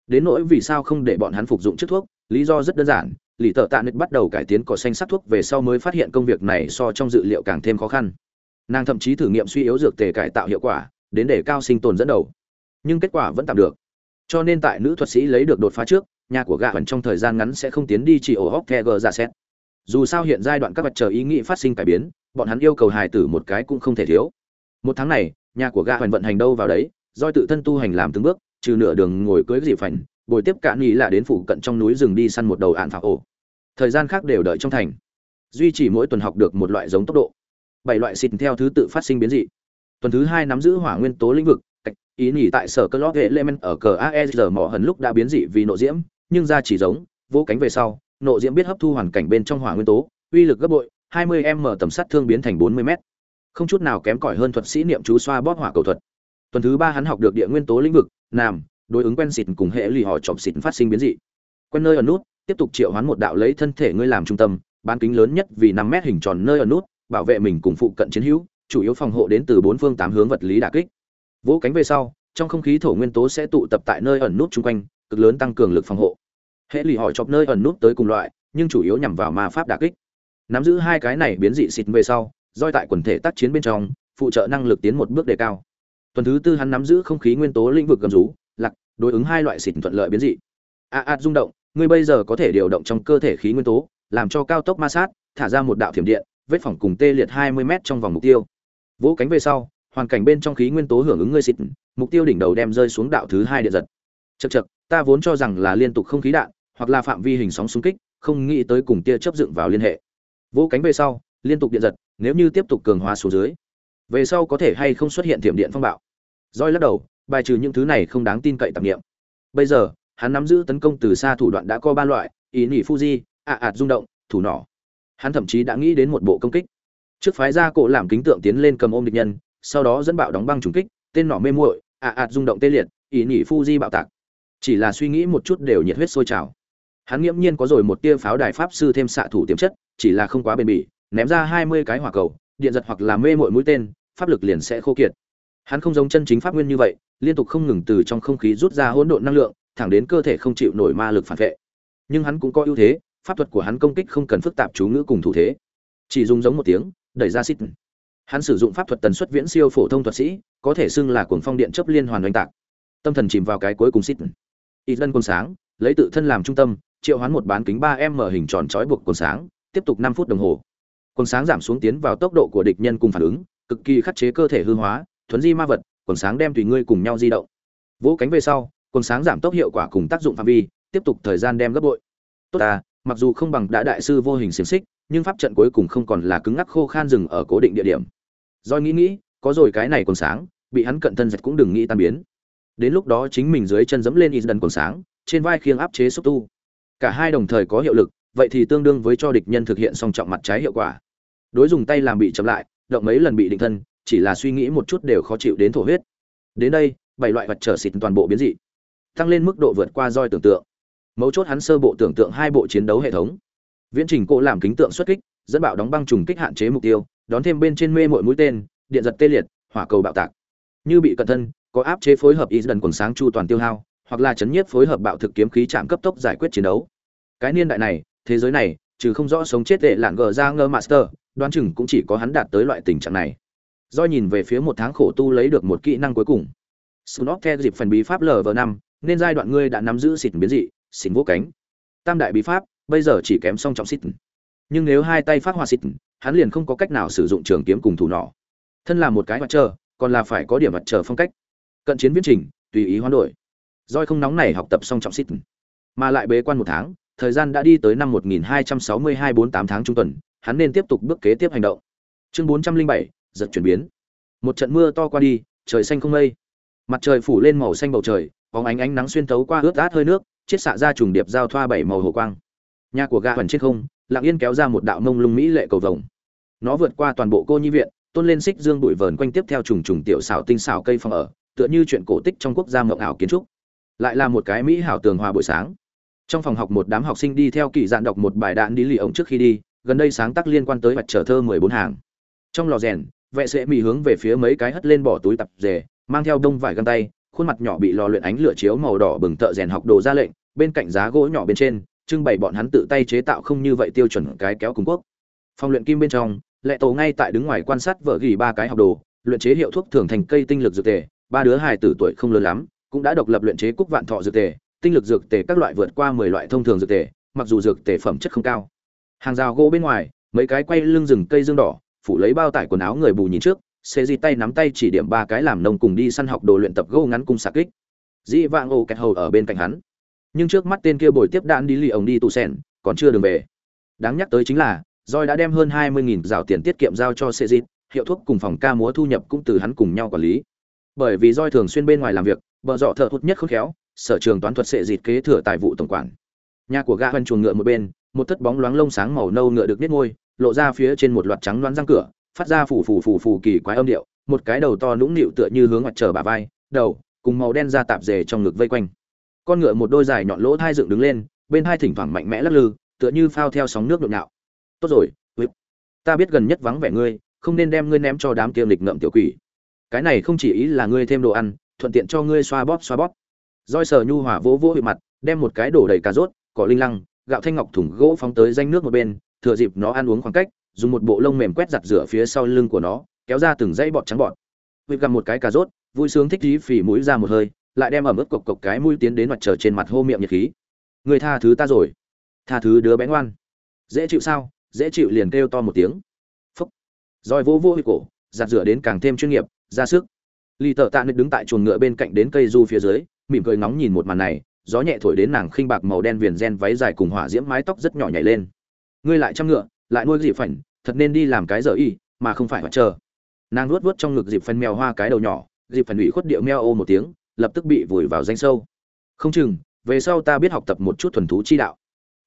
Đến nỗi vì sao không để bọn hắn phục dụng chất thuốc, lý do rất đơn giản lì tợ tạ nứt bắt đầu cải tiến cỏ xanh sắc thuốc về sau mới phát hiện công việc này so trong dự liệu càng thêm khó khăn. Nàng thậm chí thử nghiệm suy yếu dược tề cải tạo hiệu quả, đến để cao sinh tồn dẫn đầu. Nhưng kết quả vẫn tạm được. Cho nên tại nữ thuật sĩ lấy được đột phá trước, nhà của gạ hẳn trong thời gian ngắn sẽ không tiến đi chỉ ổ hóc the gờ ra xét. Dù sao hiện giai đoạn các vật chờ ý nghĩ phát sinh cải biến, bọn hắn yêu cầu hài tử một cái cũng không thể thiếu. Một tháng này, nhà của gạ hoành vận hành đâu vào đấy doi tự thân tu hành làm từng bước, trừ nửa đường ngồi cưới dịp phành bồi tiếp cạn nghĩ là đến phụ cận trong núi rừng đi săn một đầu ạn phạt ổ thời gian khác đều đợi trong thành. Duy trì mỗi tuần học được một loại giống tốc độ. Bảy loại xịt theo thứ tự phát sinh biến dị. Tuần thứ hai nắm giữ hỏa nguyên tố lĩnh vực ý nghỉ tại sở cơ lót element ở cờ aesr mỏ hần lúc đã biến dị vì nộ diễm, nhưng ra chỉ giống, vô cánh về sau, nộ diễm biết hấp thu hoàn cảnh bên trong hỏa nguyên tố, uy lực gấp bội 20 m tầm sát thương biến thành 40 m. Không chút nào kém cỏi hơn thuật sĩ niệm chú xoa bóp hỏa cầu thuật. Tuần thứ ba hắn học được địa nguyên tố lĩnh vực nam đối ứng quen xịt cùng hệ lì họ chọc xịt phát sinh biến dị. Quen nơi ở nút tiếp tục triệu hoán một đạo lấy thân thể ngươi làm trung tâm bán kính lớn nhất vì 5 mét hình tròn nơi ở nút bảo vệ mình cùng phụ cận chiến hữu chủ yếu phòng hộ đến từ bốn phương tám hướng vật lý đả kích. Vỗ cánh về sau trong không khí thổ nguyên tố sẽ tụ tập tại nơi ẩn nút chung quanh cực lớn tăng cường lực phòng hộ. Hệ lì hỏi chọc nơi ẩn nút tới cùng loại nhưng chủ yếu nhằm vào ma pháp đả kích. Nắm giữ hai cái này biến dị xịt về sau roi tại quần thể tác chiến bên trong phụ trợ năng lực tiến một bước đề cao. Tuần thứ tư hắn nắm giữ không khí nguyên tố lĩnh vực gầm rú lạc đối ứng hai loại xịt thuận lợi biến dị. A à, a rung động ngươi bây giờ có thể điều động trong cơ thể khí nguyên tố làm cho cao tốc ma sát thả ra một đạo thiểm điện vết phỏng cùng tê liệt 20 m trong vòng mục tiêu. Vỗ cánh về sau hoàn cảnh bên trong khí nguyên tố hưởng ứng ngươi xịt mục tiêu đỉnh đầu đem rơi xuống đạo thứ hai điện giật. Chậc chậc, ta vốn cho rằng là liên tục không khí đạn hoặc là phạm vi hình sóng xung kích không nghĩ tới cùng tia chớp dựng vào liên hệ. Vỗ cánh về sau liên tục điện giật nếu như tiếp tục cường hóa xuống dưới về sau có thể hay không xuất hiện thiểm điện phong bạo. Rồi lắc đầu bài trừ những thứ này không đáng tin cậy tạp niệm. bây giờ hắn nắm giữ tấn công từ xa thủ đoạn đã có ba loại, ý nỉ fuji ạ ạt rung động, thủ nỏ. Hắn thậm chí đã nghĩ đến một bộ công kích. Trước phái ra cổ làm kính tượng tiến lên cầm ôm địch nhân, sau đó dẫn bạo đóng băng trùng kích, tên nỏ mê muội ạ ạt rung động tê liệt, ý nỉ fuji bạo tạc. Chỉ là suy nghĩ một chút đều nhiệt huyết sôi trào. Hắn nghiễm nhiên có rồi một tia pháo đài pháp sư thêm xạ thủ tiềm chất, chỉ là không quá bền bỉ, ném ra hai mươi cái hỏa cầu, điện giật hoặc là mê mội mũi tên, pháp lực liền sẽ khô kiệt. Hắn không giống chân chính pháp nguyên như vậy, liên tục không ngừng từ trong không khí rút ra hỗn độn năng lượng thẳng đến cơ thể không chịu nổi ma lực phản vệ. Nhưng hắn cũng có ưu thế, pháp thuật của hắn công kích không cần phức tạp chú ngữ cùng thủ thế. Chỉ dùng giống một tiếng, đẩy ra xít. Hắn sử dụng pháp thuật tần suất viễn siêu phổ thông thuật sĩ, có thể xưng là cuồng phong điện chấp liên hoàn oanh tạc. Tâm thần chìm vào cái cuối cùng xít. Ít lân quân sáng, lấy tự thân làm trung tâm, triệu hoán một bán kính ba m hình tròn trói buộc quần sáng, tiếp tục năm phút đồng hồ. Quần sáng giảm xuống tiến vào tốc độ của địch nhân cùng phản ứng, cực kỳ khắc chế cơ thể hư hóa, thuấn di ma vật quần sáng đem tùy ngươi cùng nhau di động. Vỗ cánh về sau quần sáng giảm tốc hiệu quả cùng tác dụng phạm vi, tiếp tục thời gian đem gấp bội. Tốt ta, mặc dù không bằng đã đại sư vô hình xiềng xích, nhưng pháp trận cuối cùng không còn là cứng ngắc khô khan rừng ở cố định địa điểm. Do nghĩ nghĩ, có rồi cái này còn sáng, bị hắn cận thân giật cũng đừng nghĩ tan biến. Đến lúc đó chính mình dưới chân dẫm lên y đần còn sáng, trên vai khiêng áp chế xúc tu. Cả hai đồng thời có hiệu lực, vậy thì tương đương với cho địch nhân thực hiện song trọng mặt trái hiệu quả. Đối dùng tay làm bị chậm lại, động mấy lần bị định thân, chỉ là suy nghĩ một chút đều khó chịu đến thổ huyết. Đến đây, bảy loại vật trở xịt toàn bộ biến dị tăng lên mức độ vượt qua roi tưởng tượng. Mấu chốt hắn sơ bộ tưởng tượng hai bộ chiến đấu hệ thống. Viễn trình cộ làm kính tượng xuất kích, dẫn bạo đóng băng trùng kích hạn chế mục tiêu, đón thêm bên trên mê mội mũi tên, điện giật tê liệt, hỏa cầu bạo tạc. Như bị cận thân, có áp chế phối hợp ý dần quần sáng chu toàn tiêu hao, hoặc là chấn nhiếp phối hợp bạo thực kiếm khí chạm cấp tốc giải quyết chiến đấu. Cái niên đại này, thế giới này, trừ không rõ sống chết tệ lạng gờ ra ngơ master, đoán chừng cũng chỉ có hắn đạt tới loại tình trạng này. Do nhìn về phía một tháng khổ tu lấy được một kỹ năng cuối cùng. Snot theo dịp phần bí pháp lv năm nên giai đoạn ngươi đã nắm giữ xịt biến dị xịt vô cánh tam đại bí pháp bây giờ chỉ kém song trọng xịt nhưng nếu hai tay phát hoa xịt hắn liền không có cách nào sử dụng trường kiếm cùng thủ nỏ thân là một cái mặt trời còn là phải có điểm mặt trời phong cách cận chiến viễn trình tùy ý hoán đổi roi không nóng này học tập song trọng xịt mà lại bế quan một tháng thời gian đã đi tới năm 1262 48 tháng trung tuần, hắn nên tiếp tục bước kế tiếp hành động. Chương 407, giật chuyển biến. Một trận mưa to qua đi, trời xanh không mây. Mặt trời phủ lên màu xanh bầu trời, bóng ánh ánh nắng xuyên thấu qua ướt át hơi nước, chiết xạ ra trùng điệp giao thoa bảy màu hồ quang. Nhà của gã hoàn trên không, lặng yên kéo ra một đạo mông lung mỹ lệ cầu vồng. Nó vượt qua toàn bộ cô nhi viện, tôn lên xích dương bụi vờn quanh tiếp theo trùng trùng tiểu xảo tinh xảo cây phong ở, tựa như chuyện cổ tích trong quốc gia mộng ảo kiến trúc. Lại là một cái mỹ hảo tường hòa buổi sáng trong phòng học một đám học sinh đi theo kỳ dạn đọc một bài đạn đi lì ổng trước khi đi gần đây sáng tác liên quan tới mặt trở thơ mười bốn hàng trong lò rèn vệ sẽ mỹ hướng về phía mấy cái hất lên bỏ túi tập rể mang theo đông vải găng tay khuôn mặt nhỏ bị lò luyện ánh lửa chiếu màu đỏ bừng tợ rèn học đồ ra lệnh bên cạnh giá gỗ nhỏ bên trên trưng bày bọn hắn tự tay chế tạo không như vậy tiêu chuẩn cái kéo cùng quốc phòng luyện kim bên trong lệ tổ ngay tại đứng ngoài quan sát vợ gỉ ba cái học đồ luyện chế hiệu thuốc thường thành cây tinh lực dược tề ba đứa hài tử tuổi không lớn lắm cũng đã độc lập luyện chế cúc vạn thọ dược tề tinh lực dược tề các loại vượt qua mười loại thông thường dược tề, mặc dù dược tề phẩm chất không cao. Hàng rào gỗ bên ngoài, mấy cái quay lưng rừng cây dương đỏ, phủ lấy bao tải quần áo người bù nhìn trước, xê di tay nắm tay chỉ điểm ba cái làm nông cùng đi săn học đồ luyện tập gâu ngắn cung sạc kích. Dĩ vang ô kẹt hầu ở bên cạnh hắn. Nhưng trước mắt tên kia bồi tiếp đạn đi lì ông đi tù sen, còn chưa đường về. Đáng nhắc tới chính là, Roi đã đem hơn 20.000 rào tiền tiết kiệm giao cho Sejit, hiệu thuốc cùng phòng ca múa thu nhập cũng từ hắn cùng nhau quản lý. Bởi vì Roi thường xuyên bên ngoài làm việc, bờ dọ thợ hút nhất khôn khéo, sở trường toán thuật Sejit kế thừa tài vụ tổng quản. Nhà của gã hoành chuồng ngựa một bên, một thất bóng loáng lông sáng màu nâu ngựa được nết ngôi, lộ ra phía trên một loạt trắng loáng răng cửa, phát ra phủ phủ phủ phủ kỳ quái âm điệu, một cái đầu to nũng nịu tựa như hướng mặt trời bà vai, đầu cùng màu đen da tạp dề trong ngực vây quanh. Con ngựa một đôi dài nhọn lỗ thai dựng đứng lên, bên hai thỉnh thoảng mạnh mẽ lắc lư, tựa như phao theo sóng nước nhộn nhạo. Tốt rồi, Whip. Ta biết gần nhất vắng vẻ ngươi, không nên đem ngươi ném cho đám kia lịch ngậm tiểu quỷ. Cái này không chỉ ý là ngươi thêm đồ ăn, thuận tiện cho ngươi xoa bóp xoa bóp. Roi sờ nhu hòa vỗ vỗ huyệt mặt, đem một cái đổ đầy cà rốt, cỏ linh lăng, gạo thanh ngọc thùng gỗ phóng tới danh nước một bên, thừa dịp nó ăn uống khoảng cách, dùng một bộ lông mềm quét giặt rửa phía sau lưng của nó, kéo ra từng dãy bọt trắng bọt. vịt gặm một cái cà rốt, vui sướng thích chí phì mũi ra một hơi, lại đem ẩm ướt cộc cộc cái mũi tiến đến mặt trời trên mặt hô miệng nhiệt khí. Người tha thứ ta rồi, tha thứ đứa bé ngoan. Dễ chịu sao? Dễ chịu liền kêu to một tiếng. Phúc. Rồi vô vô cổ, giặt rửa đến càng thêm chuyên nghiệp, ra sức. lì Tở Tạ đứng tại chuồng ngựa bên cạnh đến cây du phía dưới, mỉm cười ngóng nhìn một màn này, gió nhẹ thổi đến nàng khinh bạc màu đen viền ren váy dài cùng hỏa diễm mái tóc rất nhỏ nhảy lên. Ngươi lại chăm ngựa, lại nuôi dịp phảnh, thật nên đi làm cái giờ y, mà không phải chờ. Nàng nuốt vuốt trong ngực dịp phần mèo hoa cái đầu nhỏ, dịp phần ủy khuất điệu meo ô một tiếng, lập tức bị vùi vào danh sâu. Không chừng, về sau ta biết học tập một chút thuần thú chi đạo.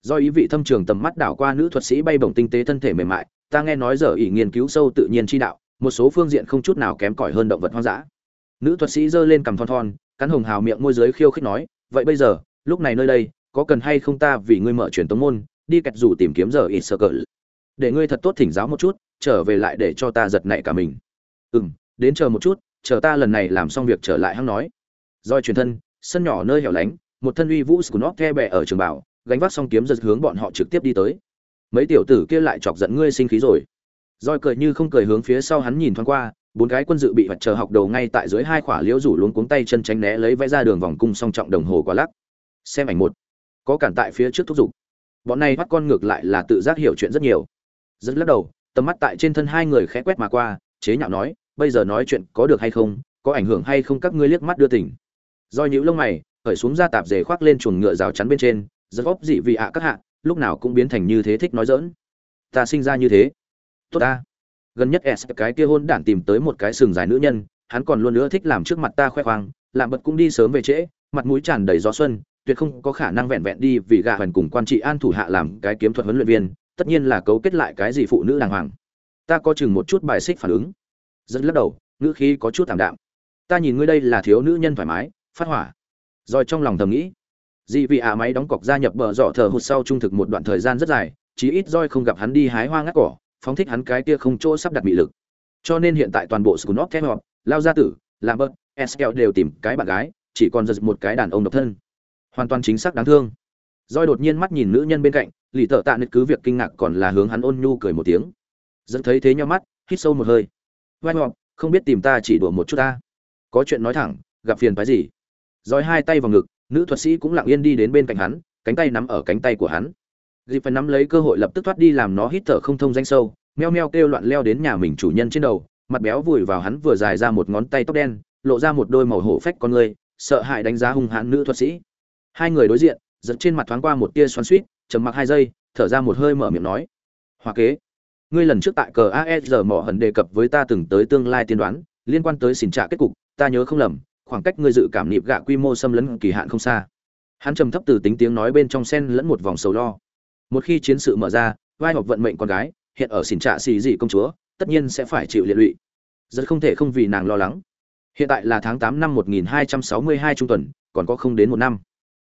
Do ý vị thâm trường tầm mắt đảo qua nữ thuật sĩ bay bổng tinh tế thân thể mềm mại, ta nghe nói giờ ý nghiên cứu sâu tự nhiên chi đạo, một số phương diện không chút nào kém cỏi hơn động vật hoang dã. Nữ thuật sĩ giơ lên cằm thon thon, cắn hồng hào miệng môi dưới khiêu khích nói, vậy bây giờ, lúc này nơi đây, có cần hay không ta vì ngươi mở truyền tống môn, đi kẹt rủ tìm kiếm giờ ít sơ cỡ. Để ngươi thật tốt thỉnh giáo một chút, trở về lại để cho ta giật nảy cả mình. Ừm, đến chờ một chút, chờ ta lần này làm xong việc trở lại hăng nói. Doi truyền thân, sân nhỏ nơi hẻo lánh, một thân uy vũ scunop the bè ở trường bảo, gánh vác xong kiếm giật hướng bọn họ trực tiếp đi tới. Mấy tiểu tử kia lại chọc giận ngươi sinh khí rồi. Doi cười như không cười hướng phía sau hắn nhìn thoáng qua, bốn cái quân dự bị vật chờ học đầu ngay tại dưới hai khỏa liễu rủ luống cuống tay chân tránh né lấy vẽ ra đường vòng cung song trọng đồng hồ quá lắc xem ảnh một có cản tại phía trước thúc giục bọn này bắt con ngược lại là tự giác hiểu chuyện rất nhiều rất lắc đầu, tầm mắt tại trên thân hai người khẽ quét mà qua, chế nhạo nói, bây giờ nói chuyện có được hay không? Có ảnh hưởng hay không các ngươi liếc mắt đưa tỉnh do nhữ lông mày, khởi xuống ra tạp dề khoác lên chuồng ngựa rào chắn bên trên, rất góp dị vị ạ các hạ, lúc nào cũng biến thành như thế thích nói dỡn ta sinh ra như thế. Tốt ta. Gần nhất s cái kia hôn đản tìm tới một cái sừng dài nữ nhân, hắn còn luôn nữa thích làm trước mặt ta khoe khoang, làm bật cũng đi sớm về trễ, mặt mũi tràn đầy gió xuân, tuyệt không có khả năng vẹn vẹn đi vì gạ hoành cùng quan trị an thủ hạ làm cái kiếm thuật huấn luyện viên tất nhiên là cấu kết lại cái gì phụ nữ đàng hoàng. Ta có chừng một chút bài xích phản ứng. Rất lắc đầu, ngữ khí có chút thảm đạm. Ta nhìn ngươi đây là thiếu nữ nhân thoải mái, phát hỏa. Rồi trong lòng thầm nghĩ, dị vị ạ máy đóng cọc gia nhập bờ dọ thờ hụt sau trung thực một đoạn thời gian rất dài, chí ít roi không gặp hắn đi hái hoa ngắt cỏ, phóng thích hắn cái kia không chỗ sắp đặt bị lực. Cho nên hiện tại toàn bộ scunop thép họp, lao gia tử làm bớt eskel đều tìm cái bạn gái, chỉ còn giật một cái đàn ông độc thân. Hoàn toàn chính xác đáng thương. Roi đột nhiên mắt nhìn nữ nhân bên cạnh lì tợ tạ nứt cứ việc kinh ngạc còn là hướng hắn ôn nhu cười một tiếng. Dẫn thấy thế nhau mắt, hít sâu một hơi. Vai ngọc không biết tìm ta chỉ đùa một chút ta. Có chuyện nói thẳng, gặp phiền phái gì? Roi hai tay vào ngực, nữ thuật sĩ cũng lặng yên đi đến bên cạnh hắn, cánh tay nắm ở cánh tay của hắn. Dịp phải nắm lấy cơ hội lập tức thoát đi làm nó hít thở không thông danh sâu, meo meo kêu loạn leo đến nhà mình chủ nhân trên đầu, mặt béo vùi vào hắn vừa dài ra một ngón tay tóc đen, lộ ra một đôi màu hổ phách con người, sợ hãi đánh giá hung hãn nữ thuật sĩ. Hai người đối diện, giật trên mặt thoáng qua một tia xoắn suýt trầm mặc hai giây, thở ra một hơi mở miệng nói, hoa kế, ngươi lần trước tại cờ asr mỏ hần đề cập với ta từng tới tương lai tiên đoán, liên quan tới xỉn trạ kết cục, ta nhớ không lầm, khoảng cách ngươi dự cảm nịp gạ quy mô xâm lấn kỳ hạn không xa. Hắn trầm thấp từ tính tiếng nói bên trong sen lẫn một vòng sầu lo. Một khi chiến sự mở ra, vai học vận mệnh con gái, hiện ở xỉn trạ xì dị công chúa, tất nhiên sẽ phải chịu liệt lụy. Rất không thể không vì nàng lo lắng. Hiện tại là tháng tám năm 1262 trung tuần, còn có không đến một năm.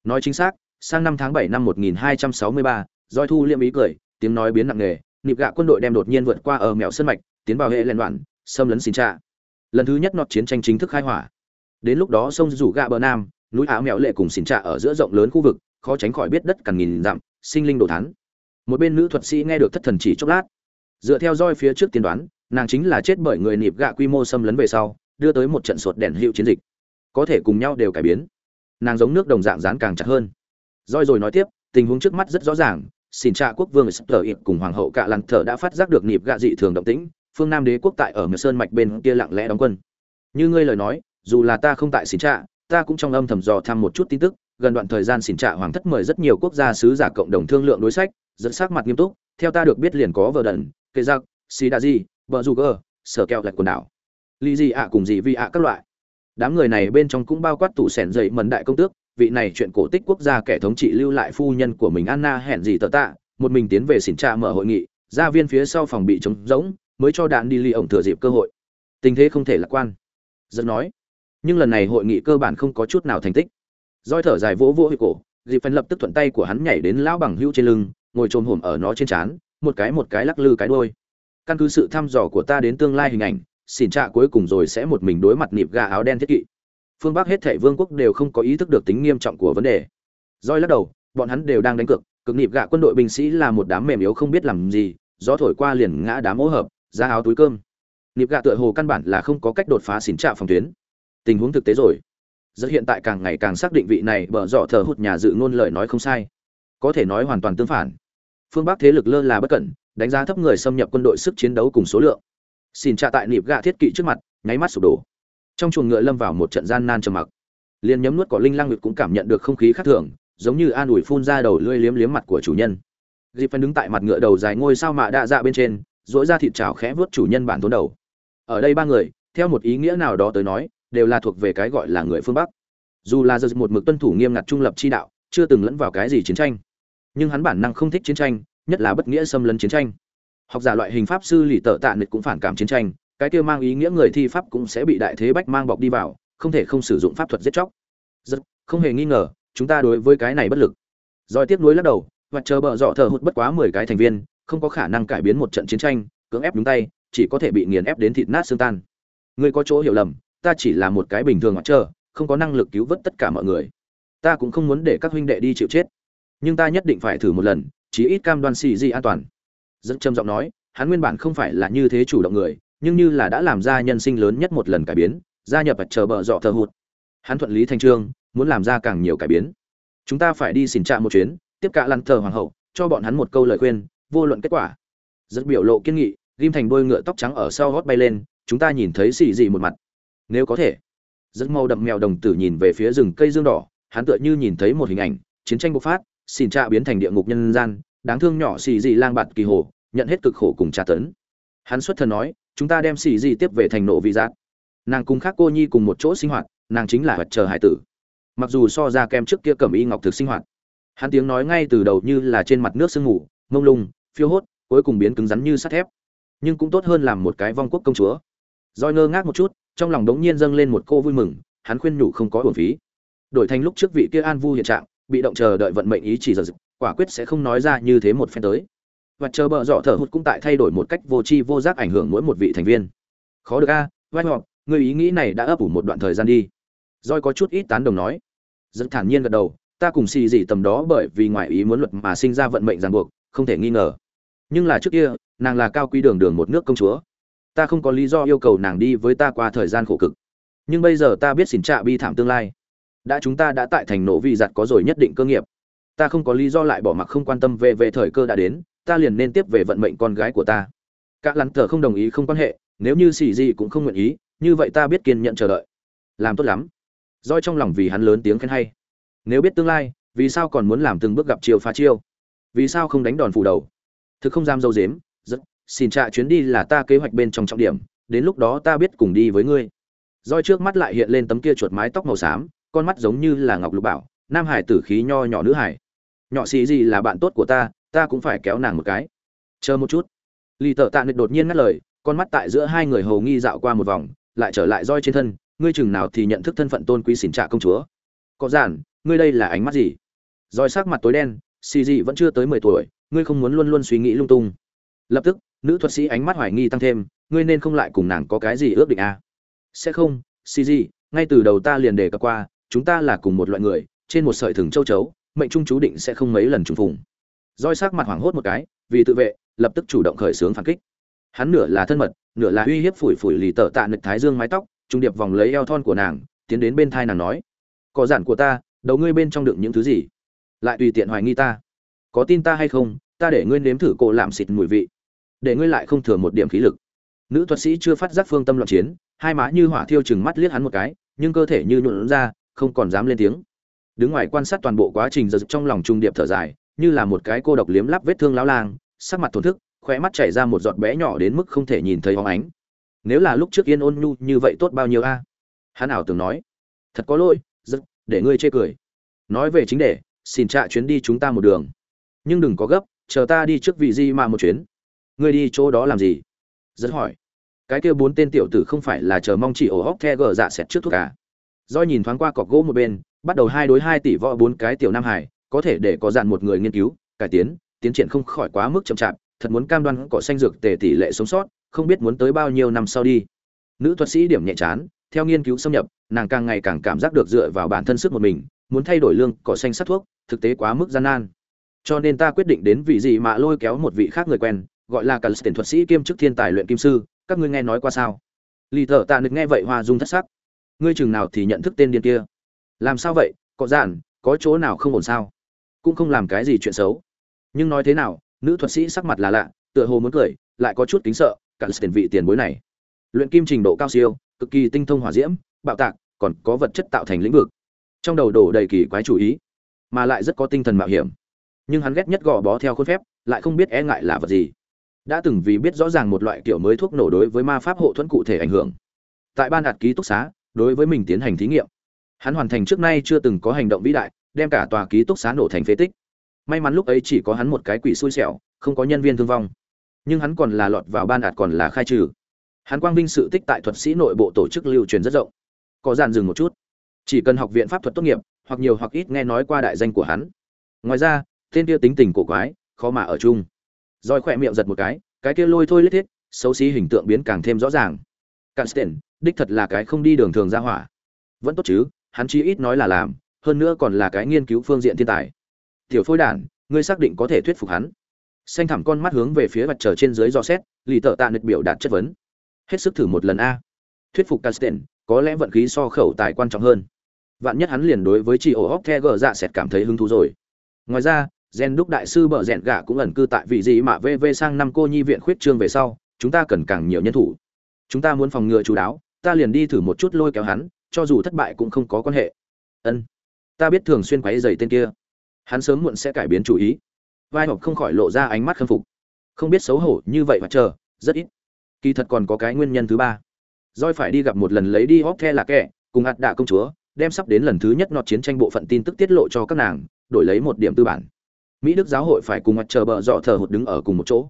Nói chính xác sang năm tháng bảy năm 1263, doi thu liêm ý cười tiếng nói biến nặng nề nịp gạ quân đội đem đột nhiên vượt qua ở mèo sơn mạch tiến vào hệ lên đoạn xâm lấn xin trạ. Lần thứ nhất nọt chiến tranh chính thức khai hỏa. Đến lúc đó sông rủ gạ bờ nam núi áo mèo lệ cùng xin trạ ở giữa rộng lớn khu vực khó tránh khỏi biết đất cằn nghìn dặm sinh linh đồ thán. Một bên nữ thuật sĩ nghe được thất thần chỉ chốc lát. Dựa theo roi phía trước tiên đoán nàng chính là chết bởi người nịp gạ quy mô xâm lấn về sau đưa tới một trận sột đèn hiệu chiến dịch. Có thể cùng nhau đều cải biến. Nàng giống nước đồng dạng dán càng chặt hơn. Rồi rồi nói tiếp tình huống trước mắt rất rõ ràng xin trạ quốc vương sờ ịp cùng hoàng hậu cạ Lăng thở đã phát giác được nhịp gạ dị thường động tĩnh phương nam đế quốc tại ở ngựa sơn mạch bên kia lặng lẽ đóng quân. Như ngươi lời nói dù là ta không tại xin trạ ta cũng trong âm thầm dò thăm một chút tin tức gần đoạn thời gian xin trạ hoàng thất mời rất nhiều quốc gia sứ giả cộng đồng thương lượng đối sách dẫn sắc mặt nghiêm túc theo ta được biết liền có vợ đần kệ giặc xì đa gì, vợ dù cơ sở kẹo lạch quần đảo. Ly gì ạ cùng dị vi ạ các loại. Đám người này bên trong cũng bao quát tủ sẻn dậy mần đại công tước vị này chuyện cổ tích quốc gia kẻ thống trị lưu lại phu nhân của mình anna hẹn gì tờ tạ, một mình tiến về xỉn trà mở hội nghị, gia viên phía sau phòng bị trống rỗng, mới cho đạn đi ly ổng thừa dịp cơ hội. Tình thế không thể lạc quan. Dân nói, nhưng lần này hội nghị cơ bản không có chút nào thành tích. Roi thở dài vỗ vỗ hụi cổ, dịp phần lập tức thuận tay của hắn nhảy đến lão bằng hữu trên lưng, ngồi trồm hổm ở nó trên chán một cái một cái lắc lư cái đuôi. Căn cứ sự thăm dò của ta đến tương lai hình ảnh, xỉn trạ cuối cùng rồi sẽ một mình đối mặt nịp gà áo đen thiết kỵ phương bắc hết thảy vương quốc đều không có ý thức được tính nghiêm trọng của vấn đề. Roi lắc đầu, bọn hắn đều đang đánh cược, cực nghiệp gạ quân đội binh sĩ là một đám mềm yếu không biết làm gì, gió thổi qua liền ngã đám hỗ hợp, ra áo túi cơm. Nịp gạ tựa hồ căn bản là không có cách đột phá xỉn trạ phòng tuyến. Tình huống thực tế rồi. Rất hiện tại càng ngày càng xác định vị này bở dọ thờ hụt nhà dự ngôn lời nói không sai. Có thể nói hoàn toàn tương phản. Phương bắc thế lực lơ là bất cẩn, đánh giá thấp người xâm nhập quân đội sức chiến đấu cùng số lượng. Xin trạ tại nịp gạ thiết kỵ trước mặt, nháy mắt sụp đổ trong chuồng ngựa lâm vào một trận gian nan trầm mặc. Liền nhấm nuốt cỏ linh lang nguyệt cũng cảm nhận được không khí khác thường, giống như an ủi phun ra đầu lưỡi liếm liếm mặt của chủ nhân. Dịp phải đứng tại mặt ngựa đầu dài ngôi sao mạ đa dạ bên trên dỗi ra thịt chảo khẽ vớt chủ nhân bản tốn đầu. Ở đây ba người, theo một ý nghĩa nào đó tới nói, đều là thuộc về cái gọi là người phương bắc. Dù là giật một mực tuân thủ nghiêm ngặt trung lập chi đạo, chưa từng lẫn vào cái gì chiến tranh. Nhưng hắn bản năng không thích chiến tranh, nhất là bất nghĩa xâm lấn chiến tranh. Học giả loại hình pháp sư lì tợ tạ nịch cũng phản cảm chiến tranh cái kia mang ý nghĩa người thi pháp cũng sẽ bị đại thế bách mang bọc đi vào, không thể không sử dụng pháp thuật giết chóc. Rất không hề nghi ngờ, chúng ta đối với cái này bất lực. Rồi tiếp nối lắc đầu, và chờ bợ dọ thờ hụt bất quá mười cái thành viên, không có khả năng cải biến một trận chiến tranh, cưỡng ép đúng tay, chỉ có thể bị nghiền ép đến thịt nát xương tan. Ngươi có chỗ hiểu lầm, ta chỉ là một cái bình thường mặt trơ, không có năng lực cứu vớt tất cả mọi người. Ta cũng không muốn để các huynh đệ đi chịu chết. Nhưng ta nhất định phải thử một lần, chí ít cam đoan xì gì an toàn. Rất trầm giọng nói, hắn nguyên bản không phải là như thế chủ động người nhưng như là đã làm ra nhân sinh lớn nhất một lần cải biến, gia nhập và chờ bợ dọ thờ hụt. Hắn thuận lý thành trương, muốn làm ra càng nhiều cải biến. Chúng ta phải đi xỉn trạ một chuyến, tiếp cả lăn thờ hoàng hậu, cho bọn hắn một câu lời khuyên, vô luận kết quả. Rất biểu lộ kiên nghị, ghim thành đôi ngựa tóc trắng ở sau gót bay lên, chúng ta nhìn thấy xì gì một mặt. Nếu có thể. Rất mau đậm mèo đồng tử nhìn về phía rừng cây dương đỏ, hắn tựa như nhìn thấy một hình ảnh, chiến tranh bộc phát xỉn trạ biến thành địa ngục nhân gian, đáng thương nhỏ xì gì lang bạt kỳ hồ, nhận hết cực khổ cùng tra tấn. Hắn xuất thần nói chúng ta đem xì gì tiếp về thành nộ vị giác. Nàng cùng khác cô nhi cùng một chỗ sinh hoạt, nàng chính là vật chờ hải tử. Mặc dù so ra kem trước kia cầm y ngọc thực sinh hoạt. Hắn tiếng nói ngay từ đầu như là trên mặt nước sương ngủ mông lung, phiêu hốt, cuối cùng biến cứng rắn như sắt thép. Nhưng cũng tốt hơn làm một cái vong quốc công chúa. Roi ngơ ngác một chút, trong lòng đống nhiên dâng lên một cô vui mừng, hắn khuyên nhủ không có uổng phí. Đổi thành lúc trước vị kia an vu hiện trạng, bị động chờ đợi vận mệnh ý chỉ giật quả quyết sẽ không nói ra như thế một phen tới và chờ bợ dọ thở hụt cũng tại thay đổi một cách vô tri vô giác ảnh hưởng mỗi một vị thành viên. Khó được a à, vai ngọc người ý nghĩ này đã ấp ủ một đoạn thời gian đi. Roi có chút ít tán đồng nói. Rất thản nhiên gật đầu ta cùng xì gì tầm đó bởi vì ngoại ý muốn luật mà sinh ra vận mệnh ràng buộc không thể nghi ngờ. Nhưng là trước kia nàng là cao quý đường đường một nước công chúa. Ta không có lý do yêu cầu nàng đi với ta qua thời gian khổ cực. Nhưng bây giờ ta biết xỉn trạ bi thảm tương lai. Đã chúng ta đã tại thành nổ vì giặt có rồi nhất định cơ nghiệp. Ta không có lý do lại bỏ mặc không quan tâm về về thời cơ đã đến ta liền nên tiếp về vận mệnh con gái của ta. Cả lắn thờ không đồng ý không quan hệ, nếu như xì gì cũng không nguyện ý, như vậy ta biết kiên nhận chờ đợi. Làm tốt lắm. Roi trong lòng vì hắn lớn tiếng khen hay. Nếu biết tương lai, vì sao còn muốn làm từng bước gặp chiều phá chiêu? Vì sao không đánh đòn phủ đầu? Thực không dám dâu dếm rất xin trạ chuyến đi là ta kế hoạch bên trong trọng điểm, đến lúc đó ta biết cùng đi với ngươi. Roi trước mắt lại hiện lên tấm kia chuột mái tóc màu xám, con mắt giống như là ngọc lục bảo, nam hải tử khí nho nhỏ nữ hải. Nhỏ xì gì là bạn tốt của ta ta cũng phải kéo nàng một cái. Chờ một chút. Lì tợ tạ nịch đột nhiên ngắt lời, con mắt tại giữa hai người hầu nghi dạo qua một vòng, lại trở lại roi trên thân, ngươi chừng nào thì nhận thức thân phận tôn quý xỉn trạ công chúa. Có giản, ngươi đây là ánh mắt gì? Roi sắc mặt tối đen, xì gì vẫn chưa tới mười tuổi, ngươi không muốn luôn luôn suy nghĩ lung tung. Lập tức, nữ thuật sĩ ánh mắt hoài nghi tăng thêm, ngươi nên không lại cùng nàng có cái gì ước định à? sẽ không, xì gì, ngay từ đầu ta liền đề cập qua, chúng ta là cùng một loại người, trên một sợi thừng châu chấu, mệnh trung chú định sẽ không mấy lần trùng phùng roi sắc mặt hoảng hốt một cái, vì tự vệ, lập tức chủ động khởi xướng phản kích. Hắn nửa là thân mật, nửa là uy hiếp phủi phủi lì tở tạ nực thái dương mái tóc, trung điệp vòng lấy eo thon của nàng, tiến đến bên thai nàng nói, có giản của ta, đầu ngươi bên trong đựng những thứ gì? Lại tùy tiện hoài nghi ta. Có tin ta hay không, ta để ngươi nếm thử cổ làm xịt mùi vị. Để ngươi lại không thừa một điểm khí lực. Nữ thuật sĩ chưa phát giác phương tâm loạn chiến, hai má như hỏa thiêu chừng mắt liếc hắn một cái, nhưng cơ thể như nhuộn ra, không còn dám lên tiếng. Đứng ngoài quan sát toàn bộ quá trình giật trong lòng trung điệp thở dài như là một cái cô độc liếm lắp vết thương lão lang, sắc mặt thổn thức, khóe mắt chảy ra một giọt bé nhỏ đến mức không thể nhìn thấy bóng ánh. Nếu là lúc trước yên ôn nhu như vậy tốt bao nhiêu a? Hắn ảo tưởng nói. Thật có lỗi rất để ngươi chê cười. Nói về chính đề, xin trạ chuyến đi chúng ta một đường. Nhưng đừng có gấp, chờ ta đi trước vị di mà một chuyến. Ngươi đi chỗ đó làm gì? Rất hỏi. Cái kia bốn tên tiểu tử không phải là chờ mong chỉ ổ hốc the gở dạ sẹt trước thuốc à? cả do nhìn thoáng qua cọc gỗ một bên, bắt đầu hai đối hai tỷ võ bốn cái tiểu nam hải có thể để có dàn một người nghiên cứu, cải tiến tiến triển không khỏi quá mức chậm chạp, thật muốn cam đoan cỏ xanh dược tề tỷ lệ sống sót, không biết muốn tới bao nhiêu năm sau đi. Nữ thuật sĩ điểm nhẹ chán, theo nghiên cứu xâm nhập, nàng càng ngày càng cảm giác được dựa vào bản thân sức một mình, muốn thay đổi lương cỏ xanh sát thuốc, thực tế quá mức gian nan. Cho nên ta quyết định đến vị gì mà lôi kéo một vị khác người quen, gọi là cả tiền thuật sĩ kiêm chức thiên tài luyện kim sư, các ngươi nghe nói qua sao? Lì thợ tạ được nghe vậy hoa dung thất sắc. Ngươi chừng nào thì nhận thức tên điên kia? Làm sao vậy? Có giản, có chỗ nào không ổn sao? Cũng không làm cái gì chuyện xấu. Nhưng nói thế nào, nữ thuật sĩ sắc mặt là lạ, tựa hồ muốn cười, lại có chút kính sợ cặn tiền vị tiền bối này. Luyện kim trình độ cao siêu, cực kỳ tinh thông hỏa diễm, bạo tạc, còn có vật chất tạo thành lĩnh vực. Trong đầu đổ đầy kỳ quái chủ ý, mà lại rất có tinh thần mạo hiểm. Nhưng hắn ghét nhất gò bó theo khuôn phép, lại không biết e ngại là vật gì. Đã từng vì biết rõ ràng một loại kiểu mới thuốc nổ đối với ma pháp hộ thuẫn cụ thể ảnh hưởng. Tại ban đạt ký túc xá, đối với mình tiến hành thí nghiệm. Hắn hoàn thành trước nay chưa từng có hành động vĩ đại đem cả tòa ký túc xá nổ thành phế tích. May mắn lúc ấy chỉ có hắn một cái quỷ xui xẻo, không có nhân viên thương vong. Nhưng hắn còn là lọt vào ban đạt còn là khai trừ. Hắn quang vinh sự tích tại thuật sĩ nội bộ tổ chức lưu truyền rất rộng. Có dàn dừng một chút. Chỉ cần học viện pháp thuật tốt nghiệp, hoặc nhiều hoặc ít nghe nói qua đại danh của hắn. Ngoài ra, tên kia tính tình cổ quái, khó mà ở chung. Roi khỏe miệng giật một cái cái kia lôi thôi lết thiết, xấu xí hình tượng biến càng thêm rõ ràng. Cạn đích thật là cái không đi đường thường ra hỏa. Vẫn tốt chứ, hắn chí ít nói là làm hơn nữa còn là cái nghiên cứu phương diện thiên tài. Tiểu phôi đản, ngươi xác định có thể thuyết phục hắn. Xanh thẳm con mắt hướng về phía mặt trời trên dưới do xét, lì tợ tạ nịch biểu đạt chất vấn. Hết sức thử một lần a. Thuyết phục casten có lẽ vận khí so khẩu tài quan trọng hơn. Vạn nhất hắn liền đối với chị ổ hóc the gờ dạ sẹt cảm thấy hứng thú rồi. Ngoài ra, gen đúc đại sư bợ rẽn gạ cũng ẩn cư tại vị gì mà vv sang năm cô nhi viện khuyết trương về sau, chúng ta cần càng nhiều nhân thủ. Chúng ta muốn phòng ngừa chú đáo, ta liền đi thử một chút lôi kéo hắn, cho dù thất bại cũng không có quan hệ. Ân ta biết thường xuyên quấy dày tên kia. Hắn sớm muộn sẽ cải biến chủ ý. Vai học không khỏi lộ ra ánh mắt khâm phục. Không biết xấu hổ như vậy mà chờ, rất ít. Kỳ thật còn có cái nguyên nhân thứ ba. Roi phải đi gặp một lần lấy đi hóp the là kẻ, cùng hạt đạ công chúa, đem sắp đến lần thứ nhất nọt chiến tranh bộ phận tin tức tiết lộ cho các nàng, đổi lấy một điểm tư bản. Mỹ đức giáo hội phải cùng mặt chờ bờ dọ thờ hụt đứng ở cùng một chỗ.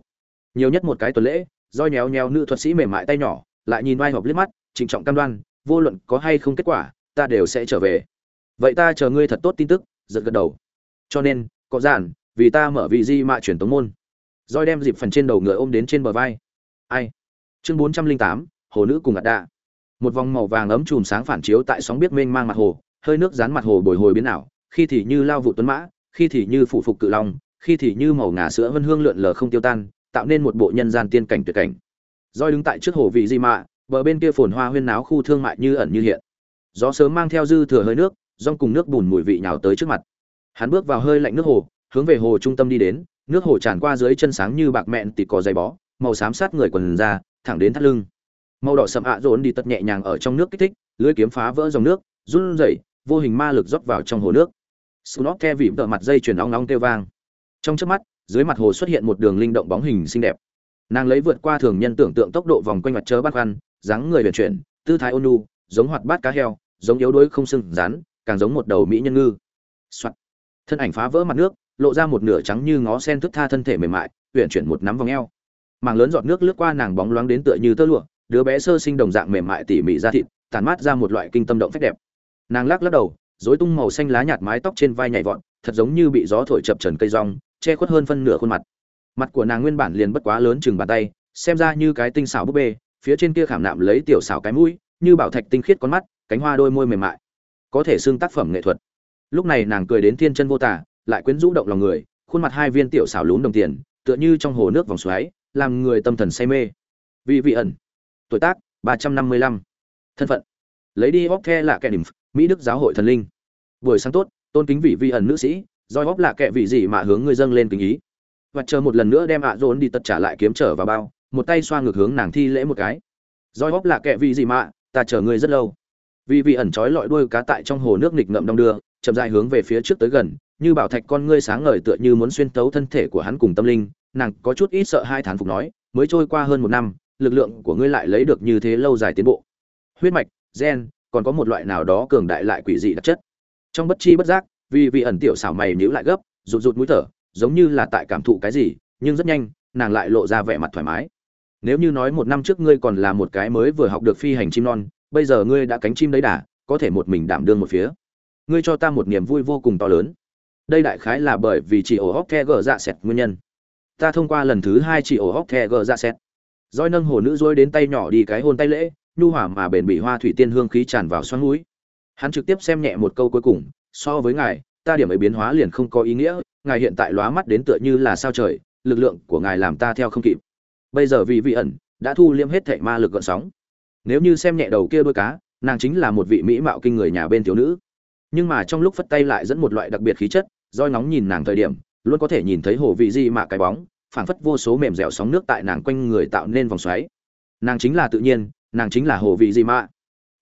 Nhiều nhất một cái tuần lễ roi nhéo nhéo nữ thuật sĩ mềm mại tay nhỏ, lại nhìn vai họp liếc mắt, trịnh trọng cam đoan, vô luận có hay không kết quả, ta đều sẽ trở về vậy ta chờ ngươi thật tốt tin tức, giật gật đầu. Cho nên có giản, vì ta mở vị di mạ chuyển tống môn. Roi đem dịp phần trên đầu ngựa ôm đến trên bờ vai. Ai? Chương bốn trăm linh tám, hồ nữ cùng ạt đạ. Một vòng màu vàng ấm chùm sáng phản chiếu tại sóng biết mênh mang mặt hồ, hơi nước dán mặt hồ bồi hồi biến ảo, khi thì như lao vụ tuấn mã, khi thì như phụ phục cự long, khi thì như màu ngà sữa vân hương lượn lờ không tiêu tan, tạo nên một bộ nhân gian tiên cảnh tuyệt cảnh. Roi đứng tại trước hồ vị di mạ, bờ bên kia phồn hoa huyên náo khu thương mại như ẩn như hiện. Gió sớm mang theo dư thừa hơi nước rong cùng nước bùn mùi vị nhào tới trước mặt hắn bước vào hơi lạnh nước hồ hướng về hồ trung tâm đi đến nước hồ tràn qua dưới chân sáng như bạc mẹn tịt cò dày bó màu xám sát người quần ra thẳng đến thắt lưng màu đỏ sậm ạ à đi tật nhẹ nhàng ở trong nước kích thích lưới kiếm phá vỡ dòng nước run rẩy vô hình ma lực rót vào trong hồ nước Snot ke vịm tợ mặt dây chuyền óng óng kêu vang. Trong chớp mắt, dưới mặt hồ xuất hiện một đường linh động bóng hình xinh đẹp. Nàng lấy vượt qua thường nhân tưởng tượng tốc độ vòng quanh mặt chớ bát khoăn, dáng người huyền chuyển, tư thái ôn nhu, giống hoạt bát cá heo, giống yếu đuối không sừng rắn, càng giống một đầu mỹ nhân ngư. Soạn. Thân ảnh phá vỡ mặt nước, lộ ra một nửa trắng như ngó sen thức tha thân thể mềm mại, huyền chuyển một nắm vòng eo. Màng lớn giọt nước lướt qua nàng bóng loáng đến tựa như tơ lụa, đứa bé sơ sinh đồng dạng mềm mại tỉ mỉ da thịt, tàn mát ra một loại kinh tâm động phách đẹp. Nàng lắc lắc đầu, rối tung màu xanh lá nhạt mái tóc trên vai nhảy vọt thật giống như bị gió thổi chập trần cây rong che khuất hơn phân nửa khuôn mặt mặt của nàng nguyên bản liền bất quá lớn chừng bàn tay xem ra như cái tinh xảo búp bê phía trên kia khảm nạm lấy tiểu xảo cái mũi như bảo thạch tinh khiết con mắt cánh hoa đôi môi mềm mại có thể xưng tác phẩm nghệ thuật. Lúc này nàng cười đến thiên chân vô tả lại quyến rũ động lòng người, khuôn mặt hai viên tiểu xảo lún đồng tiền, tựa như trong hồ nước vòng xoáy, làm người tâm thần say mê. Vị vị ẩn. Tuổi tác, ba trăm năm mươi lăm. Thân phận. Lấy đi hóc the là kẻ điểm mỹ đức giáo hội thần linh. Buổi sáng tốt, tôn kính vị vị ẩn nữ sĩ, roi hóc là kẻ vị gì mà hướng người dâng lên kính ý. Và chờ một lần nữa đem ạ à dồn đi tật trả lại kiếm trở vào bao, một tay xoa ngược hướng nàng thi lễ một cái. Roi hóc là kẻ vị gì mà, ta chờ ngươi rất lâu vì vị ẩn trói lọi đuôi cá tại trong hồ nước nghịch ngậm đong đưa, chậm dài hướng về phía trước tới gần, như bảo thạch con ngươi sáng ngời tựa như muốn xuyên tấu thân thể của hắn cùng tâm linh, nàng có chút ít sợ hai thán phục nói, mới trôi qua hơn một năm, lực lượng của ngươi lại lấy được như thế lâu dài tiến bộ. Huyết mạch, gen, còn có một loại nào đó cường đại lại quỷ dị đặc chất. Trong bất chi bất giác, vì vị ẩn tiểu xảo mày nhíu lại gấp, rụt rụt mũi thở, giống như là tại cảm thụ cái gì, nhưng rất nhanh, nàng lại lộ ra vẻ mặt thoải mái. Nếu như nói một năm trước ngươi còn là một cái mới vừa học được phi hành chim non bây giờ ngươi đã cánh chim đấy đà, có thể một mình đảm đương một phía. Ngươi cho ta một niềm vui vô cùng to lớn. Đây đại khái là bởi vì chỉ ổ hóc the gờ dạ sẹt nguyên nhân. Ta thông qua lần thứ hai chỉ ổ hóc the gờ dạ sẹt roi nâng hồ nữ dối đến tay nhỏ đi cái hôn tay lễ, nhu hỏa mà bền bị hoa thủy tiên hương khí tràn vào xoắn mũi. Hắn trực tiếp xem nhẹ một câu cuối cùng, so với ngài, ta điểm ấy biến hóa liền không có ý nghĩa, ngài hiện tại lóa mắt đến tựa như là sao trời, lực lượng của ngài làm ta theo không kịp. Bây giờ vì vị ẩn, đã thu liêm hết thệ ma lực gợn sóng nếu như xem nhẹ đầu kia đôi cá, nàng chính là một vị mỹ mạo kinh người nhà bên thiếu nữ. Nhưng mà trong lúc phất tay lại dẫn một loại đặc biệt khí chất, roi nóng nhìn nàng thời điểm, luôn có thể nhìn thấy hồ vị di mạ cái bóng, phảng phất vô số mềm dẻo sóng nước tại nàng quanh người tạo nên vòng xoáy. Nàng chính là tự nhiên, nàng chính là hồ vị di mạ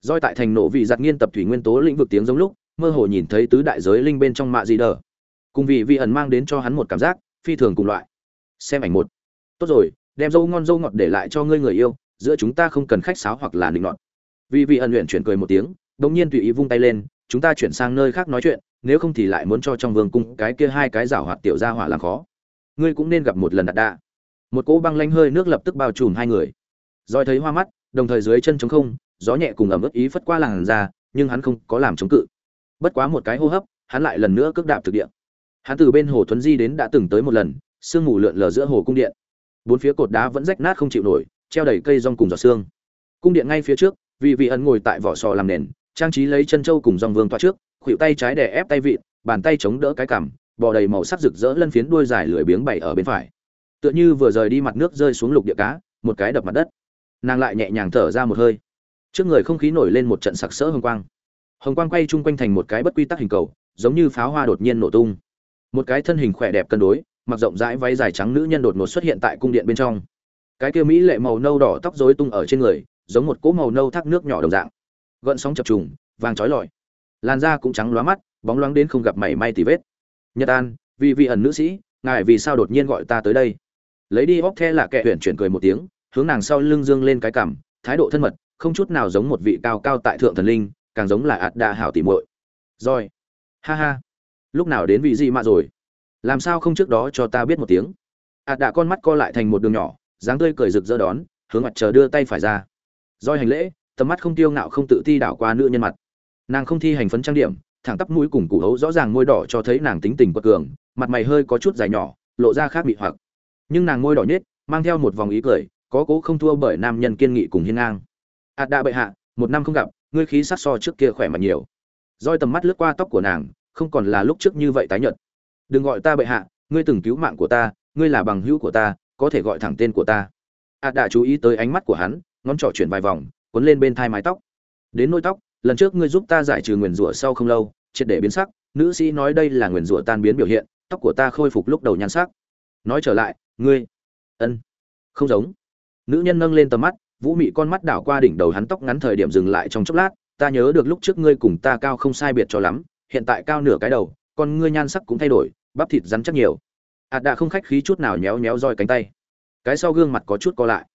roi tại thành nổ vị giặt nghiên tập thủy nguyên tố lĩnh vực tiếng giống lúc, mơ hồ nhìn thấy tứ đại giới linh bên trong mạ di đờ. Cùng vị vị ẩn mang đến cho hắn một cảm giác phi thường cùng loại. Xem ảnh một. Tốt rồi, đem dâu ngon dâu ngọt để lại cho ngươi người yêu giữa chúng ta không cần khách sáo hoặc là định ngọt vì vị ẩn luyện chuyển cười một tiếng, đống nhiên tùy ý vung tay lên, chúng ta chuyển sang nơi khác nói chuyện, nếu không thì lại muốn cho trong vương cung cái kia hai cái rảo hoạt tiểu ra hỏa làm khó. Ngươi cũng nên gặp một lần đặt đạ. Một cỗ băng lanh hơi nước lập tức bao trùm hai người. Roi thấy hoa mắt, đồng thời dưới chân trống không, gió nhẹ cùng ẩm ướt ý phất qua làn ra nhưng hắn không có làm chống cự. Bất quá một cái hô hấp, hắn lại lần nữa cước đạp thực địa. Hắn từ bên hồ thuấn di đến đã từng tới một lần, sương mù lượn lờ giữa hồ cung điện. Bốn phía cột đá vẫn rách nát không chịu nổi treo đầy cây rong cùng giọt xương cung điện ngay phía trước vị vị ẩn ngồi tại vỏ sò làm nền, trang trí lấy chân châu cùng dòng vương toa trước, khuỷu tay trái đè ép tay vị bàn tay chống đỡ cái cằm, bò đầy màu sắc rực rỡ lân phiến đuôi dài lưỡi biếng bày ở bên phải. Tựa như vừa rời đi mặt nước rơi xuống lục địa cá, một cái đập mặt đất. Nàng lại nhẹ nhàng thở ra một hơi. Trước người không khí nổi lên một trận sặc sỡ hồng quang. Hồng quang quay chung quanh thành một cái bất quy tắc hình cầu, giống như pháo hoa đột nhiên nổ tung. Một cái thân hình khỏe đẹp cân đối, mặc rộng rãi váy dài trắng nữ nhân đột ngột xuất hiện tại cung điện bên trong cái kia mỹ lệ màu nâu đỏ tóc rối tung ở trên người, giống một cỗ màu nâu thác nước nhỏ đồng dạng. Gợn sóng chập trùng, vàng trói lọi. Làn da cũng trắng lóa mắt, bóng loáng đến không gặp mảy may tì vết. Nhật an, vì vị ẩn nữ sĩ, ngài vì sao đột nhiên gọi ta tới đây? Lấy đi óc the là kẻ huyện chuyển cười một tiếng, hướng nàng sau lưng dương lên cái cằm thái độ thân mật, không chút nào giống một vị cao cao tại thượng thần linh, càng giống là ạt đa hảo tỉ muội. Rồi. Ha ha. Lúc nào đến vị gì mà rồi? Làm sao không trước đó cho ta biết một tiếng? Ạt đạ con mắt co lại thành một đường nhỏ dáng tươi cười rực rỡ đón, hướng mặt chờ đưa tay phải ra. Roi hành lễ, tầm mắt không tiêu ngạo không tự ti đảo qua nữ nhân mặt. Nàng không thi hành phấn trang điểm, thẳng tắp mũi cùng củ hấu rõ ràng môi đỏ cho thấy nàng tính tình quật cường, mặt mày hơi có chút dài nhỏ, lộ ra khác bị hoặc. Nhưng nàng môi đỏ nhết mang theo một vòng ý cười, có cố không thua bởi nam nhân kiên nghị cùng hiên ngang. Ạt đạ bệ hạ, một năm không gặp, ngươi khí sắc so trước kia khỏe mạnh nhiều. Roi tầm mắt lướt qua tóc của nàng, không còn là lúc trước như vậy tái nhợt. Đừng gọi ta bệ hạ, ngươi từng cứu mạng của ta, ngươi là bằng hữu của ta có thể gọi thẳng tên của ta. Ạ đã chú ý tới ánh mắt của hắn, ngón trỏ chuyển vài vòng, cuốn lên bên thai mái tóc. Đến nôi tóc, lần trước ngươi giúp ta giải trừ nguyền rủa sau không lâu, triệt để biến sắc, nữ sĩ nói đây là nguyền rủa tan biến biểu hiện, tóc của ta khôi phục lúc đầu nhan sắc. Nói trở lại, ngươi, ân, không giống. Nữ nhân nâng lên tầm mắt, vũ mị con mắt đảo qua đỉnh đầu hắn tóc ngắn thời điểm dừng lại trong chốc lát, ta nhớ được lúc trước ngươi cùng ta cao không sai biệt cho lắm, hiện tại cao nửa cái đầu còn ngươi nhan sắc cũng thay đổi, bắp thịt rắn chắc nhiều. À, ạt đạ không khách khí chút nào nhéo nhéo roi cánh tay. Cái sau gương mặt có chút co lại.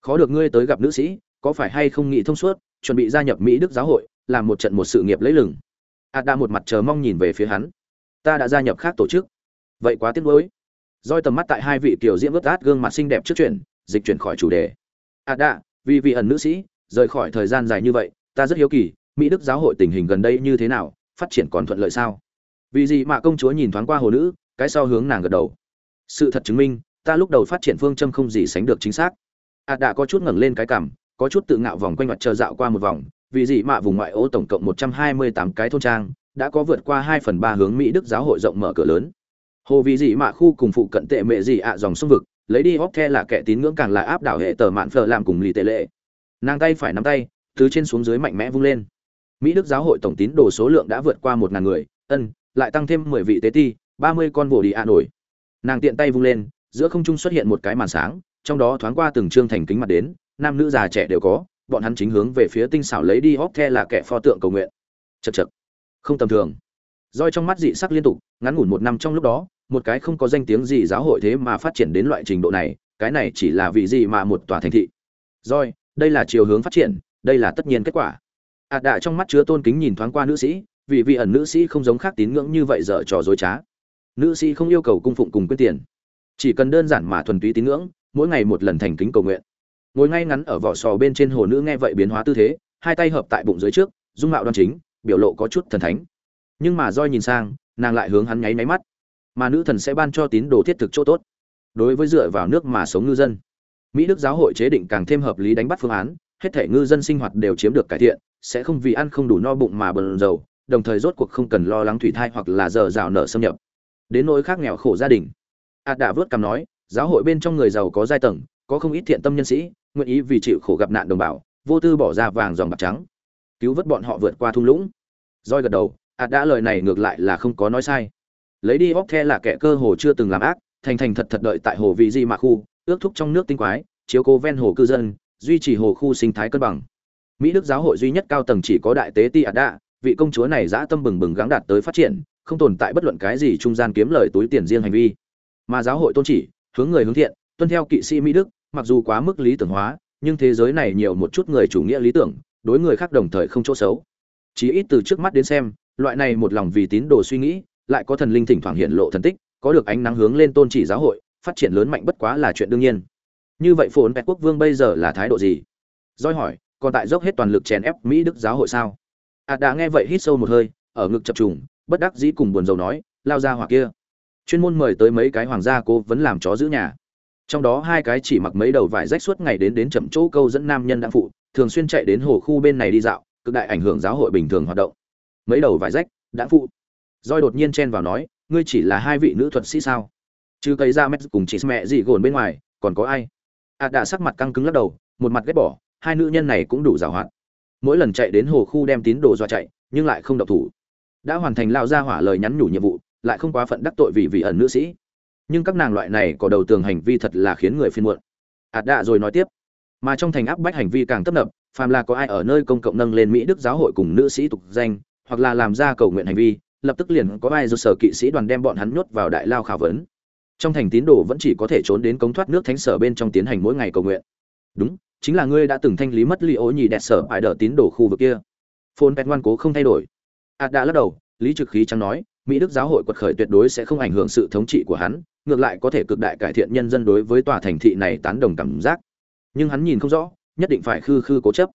Khó được ngươi tới gặp nữ sĩ, có phải hay không nghĩ thông suốt, chuẩn bị gia nhập mỹ đức giáo hội, làm một trận một sự nghiệp lấy lừng. À, ạt đạ một mặt chờ mong nhìn về phía hắn. Ta đã gia nhập khác tổ chức. Vậy quá tiếc nuối. Roi tầm mắt tại hai vị tiểu diễm ướt át gương mặt xinh đẹp trước chuyển dịch chuyển khỏi chủ đề. À, ạt đạ vì vị ẩn nữ sĩ, rời khỏi thời gian dài như vậy, ta rất hiếu kỳ, mỹ đức giáo hội tình hình gần đây như thế nào, phát triển còn thuận lợi sao? Vì gì mà công chúa nhìn thoáng qua hồ nữ, cái sau hướng nàng gật đầu sự thật chứng minh, ta lúc đầu phát triển phương châm không gì sánh được chính xác. Ạt đã có chút ngẩng lên cái cằm, có chút tự ngạo vòng quanh mặt chờ dạo qua một vòng, vì gì mà vùng ngoại ô tổng cộng một trăm hai mươi tám cái thôn trang, đã có vượt qua hai phần ba hướng mỹ đức giáo hội rộng mở cửa lớn. Hồ vì gì mà khu cùng phụ cận tệ mệ gì ạ dòng sông vực, lấy đi hóc the là kẻ tín ngưỡng càng là áp đảo hệ tờ mạn phờ làm cùng lì tệ lệ. Nàng tay phải nắm tay, từ trên xuống dưới mạnh mẽ vung lên. Mỹ đức giáo hội tổng tín đồ số lượng đã vượt qua một ngàn người, ân, lại tăng thêm mười vị tế ti, ba mươi con vồ đi ạ nổi nàng tiện tay vung lên, giữa không trung xuất hiện một cái màn sáng, trong đó thoáng qua từng trương thành kính mặt đến, nam nữ già trẻ đều có, bọn hắn chính hướng về phía tinh xảo lấy đi hóp the là kẻ pho tượng cầu nguyện. Chật chật không tầm thường. Roi trong mắt dị sắc liên tục, ngắn ngủn một năm trong lúc đó, một cái không có danh tiếng gì giáo hội thế mà phát triển đến loại trình độ này, cái này chỉ là vì gì mà một tòa thành thị. Roi, đây là chiều hướng phát triển, đây là tất nhiên kết quả. Ạt đạ trong mắt chứa tôn kính nhìn thoáng qua nữ sĩ, vì vị ẩn nữ sĩ không giống khác tín ngưỡng như vậy dở trò dối trá nữ sĩ không yêu cầu cung phụng cùng quyết tiền. Chỉ cần đơn giản mà thuần túy tín ngưỡng, mỗi ngày một lần thành kính cầu nguyện. Ngồi ngay ngắn ở vỏ sò bên trên hồ nữ nghe vậy biến hóa tư thế, hai tay hợp tại bụng dưới trước, dung mạo đoan chính, biểu lộ có chút thần thánh. Nhưng mà roi nhìn sang, nàng lại hướng hắn nháy máy mắt. Mà nữ thần sẽ ban cho tín đồ thiết thực chỗ tốt. Đối với dựa vào nước mà sống ngư dân, mỹ đức giáo hội chế định càng thêm hợp lý đánh bắt phương án, hết thể ngư dân sinh hoạt đều chiếm được cải thiện, sẽ không vì ăn không đủ no bụng mà bần dầu đồng thời rốt cuộc không cần lo lắng thủy thai hoặc là giờ rào nở xâm nhập đến nỗi khác nghèo khổ gia đình. Ạt đã vớt cằm nói, giáo hội bên trong người giàu có giai tầng, có không ít thiện tâm nhân sĩ, nguyện ý vì chịu khổ gặp nạn đồng bào, vô tư bỏ ra vàng dòng bạc trắng. Cứu vớt bọn họ vượt qua thung lũng. Roi gật đầu, ạt đã lời này ngược lại là không có nói sai. Lấy đi óc the là kẻ cơ hồ chưa từng làm ác, thành thành thật thật đợi tại hồ vị di mạc khu, ước thúc trong nước tinh quái, chiếu cố ven hồ cư dân, duy trì hồ khu sinh thái cân bằng. Mỹ đức giáo hội duy nhất cao tầng chỉ có đại tế ti ạt đạ, vị công chúa này dã tâm bừng bừng gắng đạt tới phát triển không tồn tại bất luận cái gì trung gian kiếm lời túi tiền riêng hành vi. Mà giáo hội tôn chỉ, hướng người hướng thiện, tuân theo kỵ sĩ mỹ đức, mặc dù quá mức lý tưởng hóa, nhưng thế giới này nhiều một chút người chủ nghĩa lý tưởng, đối người khác đồng thời không chỗ xấu. Chỉ ít từ trước mắt đến xem, loại này một lòng vì tín đồ suy nghĩ, lại có thần linh thỉnh thoảng hiện lộ thần tích, có được ánh nắng hướng lên tôn chỉ giáo hội, phát triển lớn mạnh bất quá là chuyện đương nhiên. Như vậy phồn vẹt quốc vương bây giờ là thái độ gì? Doi hỏi, còn tại dốc hết toàn lực chèn ép mỹ đức giáo hội sao? Ạt đã nghe vậy hít sâu một hơi, ở ngực chập trùng bất đắc dĩ cùng buồn rầu nói, lao ra hoặc kia. Chuyên môn mời tới mấy cái hoàng gia cố vấn làm chó giữ nhà. Trong đó hai cái chỉ mặc mấy đầu vải rách suốt ngày đến đến chậm chỗ câu dẫn nam nhân đang phụ, thường xuyên chạy đến hồ khu bên này đi dạo, cực đại ảnh hưởng giáo hội bình thường hoạt động. Mấy đầu vải rách, đã phụ. Roi đột nhiên chen vào nói, ngươi chỉ là hai vị nữ thuật sĩ sao? Chứ cây ra mét cùng chị mẹ gì gồn bên ngoài, còn có ai? À đã sắc mặt căng cứng lắc đầu, một mặt ghét bỏ, hai nữ nhân này cũng đủ giàu hoạt. Mỗi lần chạy đến hồ khu đem tín đồ dọa chạy, nhưng lại không độc thủ đã hoàn thành lao ra hỏa lời nhắn nhủ nhiệm vụ, lại không quá phận đắc tội vì vị ẩn nữ sĩ. Nhưng các nàng loại này có đầu tường hành vi thật là khiến người phiên muộn. Ạt đạ rồi nói tiếp. Mà trong thành áp bách hành vi càng tấp nập, phàm là có ai ở nơi công cộng nâng lên mỹ đức giáo hội cùng nữ sĩ tục danh, hoặc là làm ra cầu nguyện hành vi, lập tức liền có ai do sở kỵ sĩ đoàn đem bọn hắn nhốt vào đại lao khảo vấn. Trong thành tín đồ vẫn chỉ có thể trốn đến cống thoát nước thánh sở bên trong tiến hành mỗi ngày cầu nguyện. Đúng, chính là ngươi đã từng thanh lý mất li ố nhì đẹp sở ải đỡ tín đồ khu vực kia. Phôn pet ngoan cố không thay đổi ạt đã lắc đầu, lý trực khí chẳng nói, mỹ đức giáo hội quật khởi tuyệt đối sẽ không ảnh hưởng sự thống trị của hắn, ngược lại có thể cực đại cải thiện nhân dân đối với tòa thành thị này tán đồng cảm giác. Nhưng hắn nhìn không rõ, nhất định phải khư khư cố chấp.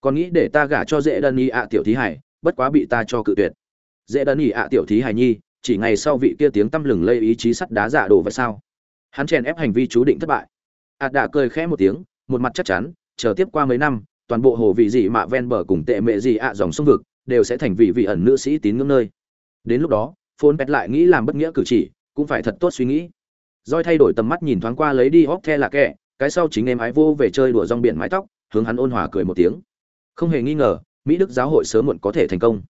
Còn nghĩ để ta gả cho dễ đơn y ạ, tiểu thí hải, bất quá bị ta cho cự tuyệt. Dễ đơn y ạ, tiểu thí hải nhi, chỉ ngày sau vị kia tiếng tăm lừng lây ý chí sắt đá giả đổ vậy sao? Hắn chèn ép hành vi chú định thất bại. Ạt đã cười khẽ một tiếng, một mặt chắc chắn, chờ tiếp qua mấy năm, toàn bộ hồ vị dị mạ ven bờ cùng tệ mệ dị ạ dòng sông vực đều sẽ thành vị vị ẩn nữ sĩ tín ngưỡng nơi. Đến lúc đó, phôn pet lại nghĩ làm bất nghĩa cử chỉ, cũng phải thật tốt suy nghĩ. Roi thay đổi tầm mắt nhìn thoáng qua lấy đi hóc the là kẻ, cái sau chính em ái vô về chơi đùa rong biển mái tóc, hướng hắn ôn hòa cười một tiếng. Không hề nghi ngờ, mỹ đức giáo hội sớm muộn có thể thành công.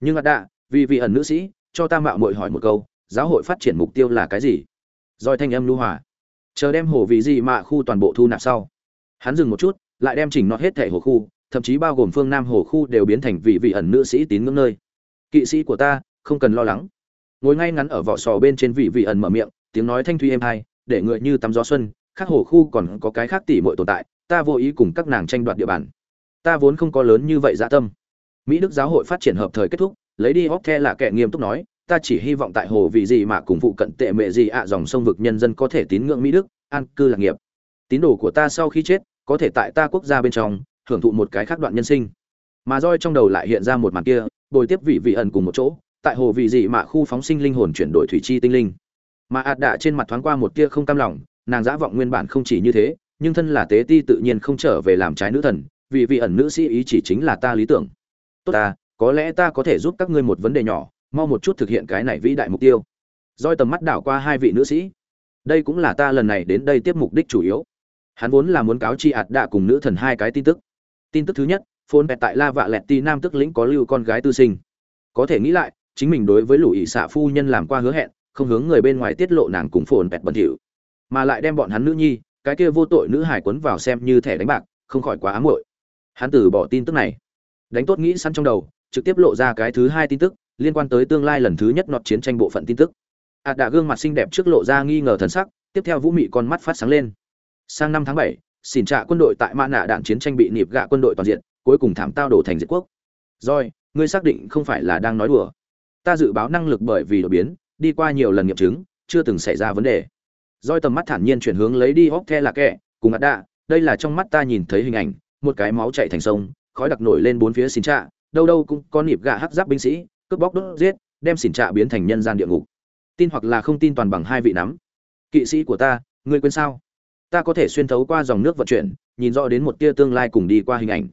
Nhưng ạt đạ vì vị ẩn nữ sĩ, cho ta mạo muội hỏi một câu, giáo hội phát triển mục tiêu là cái gì? Roi thanh âm lưu hòa. Chờ đem hồ vị gì mạ khu toàn bộ thu nạp sau. Hắn dừng một chút, lại đem chỉnh nọt hết thể hồ khu thậm chí bao gồm phương nam hồ khu đều biến thành vị vị ẩn nữ sĩ tín ngưỡng nơi. Kỵ sĩ của ta, không cần lo lắng. Ngồi ngay ngắn ở vỏ sò bên trên vị vị ẩn mở miệng, tiếng nói thanh thuy êm hai, để người như tắm gió xuân, khác hồ khu còn có cái khác tỉ muội tồn tại, ta vô ý cùng các nàng tranh đoạt địa bàn. Ta vốn không có lớn như vậy dạ tâm. Mỹ đức giáo hội phát triển hợp thời kết thúc, lấy đi hóc the là kẻ nghiêm túc nói, ta chỉ hy vọng tại hồ vị gì mà cùng phụ cận tệ mệ gì ạ dòng sông vực nhân dân có thể tín ngưỡng mỹ đức, an cư lạc nghiệp. Tín đồ của ta sau khi chết, có thể tại ta quốc gia bên trong hưởng thụ một cái khác đoạn nhân sinh. Mà roi trong đầu lại hiện ra một màn kia, bồi tiếp vị vị ẩn cùng một chỗ, tại hồ vị dị mạ khu phóng sinh linh hồn chuyển đổi thủy chi tinh linh. Mà ạt đạ trên mặt thoáng qua một tia không cam lòng, nàng dã vọng nguyên bản không chỉ như thế, nhưng thân là tế ti tự nhiên không trở về làm trái nữ thần vì vị ẩn nữ sĩ ý chỉ chính là ta lý tưởng. Tốt ta, có lẽ ta có thể giúp các ngươi một vấn đề nhỏ, mau một chút thực hiện cái này vĩ đại mục tiêu. Roi tầm mắt đảo qua hai vị nữ sĩ. Đây cũng là ta lần này đến đây tiếp mục đích chủ yếu. Hắn vốn là muốn cáo chi ạt đạ cùng nữ thần hai cái tin tức tin tức thứ nhất phôn pẹt tại la vạ lẹt ti nam tức lĩnh có lưu con gái tư sinh. Có thể nghĩ lại, chính mình đối với lũ ỷ xạ phu nhân làm qua hứa hẹn, không hướng người bên ngoài tiết lộ nàng cùng phồn pẹt bẩn thỉu. Mà lại đem bọn hắn nữ nhi, cái kia vô tội nữ hải quấn vào xem như thẻ đánh bạc, không khỏi quá ám muội. Hắn từ bỏ tin tức này. Đánh tốt nghĩ sẵn trong đầu, trực tiếp lộ ra cái thứ hai tin tức, liên quan tới tương lai lần thứ nhất nọt chiến tranh bộ phận tin tức. Ạt đạ gương mặt xinh đẹp trước lộ ra nghi ngờ thần sắc, tiếp theo vũ mị con mắt phát sáng lên. Sang năm tháng bảy xỉn trạ quân đội tại mã nạ đạn chiến tranh bị nịp gạ quân đội toàn diện, cuối cùng thảm tao đổ thành diệt quốc. Rồi, ngươi xác định không phải là đang nói đùa. Ta dự báo năng lực bởi vì đột biến, đi qua nhiều lần nghiệm chứng, chưa từng xảy ra vấn đề. Roi tầm mắt thản nhiên chuyển hướng lấy đi hóc the là kẹ cùng ạt đạ đây là trong mắt ta nhìn thấy hình ảnh, một cái máu chạy thành sông, khói đặc nổi lên bốn phía xỉn trạ, đâu đâu cũng có nịp gạ hắc giáp binh sĩ, cướp bóc đốt giết, đem xỉn trạ biến thành nhân gian địa ngục. Tin hoặc là không tin toàn bằng hai vị nắm. Kỵ sĩ của ta, ngươi quên sao? Ta có thể xuyên thấu qua dòng nước vận chuyển, nhìn rõ đến một tia tương lai cùng đi qua hình ảnh.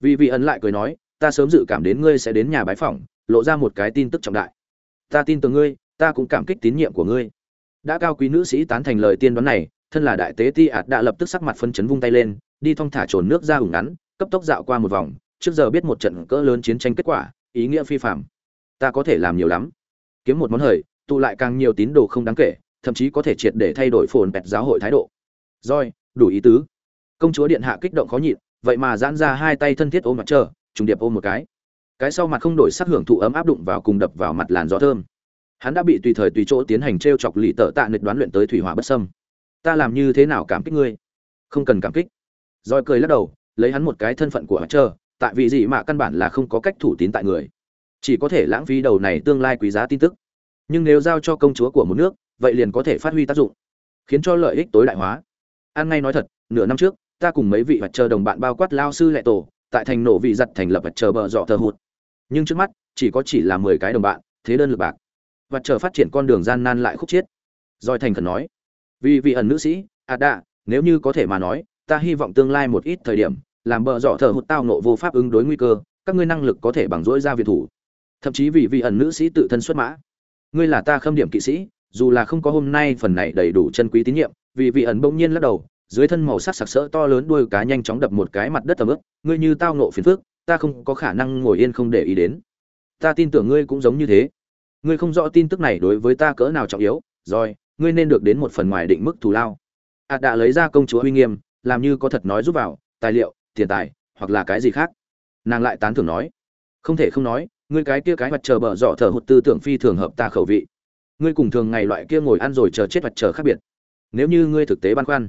Vì vị ẩn lại cười nói, ta sớm dự cảm đến ngươi sẽ đến nhà bái phỏng, lộ ra một cái tin tức trọng đại. Ta tin tưởng ngươi, ta cũng cảm kích tín nhiệm của ngươi. Đã cao quý nữ sĩ tán thành lời tiên đoán này, thân là đại tế ti ạt đã lập tức sắc mặt phân chấn vung tay lên, đi thong thả trồn nước ra hùng ngắn, cấp tốc dạo qua một vòng, trước giờ biết một trận cỡ lớn chiến tranh kết quả, ý nghĩa phi phạm ta có thể làm nhiều lắm. Kiếm một món hời, tụ lại càng nhiều tín đồ không đáng kể, thậm chí có thể triệt để thay đổi phồn bẹt giáo hội thái độ. Rồi, đủ ý tứ. Công chúa điện hạ kích động khó nhịn vậy mà giãn ra hai tay thân thiết ôm mặt chờ trùng điệp ôm một cái. Cái sau mặt không đổi sắc hưởng thụ ấm áp đụng vào cùng đập vào mặt làn gió thơm. Hắn đã bị tùy thời tùy chỗ tiến hành trêu chọc lì tợ tạ nịch đoán luyện tới thủy hỏa bất sâm ta làm như thế nào cảm kích ngươi? Không cần cảm kích. Rồi cười lắc đầu lấy hắn một cái thân phận của mặt trơ tại vì gì mà căn bản là không có cách thủ tín tại người. Chỉ có thể lãng phí đầu này tương lai quý giá tin tức. Nhưng nếu giao cho công chúa của một nước vậy liền có thể phát huy tác dụng khiến cho lợi ích tối đại hóa an ngay nói thật, nửa năm trước, ta cùng mấy vị vật chờ đồng bạn bao quát lao sư lệ tổ, tại thành nổ vị giật thành lập vật chờ bờ dọ thờ hụt. Nhưng trước mắt, chỉ có chỉ là mười cái đồng bạn, thế đơn lực bạc. Vật chờ phát triển con đường gian nan lại khúc chiết. Doi thành khẩn nói, vì vị ẩn nữ sĩ à đạ, nếu như có thể mà nói, ta hy vọng tương lai một ít thời điểm, làm bờ dọ thờ hụt tao nộ vô pháp ứng đối nguy cơ, các ngươi năng lực có thể bằng dỗi ra việt thủ. Thậm chí vì vị ẩn nữ sĩ tự thân xuất mã. Ngươi là ta khâm điểm kỵ sĩ, dù là không có hôm nay phần này đầy đủ chân quý tín nhiệm vì vị ẩn bỗng nhiên lắc đầu, dưới thân màu sắc sặc sỡ to lớn đuôi cá nhanh chóng đập một cái mặt đất tầm ướp ngươi như tao nộ phiền phước ta không có khả năng ngồi yên không để ý đến. Ta tin tưởng ngươi cũng giống như thế. Ngươi không rõ tin tức này đối với ta cỡ nào trọng yếu, rồi, ngươi nên được đến một phần ngoài định mức thù lao. Ạt đã lấy ra công chúa uy nghiêm, làm như có thật nói giúp vào, tài liệu, tiền tài, hoặc là cái gì khác. Nàng lại tán thưởng nói, không thể không nói, ngươi cái kia cái mặt chờ bờ dọ thở hụt tư tưởng phi thường hợp ta khẩu vị. Ngươi cùng thường ngày loại kia ngồi ăn rồi chờ chết mặt chờ khác biệt nếu như ngươi thực tế băn khoăn.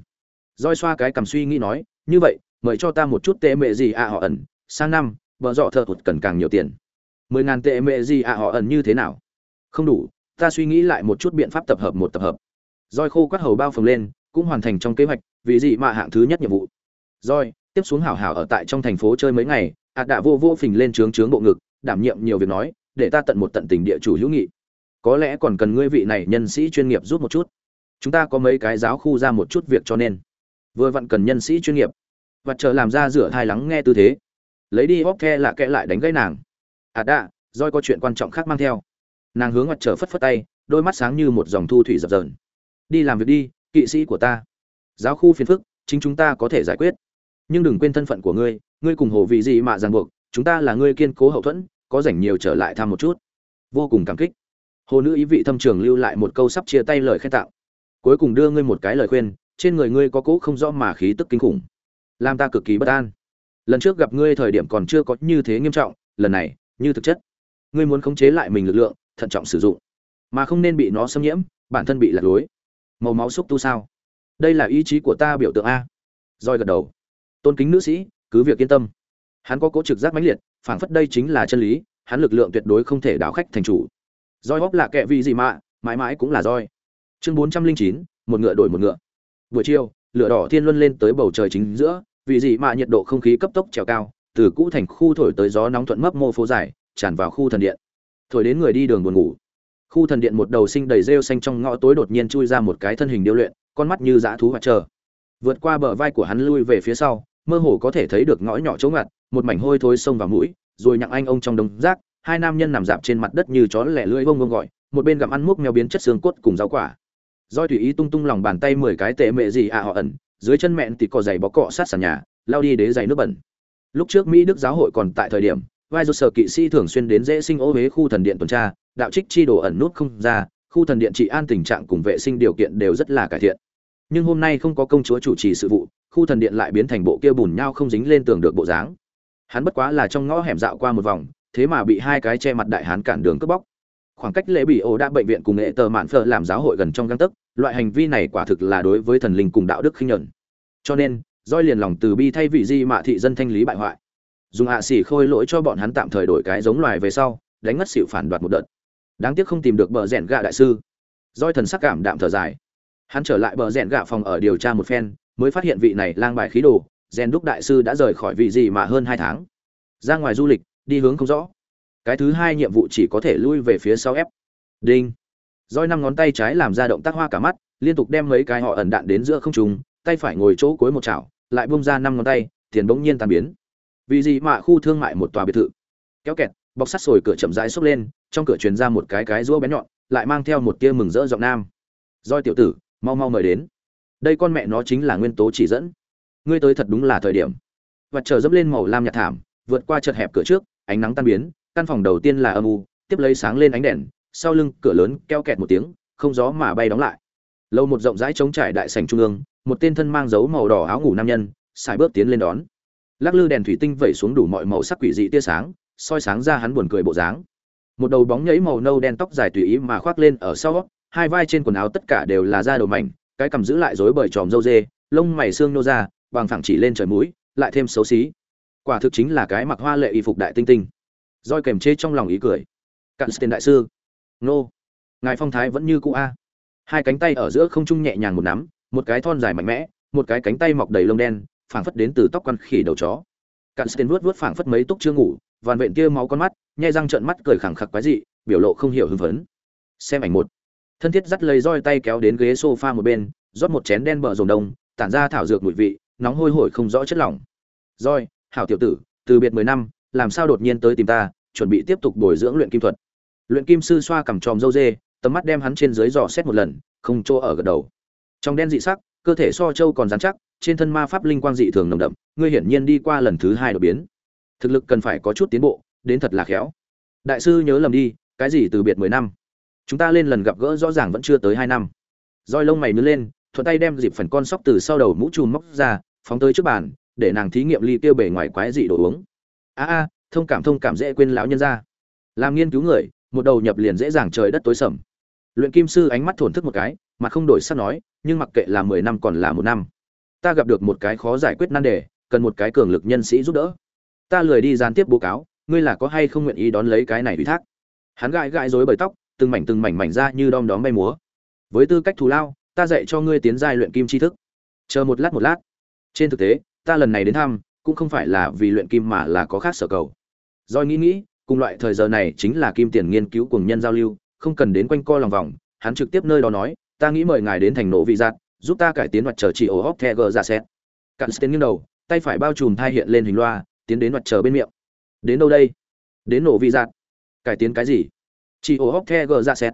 Roi xoa cái cầm suy nghĩ nói, như vậy, mời cho ta một chút tệ mệ gì à họ ẩn, sang năm, vợ dọ thợ hụt cần càng nhiều tiền. Mười ngàn tệ mệ gì à họ ẩn như thế nào? Không đủ, ta suy nghĩ lại một chút biện pháp tập hợp một tập hợp. Roi khô quát hầu bao phồng lên, cũng hoàn thành trong kế hoạch, vì gì mà hạng thứ nhất nhiệm vụ. Roi, tiếp xuống hảo hảo ở tại trong thành phố chơi mấy ngày, ạt đạ vô vô phình lên trướng trướng bộ ngực, đảm nhiệm nhiều việc nói, để ta tận một tận tình địa chủ hữu nghị. Có lẽ còn cần ngươi vị này nhân sĩ chuyên nghiệp giúp một chút chúng ta có mấy cái giáo khu ra một chút việc cho nên. Vừa vặn cần nhân sĩ chuyên nghiệp. Và chờ làm ra rửa thai lắng nghe tư thế. Lấy đi hóc the là kẽ lại đánh gãy nàng. À đạ roi có chuyện quan trọng khác mang theo. Nàng hướng mặt trời phất phất tay, đôi mắt sáng như một dòng thu thủy dập dờn. Đi làm việc đi, kỵ sĩ của ta. Giáo khu phiền phức, chính chúng ta có thể giải quyết. Nhưng đừng quên thân phận của ngươi ngươi cùng hồ vị gì mà ràng buộc, chúng ta là ngươi kiên cố hậu thuẫn, có rảnh nhiều trở lại thăm một chút. Vô cùng cảm kích. Hồ nữ ý vị thâm trường lưu lại một câu sắp chia tay lời khen tạo cuối cùng đưa ngươi một cái lời khuyên, trên người ngươi có cỗ không rõ mà khí tức kinh khủng. Làm ta cực kỳ bất an. Lần trước gặp ngươi thời điểm còn chưa có như thế nghiêm trọng, lần này, như thực chất. Ngươi muốn khống chế lại mình lực lượng, thận trọng sử dụng. Mà không nên bị nó xâm nhiễm, bản thân bị lạc lối. Màu máu xúc tu sao? Đây là ý chí của ta biểu tượng a. Roi gật đầu. Tôn kính nữ sĩ, cứ việc yên tâm. Hắn có cố trực giác mãnh liệt, phảng phất đây chính là chân lý, hắn lực lượng tuyệt đối không thể đảo khách thành chủ. Roi hóc là kệ vị gì mà, mãi mãi cũng là roi chương bốn trăm linh chín, một ngựa đổi một ngựa. Buổi chiều, lửa đỏ thiên luân lên tới bầu trời chính giữa, vì gì mà nhiệt độ không khí cấp tốc trèo cao, từ cũ thành khu thổi tới gió nóng thuận mấp mô phố dài, tràn vào khu thần điện. Thổi đến người đi đường buồn ngủ. Khu thần điện một đầu sinh đầy rêu xanh trong ngõ tối đột nhiên chui ra một cái thân hình điêu luyện, con mắt như dã thú hoạt chờ vượt qua bờ vai của hắn lui về phía sau, mơ hồ có thể thấy được ngõ nhỏ chỗ ngặt, một mảnh hôi thối xông vào mũi, rồi nhặng anh ông trong đống rác, hai nam nhân nằm dạp trên mặt đất như chó lẻ lưỡi vông vông gọi, một bên gặm ăn múc mèo biến chất xương cốt cùng rau quả roi tùy ý tung tung lòng bàn tay mười cái tệ mẹ gì à họ ẩn, dưới chân mẹn thì cò giày bó cọ sát sàn nhà, lao đi đế giày nước bẩn. Lúc trước mỹ đức giáo hội còn tại thời điểm, vai do sở kỵ sĩ thường xuyên đến dễ sinh ô huế khu thần điện tuần tra, đạo trích chi đồ ẩn nút không ra, khu thần điện trị an tình trạng cùng vệ sinh điều kiện đều rất là cải thiện. Nhưng hôm nay không có công chúa chủ trì sự vụ, khu thần điện lại biến thành bộ kia bùn nhau không dính lên tường được bộ dáng. Hắn bất quá là trong ngõ hẻm dạo qua một vòng, thế mà bị hai cái che mặt đại hán cản đường cướp bóc khoảng cách lễ bị ổ đã bệnh viện cùng nghệ tờ mạn phở làm giáo hội gần trong găng tấc, loại hành vi này quả thực là đối với thần linh cùng đạo đức khinh nhẫn cho nên roi liền lòng từ bi thay vị di mạ thị dân thanh lý bại hoại. Dùng hạ xỉ khôi lỗi cho bọn hắn tạm thời đổi cái giống loài về sau, đánh ngất xỉu phản đoạt một đợt. Đáng tiếc không tìm được bờ rẽn gạ đại sư. Roi thần sắc cảm đạm thở dài. Hắn trở lại bờ rẽn gạ phòng ở điều tra một phen, mới phát hiện vị này lang bài khí đồ, rèn đúc đại sư đã rời khỏi vị gì mà hơn hai tháng. Ra ngoài du lịch, đi hướng không rõ cái thứ hai nhiệm vụ chỉ có thể lui về phía sau ép. Đinh. Roi năm ngón tay trái làm ra động tác hoa cả mắt, liên tục đem mấy cái họ ẩn đạn đến giữa không trung, tay phải ngồi chỗ cuối một chảo, lại bung ra năm ngón tay, tiền bỗng nhiên tan biến. Vì gì mà khu thương mại một tòa biệt thự. Kéo kẹt, bọc sắt sồi cửa chậm rãi xốc lên, trong cửa truyền ra một cái cái rũa bén nhọn, lại mang theo một tia mừng rỡ giọng nam. Roi tiểu tử, mau mau mời đến. Đây con mẹ nó chính là nguyên tố chỉ dẫn. Ngươi tới thật đúng là thời điểm. Vật chờ dẫm lên màu lam nhạt thảm, vượt qua chật hẹp cửa trước, ánh nắng tan biến căn phòng đầu tiên là âm u, tiếp lấy sáng lên ánh đèn, sau lưng cửa lớn keo kẹt một tiếng, không gió mà bay đóng lại. Lâu một rộng rãi trống trải đại sành trung ương, một tên thân mang dấu màu đỏ áo ngủ nam nhân xài bước tiến lên đón. Lắc lư đèn thủy tinh vẩy xuống đủ mọi màu sắc quỷ dị tia sáng, soi sáng ra hắn buồn cười bộ dáng. Một đầu bóng nhẫy màu nâu đen tóc dài tùy ý mà khoác lên ở sau, hai vai trên quần áo tất cả đều là da đầu mảnh, cái cầm giữ lại rối bởi tròm râu dê, lông mày xương nô ra, bằng phẳng chỉ lên trời mũi, lại thêm xấu xí. Quả thực chính là cái mặc hoa lệ y phục đại tinh tinh roi kèm chê trong lòng ý cười. Cặn tiền đại sư. Nô. Ngài phong thái vẫn như cũ a. Hai cánh tay ở giữa không trung nhẹ nhàng một nắm, một cái thon dài mạnh mẽ, một cái cánh tay mọc đầy lông đen, phảng phất đến từ tóc quăn khỉ đầu chó. Cặn tiền vuốt vuốt phảng phất mấy túc chưa ngủ vàn vện kia máu con mắt, nhai răng trợn mắt cười khẳng khặc quái dị, biểu lộ không hiểu hưng phấn. Xem ảnh một. Thân thiết dắt lấy roi tay kéo đến ghế sofa một bên, rót một chén đen bờ rồng đông, tản ra thảo dược mùi vị, nóng hôi hổi không rõ chất lỏng. Roi, hảo tiểu tử, từ biệt mười năm làm sao đột nhiên tới tìm ta, chuẩn bị tiếp tục bồi dưỡng luyện kim thuật. Luyện kim sư xoa cằm tròm dâu dê, tầm mắt đem hắn trên dưới dò xét một lần, không chỗ ở gật đầu. Trong đen dị sắc, cơ thể so châu còn dán chắc, trên thân ma pháp linh quang dị thường nồng đậm, ngươi hiển nhiên đi qua lần thứ hai đột biến. Thực lực cần phải có chút tiến bộ, đến thật là khéo. Đại sư nhớ lầm đi, cái gì từ biệt mười năm? Chúng ta lên lần gặp gỡ rõ ràng vẫn chưa tới hai năm. Roi lông mày nứt lên, thuận tay đem dịp phần con sóc từ sau đầu mũ trùm móc ra, phóng tới trước bàn, để nàng thí nghiệm ly tiêu bể ngoài quái dị đồ uống a a, thông cảm thông cảm dễ quên lão nhân ra làm nghiên cứu người, một đầu nhập liền dễ dàng trời đất tối sầm. Luyện kim sư ánh mắt thổn thức một cái, mà không đổi sắc nói, nhưng mặc kệ là mười năm còn là một năm, ta gặp được một cái khó giải quyết nan đề, cần một cái cường lực nhân sĩ giúp đỡ. Ta lười đi gián tiếp bố cáo, ngươi là có hay không nguyện ý đón lấy cái này ủy thác? Hắn gãi gãi rối bời tóc, từng mảnh từng mảnh mảnh ra như đom đóm bay múa. Với tư cách thù lao, ta dạy cho ngươi tiến giai luyện kim tri thức. Chờ một lát một lát. Trên thực tế, ta lần này đến thăm cũng không phải là vì luyện kim mà là có khác sở cầu Doi nghĩ nghĩ, cùng loại thời giờ này chính là kim tiền nghiên cứu cùng nhân giao lưu, không cần đến quanh co lòng vòng, hắn trực tiếp nơi đó nói, ta nghĩ mời ngài đến thành nổ vị giạt, giúp ta cải tiến mặt trời chỉ ổ hốc gờ ra xét. Cặn tiến nghiêng đầu, tay phải bao trùm thai hiện lên hình loa, tiến đến mặt trời bên miệng. Đến đâu đây? Đến nổ vị giạt. Cải tiến cái gì? Chỉ ổ hốc gờ ra xét.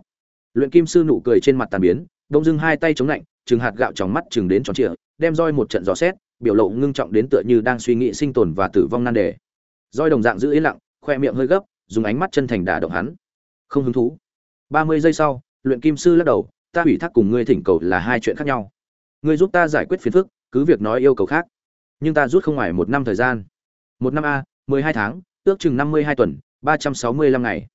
Luyện kim sư nụ cười trên mặt tàn biến, đông dưng hai tay chống lạnh, trừng hạt gạo trong mắt trừng đến tròn trịa, đem roi một trận gió xét, biểu lộ ngưng trọng đến tựa như đang suy nghĩ sinh tồn và tử vong nan đề. Roi đồng dạng giữ yên lặng, khoe miệng hơi gấp dùng ánh mắt chân thành đả động hắn. Không hứng thú. Ba mươi giây sau luyện kim sư lắc đầu ta ủy thác cùng ngươi thỉnh cầu là hai chuyện khác nhau. Ngươi giúp ta giải quyết phiền phức cứ việc nói yêu cầu khác. Nhưng ta rút không ngoài một năm thời gian. Một năm a mười hai tháng ước chừng năm mươi hai tuần ba trăm sáu mươi lăm ngày.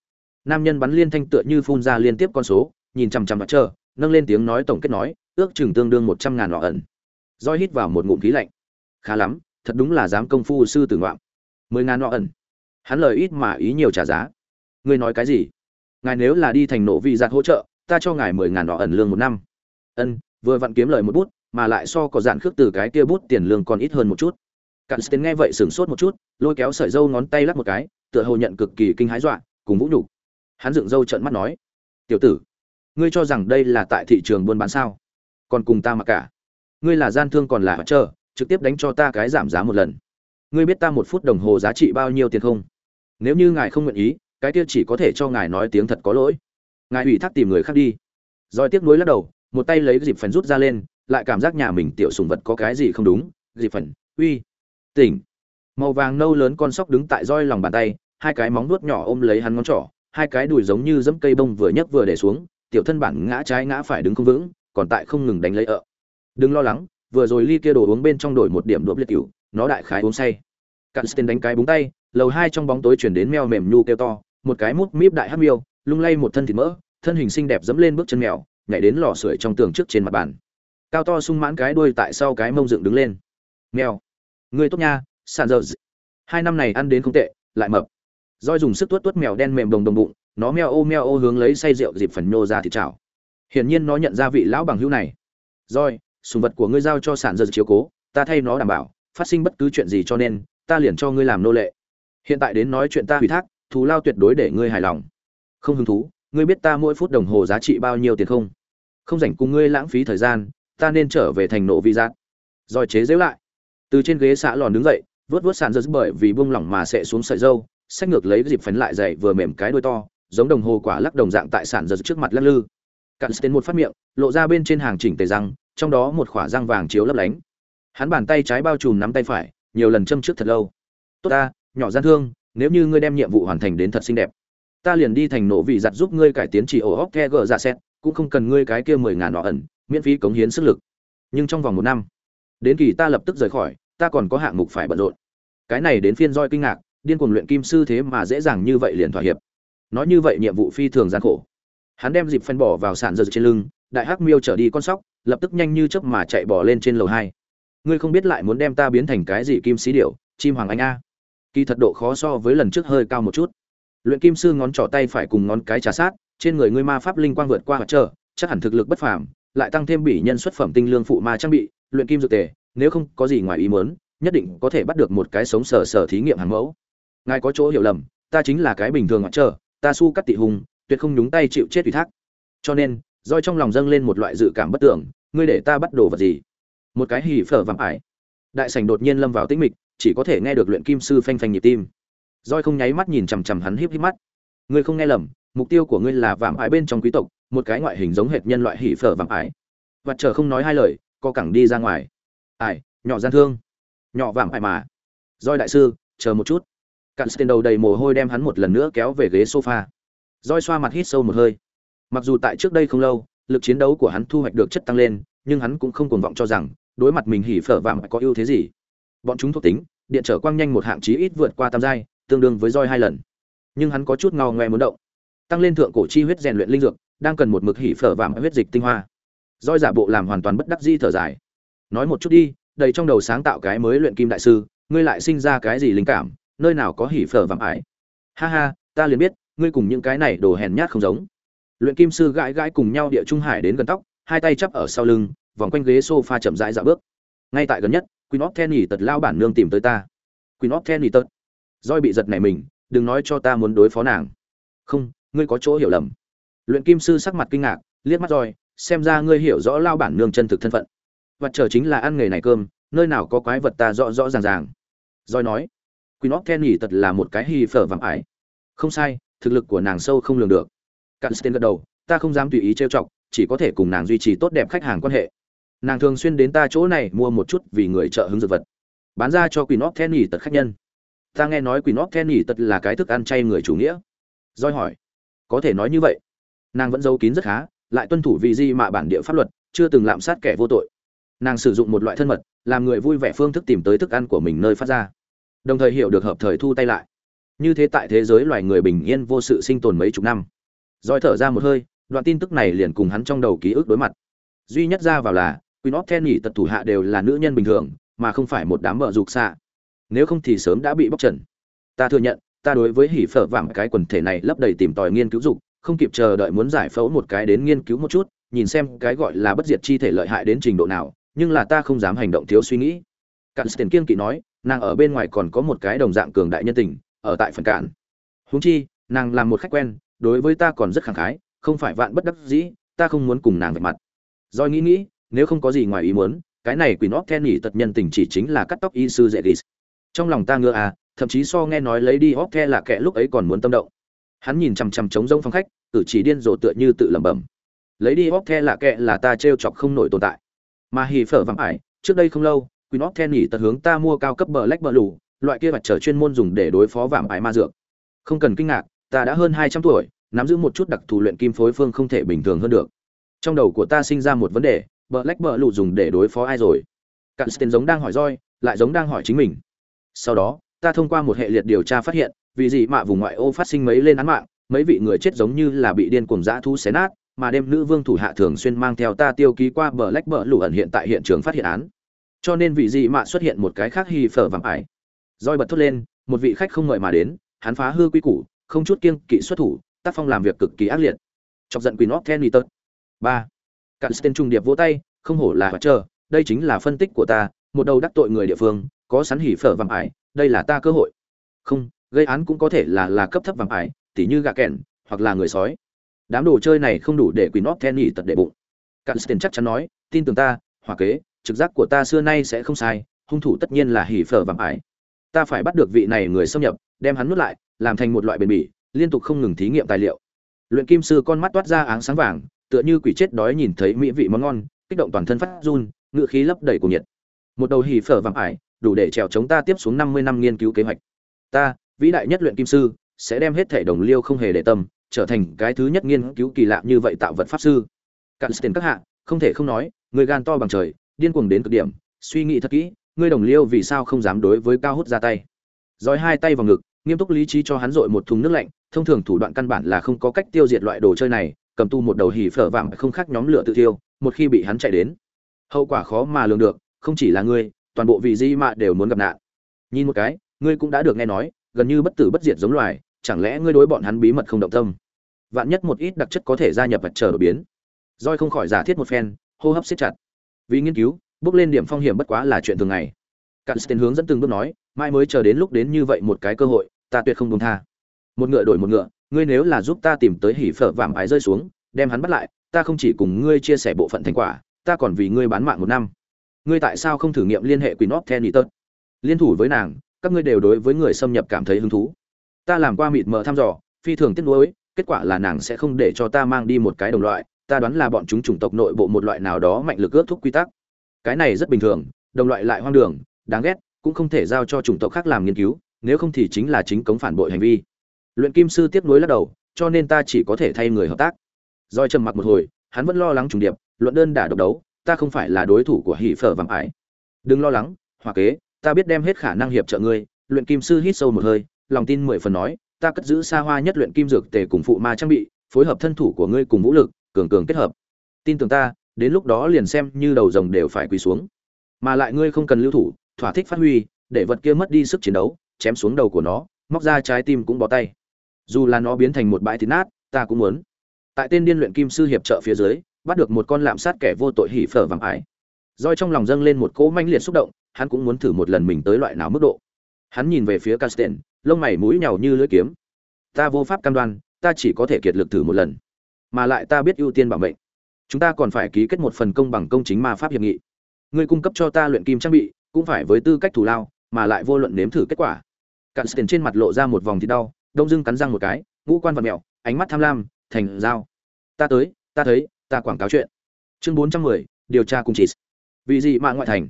Nam nhân bắn liên thanh tựa như phun ra liên tiếp con số nhìn chằm chằm mặt chờ nâng lên tiếng nói tổng kết nói ước chừng tương đương một trăm ngàn lọ ẩn roi hít vào một ngụm khí lạnh. Khá lắm, thật đúng là dám công phu sư tử ngoạm. Mười ngàn nọ ẩn. Hắn lời ít mà ý nhiều trả giá. Ngươi nói cái gì? Ngài nếu là đi thành nổ vị giặt hỗ trợ, ta cho ngài mười ngàn nọ ẩn lương một năm. Ân, vừa vặn kiếm lời một bút, mà lại so có dạn khước từ cái kia bút tiền lương còn ít hơn một chút. Cặn tiến nghe vậy sửng sốt một chút, lôi kéo sợi dâu ngón tay lắc một cái, tựa hồ nhận cực kỳ kinh hái dọa, cùng vũ nhục. Hắn dựng dâu trợn mắt nói, tiểu tử, ngươi cho rằng đây là tại thị trường buôn bán sao? Còn cùng ta mà cả ngươi là gian thương còn là hoạt trực tiếp đánh cho ta cái giảm giá một lần. Ngươi biết ta một phút đồng hồ giá trị bao nhiêu tiền không? Nếu như ngài không nguyện ý, cái kia chỉ có thể cho ngài nói tiếng thật có lỗi. Ngài ủy thác tìm người khác đi. Rồi tiếc nuối lắc đầu, một tay lấy dịp phần rút ra lên, lại cảm giác nhà mình tiểu sùng vật có cái gì không đúng, dịp phần, uy, tỉnh. Màu vàng nâu lớn con sóc đứng tại roi lòng bàn tay, hai cái móng nuốt nhỏ ôm lấy hắn ngón trỏ, hai cái đùi giống như dẫm cây bông vừa nhấc vừa để xuống, tiểu thân bản ngã trái ngã phải đứng không vững, còn tại không ngừng đánh lấy ợ đừng lo lắng, vừa rồi ly kia đồ uống bên trong đổi một điểm đốp liệt cửu nó đại khái uống say. Cặn tên đánh cái búng tay, lầu hai trong bóng tối chuyển đến mèo mềm nhu kêu to, một cái mút míp đại hát miêu, lung lay một thân thịt mỡ, thân hình xinh đẹp dẫm lên bước chân mèo, nhảy đến lò sưởi trong tường trước trên mặt bàn. Cao to sung mãn cái đuôi tại sau cái mông dựng đứng lên. Mèo người tốt nha, sàn giờ hai năm này ăn đến không tệ, lại mập. Roi dùng sức tuốt tuốt mèo đen mềm đồng đồng bụng, nó meo ô meo ô hướng lấy say rượu dịp phần nhô ra thịt chảo. Hiển nhiên nó nhận ra vị lão bằng hữu này. Roi sùng vật của ngươi giao cho sản giờ chiếu cố, ta thay nó đảm bảo, phát sinh bất cứ chuyện gì cho nên, ta liền cho ngươi làm nô lệ. Hiện tại đến nói chuyện ta ủy thác, thù lao tuyệt đối để ngươi hài lòng. Không hứng thú, ngươi biết ta mỗi phút đồng hồ giá trị bao nhiêu tiền không? Không rảnh cùng ngươi lãng phí thời gian, ta nên trở về thành nộ vi giác. Rồi chế dễu lại. Từ trên ghế xạ lòn đứng dậy, vớt vớt sàn dơ bởi vì buông lỏng mà sẽ xuống sợi dâu sách ngược lấy dịp phấn lại dậy vừa mềm cái đuôi to, giống đồng hồ quả lắc đồng dạng tại sàn dơ trước mặt lắc lư. Cặn tên một phát miệng, lộ ra bên trên hàng chỉnh tề răng trong đó một khỏa răng vàng chiếu lấp lánh. Hắn bàn tay trái bao trùm nắm tay phải, nhiều lần châm trước thật lâu. Tốt ta, nhỏ gian thương, nếu như ngươi đem nhiệm vụ hoàn thành đến thật xinh đẹp, ta liền đi thành nổ vị giặt giúp ngươi cải tiến chỉ ổ óc the gờ dạ ra xét cũng không cần ngươi cái kia mười ngàn nọ ẩn, miễn phí cống hiến sức lực. Nhưng trong vòng một năm, đến kỳ ta lập tức rời khỏi, ta còn có hạng mục phải bận rộn. Cái này đến phiên roi kinh ngạc, điên cuồng luyện kim sư thế mà dễ dàng như vậy liền thỏa hiệp. Nói như vậy nhiệm vụ phi thường gian khổ. Hắn đem dịp phân bỏ vào sàn giật trên lưng, đại hắc miêu trở đi con sóc lập tức nhanh như chớp mà chạy bỏ lên trên lầu hai. Ngươi không biết lại muốn đem ta biến thành cái gì kim sĩ điểu chim hoàng anh a. Kỳ thật độ khó so với lần trước hơi cao một chút. Luyện kim sư ngón trỏ tay phải cùng ngón cái trà sát trên người ngươi ma pháp linh quang vượt qua mặt trở, chắc hẳn thực lực bất phàm lại tăng thêm bỉ nhân xuất phẩm tinh lương phụ ma trang bị luyện kim dược tề nếu không có gì ngoài ý muốn nhất định có thể bắt được một cái sống sờ sờ thí nghiệm hàng mẫu. Ngài có chỗ hiểu lầm ta chính là cái bình thường ngoại trở ta su cắt tị hùng tuyệt không nhúng tay chịu chết ủy thác. Cho nên roi trong lòng dâng lên một loại dự cảm bất tưởng, ngươi để ta bắt đồ vật gì? Một cái hỉ phở vạm ải. Đại sảnh đột nhiên lâm vào tĩnh mịch, chỉ có thể nghe được luyện kim sư phanh phanh nhịp tim. Roi không nháy mắt nhìn chằm chằm hắn híp híp mắt. Ngươi không nghe lầm, mục tiêu của ngươi là vạm ải bên trong quý tộc, một cái ngoại hình giống hệt nhân loại hỉ phở vạm ải. Vật chờ không nói hai lời, co cẳng đi ra ngoài. Ải, nhỏ gian thương. Nhỏ vạm ải mà. Roi đại sư, chờ một chút. Cặn sten đầu đầy mồ hôi đem hắn một lần nữa kéo về ghế sofa. Roi xoa mặt hít sâu một hơi mặc dù tại trước đây không lâu, lực chiến đấu của hắn thu hoạch được chất tăng lên, nhưng hắn cũng không cuồng vọng cho rằng, đối mặt mình hỉ phở vạm có ưu thế gì. Bọn chúng thuộc tính, điện trở quang nhanh một hạng chí ít vượt qua tam giai, tương đương với roi hai lần. Nhưng hắn có chút ngao ngoe muốn động. Tăng lên thượng cổ chi huyết rèn luyện linh dược, đang cần một mực hỉ phở vạm huyết dịch tinh hoa. Roi giả bộ làm hoàn toàn bất đắc di thở dài. Nói một chút đi, đầy trong đầu sáng tạo cái mới luyện kim đại sư, ngươi lại sinh ra cái gì linh cảm, nơi nào có hỉ phở vạm ải ha ha, ta liền biết, ngươi cùng những cái này đồ hèn nhát không giống luyện kim sư gãi gãi cùng nhau địa trung hải đến gần tóc, hai tay chắp ở sau lưng, vòng quanh ghế sofa chậm rãi dạo bước. Ngay tại gần nhất, queen of ten tật lao bản nương tìm tới ta. Queen of ten tật. Roi bị giật này mình, đừng nói cho ta muốn đối phó nàng. Không, ngươi có chỗ hiểu lầm. Luyện kim sư sắc mặt kinh ngạc, liếc mắt roi xem ra ngươi hiểu rõ lao bản nương chân thực thân phận. Vật chờ chính là ăn nghề này cơm, nơi nào có quái vật ta rõ rõ ràng ràng. Roi nói, queen of ten tật là một cái hy phở vàng ải. Không sai, thực lực của nàng sâu không lường được cạn sten gật đầu, ta không dám tùy ý trêu chọc, chỉ có thể cùng nàng duy trì tốt đẹp khách hàng quan hệ. Nàng thường xuyên đến ta chỗ này mua một chút vì người trợ hứng dược vật. Bán ra cho queen of kenny tật khách nhân. Ta nghe nói queen of kenny tật là cái thức ăn chay người chủ nghĩa. Doi hỏi. Có thể nói như vậy. Nàng vẫn giấu kín rất khá, lại tuân thủ vì di mạ bản địa pháp luật, chưa từng lạm sát kẻ vô tội. Nàng sử dụng một loại thân mật, làm người vui vẻ phương thức tìm tới thức ăn của mình nơi phát ra. Đồng thời hiểu được hợp thời thu tay lại. Như thế tại thế giới loài người bình yên vô sự sinh tồn mấy chục năm. Rồi thở ra một hơi đoạn tin tức này liền cùng hắn trong đầu ký ức đối mặt duy nhất ra vào là Queen of Ten tật thủ hạ đều là nữ nhân bình thường, mà không phải một đám vợ dục xạ. Nếu không thì sớm đã bị bóc trần. Ta thừa nhận, ta đối với hỉ phở vạm cái quần thể này lấp đầy tìm tòi nghiên cứu dục, không kịp chờ đợi muốn giải phẫu một cái đến nghiên cứu một chút, nhìn xem cái gọi là bất diệt chi thể lợi hại đến trình độ nào, nhưng là ta không dám hành động thiếu suy nghĩ. Cạn Sten kiên kỵ nói, nàng ở bên ngoài còn có một cái đồng dạng cường đại nhân tình, ở tại phần cạn. Huống chi, nàng làm một khách quen, đối với ta còn rất khẳng khái, không phải vạn bất đắc dĩ, ta không muốn cùng nàng vạch mặt. Rồi nghĩ nghĩ, nếu không có gì ngoài ý muốn cái này quỷ nóc then nhỉ tật nhân tình chỉ chính là cắt tóc y sư dễ đi trong lòng ta ngựa à thậm chí so nghe nói lấy đi óc the là kẻ lúc ấy còn muốn tâm động. Hắn nhìn chằm chằm trống rông phong khách cử chỉ điên rồ tựa như tự lẩm bẩm. Lấy đi óc the là kẻ là ta trêu chọc không nổi tồn tại. Mà hì phở vắng ải trước đây không lâu quỷ nóc then nhỉ tật hướng ta mua cao cấp bờ lách bờ lù loại kia mặt trở chuyên môn dùng để đối phó vạm ải ma dược. Không cần kinh ngạc ta đã hơn hai trăm tuổi, nắm giữ một chút đặc thù luyện kim phối phương không thể bình thường hơn được. Trong đầu của ta sinh ra một vấn đề, bờ lách bờ lụ dùng để đối phó ai rồi? Cặn sten giống đang hỏi roi, lại giống đang hỏi chính mình. Sau đó, ta thông qua một hệ liệt điều tra phát hiện, vì gì mà vùng ngoại ô phát sinh mấy lên án mạng, mấy vị người chết giống như là bị điên cuồng dã thú xé nát, mà đêm nữ vương thủ hạ thường xuyên mang theo ta tiêu ký qua bờ lách bờ lụ ẩn hiện tại hiện trường phát hiện án. Cho nên vị gì mạ xuất hiện một cái khác hy phở vàng ải. Roi bật thốt lên, một vị khách không mời mà đến, hắn phá hư quy củ không chút kiêng kỵ xuất thủ, tác phong làm việc cực kỳ ác liệt. Chọc giận queen of kenny ba. Cặn Sten trung điệp vỗ tay, không hổ là chờ, đây chính là phân tích của ta, một đầu đắc tội người địa phương, có sẵn hỉ phở vàng ải, đây là ta cơ hội. Không, gây án cũng có thể là là cấp thấp vàng ải, tỉ như gà kèn, hoặc là người sói. Đám đồ chơi này không đủ để queen of kenny đệ bụng. Cặn Sten chắc chắn nói, tin tưởng ta, hỏa kế, trực giác của ta xưa nay sẽ không sai, hung thủ tất nhiên là hỉ phở vàng ải. Ta phải bắt được vị này người xâm nhập, đem hắn nuốt lại làm thành một loại bền bỉ, liên tục không ngừng thí nghiệm tài liệu. Luyện kim sư con mắt toát ra áng sáng vàng, tựa như quỷ chết đói nhìn thấy mỹ vị món ngon, kích động toàn thân phát run, ngựa khí lấp đầy cuồng nhiệt. Một đầu hỉ phở vàng ải, đủ để trèo chống ta tiếp xuống năm mươi năm nghiên cứu kế hoạch. Ta, vĩ đại nhất luyện kim sư, sẽ đem hết thể đồng liêu không hề để tâm, trở thành cái thứ nhất nghiên cứu kỳ lạ như vậy tạo vật pháp sư. Cặn tiền các hạ, không thể không nói, người gan to bằng trời, điên cuồng đến cực điểm, suy nghĩ thật kỹ ngươi đồng liêu vì sao không dám đối với cao hút ra tay. Dòi hai tay vào ngực nghiêm túc lý trí cho hắn dội một thùng nước lạnh, thông thường thủ đoạn căn bản là không có cách tiêu diệt loại đồ chơi này, cầm tu một đầu hỉ phở vàng không khác nhóm lửa tự thiêu, một khi bị hắn chạy đến. Hậu quả khó mà lường được, không chỉ là ngươi, toàn bộ vị di mạ đều muốn gặp nạn. Nhìn một cái, ngươi cũng đã được nghe nói, gần như bất tử bất diệt giống loài, chẳng lẽ ngươi đối bọn hắn bí mật không động tâm? Vạn nhất một ít đặc chất có thể gia nhập vật chờ đột biến. Roi không khỏi giả thiết một phen, hô hấp siết chặt. Vì nghiên cứu, bước lên điểm phong hiểm bất quá là chuyện thường ngày cạn tên hướng dẫn từng bước nói, mai mới chờ đến lúc đến như vậy một cái cơ hội, ta tuyệt không buông tha. Một ngựa đổi một ngựa, ngươi nếu là giúp ta tìm tới hỉ phở vàm ái rơi xuống, đem hắn bắt lại, ta không chỉ cùng ngươi chia sẻ bộ phận thành quả, ta còn vì ngươi bán mạng một năm. Ngươi tại sao không thử nghiệm liên hệ queen of tớt liên thủ với nàng, các ngươi đều đối với người xâm nhập cảm thấy hứng thú. Ta làm qua mịt mờ thăm dò, phi thường tiếc nuối, kết quả là nàng sẽ không để cho ta mang đi một cái đồng loại, ta đoán là bọn chúng chủng tộc nội bộ một loại nào đó mạnh lực ước thúc quy tắc. Cái này rất bình thường, đồng loại lại hoang đường đáng ghét, cũng không thể giao cho chủng tộc khác làm nghiên cứu, nếu không thì chính là chính cống phản bội hành vi. Luyện kim sư tiếp nối lắc đầu, cho nên ta chỉ có thể thay người hợp tác. Doi trầm mặc một hồi, hắn vẫn lo lắng trùng điệp, luận đơn đả độc đấu, ta không phải là đối thủ của hỉ phở vàng ải. Đừng lo lắng hoặc kế, ta biết đem hết khả năng hiệp trợ ngươi, luyện kim sư hít sâu một hơi, lòng tin mười phần nói, ta cất giữ xa hoa nhất luyện kim dược tề cùng phụ ma trang bị, phối hợp thân thủ của ngươi cùng vũ lực, cường cường kết hợp. Tin tưởng ta, đến lúc đó liền xem như đầu rồng đều phải quỳ xuống. Mà lại ngươi không cần lưu thủ thỏa thích phát huy, để vật kia mất đi sức chiến đấu, chém xuống đầu của nó, móc ra trái tim cũng bỏ tay. Dù là nó biến thành một bãi thịt nát, ta cũng muốn. Tại tên điên luyện kim sư hiệp trợ phía dưới, bắt được một con lạm sát kẻ vô tội hỉ phở vàng ải roi trong lòng dâng lên một cỗ manh liệt xúc động, hắn cũng muốn thử một lần mình tới loại nào mức độ. Hắn nhìn về phía casten lông mày mũi nhàu như lưỡi kiếm. Ta vô pháp cam đoan, ta chỉ có thể kiệt lực thử một lần, mà lại ta biết ưu tiên bảo mệnh. Chúng ta còn phải ký kết một phần công bằng công chính ma pháp hiệp nghị. Ngươi cung cấp cho ta luyện kim trang bị cũng phải với tư cách thủ lao, mà lại vô luận nếm thử kết quả. Cạn tiền trên mặt lộ ra một vòng thì đau, đông dưng cắn răng một cái, ngũ quan vật mẹo, ánh mắt tham lam, thành dao ta tới, ta thấy, ta quảng cáo chuyện. Chương bốn trăm mười, điều tra cùng chỉ. Vì gì mạng ngoại thành.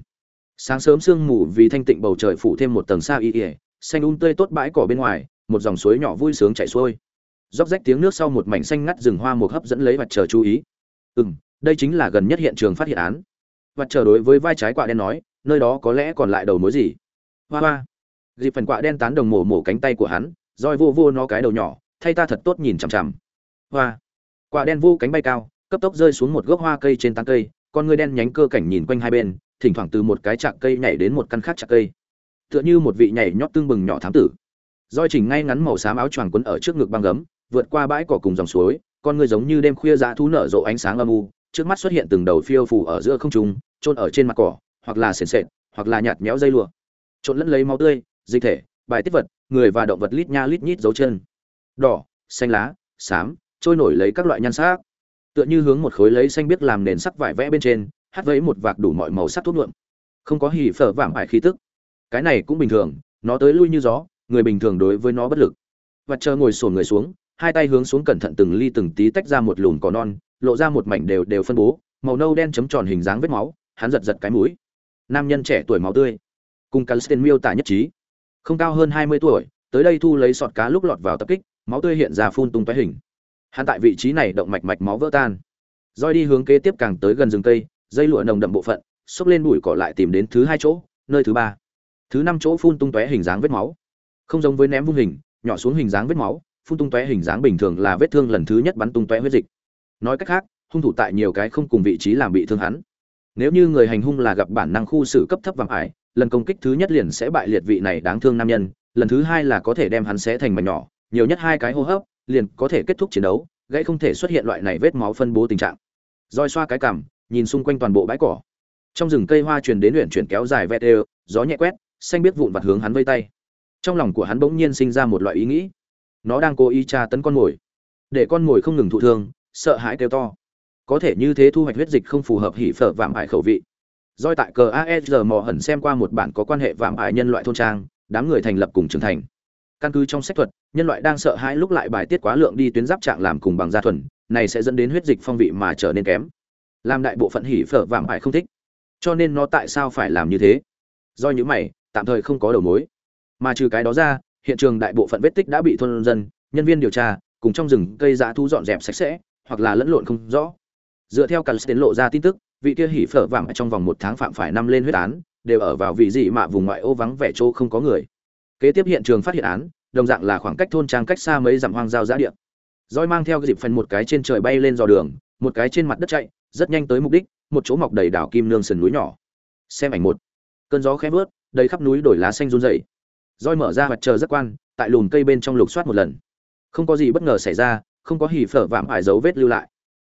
Sáng sớm sương mù vì thanh tịnh bầu trời phủ thêm một tầng xa y ỉa xanh um tươi tốt bãi cỏ bên ngoài, một dòng suối nhỏ vui sướng chảy xuôi. Róc rách tiếng nước sau một mảnh xanh ngắt rừng hoa mục hấp dẫn lấy mặt trời chú ý. Ừ m đây chính là gần nhất hiện trường phát hiện án. Mặt trời đối với vai trái quạ đen nói nơi đó có lẽ còn lại đầu mối gì? Hoa hoa. Dịp phần quạ đen tán đồng mổ mổ cánh tay của hắn, roi vô vô nó cái đầu nhỏ, thay ta thật tốt nhìn chằm chằm. Hoa. Quạ đen vô cánh bay cao, cấp tốc rơi xuống một gốc hoa cây trên tán cây, con người đen nhánh cơ cảnh nhìn quanh hai bên, thỉnh thoảng từ một cái chạc cây nhảy đến một căn khác chạc cây. Tựa như một vị nhảy nhót tương bừng nhỏ thám tử. Roi chỉnh ngay ngắn màu xám áo choàng quấn ở trước ngực băng gấm, vượt qua bãi cỏ cùng dòng suối, con người giống như đêm khuya dã thú nở rộ ánh sáng âm u, trước mắt xuất hiện từng đầu phiêu phù ở giữa không trung trôn ở trên mặt cỏ hoặc là sền sệt, hoặc là nhạt méo dây lụa. Trộn lẫn lấy máu tươi, dịch thể, bài tiết vật, người và động vật lít nha lít nhít dấu chân. Đỏ, xanh lá, xám, trôi nổi lấy các loại nhan sắc. Tựa như hướng một khối lấy xanh biết làm nền sắc vải vẽ bên trên, hát vấy một vạc đủ mọi màu sắc thuốc nhuộm. Không có hỉ phở vảm ải khí tức. Cái này cũng bình thường, nó tới lui như gió, người bình thường đối với nó bất lực. Và chờ ngồi sổn người xuống, hai tay hướng xuống cẩn thận từng ly từng tí tách ra một lùn cỏ non, lộ ra một mảnh đều đều phân bố, màu nâu đen chấm tròn hình dáng vết máu, hắn giật giật cái mũi nam nhân trẻ tuổi máu tươi. Cùng Calsten miêu tả nhất trí. Không cao hơn hai mươi tuổi, tới đây thu lấy sọt cá lúc lọt vào tập kích, máu tươi hiện ra phun tung tóe hình. Hắn tại vị trí này động mạch mạch máu vỡ tan. Roi đi hướng kế tiếp càng tới gần rừng cây, dây lụa nồng đậm bộ phận, xốc lên bụi cỏ lại tìm đến thứ hai chỗ, nơi thứ ba. Thứ năm chỗ phun tung tóe hình dáng vết máu. Không giống với ném vung hình, nhỏ xuống hình dáng vết máu, phun tung tóe hình dáng bình thường là vết thương lần thứ nhất bắn tung tóe huyết dịch. Nói cách khác, hung thủ tại nhiều cái không cùng vị trí làm bị thương hắn nếu như người hành hung là gặp bản năng khu xử cấp thấp vàng ải, lần công kích thứ nhất liền sẽ bại liệt vị này đáng thương nam nhân, lần thứ hai là có thể đem hắn xé thành mảnh nhỏ, nhiều nhất hai cái hô hấp, liền có thể kết thúc chiến đấu, gãy không thể xuất hiện loại này vết máu phân bố tình trạng. Roi xoa cái cằm, nhìn xung quanh toàn bộ bãi cỏ. Trong rừng cây hoa truyền đến luyện chuyển kéo dài vẹt đều gió nhẹ quét, xanh biết vụn vặt hướng hắn vây tay. Trong lòng của hắn bỗng nhiên sinh ra một loại ý nghĩ. Nó đang cố ý tra tấn con mồi. Để con mồi không ngừng thụ thương, sợ hãi kêu to có thể như thế thu hoạch huyết dịch không phù hợp hỉ phở vạm ải khẩu vị. Doi tại cờ aesr mò hẩn xem qua một bản có quan hệ vạm ải nhân loại thôn trang, đám người thành lập cùng trưởng thành. Căn cứ trong sách thuật, nhân loại đang sợ hãi lúc lại bài tiết quá lượng đi tuyến giáp trạng làm cùng bằng da thuần, này sẽ dẫn đến huyết dịch phong vị mà trở nên kém. Làm đại bộ phận hỉ phở vạm ải không thích. Cho nên nó tại sao phải làm như thế? Do những mày, tạm thời không có đầu mối. Mà trừ cái đó ra, hiện trường đại bộ phận vết tích đã bị thôn dân, nhân viên điều tra, cùng trong rừng cây dã thu dọn dẹp sạch sẽ, hoặc là lẫn lộn không rõ dựa theo cả tiến lộ ra tin tức, vị kia hỉ phở vàng trong vòng một tháng phạm phải năm lên huyết án, đều ở vào vị dị mạ vùng ngoại ô vắng vẻ chỗ không có người. Kế tiếp hiện trường phát hiện án, đồng dạng là khoảng cách thôn trang cách xa mấy dặm hoang giao giã địa. Roi mang theo dịp phần một cái trên trời bay lên dò đường, một cái trên mặt đất chạy, rất nhanh tới mục đích, một chỗ mọc đầy đảo kim nương sườn núi nhỏ. Xem ảnh một. Cơn gió khẽ vớt, đầy khắp núi đổi lá xanh run rẩy. Roi mở ra mặt chờ rất quan, tại lùm cây bên trong lục soát một lần. Không có gì bất ngờ xảy ra, không có hỉ phở vạm ải dấu vết lưu lại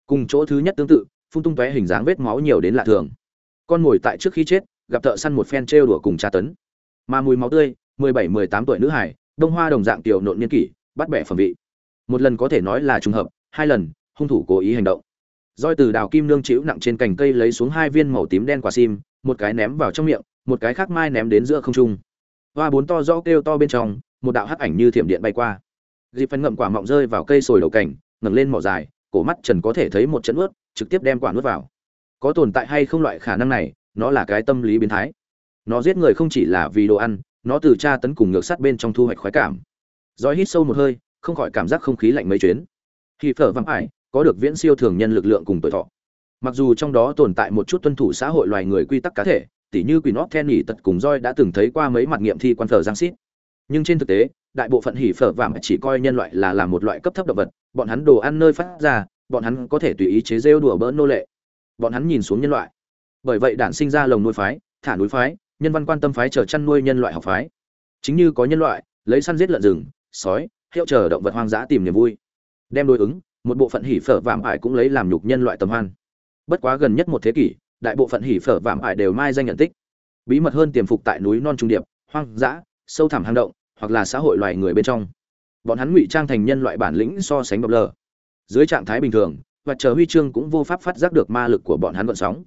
cùng chỗ thứ nhất tương tự, phun tung tóe hình dáng vết máu nhiều đến lạ thường. Con mồi tại trước khi chết, gặp thợ săn một phen trêu đùa cùng tra tấn. Mà mùi máu tươi, mười bảy, mười tám tuổi nữ hải, đông hoa đồng dạng tiểu nộn niên kỷ, bắt bẻ phẩm vị. Một lần có thể nói là trùng hợp, hai lần, hung thủ cố ý hành động. Roi từ đào kim nương chịu nặng trên cành cây lấy xuống hai viên màu tím đen quả sim, một cái ném vào trong miệng, một cái khác mai ném đến giữa không trung. Hoa bốn to rõ kêu to bên trong, một đạo hắc ảnh như thiểm điện bay qua. Dịp phần ngậm quả mọng rơi vào cây sồi đầu cảnh ngẩng lên mỏ dài cổ mắt trần có thể thấy một trận ướt trực tiếp đem quả nuốt vào. Có tồn tại hay không loại khả năng này, nó là cái tâm lý biến thái. Nó giết người không chỉ là vì đồ ăn, nó từ tra tấn cùng ngược sát bên trong thu hoạch khoái cảm. Rồi hít sâu một hơi, không khỏi cảm giác không khí lạnh mấy chuyến. Khi phở vắng ải, có được viễn siêu thường nhân lực lượng cùng tuổi thọ. Mặc dù trong đó tồn tại một chút tuân thủ xã hội loài người quy tắc cá thể, tỉ như quỷ nót then nhỉ tật cùng roi đã từng thấy qua mấy mặt nghiệm thi quan phở giang xít nhưng trên thực tế, đại bộ phận hỉ phở vàng chỉ coi nhân loại là là một loại cấp thấp động vật bọn hắn đồ ăn nơi phát ra, bọn hắn có thể tùy ý chế rêu đùa bỡn nô lệ. Bọn hắn nhìn xuống nhân loại. Bởi vậy đản sinh ra lồng nuôi phái, thả núi phái, nhân văn quan tâm phái chờ chăn nuôi nhân loại học phái. Chính như có nhân loại, lấy săn giết lợn rừng, sói, hiệu chờ động vật hoang dã tìm niềm vui. Đem đối ứng, một bộ phận hỉ phở vạm ải cũng lấy làm nhục nhân loại tầm hoan. Bất quá gần nhất một thế kỷ, đại bộ phận hỉ phở vạm ải đều mai danh nhận tích. Bí mật hơn tiềm phục tại núi non trung điệp, hoang dã, sâu thẳm hang động, hoặc là xã hội loài người bên trong bọn hắn ngụy trang thành nhân loại bản lĩnh so sánh bập lờ. Dưới trạng thái bình thường, và chờ huy chương cũng vô pháp phát giác được ma lực của bọn hắn vận sóng.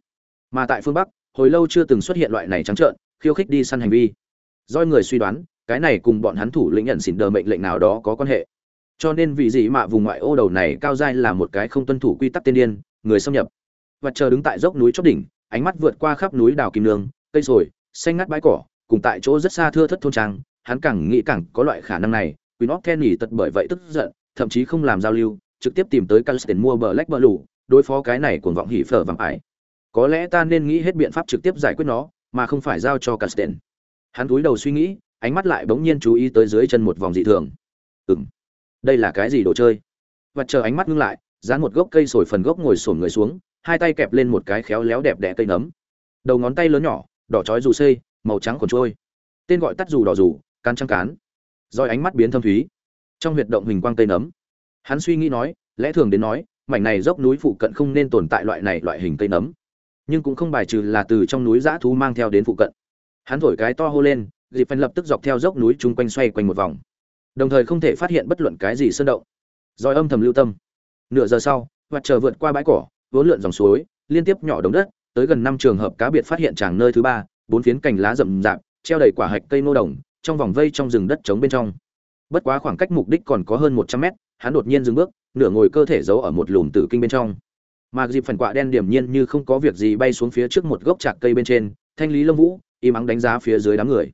Mà tại phương bắc, hồi lâu chưa từng xuất hiện loại này trắng trợn, khiêu khích đi săn hành vi. Doi người suy đoán, cái này cùng bọn hắn thủ lĩnh nhận xỉn đờ mệnh lệnh nào đó có quan hệ. Cho nên vị gì mà vùng ngoại ô đầu này cao dai là một cái không tuân thủ quy tắc tiên điên, người xâm nhập. Và chờ đứng tại dốc núi chót đỉnh, ánh mắt vượt qua khắp núi đào kim nương, cây sồi, xanh ngắt bãi cỏ, cùng tại chỗ rất xa thưa thất thôn trang, hắn càng nghĩ càng có loại khả năng này Queen of Kenny tật bởi vậy tức giận thậm chí không làm giao lưu trực tiếp tìm tới Calston mua Black Blue, đối phó cái này cuồng vọng hỉ phở vàng ải. Có lẽ ta nên nghĩ hết biện pháp trực tiếp giải quyết nó mà không phải giao cho Calston hắn cúi đầu suy nghĩ ánh mắt lại bỗng nhiên chú ý tới dưới chân một vòng dị thường. Ừm đây là cái gì đồ chơi? Vật chờ ánh mắt ngưng lại dán một gốc cây sồi phần gốc ngồi xổm người xuống hai tay kẹp lên một cái khéo léo đẹp đẽ cây nấm. Đầu ngón tay lớn nhỏ đỏ chói dù xê, màu trắng còn trôi. Tên gọi tắt dù đỏ dù cán trăng cán rồi ánh mắt biến thâm thúy. Trong huyệt động hình quang tây nấm. Hắn suy nghĩ nói, lẽ thường đến nói, mảnh này dốc núi phụ cận không nên tồn tại loại này loại hình tây nấm. Nhưng cũng không bài trừ là từ trong núi dã thú mang theo đến phụ cận. Hắn thổi cái to hô lên, dịp phần lập tức dọc theo dốc núi chung quanh xoay quanh một vòng. Đồng thời không thể phát hiện bất luận cái gì sơn động. Rồi âm thầm lưu tâm. Nửa giờ sau, mặt trời vượt qua bãi cỏ, vốn lượn dòng suối, liên tiếp nhỏ đống đất, tới gần năm trường hợp cá biệt phát hiện tràng nơi thứ ba, bốn phiến cành lá rậm rạp, treo đầy quả hạch cây nô đồng trong vòng vây trong rừng đất trống bên trong. Bất quá khoảng cách mục đích còn có hơn một trăm mét, hắn đột nhiên dừng bước, nửa ngồi cơ thể giấu ở một lùm tử kinh bên trong. Mà dịp phần quạ đen điểm nhiên như không có việc gì bay xuống phía trước một gốc chạc cây bên trên, thanh lý lông vũ, im ắng đánh giá phía dưới đám người.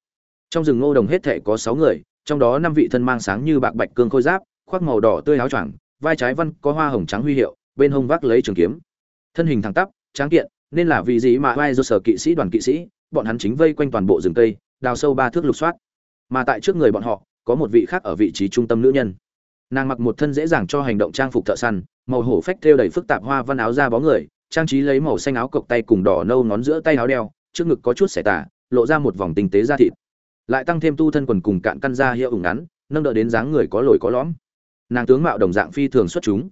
Trong rừng ngô đồng hết thể có sáu người, trong đó năm vị thân mang sáng như bạc bạch cương khôi giáp, khoác màu đỏ tươi áo choàng, vai trái văn có hoa hồng trắng huy hiệu, bên hông vác lấy trường kiếm. Thân hình thẳng tắp, tráng kiện, nên là vì gì mà vai do sở kỵ sĩ đoàn kỵ sĩ, bọn hắn chính vây quanh toàn bộ rừng cây, đào sâu ba thước lục soát mà tại trước người bọn họ, có một vị khác ở vị trí trung tâm nữ nhân. Nàng mặc một thân dễ dàng cho hành động trang phục thợ săn, màu hổ phách thêu đầy phức tạp hoa văn áo da bó người, trang trí lấy màu xanh áo cộc tay cùng đỏ nâu ngón giữa tay áo đeo, trước ngực có chút xẻ tả lộ ra một vòng tinh tế da thịt. Lại tăng thêm tu thân quần cùng cạn căn da hiệu ủng ngắn nâng đỡ đến dáng người có lồi có lõm. Nàng tướng mạo đồng dạng phi thường xuất chúng.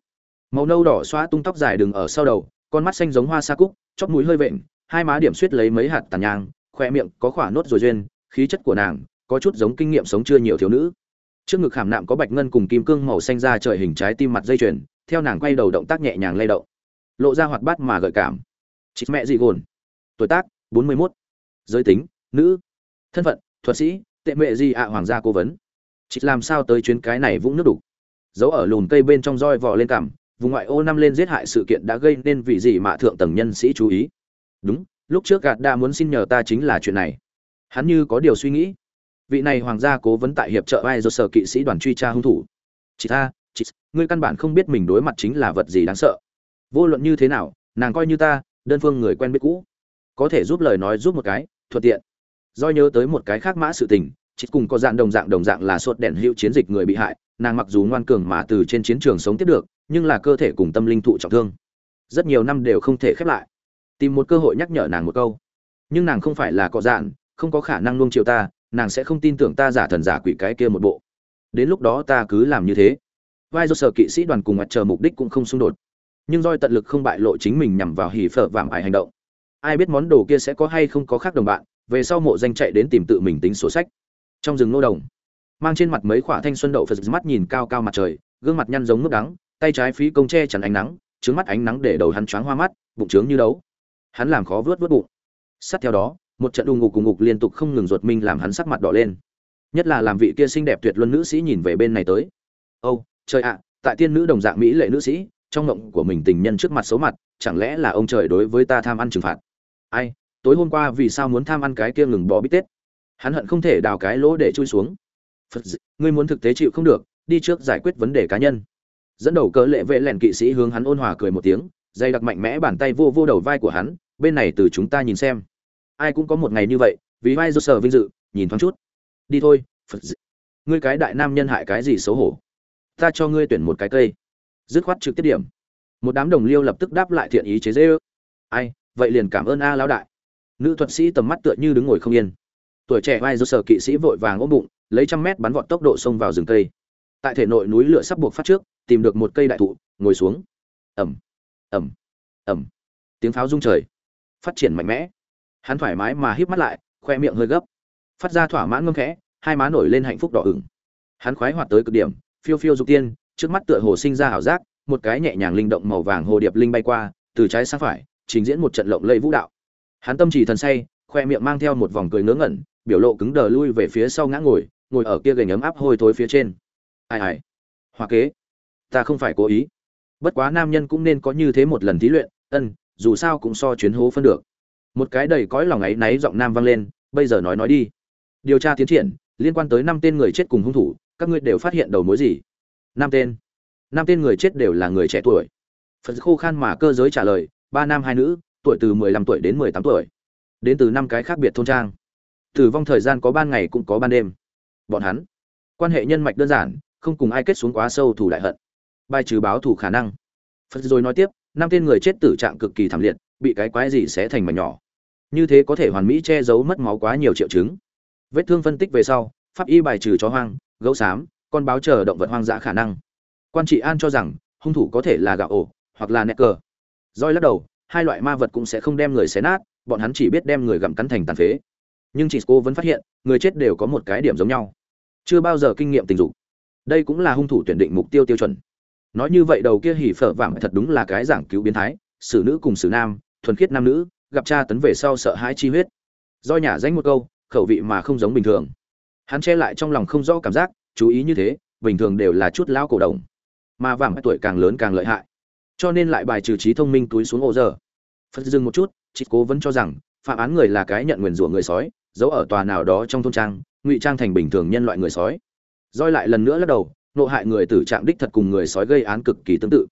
Màu nâu đỏ xoa tung tóc dài đường ở sau đầu, con mắt xanh giống hoa sa cúc, chóp mũi hơi vện, hai má điểm suýt lấy mấy hạt tàn nhang, khoe miệng có khỏa nốt rồi duyên, khí chất của nàng có chút giống kinh nghiệm sống chưa nhiều thiếu nữ. Trước ngực khảm nạm có bạch ngân cùng kim cương màu xanh ra trời hình trái tim mặt dây chuyền, theo nàng quay đầu động tác nhẹ nhàng lay động. Lộ ra hoạt bát mà gợi cảm. Chị mẹ dị gồn? Tuổi tác, bốn mươi 41. giới tính, nữ. Thân phận, thuật sĩ, tệ mẹ gì ạ, hoàng gia cố vấn. Chị làm sao tới chuyến cái này vũng nước đục? Giấu ở lùn cây bên trong roi vò lên cằm, vùng ngoại ô năm lên giết hại sự kiện đã gây nên vị gì mà thượng tầng nhân sĩ chú ý. Đúng, lúc trước gạt đã muốn xin nhờ ta chính là chuyện này. Hắn như có điều suy nghĩ vị này hoàng gia cố vấn tại hiệp trợ ai do sở kỵ sĩ đoàn truy tra hung thủ. Chị ta chị, ngươi căn bản không biết mình đối mặt chính là vật gì đáng sợ. Vô luận như thế nào, nàng coi như ta, đơn phương người quen biết cũ. Có thể giúp lời nói giúp một cái, thuận tiện. Do nhớ tới một cái khác mã sự tình, chị cùng có dạng đồng dạng đồng dạng là sốt đèn hữu chiến dịch người bị hại, nàng mặc dù ngoan cường mà từ trên chiến trường sống tiếp được, nhưng là cơ thể cùng tâm linh thụ trọng thương. Rất nhiều năm đều không thể khép lại. Tìm một cơ hội nhắc nhở nàng một câu. Nhưng nàng không phải là có dạng, không có khả năng nuông chiều ta nàng sẽ không tin tưởng ta giả thần giả quỷ cái kia một bộ. Đến lúc đó ta cứ làm như thế. Vai do sở kỵ sĩ đoàn cùng mặt chờ mục đích cũng không xung đột. Nhưng roi tận lực không bại lộ chính mình nhằm vào hỉ phở vàng ải hành động. Ai biết món đồ kia sẽ có hay không có khác đồng bạn, về sau mộ danh chạy đến tìm tự mình tính sổ sách. Trong rừng nô đồng, mang trên mặt mấy khỏa thanh xuân đậu phật mắt nhìn cao cao mặt trời, gương mặt nhăn giống nước đắng, tay trái phí công che chắn ánh nắng, trướng mắt ánh nắng để đầu hắn choáng hoa mắt, bụng trướng như đấu. Hắn làm khó vớt vớt bụng. Sát theo đó một trận đùng ngục cùng ngục liên tục không ngừng ruột minh làm hắn sắc mặt đỏ lên. Nhất là làm vị kia xinh đẹp tuyệt luân nữ sĩ nhìn về bên này tới. Âu, trời ạ, tại tiên nữ đồng dạng mỹ lệ nữ sĩ, trong ngộng của mình tình nhân trước mặt xấu mặt, chẳng lẽ là ông trời đối với ta tham ăn trừng phạt? Ai, tối hôm qua vì sao muốn tham ăn cái kia ngừng bò bít tết? Hắn hận không thể đào cái lỗ để chui xuống. Phật d... ngươi muốn thực tế chịu không được, đi trước giải quyết vấn đề cá nhân. Dẫn đầu cỡ lệ vệ lẻn kỵ sĩ hướng hắn ôn hòa cười một tiếng dây đặc mạnh mẽ bàn tay vô vô đầu vai của hắn, bên này từ chúng ta nhìn xem ai cũng có một ngày như vậy, vì vai do sở vinh dự, nhìn thoáng chút. Đi thôi, phật d... ngươi cái đại nam nhân hại cái gì xấu hổ? Ta cho ngươi tuyển một cái cây. Dứt khoát trực tiếp điểm. Một đám đồng liêu lập tức đáp lại thiện ý chế dễ ư ai, vậy liền cảm ơn a lão đại. Nữ thuật sĩ tầm mắt tựa như đứng ngồi không yên. Tuổi trẻ vai do sở kỵ sĩ vội vàng ôm bụng, lấy trăm mét bắn vọt tốc độ xông vào rừng cây. Tại thể nội núi lửa sắp buộc phát trước, tìm được một cây đại thụ, ngồi xuống. Ẩm ẩm ẩm tiếng pháo rung trời. Phát triển mạnh mẽ hắn thoải mái mà híp mắt lại, khoe miệng hơi gấp. Phát ra thỏa mãn ngâm khẽ, hai má nổi lên hạnh phúc đỏ ửng. Hắn khoái hoạt tới cực điểm, phiêu phiêu dục tiên, trước mắt tựa hồ sinh ra ảo giác, một cái nhẹ nhàng linh động màu vàng hồ điệp linh bay qua, từ trái sang phải, trình diễn một trận lộng lẫy vũ đạo. Hắn tâm trì thần say, khoe miệng mang theo một vòng cười ngớ ngẩn, biểu lộ cứng đờ lui về phía sau ngã ngồi ngồi ở kia gầy ấm áp hôi thối phía trên. Ai ai hoa kế, ta không phải cố ý. Bất quá nam nhân cũng nên có như thế một lần thí luyện, ân, dù sao cũng so chuyến hố phân được một cái đầy cõi lòng ấy náy giọng nam vang lên, bây giờ nói nói đi. Điều tra tiến triển, liên quan tới năm tên người chết cùng hung thủ, các ngươi đều phát hiện đầu mối gì? Năm tên. Năm tên người chết đều là người trẻ tuổi. Phật khô khan mà cơ giới trả lời, ba nam, hai nữ, tuổi từ mười lăm tuổi đến mười tám tuổi. Đến từ năm cái khác biệt thôn trang. Tử vong thời gian có ban ngày cũng có ban đêm. Bọn hắn. Quan hệ nhân mạch đơn giản, không cùng ai kết xuống quá sâu thủ đại hận. Bài trừ báo thủ khả năng. Phật rồi nói tiếp, năm tên người chết tử trạng cực kỳ thảm liệt, bị cái quái gì sẽ thành mảnh nhỏ như thế có thể hoàn mỹ che giấu mất máu quá nhiều triệu chứng. Vết thương phân tích về sau, pháp y bài trừ chó hoang, gấu xám, con báo chờ động vật hoang dã khả năng. Quan trị an cho rằng, hung thủ có thể là gạo ổ, hoặc là nẹt cờ. Roi lắc đầu, hai loại ma vật cũng sẽ không đem người xé nát, bọn hắn chỉ biết đem người gặm cắn thành tàn phế. Nhưng chị cô vẫn phát hiện, người chết đều có một cái điểm giống nhau. Chưa bao giờ kinh nghiệm tình dục. Đây cũng là hung thủ tuyển định mục tiêu tiêu chuẩn. Nói như vậy đầu kia hỉ phở vảm thật đúng là cái giảng cứu biến thái, xử nữ cùng xử nam, thuần khiết nam nữ gặp cha tấn về sau sợ hãi chi huyết. Do nhả danh một câu, khẩu vị mà không giống bình thường. Hắn che lại trong lòng không rõ cảm giác, chú ý như thế, bình thường đều là chút lão cổ đồng mà vàng tuổi càng lớn càng lợi hại. Cho nên lại bài trừ trí thông minh túi xuống ô giờ phật dừng một chút chị cố vẫn cho rằng, phạm án người là cái nhận nguyền rủa người sói, giấu ở tòa nào đó trong thôn trang, ngụy trang thành bình thường nhân loại người sói. Roi lại lần nữa lắc đầu, nộ hại người tử trạng đích thật cùng người sói gây án cực kỳ tương tự.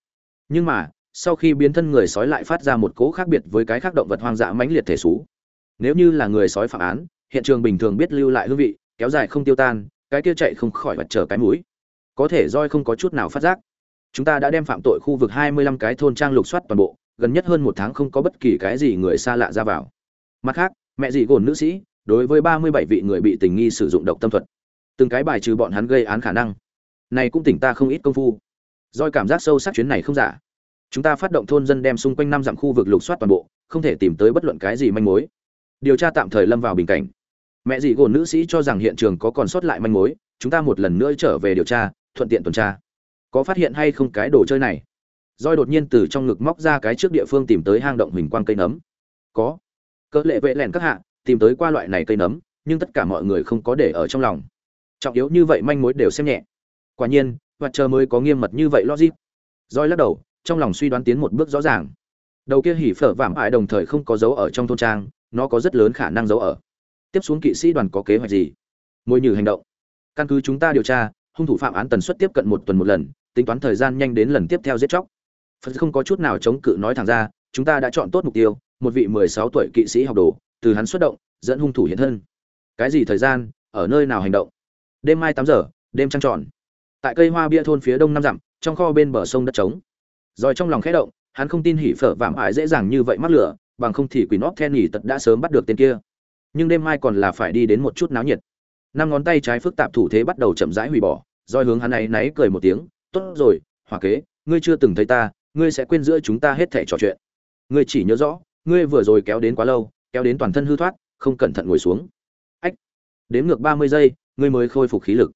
Nhưng mà sau khi biến thân người sói lại phát ra một cỗ khác biệt với cái khác động vật hoang dã mãnh liệt thể xú. Nếu như là người sói phạm án, hiện trường bình thường biết lưu lại hương vị, kéo dài không tiêu tan, cái kia chạy không khỏi vật trở cái mũi. Có thể roi không có chút nào phát giác. Chúng ta đã đem phạm tội khu vực 25 cái thôn trang lục soát toàn bộ, gần nhất hơn một tháng không có bất kỳ cái gì người xa lạ ra vào. Mặt khác, mẹ dị gồn nữ sĩ, đối với 37 vị người bị tình nghi sử dụng độc tâm thuật. Từng cái bài trừ bọn hắn gây án khả năng. Này cũng tỉnh ta không ít công phu. Doi cảm giác sâu sắc chuyến này không giả chúng ta phát động thôn dân đem xung quanh năm dặm khu vực lục soát toàn bộ, không thể tìm tới bất luận cái gì manh mối. Điều tra tạm thời lâm vào bình cảnh. Mẹ dị gồn nữ sĩ cho rằng hiện trường có còn sót lại manh mối, chúng ta một lần nữa trở về điều tra, thuận tiện tuần tra. Có phát hiện hay không cái đồ chơi này? Roi đột nhiên từ trong ngực móc ra cái trước địa phương tìm tới hang động hình quang cây nấm. Có. Cỡ lệ vệ lẻn các hạ, tìm tới qua loại này cây nấm, nhưng tất cả mọi người không có để ở trong lòng. Trọng yếu như vậy manh mối đều xem nhẹ. Quả nhiên, và chờ mới có nghiêm mật như vậy logic. Roi lắc đầu trong lòng suy đoán tiến một bước rõ ràng. Đầu kia hỉ phở vảm ải đồng thời không có dấu ở trong thôn trang, nó có rất lớn khả năng giấu ở. Tiếp xuống kỵ sĩ đoàn có kế hoạch gì? Môi nhử hành động. Căn cứ chúng ta điều tra, hung thủ phạm án tần suất tiếp cận một tuần một lần, tính toán thời gian nhanh đến lần tiếp theo giết chóc. Phật không có chút nào chống cự nói thẳng ra, chúng ta đã chọn tốt mục tiêu, một vị mười sáu tuổi kỵ sĩ học đồ, từ hắn xuất động, dẫn hung thủ hiện thân. Cái gì thời gian, ở nơi nào hành động? Đêm mai tám giờ, đêm trăng tròn. Tại cây hoa bia thôn phía đông năm dặm, trong kho bên bờ sông đất trống rồi trong lòng khẽ động, hắn không tin hỉ phở vạm ải dễ dàng như vậy mắc lửa, bằng không thì quỷ nót then nhỉ tật đã sớm bắt được tên kia. Nhưng đêm mai còn là phải đi đến một chút náo nhiệt. Năm ngón tay trái phức tạp thủ thế bắt đầu chậm rãi hủy bỏ, rồi hướng hắn ấy náy cười một tiếng, tốt rồi, hỏa kế, ngươi chưa từng thấy ta, ngươi sẽ quên giữa chúng ta hết thể trò chuyện. Ngươi chỉ nhớ rõ, ngươi vừa rồi kéo đến quá lâu, kéo đến toàn thân hư thoát, không cẩn thận ngồi xuống. Ách. Đến ngược ba mươi giây, ngươi mới khôi phục khí lực.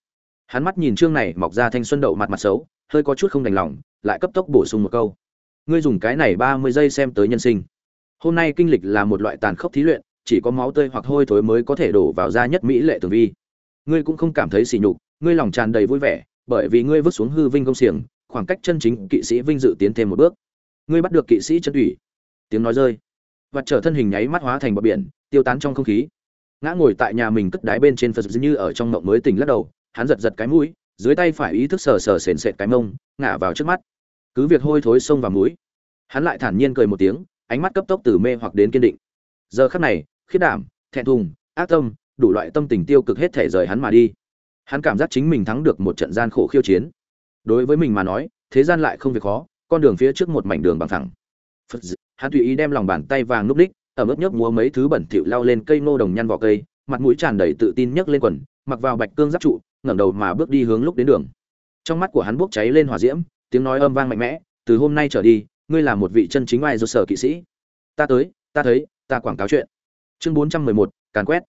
Hắn mắt nhìn trương này mọc ra thanh xuân đậu mặt mặt xấu, hơi có chút không đành lòng lại cấp tốc bổ sung một câu. Ngươi dùng cái này ba mươi giây xem tới nhân sinh. Hôm nay kinh lịch là một loại tàn khốc thí luyện chỉ có máu tươi hoặc hôi thối mới có thể đổ vào da nhất mỹ lệ tường vi. Ngươi cũng không cảm thấy sỉ nhục ngươi lòng tràn đầy vui vẻ bởi vì ngươi vứt xuống hư vinh công xiềng khoảng cách chân chính kỵ sĩ vinh dự tiến thêm một bước. Ngươi bắt được kỵ sĩ chân ủy, tiếng nói rơi. Và trở thân hình nháy mắt hóa thành bờ biển tiêu tán trong không khí. Ngã ngồi tại nhà mình cất đái bên trên phật như ở trong mộng mới tỉnh lắc đầu hắn giật giật cái mũi dưới tay phải ý thức sờ sờ sền sệt cái mông ngã vào trước mắt cứ việc hôi thối sông vào mũi. Hắn lại thản nhiên cười một tiếng ánh mắt cấp tốc từ mê hoặc đến kiên định. Giờ khắc này khiết đảm thẹn thùng ác tâm đủ loại tâm tình tiêu cực hết thể rời hắn mà đi. Hắn cảm giác chính mình thắng được một trận gian khổ khiêu chiến. Đối với mình mà nói thế gian lại không việc khó con đường phía trước một mảnh đường bằng thẳng. Phật dự, hắn tùy ý đem lòng bàn tay vàng núp đích ở mức nhấp múa mấy thứ bẩn thỉu lao lên cây ngô đồng nhăn vỏ cây mặt mũi tràn đầy tự tin nhấc lên quần mặc vào bạch cương giáp trụ ngẩng đầu mà bước đi hướng lúc đến đường. Trong mắt của hắn bốc cháy lên hỏa diễm tiếng nói âm vang mạnh mẽ, từ hôm nay trở đi, ngươi là một vị chân chính ngoài do sở kỵ sĩ. Ta tới, ta thấy, ta quảng cáo chuyện. Chương bốn trăm mười một, càn quét.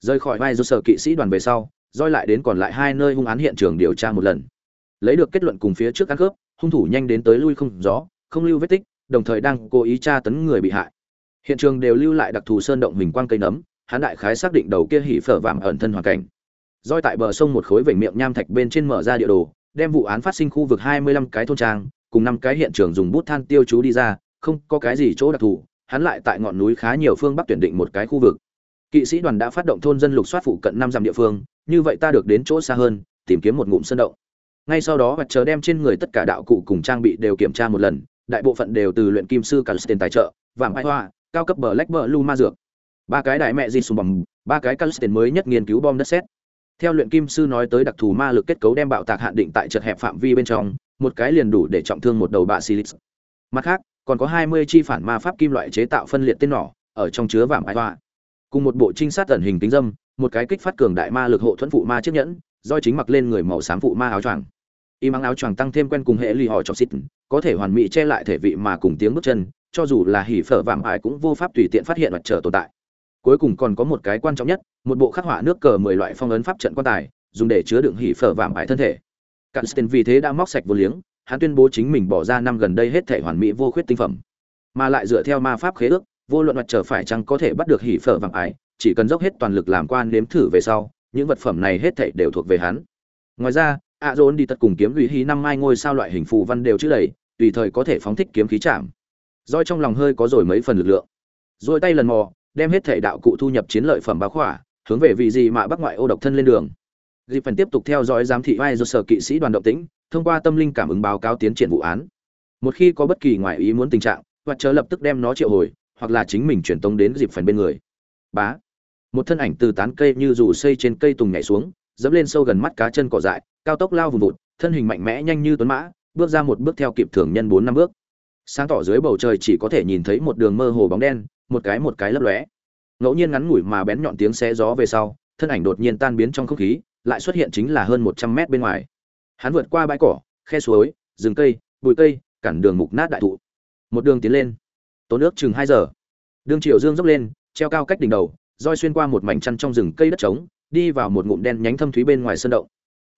Rời khỏi vai do sở kỵ sĩ đoàn về sau, roi lại đến còn lại hai nơi hung án hiện trường điều tra một lần. Lấy được kết luận cùng phía trước ăn cướp hung thủ nhanh đến tới lui không gió, không lưu vết tích, đồng thời đang cố ý tra tấn người bị hại. Hiện trường đều lưu lại đặc thù sơn động hình quang cây nấm hán đại khái xác định đầu kia hỉ phở vạm ẩn thân hoàn cảnh. Roi tại bờ sông một khối vểnh miệng nham thạch bên trên mở ra địa đồ đem vụ án phát sinh khu vực hai mươi lăm cái thôn trang, cùng năm cái hiện trường dùng bút than tiêu chú đi ra, không có cái gì chỗ đặc thù, hắn lại tại ngọn núi khá nhiều phương bắc tuyển định một cái khu vực. Kỵ sĩ đoàn đã phát động thôn dân lục soát phụ cận năm dặm địa phương, như vậy ta được đến chỗ xa hơn, tìm kiếm một ngụm sơn động. Ngay sau đó, Bạch chờ đem trên người tất cả đạo cụ cùng trang bị đều kiểm tra một lần, đại bộ phận đều từ luyện kim sư Calsten tài trợ, vàng hai hoa, cao cấp bờ Blue bờ ma dược. Ba cái đại mẹ di sùng bằng ba cái Calsten mới nhất nghiên cứu bom đất sét theo luyện kim sư nói tới đặc thù ma lực kết cấu đem bạo tạc hạn định tại chật hẹp phạm vi bên trong, một cái liền đủ để trọng thương một đầu bạ silis mặt khác, còn có hai mươi chi phản ma pháp kim loại chế tạo phân liệt tên nỏ, ở trong chứa vàng ái hoa cùng một bộ trinh sát ẩn hình tính dâm, một cái kích phát cường đại ma lực hộ thuẫn phụ ma chiếc nhẫn, do chính mặc lên người màu xám phụ ma áo choàng. Y mang áo choàng tăng thêm quen cùng hệ lì họ cho xít có thể hoàn mỹ che lại thể vị mà cùng tiếng bước chân, cho dù là hỉ phở vàng ải cũng vô pháp tùy tiện phát hiện mặt trở tồn tại cuối cùng còn có một cái quan trọng nhất, một bộ khắc họa nước cờ mười loại phong ấn pháp trận quan tài, dùng để chứa đựng hỉ phở vạm bại thân thể. Cạn sten vì thế đã móc sạch vô liếng, hắn tuyên bố chính mình bỏ ra năm gần đây hết thể hoàn mỹ vô khuyết tinh phẩm. Mà lại dựa theo ma pháp khế ước, vô luận mặt trở phải chăng có thể bắt được hỉ phở vạm ải, chỉ cần dốc hết toàn lực làm quan nếm thử về sau, những vật phẩm này hết thảy đều thuộc về hắn. Ngoài ra, a dồn đi tật cùng kiếm gửi hí năm mai ngôi sao loại hình phù văn đều chữ đầy, tùy thời có thể phóng thích kiếm khí chạm. Roi trong lòng hơi có rồi mấy phần lực lượng. Rồi tay lần mò đem hết thể đạo cụ thu nhập chiến lợi phẩm báo khỏa, hướng về vị gì mà bắc ngoại ô độc thân lên đường. Dịp phần tiếp tục theo dõi giám thị vai do sở kỵ sĩ đoàn động tĩnh, thông qua tâm linh cảm ứng báo cáo tiến triển vụ án. Một khi có bất kỳ ngoại ý muốn tình trạng, hoặc chờ lập tức đem nó triệu hồi, hoặc là chính mình chuyển tống đến dịp phần bên người. Bá. Một thân ảnh từ tán cây như dù xây trên cây tùng nhảy xuống, dẫm lên sâu gần mắt cá chân cỏ dại, cao tốc lao vùng vụt, thân hình mạnh mẽ nhanh như tuấn mã, bước ra một bước theo kịp thường nhân bốn năm bước. Sáng tỏ dưới bầu trời chỉ có thể nhìn thấy một đường mơ hồ bóng đen một cái một cái lấp lóe. Ngẫu nhiên ngắn ngủi mà bén nhọn tiếng xé gió về sau, thân ảnh đột nhiên tan biến trong không khí, lại xuất hiện chính là hơn một trăm mét bên ngoài. Hắn vượt qua bãi cỏ, khe suối, rừng cây, bụi cây, cản đường mục nát đại thụ. Một đường tiến lên. Tốn nước chừng hai giờ. Đường chiều dương dốc lên, treo cao cách đỉnh đầu, roi xuyên qua một mảnh chăn trong rừng cây đất trống, đi vào một ngụm đen nhánh thâm thúy bên ngoài sơn động.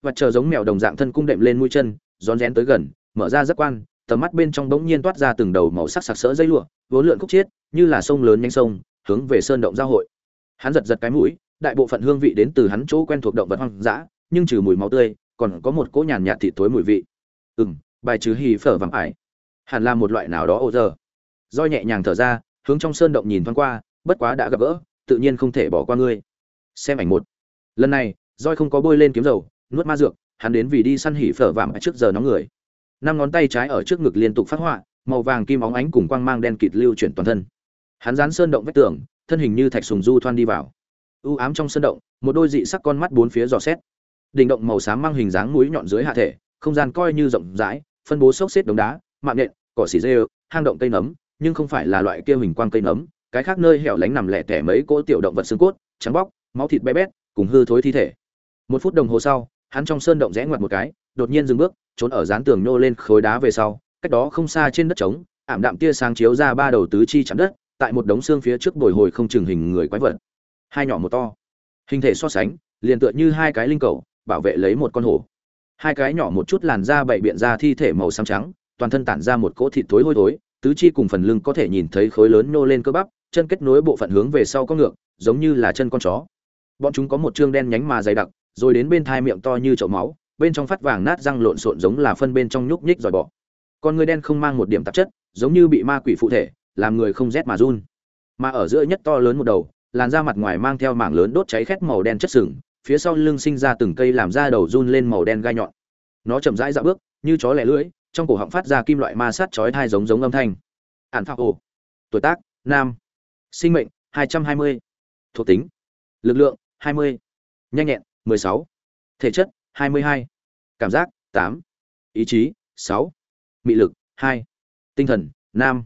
Và chờ giống mèo đồng dạng thân cung đệm lên mũi chân, rón rén tới gần, mở ra giác quan, tầm mắt bên trong bỗng nhiên toát ra từng đầu màu sắc sặc sỡ dây lụa, vốn lượn khúc chiết như là sông lớn nhanh sông, hướng về sơn động giao hội. Hắn giật giật cái mũi, đại bộ phận hương vị đến từ hắn chỗ quen thuộc động vật hoang dã, nhưng trừ mùi máu tươi, còn có một cỗ nhàn nhạt thịt tối mùi vị. Ừ m bài trừ hì phở vàng ải. Hẳn là một loại nào đó ô giờ roi nhẹ nhàng thở ra, hướng trong sơn động nhìn thoáng qua, bất quá đã gặp gỡ, tự nhiên không thể bỏ qua ngươi. Xem ảnh một. Lần này, roi không có bôi lên kiếm dầu, nuốt ma dược, hắn đến vì đi săn hỉ phở vàng trước giờ nóng người. Năm ngón tay trái ở trước ngực liên tục phát họa, màu vàng kim óng ánh cùng quang mang đen kịt lưu chuyển toàn thân hắn dán sơn động vách tường thân hình như thạch sùng du thoan đi vào. U ám trong sơn động một đôi dị sắc con mắt bốn phía dò xét. Đỉnh động màu xám mang hình dáng núi nhọn dưới hạ thể không gian coi như rộng rãi phân bố xốc xếp đống đá mạng nện, cỏ xỉ rêu hang động cây nấm nhưng không phải là loại kia hình quang cây nấm cái khác nơi hẻo lánh nằm lẻ tẻ mấy cỗ tiểu động vật xương cốt trắng bóc máu thịt bé bét cùng hư thối thi thể. Một phút đồng hồ sau hắn trong sơn động rẽ ngoặt một cái đột nhiên dừng bước trốn ở dán tường nhô lên khối đá về sau cách đó không xa trên đất trống ảm đạm tia sáng chiếu ra ba đầu tứ chi chạm đất tại một đống xương phía trước bồi hồi không chừng hình người quái vật. Hai nhỏ một to. Hình thể so sánh, liền tựa như hai cái linh cầu, bảo vệ lấy một con hổ. Hai cái nhỏ một chút làn da bậy biện ra thi thể màu xám trắng, toàn thân tản ra một cỗ thịt thối hôi thối, tứ chi cùng phần lưng có thể nhìn thấy khối lớn nô lên cơ bắp, chân kết nối bộ phận hướng về sau có ngược, giống như là chân con chó. Bọn chúng có một trương đen nhánh mà dày đặc, rồi đến bên thai miệng to như chậu máu, bên trong phát vàng nát răng lộn xộn giống là phân bên trong nhúc nhích dòi bọ. Con người đen không mang một điểm tạp chất, giống như bị ma quỷ phụ thể làm người không rét mà run mà ở giữa nhất to lớn một đầu, làn da mặt ngoài mang theo mảng lớn đốt cháy khét màu đen chất sừng, phía sau lưng sinh ra từng cây làm da đầu run lên màu đen gai nhọn nó chậm rãi dạo bước, như chó lẻ lưỡi, trong cổ họng phát ra kim loại ma sát chói thai giống giống âm thanh ản phạc ồ tuổi tác, nam sinh mệnh 220. thuộc tính, lực lượng 20. nhanh nhẹn 16. thể chất 22. cảm giác 8. ý chí 6. mị lực 2. tinh thần, nam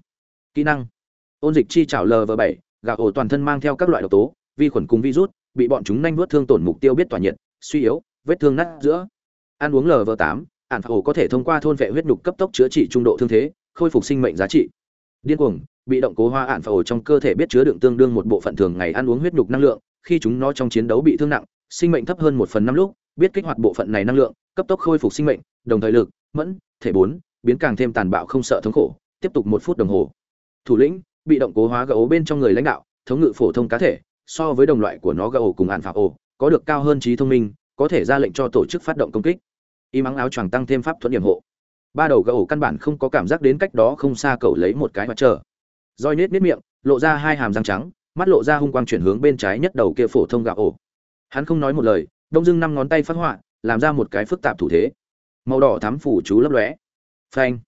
kỹ năng. Ôn dịch chi trảo lv bảy gạo ổ toàn thân mang theo các loại độc tố, vi khuẩn cùng virus, bị bọn chúng nhanh vuốt thương tổn mục tiêu biết tỏa nhiệt, suy yếu, vết thương nát giữa. Ăn uống lv tám ạn phá ổ có thể thông qua thôn vệ huyết nhục cấp tốc chữa trị trung độ thương thế, khôi phục sinh mệnh giá trị. Điên cuồng, bị động cố hoa ạn phá ổ trong cơ thể biết chứa đựng tương đương một bộ phận thường ngày ăn uống huyết nhục năng lượng, khi chúng nó trong chiến đấu bị thương nặng, sinh mệnh thấp hơn một phần năm lúc, biết kích hoạt bộ phận này năng lượng, cấp tốc khôi phục sinh mệnh, đồng thời lực, mẫn, thể bốn, biến càng thêm tàn bạo không sợ thống khổ, tiếp tục một phút đồng hồ thủ lĩnh, bị động cố hóa gấu bên trong người lãnh đạo, thống ngự phổ thông cá thể, so với đồng loại của nó gấu cùng ạn phạm ổ, có được cao hơn trí thông minh, có thể ra lệnh cho tổ chức phát động công kích. Y mắng áo choàng tăng thêm pháp thuẫn điểm hộ. Ba đầu gấu căn bản không có cảm giác đến cách đó không xa cậu lấy một cái mặt chờ roi nết nết miệng, lộ ra hai hàm răng trắng, mắt lộ ra hung quang chuyển hướng bên trái nhất đầu kia phổ thông gạo ổ. Hắn không nói một lời, đông dưng năm ngón tay phát họa, làm ra một cái phức tạp thủ thế. Màu đỏ thắm phủ chú lấp lóe. Phanh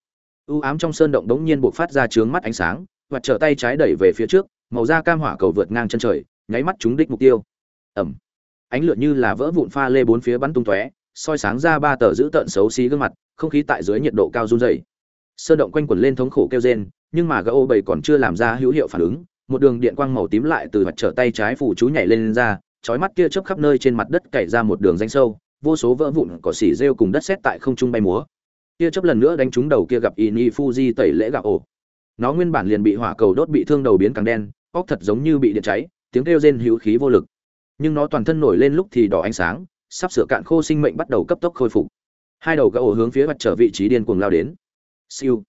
u ám trong sơn động đống nhiên buộc phát ra trướng mắt ánh sáng và trở tay trái đẩy về phía trước màu da cam hỏa cầu vượt ngang chân trời nháy mắt trúng đích mục tiêu. Ẩm. Ánh lửa như là vỡ vụn pha lê bốn phía bắn tung tóe soi sáng ra ba tờ giữ tợn xấu xí gương mặt không khí tại dưới nhiệt độ cao run dày sơn động quanh quẩn lên thống khổ kêu rên nhưng mà gã ô bầy còn chưa làm ra hữu hiệu phản ứng một đường điện quang màu tím lại từ mặt trở tay trái phủ chú nhảy lên, lên ra chói mắt kia chớp khắp nơi trên mặt đất cày ra một đường danh sâu vô số vỡ vụn cỏ xỉ rêu cùng đất sét tại không trung bay múa kia chớp lần nữa đánh trúng đầu kia gặp ini fuji tẩy lễ gạo ổ. Nó nguyên bản liền bị hỏa cầu đốt bị thương đầu biến càng đen, óc thật giống như bị điện cháy, tiếng kêu rên hữu khí vô lực. Nhưng nó toàn thân nổi lên lúc thì đỏ ánh sáng, sắp sửa cạn khô sinh mệnh bắt đầu cấp tốc khôi phục. Hai đầu gã ổ hướng phía mặt trở vị trí điên cuồng lao đến. Siêu.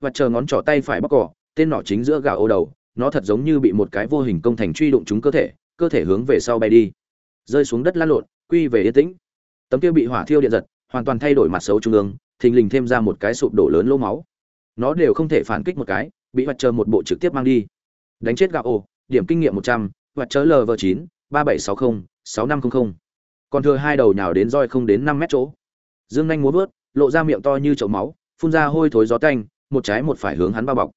Mặt chờ ngón trỏ tay phải bóc cỏ, tên nọ chính giữa gạo ổ đầu, nó thật giống như bị một cái vô hình công thành truy đụng trúng cơ thể cơ thể hướng về sau bay đi. Rơi xuống đất lăn lộn, quy về yên tĩnh. Tấm kia bị hỏa thiêu điện giật, hoàn toàn thay đổi mặt xấu trung ương thình lình thêm ra một cái sụp đổ lớn lỗ máu. Nó đều không thể phản kích một cái, bị mặt chờ một bộ trực tiếp mang đi. Đánh chết gạo ồ điểm kinh nghiệm một trăm mặt chớ lv chín, ba bảy sáu mươi sáu năm trăm linh còn thừa hai đầu nhào đến roi không đến năm mét chỗ. Dương nhanh muốn vớt, lộ ra miệng to như chậu máu, phun ra hôi thối gió tanh, một trái một phải hướng hắn bao bọc.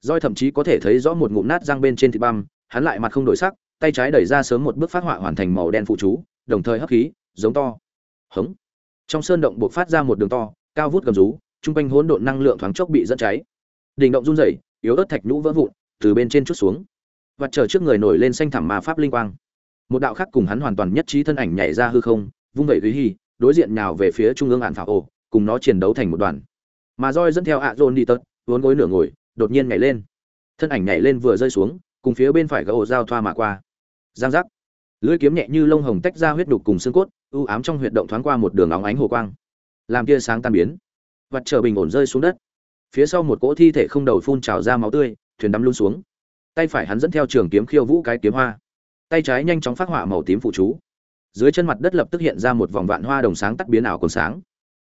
Roi thậm chí có thể thấy rõ một ngụm nát răng bên trên thịt băm, hắn lại mặt không đổi sắc, tay trái đẩy ra sớm một bước phát họa hoàn thành màu đen phụ chú, đồng thời hấp khí, giống to. Hống. Trong sơn động buộc phát ra một đường to cao vút gầm rú trung quanh hỗn độn năng lượng thoáng chốc bị dẫn cháy. Đỉnh động run rẩy, yếu ớt thạch nhũ vỡ vụn, từ bên trên chút xuống. Và chờ trước người nổi lên xanh thẳm ma pháp linh quang. Một đạo khác cùng hắn hoàn toàn nhất trí thân ảnh nhảy ra hư không, vung vẩy quý hy đối diện nào về phía trung ương ạn phả ổ, cùng nó chiến đấu thành một đoàn. Mà roi dẫn theo ạ dồn đi tật, vốn gối nửa ngồi, đột nhiên nhảy lên. Thân ảnh nhảy lên vừa rơi xuống, cùng phía bên phải gã ổ giao thoa mà qua. Giang giác. Lưỡi kiếm nhẹ như lông hồng tách ra huyết đục cùng xương cốt, u ám trong huyệt động thoáng qua một đường óng ánh hồ quang làm tia sáng tan biến. Vặt trở bình ổn rơi xuống đất. Phía sau một cỗ thi thể không đầu phun trào ra máu tươi, thuyền đắm luôn xuống. Tay phải hắn dẫn theo trường kiếm khiêu vũ cái kiếm hoa. Tay trái nhanh chóng phát họa màu tím phụ chú. Dưới chân mặt đất lập tức hiện ra một vòng vạn hoa đồng sáng tắt biến ảo còn sáng.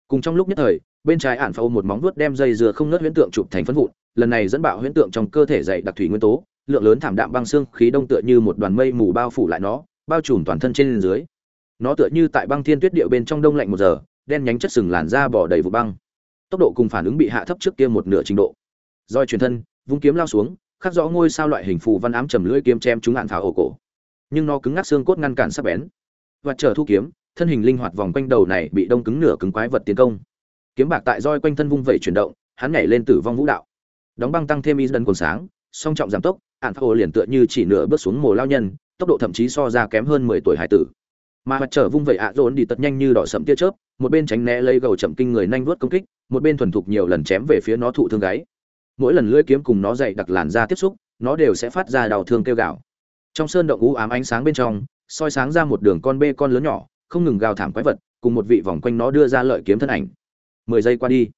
Cùng trong lúc nhất thời, bên trái ạn phâu một móng vuốt đem dây dừa không nớt huyễn tượng chụp thành phân vụn, lần này dẫn bạo huyễn tượng trong cơ thể dày đặc thủy nguyên tố, lượng lớn thảm đạm băng xương khí đông tựa như một đoàn mây mù bao phủ lại nó, bao trùm toàn thân trên dưới. Nó tựa như tại băng thiên tuyết địa bên trong đông lạnh một giờ đen nhánh chất sừng làn da bỏ đầy vụ băng. Tốc độ cùng phản ứng bị hạ thấp trước kia một nửa trình độ. Roi truyền thân, vung kiếm lao xuống, khắc rõ ngôi sao loại hình phù văn ám trầm lưỡi kiếm chém chúng hạn thảo ổ cổ. Nhưng nó cứng ngắc xương cốt ngăn cản sắc bén. Và chờ thu kiếm, thân hình linh hoạt vòng quanh đầu này bị đông cứng nửa cứng quái vật tiến công. Kiếm bạc tại roi quanh thân vung vẩy chuyển động, hắn nhảy lên tử vong vũ đạo. Đóng băng tăng thêm y dân còn sáng, song trọng giảm tốc, hạn phao liền tựa như chỉ nửa bước xuống mồ lao nhân, tốc độ thậm chí so ra kém hơn mười tuổi hải tử mà mặt trở vung vẩy ạ dồn đi tật nhanh như đỏ sậm tia chớp, một bên tránh né lấy gầu chậm kinh người nhanh vuốt công kích, một bên thuần thục nhiều lần chém về phía nó thụ thương gáy. Mỗi lần lưỡi kiếm cùng nó dậy đặc làn ra tiếp xúc, nó đều sẽ phát ra đau thương kêu gào. Trong sơn động u ám ánh sáng bên trong, soi sáng ra một đường con bê con lớn nhỏ, không ngừng gào thảm quái vật, cùng một vị vòng quanh nó đưa ra lợi kiếm thân ảnh. Mười giây qua đi,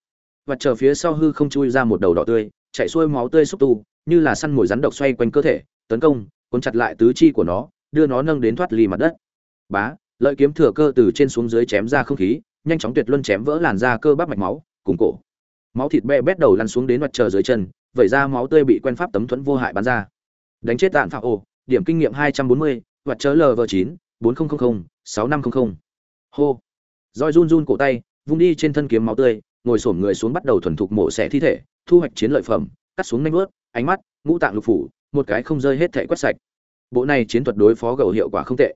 mặt trở phía sau hư không chui ra một đầu đỏ tươi chạy xuôi máu tươi xúc tu, như là săn mồi rắn độc xoay quanh cơ thể, tấn công, cuốn chặt lại tứ chi của nó, đưa nó nâng đến thoát ly mặt đất bá lợi kiếm thừa cơ từ trên xuống dưới chém ra không khí nhanh chóng tuyệt luân chém vỡ làn da cơ bắp mạch máu cùng cổ. Máu thịt be bét đầu lăn xuống đến mặt trời dưới chân vẩy ra máu tươi bị quen pháp tấm thuẫn vô hại bắn ra. Đánh chết tạn phạm ồ điểm kinh nghiệm hai trăm bốn mươi vật chớ lv chín bốn nghìn sáu năm trăm linh hô. Roi run run cổ tay vung đi trên thân kiếm máu tươi ngồi xổm người xuống bắt đầu thuần thục mổ xẻ thi thể thu hoạch chiến lợi phẩm cắt xuống nanh bước, ánh mắt ngũ tạng lục phủ một cái không rơi hết thể quét sạch. Bộ này chiến thuật đối phó gầu hiệu quả không tệ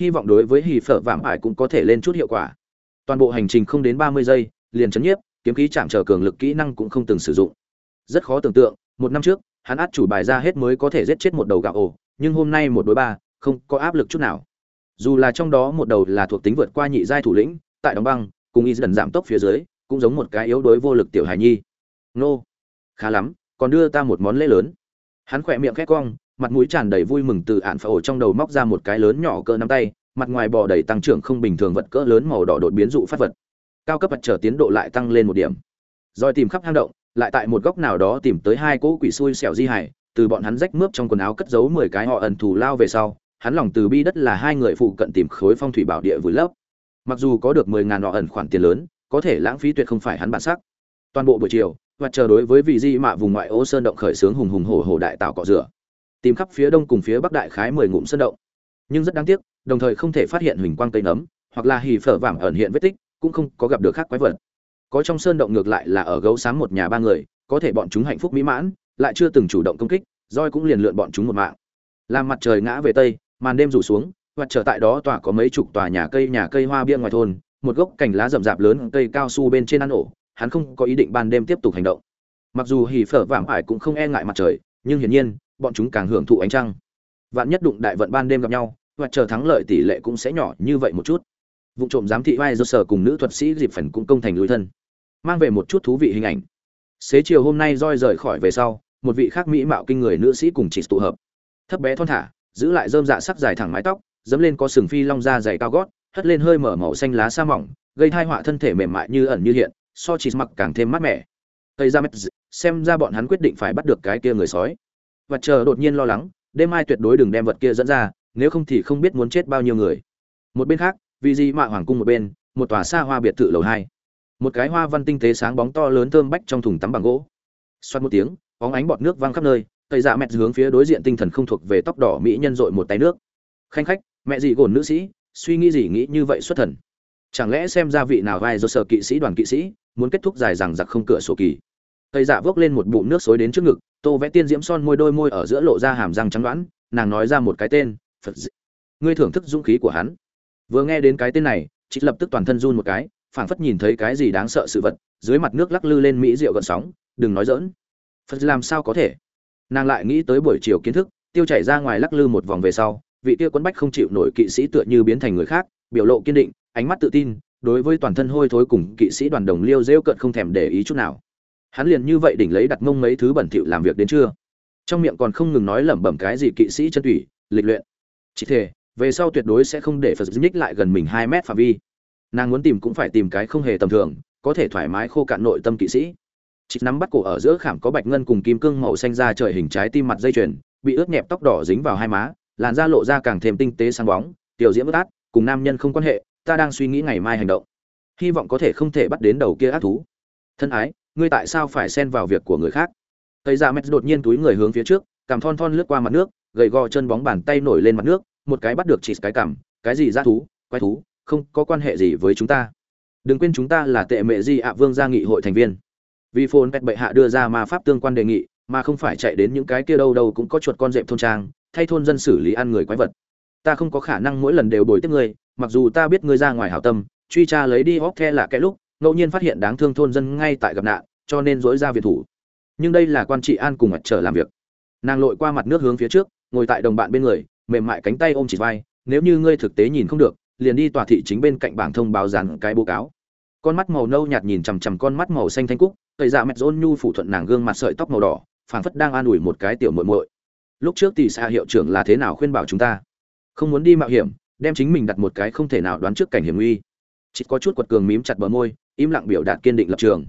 hy vọng đối với hì phở vạm ải cũng có thể lên chút hiệu quả. Toàn bộ hành trình không đến ba mươi giây, liền chấn nhiếp, kiếm khí chạm trở cường lực kỹ năng cũng không từng sử dụng. Rất khó tưởng tượng, một năm trước, hắn át chủ bài ra hết mới có thể giết chết một đầu gạo ổ, nhưng hôm nay một đối ba, không có áp lực chút nào. Dù là trong đó một đầu là thuộc tính vượt qua nhị giai thủ lĩnh, tại đóng băng, cùng y dần giảm tốc phía dưới, cũng giống một cái yếu đối vô lực tiểu hài nhi. Nô, khá lắm, còn đưa ta một món lễ lớn. Hắn khỏe miệng khét cong mặt mũi tràn đầy vui mừng từ ạn phở trong đầu móc ra một cái lớn nhỏ cỡ nắm tay, mặt ngoài bò đầy tăng trưởng không bình thường vật cỡ lớn màu đỏ đột biến dụ phát vật. Cao cấp vật trở tiến độ lại tăng lên một điểm. Rồi tìm khắp hang động, lại tại một góc nào đó tìm tới hai cỗ quỷ xui xẻo di hải, từ bọn hắn rách mướp trong quần áo cất giấu mười cái họ ẩn thù lao về sau, hắn lòng từ bi đất là hai người phụ cận tìm khối phong thủy bảo địa vùi lấp. Mặc dù có được mười ngàn họ ẩn khoản tiền lớn, có thể lãng phí tuyệt không phải hắn bản sắc. Toàn bộ buổi chiều và chờ đối với vị di mạ vùng ngoại ô sơn động khởi sướng hùng hùng hổ hổ đại tạo cọ rửa tìm khắp phía đông cùng phía bắc đại khái mười ngụm sơn động. Nhưng rất đáng tiếc, đồng thời không thể phát hiện huỳnh quang cây nấm, hoặc là hì phở vảm ẩn hiện vết tích, cũng không có gặp được khác quái vật. Có trong sơn động ngược lại là ở gấu sáng một nhà ba người, có thể bọn chúng hạnh phúc mỹ mãn, lại chưa từng chủ động công kích, roi cũng liền lượn bọn chúng một mạng. Làm mặt trời ngã về tây, màn đêm rủ xuống hoặc trở tại đó tỏa có mấy chục tòa nhà cây nhà cây hoa bia ngoài thôn, một gốc cành lá rậm rạp lớn cây cao su bên trên ăn ổ, hắn không có ý định ban đêm tiếp tục hành động. Mặc dù hỉ phở vảm ải cũng không e ngại mặt trời, nhưng hiển nhiên bọn chúng càng hưởng thụ ánh trăng. Vạn nhất đụng đại vận ban đêm gặp nhau, và chờ thắng lợi tỷ lệ cũng sẽ nhỏ như vậy một chút. Vụ trộm giám thị vai do sở cùng nữ thuật sĩ dịp phần cũng công thành lối thân. Mang về một chút thú vị hình ảnh. Xế chiều hôm nay roi rời khỏi về sau, một vị khác mỹ mạo kinh người nữ sĩ cùng chỉ tụ hợp. Thấp bé thon thả, giữ lại dơm dạ sắc dài thẳng mái tóc, dẫm lên có sừng phi long da dày cao gót, hất lên hơi mở màu xanh lá sa mỏng, gây thai họa thân thể mềm mại như ẩn như hiện, so chỉ mặc càng thêm mát mẻ. Ra xem ra bọn hắn quyết định phải bắt được cái kia người sói và chờ đột nhiên lo lắng, đêm mai tuyệt đối đừng đem vật kia dẫn ra, nếu không thì không biết muốn chết bao nhiêu người. Một bên khác, vì gì mạ hoàng cung một bên, một tòa xa hoa biệt thự lầu hai. Một cái hoa văn tinh tế sáng bóng to lớn thơm bách trong thùng tắm bằng gỗ. Xoát một tiếng, bóng ánh bọt nước văng khắp nơi cây dạ mẹ hướng phía đối diện tinh thần không thuộc về tóc đỏ mỹ nhân dội một tay nước. Khanh khách, mẹ gì gồn nữ sĩ, suy nghĩ gì nghĩ như vậy xuất thần? Chẳng lẽ xem ra vị nào vai do sở kỵ sĩ đoàn kỵ sĩ, muốn kết thúc dài rằng giặc không cửa sổ kỳ? Cây dạ vốc lên một bụng nước xối đến trước ngực tô vẽ tiên diễm son môi đôi môi ở giữa lộ ra hàm răng trắng đoán, nàng nói ra một cái tên, phật dị. ngươi thưởng thức dũng khí của hắn. Vừa nghe đến cái tên này, chị lập tức toàn thân run một cái, phảng phất nhìn thấy cái gì đáng sợ sự vật, dưới mặt nước lắc lư lên mỹ rượu gợn sóng, đừng nói dỡn phật làm sao có thể? Nàng lại nghĩ tới buổi chiều kiến thức, tiêu chảy ra ngoài lắc lư một vòng về sau, vị kia quấn bách không chịu nổi kỵ sĩ tựa như biến thành người khác, biểu lộ kiên định, ánh mắt tự tin, đối với toàn thân hôi thối cùng kỵ sĩ đoàn đồng liêu rêu cợt không thèm để ý chút nào hắn liền như vậy đỉnh lấy đặt mông mấy thứ bẩn thỉu làm việc đến trưa. Trong miệng còn không ngừng nói lẩm bẩm cái gì kỵ sĩ chân thủy lịch luyện. Chỉ thể về sau tuyệt đối sẽ không để phật nhích lại gần mình hai mét phạm vi. Nàng muốn tìm cũng phải tìm cái không hề tầm thường, có thể thoải mái khô cạn nội tâm kỵ sĩ. Chị nắm bắt cổ ở giữa khảm có bạch ngân cùng kim cương màu xanh ra trời hình trái tim mặt dây chuyền, bị ướt nhẹp tóc đỏ dính vào hai má, làn da lộ ra càng thêm tinh tế sáng bóng, tiểu diễm bất át, cùng nam nhân không quan hệ, ta đang suy nghĩ ngày mai hành động. Hy vọng có thể không thể bắt đến đầu kia ác thú. Thân ái ngươi tại sao phải xen vào việc của người khác? Tây dạ ra mét đột nhiên túi người hướng phía trước, cằm thon thon lướt qua mặt nước, gầy gò chân bóng bàn tay nổi lên mặt nước, một cái bắt được chỉ cái cằm, cái gì ra thú, quái thú, không có quan hệ gì với chúng ta. Đừng quên chúng ta là tệ mệ di ạ vương gia nghị hội thành viên. Vì phồn pet bệ hạ đưa ra ma pháp tương quan đề nghị, mà không phải chạy đến những cái kia đâu đâu cũng có chuột con dẹp thôn trang, thay thôn dân xử lý ăn người quái vật. Ta không có khả năng mỗi lần đều bồi tiếp ngươi, mặc dù ta biết ngươi ra ngoài hảo tâm, truy tra lấy đi hóc the là cái lúc ngẫu nhiên phát hiện đáng thương thôn dân ngay tại gặp nạn, cho nên dối ra việt thủ. Nhưng đây là quan trị an cùng mặt trở làm việc. Nàng lội qua mặt nước hướng phía trước, ngồi tại đồng bạn bên người, mềm mại cánh tay ôm chỉ vai, nếu như ngươi thực tế nhìn không được, liền đi tòa thị chính bên cạnh bảng thông báo dàn cái báo cáo. Con mắt màu nâu nhạt nhìn chằm chằm con mắt màu xanh thanh cúc, tẩy dạ mẹt rôn nhu phủ thuận nàng gương mặt sợi tóc màu đỏ, phảng phất đang an ủi một cái tiểu muội muội. Lúc trước tỷ xa hiệu trưởng là thế nào khuyên bảo chúng ta? Không muốn đi mạo hiểm, đem chính mình đặt một cái không thể nào đoán trước cảnh hiểm nguy. Chỉ có chút quật cường mím chặt bờ môi im lặng biểu đạt kiên định lập trường.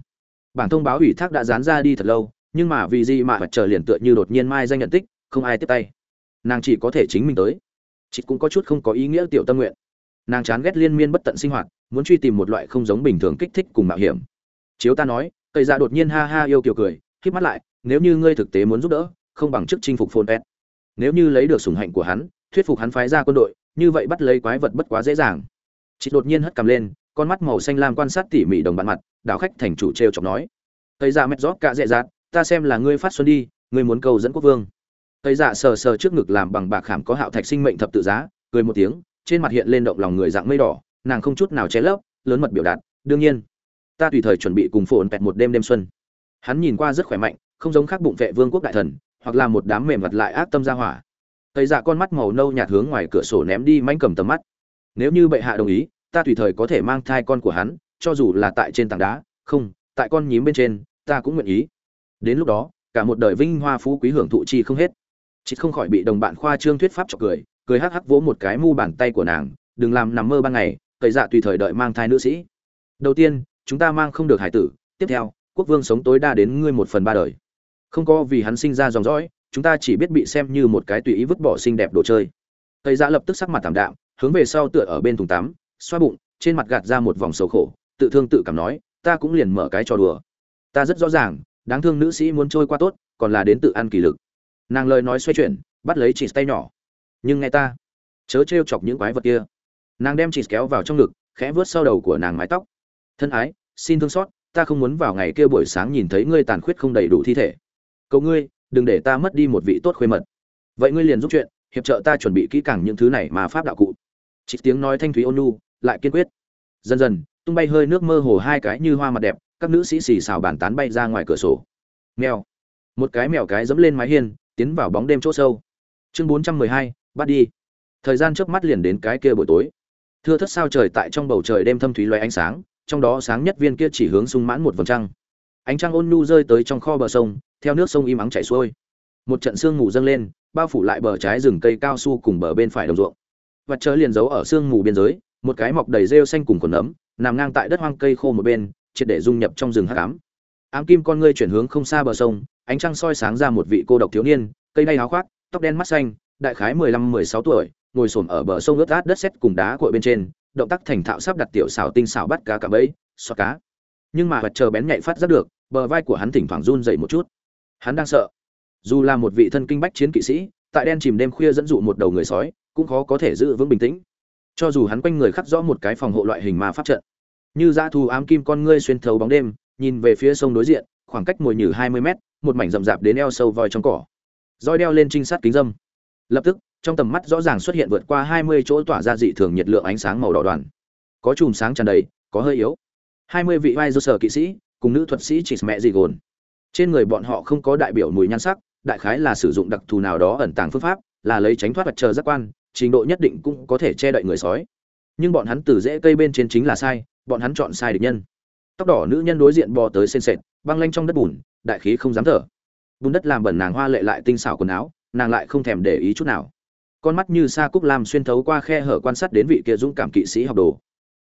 Bản thông báo ủy thác đã dán ra đi thật lâu, nhưng mà vì gì mà mặt trời liền tựa như đột nhiên mai danh nhận tích, không ai tiếp tay. Nàng chỉ có thể chính mình tới. Chị cũng có chút không có ý nghĩa tiểu tâm nguyện. Nàng chán ghét liên miên bất tận sinh hoạt, muốn truy tìm một loại không giống bình thường kích thích cùng mạo hiểm. Chiếu ta nói, cây ra đột nhiên ha ha yêu kiều cười híp mắt lại, nếu như ngươi thực tế muốn giúp đỡ, không bằng chức chinh phục phồn pet. Nếu như lấy được sủng hạnh của hắn, thuyết phục hắn phái ra quân đội, như vậy bắt lấy quái vật bất quá dễ dàng. Chị đột nhiên hất cầm lên con mắt màu xanh lam quan sát tỉ mỉ đồng bạn mặt, đảo khách thành chủ trêu chọc nói. Tây dạ mét rót cả dễ dạt, ta xem là ngươi phát xuân đi, ngươi muốn cầu dẫn quốc vương. Tây dạ sờ sờ trước ngực làm bằng bạc khảm có hạo thạch sinh mệnh thập tự giá, cười một tiếng, trên mặt hiện lên động lòng người dạng mây đỏ, nàng không chút nào che lấp, lớn mật biểu đạt, đương nhiên, ta tùy thời chuẩn bị cùng phồn pẹt một đêm đêm xuân. Hắn nhìn qua rất khỏe mạnh, không giống khác bụng vệ vương quốc đại thần, hoặc là một đám mềm mặt lại ác tâm ra hỏa. Tây dạ con mắt màu nâu nhạt hướng ngoài cửa sổ ném đi manh cầm tầm mắt. Nếu như bệ hạ đồng ý ta tùy thời có thể mang thai con của hắn, cho dù là tại trên tảng đá, không, tại con nhím bên trên, ta cũng nguyện ý. Đến lúc đó, cả một đời vinh hoa phú quý hưởng thụ chi không hết. Chị không khỏi bị đồng bạn khoa trương thuyết pháp chọc cười cười hắc hắc vỗ một cái mu bàn tay của nàng, đừng làm nằm mơ ban ngày, cậy dạ tùy thời đợi mang thai nữ sĩ. Đầu tiên, chúng ta mang không được hải tử, tiếp theo, quốc vương sống tối đa đến ngươi một phần ba đời. Không có vì hắn sinh ra dòng dõi, chúng ta chỉ biết bị xem như một cái tùy ý vứt bỏ xinh đẹp đồ chơi. Tây dạ lập tức sắc mặt tạm đạm, hướng về sau tựa ở bên thùng tắm xoa bụng, trên mặt gạt ra một vòng sầu khổ, tự thương tự cảm nói, ta cũng liền mở cái trò đùa. Ta rất rõ ràng, đáng thương nữ sĩ muốn trôi qua tốt, còn là đến tự ăn kỳ lực. Nàng lời nói xoay chuyển, bắt lấy chị tay nhỏ. Nhưng nghe ta. Chớ trêu chọc những quái vật kia. Nàng đem chị kéo vào trong ngực, khẽ vớt sau đầu của nàng mái tóc. Thân ái, xin thương xót, ta không muốn vào ngày kia buổi sáng nhìn thấy ngươi tàn khuyết không đầy đủ thi thể. Cậu ngươi, đừng để ta mất đi một vị tốt khuê mật. Vậy ngươi liền giúp chuyện, hiệp trợ ta chuẩn bị kỹ càng những thứ này mà pháp đạo cụ. Chị tiếng nói thanh thúy ôn nhu lại kiên quyết. Dần dần, tung bay hơi nước mơ hồ hai cái như hoa mặt đẹp, các nữ sĩ xì xào bàn tán bay ra ngoài cửa sổ. Mèo. Một cái mèo cái dẫm lên mái hiên, tiến vào bóng đêm chỗ sâu. Chương bốn trăm mười hai, bắt đi. Thời gian trước mắt liền đến cái kia buổi tối. Thưa thất sao trời tại trong bầu trời đêm thâm thúy loé ánh sáng, trong đó sáng nhất viên kia chỉ hướng sung mãn một vầng trăng. Ánh trăng ôn nhu rơi tới trong kho bờ sông, theo nước sông im ắng chảy xuôi. Một trận sương mù dâng lên, bao phủ lại bờ trái rừng cây cao su cùng bờ bên phải đồng ruộng. Và trời liền giấu ở sương mù biên giới một cái mọc đầy rêu xanh cùng quần ấm, nằm ngang tại đất hoang cây khô một bên, triệt để dung nhập trong rừng hắc ám. Ám kim con ngươi chuyển hướng không xa bờ sông, ánh trăng soi sáng ra một vị cô độc thiếu niên, cây đay áo khoác, tóc đen mắt xanh, đại khái mười lăm, mười sáu tuổi, ngồi xổm ở bờ sông ướt át đất sét cùng đá cội bên trên, động tác thành thạo sắp đặt tiểu xảo tinh xảo bắt cá cả bẫy xoa cá. Nhưng mà vật chờ bén nhạy phát giác được, bờ vai của hắn thỉnh thoảng run dậy một chút. Hắn đang sợ. Dù là một vị thân kinh bách chiến kỵ sĩ, tại đen chìm đêm khuya dẫn dụ một đầu người sói, cũng khó có thể giữ vững bình tĩnh cho dù hắn quanh người khắc rõ một cái phòng hộ loại hình ma pháp trận. Như dã thu ám kim con ngươi xuyên thấu bóng đêm, nhìn về phía sông đối diện, khoảng cách mồi nhử hai mươi mét, một mảnh rậm rạp đến eo sâu voi trong cỏ. Roi đeo lên trinh sát kính dâm. Lập tức, trong tầm mắt rõ ràng xuất hiện vượt qua hai mươi chỗ tỏa ra dị thường nhiệt lượng ánh sáng màu đỏ đoàn. Có chùm sáng tràn đầy, có hơi yếu. Hai mươi vị vai do sở kỵ sĩ, cùng nữ thuật sĩ chỉ mẹ gì gồn. Trên người bọn họ không có đại biểu mùi nhan sắc, đại khái là sử dụng đặc thù nào đó ẩn tàng phương pháp, là lấy tránh thoát vật chờ giác quan trình độ nhất định cũng có thể che đậy người sói. Nhưng bọn hắn từ rễ cây bên trên chính là sai, bọn hắn chọn sai địch nhân. Tóc đỏ nữ nhân đối diện bò tới sên sệt băng lanh trong đất bùn, đại khí không dám thở. Bùn đất làm bẩn nàng hoa lệ lại tinh xảo quần áo, nàng lại không thèm để ý chút nào. Con mắt như sa cúc lam xuyên thấu qua khe hở quan sát đến vị kia dũng cảm kỵ sĩ học đồ.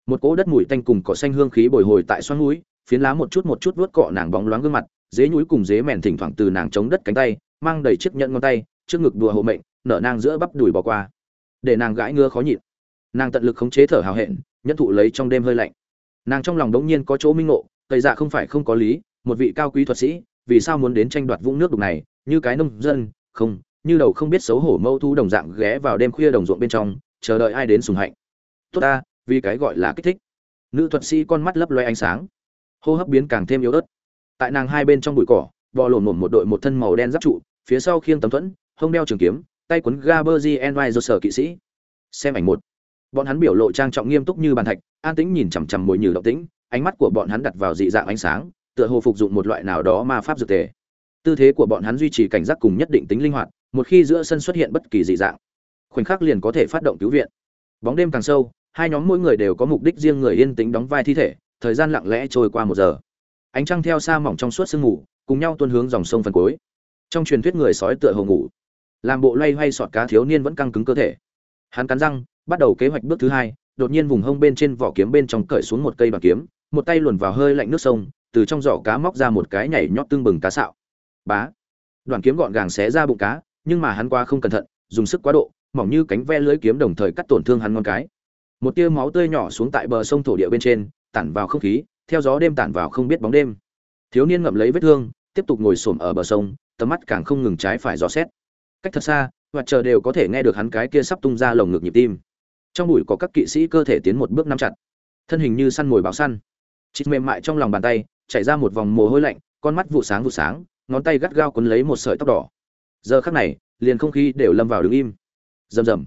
Một cỗ đất mùi tanh cùng cỏ xanh hương khí bồi hồi tại xoắn núi, phiến lá một chút một chút vuốt cọ nàng bóng loáng gương mặt, dế nhúi cùng dế mèn thỉnh thoảng từ nàng chống đất cánh tay, mang đầy chiếc nhẫn ngón tay, trước ngực đùa hộ mệnh, nở nang giữa bắp đùi bỏ qua để nàng gãi ngứa khó nhịn. Nàng tận lực khống chế thở hào hẹn nhân thụ lấy trong đêm hơi lạnh. Nàng trong lòng đống nhiên có chỗ minh ngộ tây dạ không phải không có lý, một vị cao quý thuật sĩ, vì sao muốn đến tranh đoạt vũng nước đục này, như cái nông dân, không, như đầu không biết xấu hổ mâu thu đồng dạng ghé vào đêm khuya đồng ruộng bên trong, chờ đợi ai đến sùng hạnh. Tốt ta, vì cái gọi là kích thích. Nữ thuật sĩ con mắt lấp loe ánh sáng. Hô hấp biến càng thêm yếu ớt. Tại nàng hai bên trong bụi cỏ, bò lổn lổn một đội một thân màu đen giáp trụ, phía sau khiêng tấm thuẫn, hông đeo trường kiếm tay quấn gaberzien vai do sở kỵ sĩ. Xem ảnh một. Bọn hắn biểu lộ trang trọng nghiêm túc như bàn thạch, an tĩnh nhìn chằm chằm mồi nhử động tĩnh, ánh mắt của bọn hắn đặt vào dị dạng ánh sáng, tựa hồ phục dụng một loại nào đó ma pháp dược tề. Tư thế của bọn hắn duy trì cảnh giác cùng nhất định tính linh hoạt, một khi giữa sân xuất hiện bất kỳ dị dạng, khoảnh khắc liền có thể phát động cứu viện. Bóng đêm càng sâu, hai nhóm mỗi người đều có mục đích riêng người yên tĩnh đóng vai thi thể, thời gian lặng lẽ trôi qua một giờ. Ánh trăng theo xa mỏng trong suốt sương ngủ cùng nhau tuôn hướng dòng sông phần cuối. Trong truyền thuyết người sói tựa hồ ngủ làm bộ loay hoay sọt cá thiếu niên vẫn căng cứng cơ thể. Hắn cắn răng, bắt đầu kế hoạch bước thứ hai, đột nhiên vùng hông bên trên vỏ kiếm bên trong cởi xuống một cây bằng kiếm, một tay luồn vào hơi lạnh nước sông, từ trong giỏ cá móc ra một cái nhảy nhót tương bừng cá sạo. Bá! Đoàn kiếm gọn gàng xé ra bụng cá, nhưng mà hắn qua không cẩn thận, dùng sức quá độ, mỏng như cánh ve lưới kiếm đồng thời cắt tổn thương hắn ngon cái. Một tia máu tươi nhỏ xuống tại bờ sông thổ địa bên trên, tản vào không khí, theo gió đêm tản vào không biết bóng đêm. Thiếu niên ngậm lấy vết thương, tiếp tục ngồi xổm ở bờ sông, tầm mắt càng không ngừng trái phải dò xét cách thật xa, và chờ đều có thể nghe được hắn cái kia sắp tung ra lồng ngực nhịp tim. Trong bụi có các kỵ sĩ cơ thể tiến một bước nắm chặt. Thân hình như săn mồi báo săn. Chịt mềm mại trong lòng bàn tay, chảy ra một vòng mồ hôi lạnh, con mắt vụ sáng vụ sáng, ngón tay gắt gao quấn lấy một sợi tóc đỏ. Giờ khắc này, liền không khí đều lâm vào đứng im. Rầm rầm.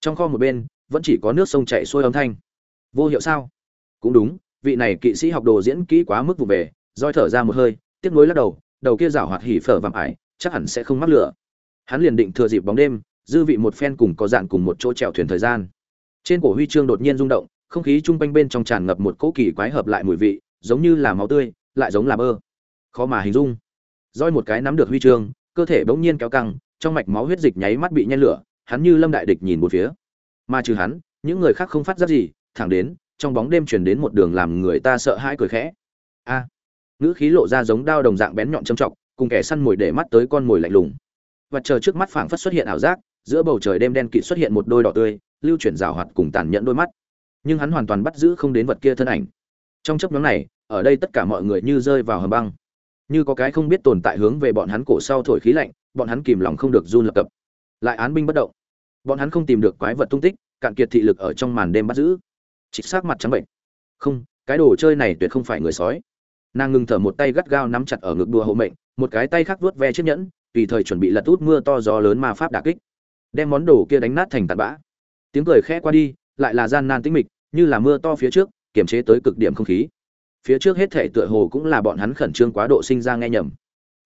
Trong kho một bên, vẫn chỉ có nước sông chảy xuôi âm thanh. Vô hiệu sao? Cũng đúng, vị này kỵ sĩ học đồ diễn kỹ quá mức vụ về, roi thở ra một hơi, tiếc nuối lắc đầu đầu kia rảo hoạt hỉ phở vạm ải, chắc hẳn sẽ không mắc lửa hắn liền định thừa dịp bóng đêm dư vị một phen cùng có dạn cùng một chỗ trèo thuyền thời gian. Trên cổ huy chương đột nhiên rung động không khí chung quanh bên trong tràn ngập một cỗ kỳ quái hợp lại mùi vị giống như là máu tươi lại giống là bơ. Khó mà hình dung. Roi một cái nắm được huy chương cơ thể bỗng nhiên kéo căng trong mạch máu huyết dịch nháy mắt bị nhen lửa hắn như lâm đại địch nhìn một phía. Mà trừ hắn những người khác không phát giác gì thẳng đến trong bóng đêm truyền đến một đường làm người ta sợ hãi cười khẽ. A. À, ngữ khí lộ ra giống đao đồng dạng bén nhọn châm trọng cùng kẻ săn mồi để mắt tới con mồi lạnh lùng và chờ trước mắt phảng phất xuất hiện ảo giác, giữa bầu trời đêm đen kịt xuất hiện một đôi đỏ tươi, lưu chuyển rào hoạt cùng tàn nhẫn đôi mắt. Nhưng hắn hoàn toàn bắt giữ không đến vật kia thân ảnh. Trong chốc ngắn này, ở đây tất cả mọi người như rơi vào hầm băng. Như có cái không biết tồn tại hướng về bọn hắn cổ sau thổi khí lạnh, bọn hắn kìm lòng không được run lập cập. Lại án binh bất động. Bọn hắn không tìm được quái vật tung tích, cạn kiệt thị lực ở trong màn đêm bắt giữ. Chỉ sắc mặt trắng bệnh. Không, cái đồ chơi này tuyệt không phải người sói. Nàng ngừng thở một tay gắt gao nắm chặt ở ngực đùa hộ mệnh, một cái tay khác vuốt ve chiếc nhẫn tùy thời chuẩn bị lật út mưa to gió lớn ma pháp đả kích. Đem món đồ kia đánh nát thành tạt bã. Tiếng cười khẽ qua đi, lại là gian nan tĩnh mịch, như là mưa to phía trước, kiềm chế tới cực điểm không khí. Phía trước hết thể tựa hồ cũng là bọn hắn khẩn trương quá độ sinh ra nghe nhầm.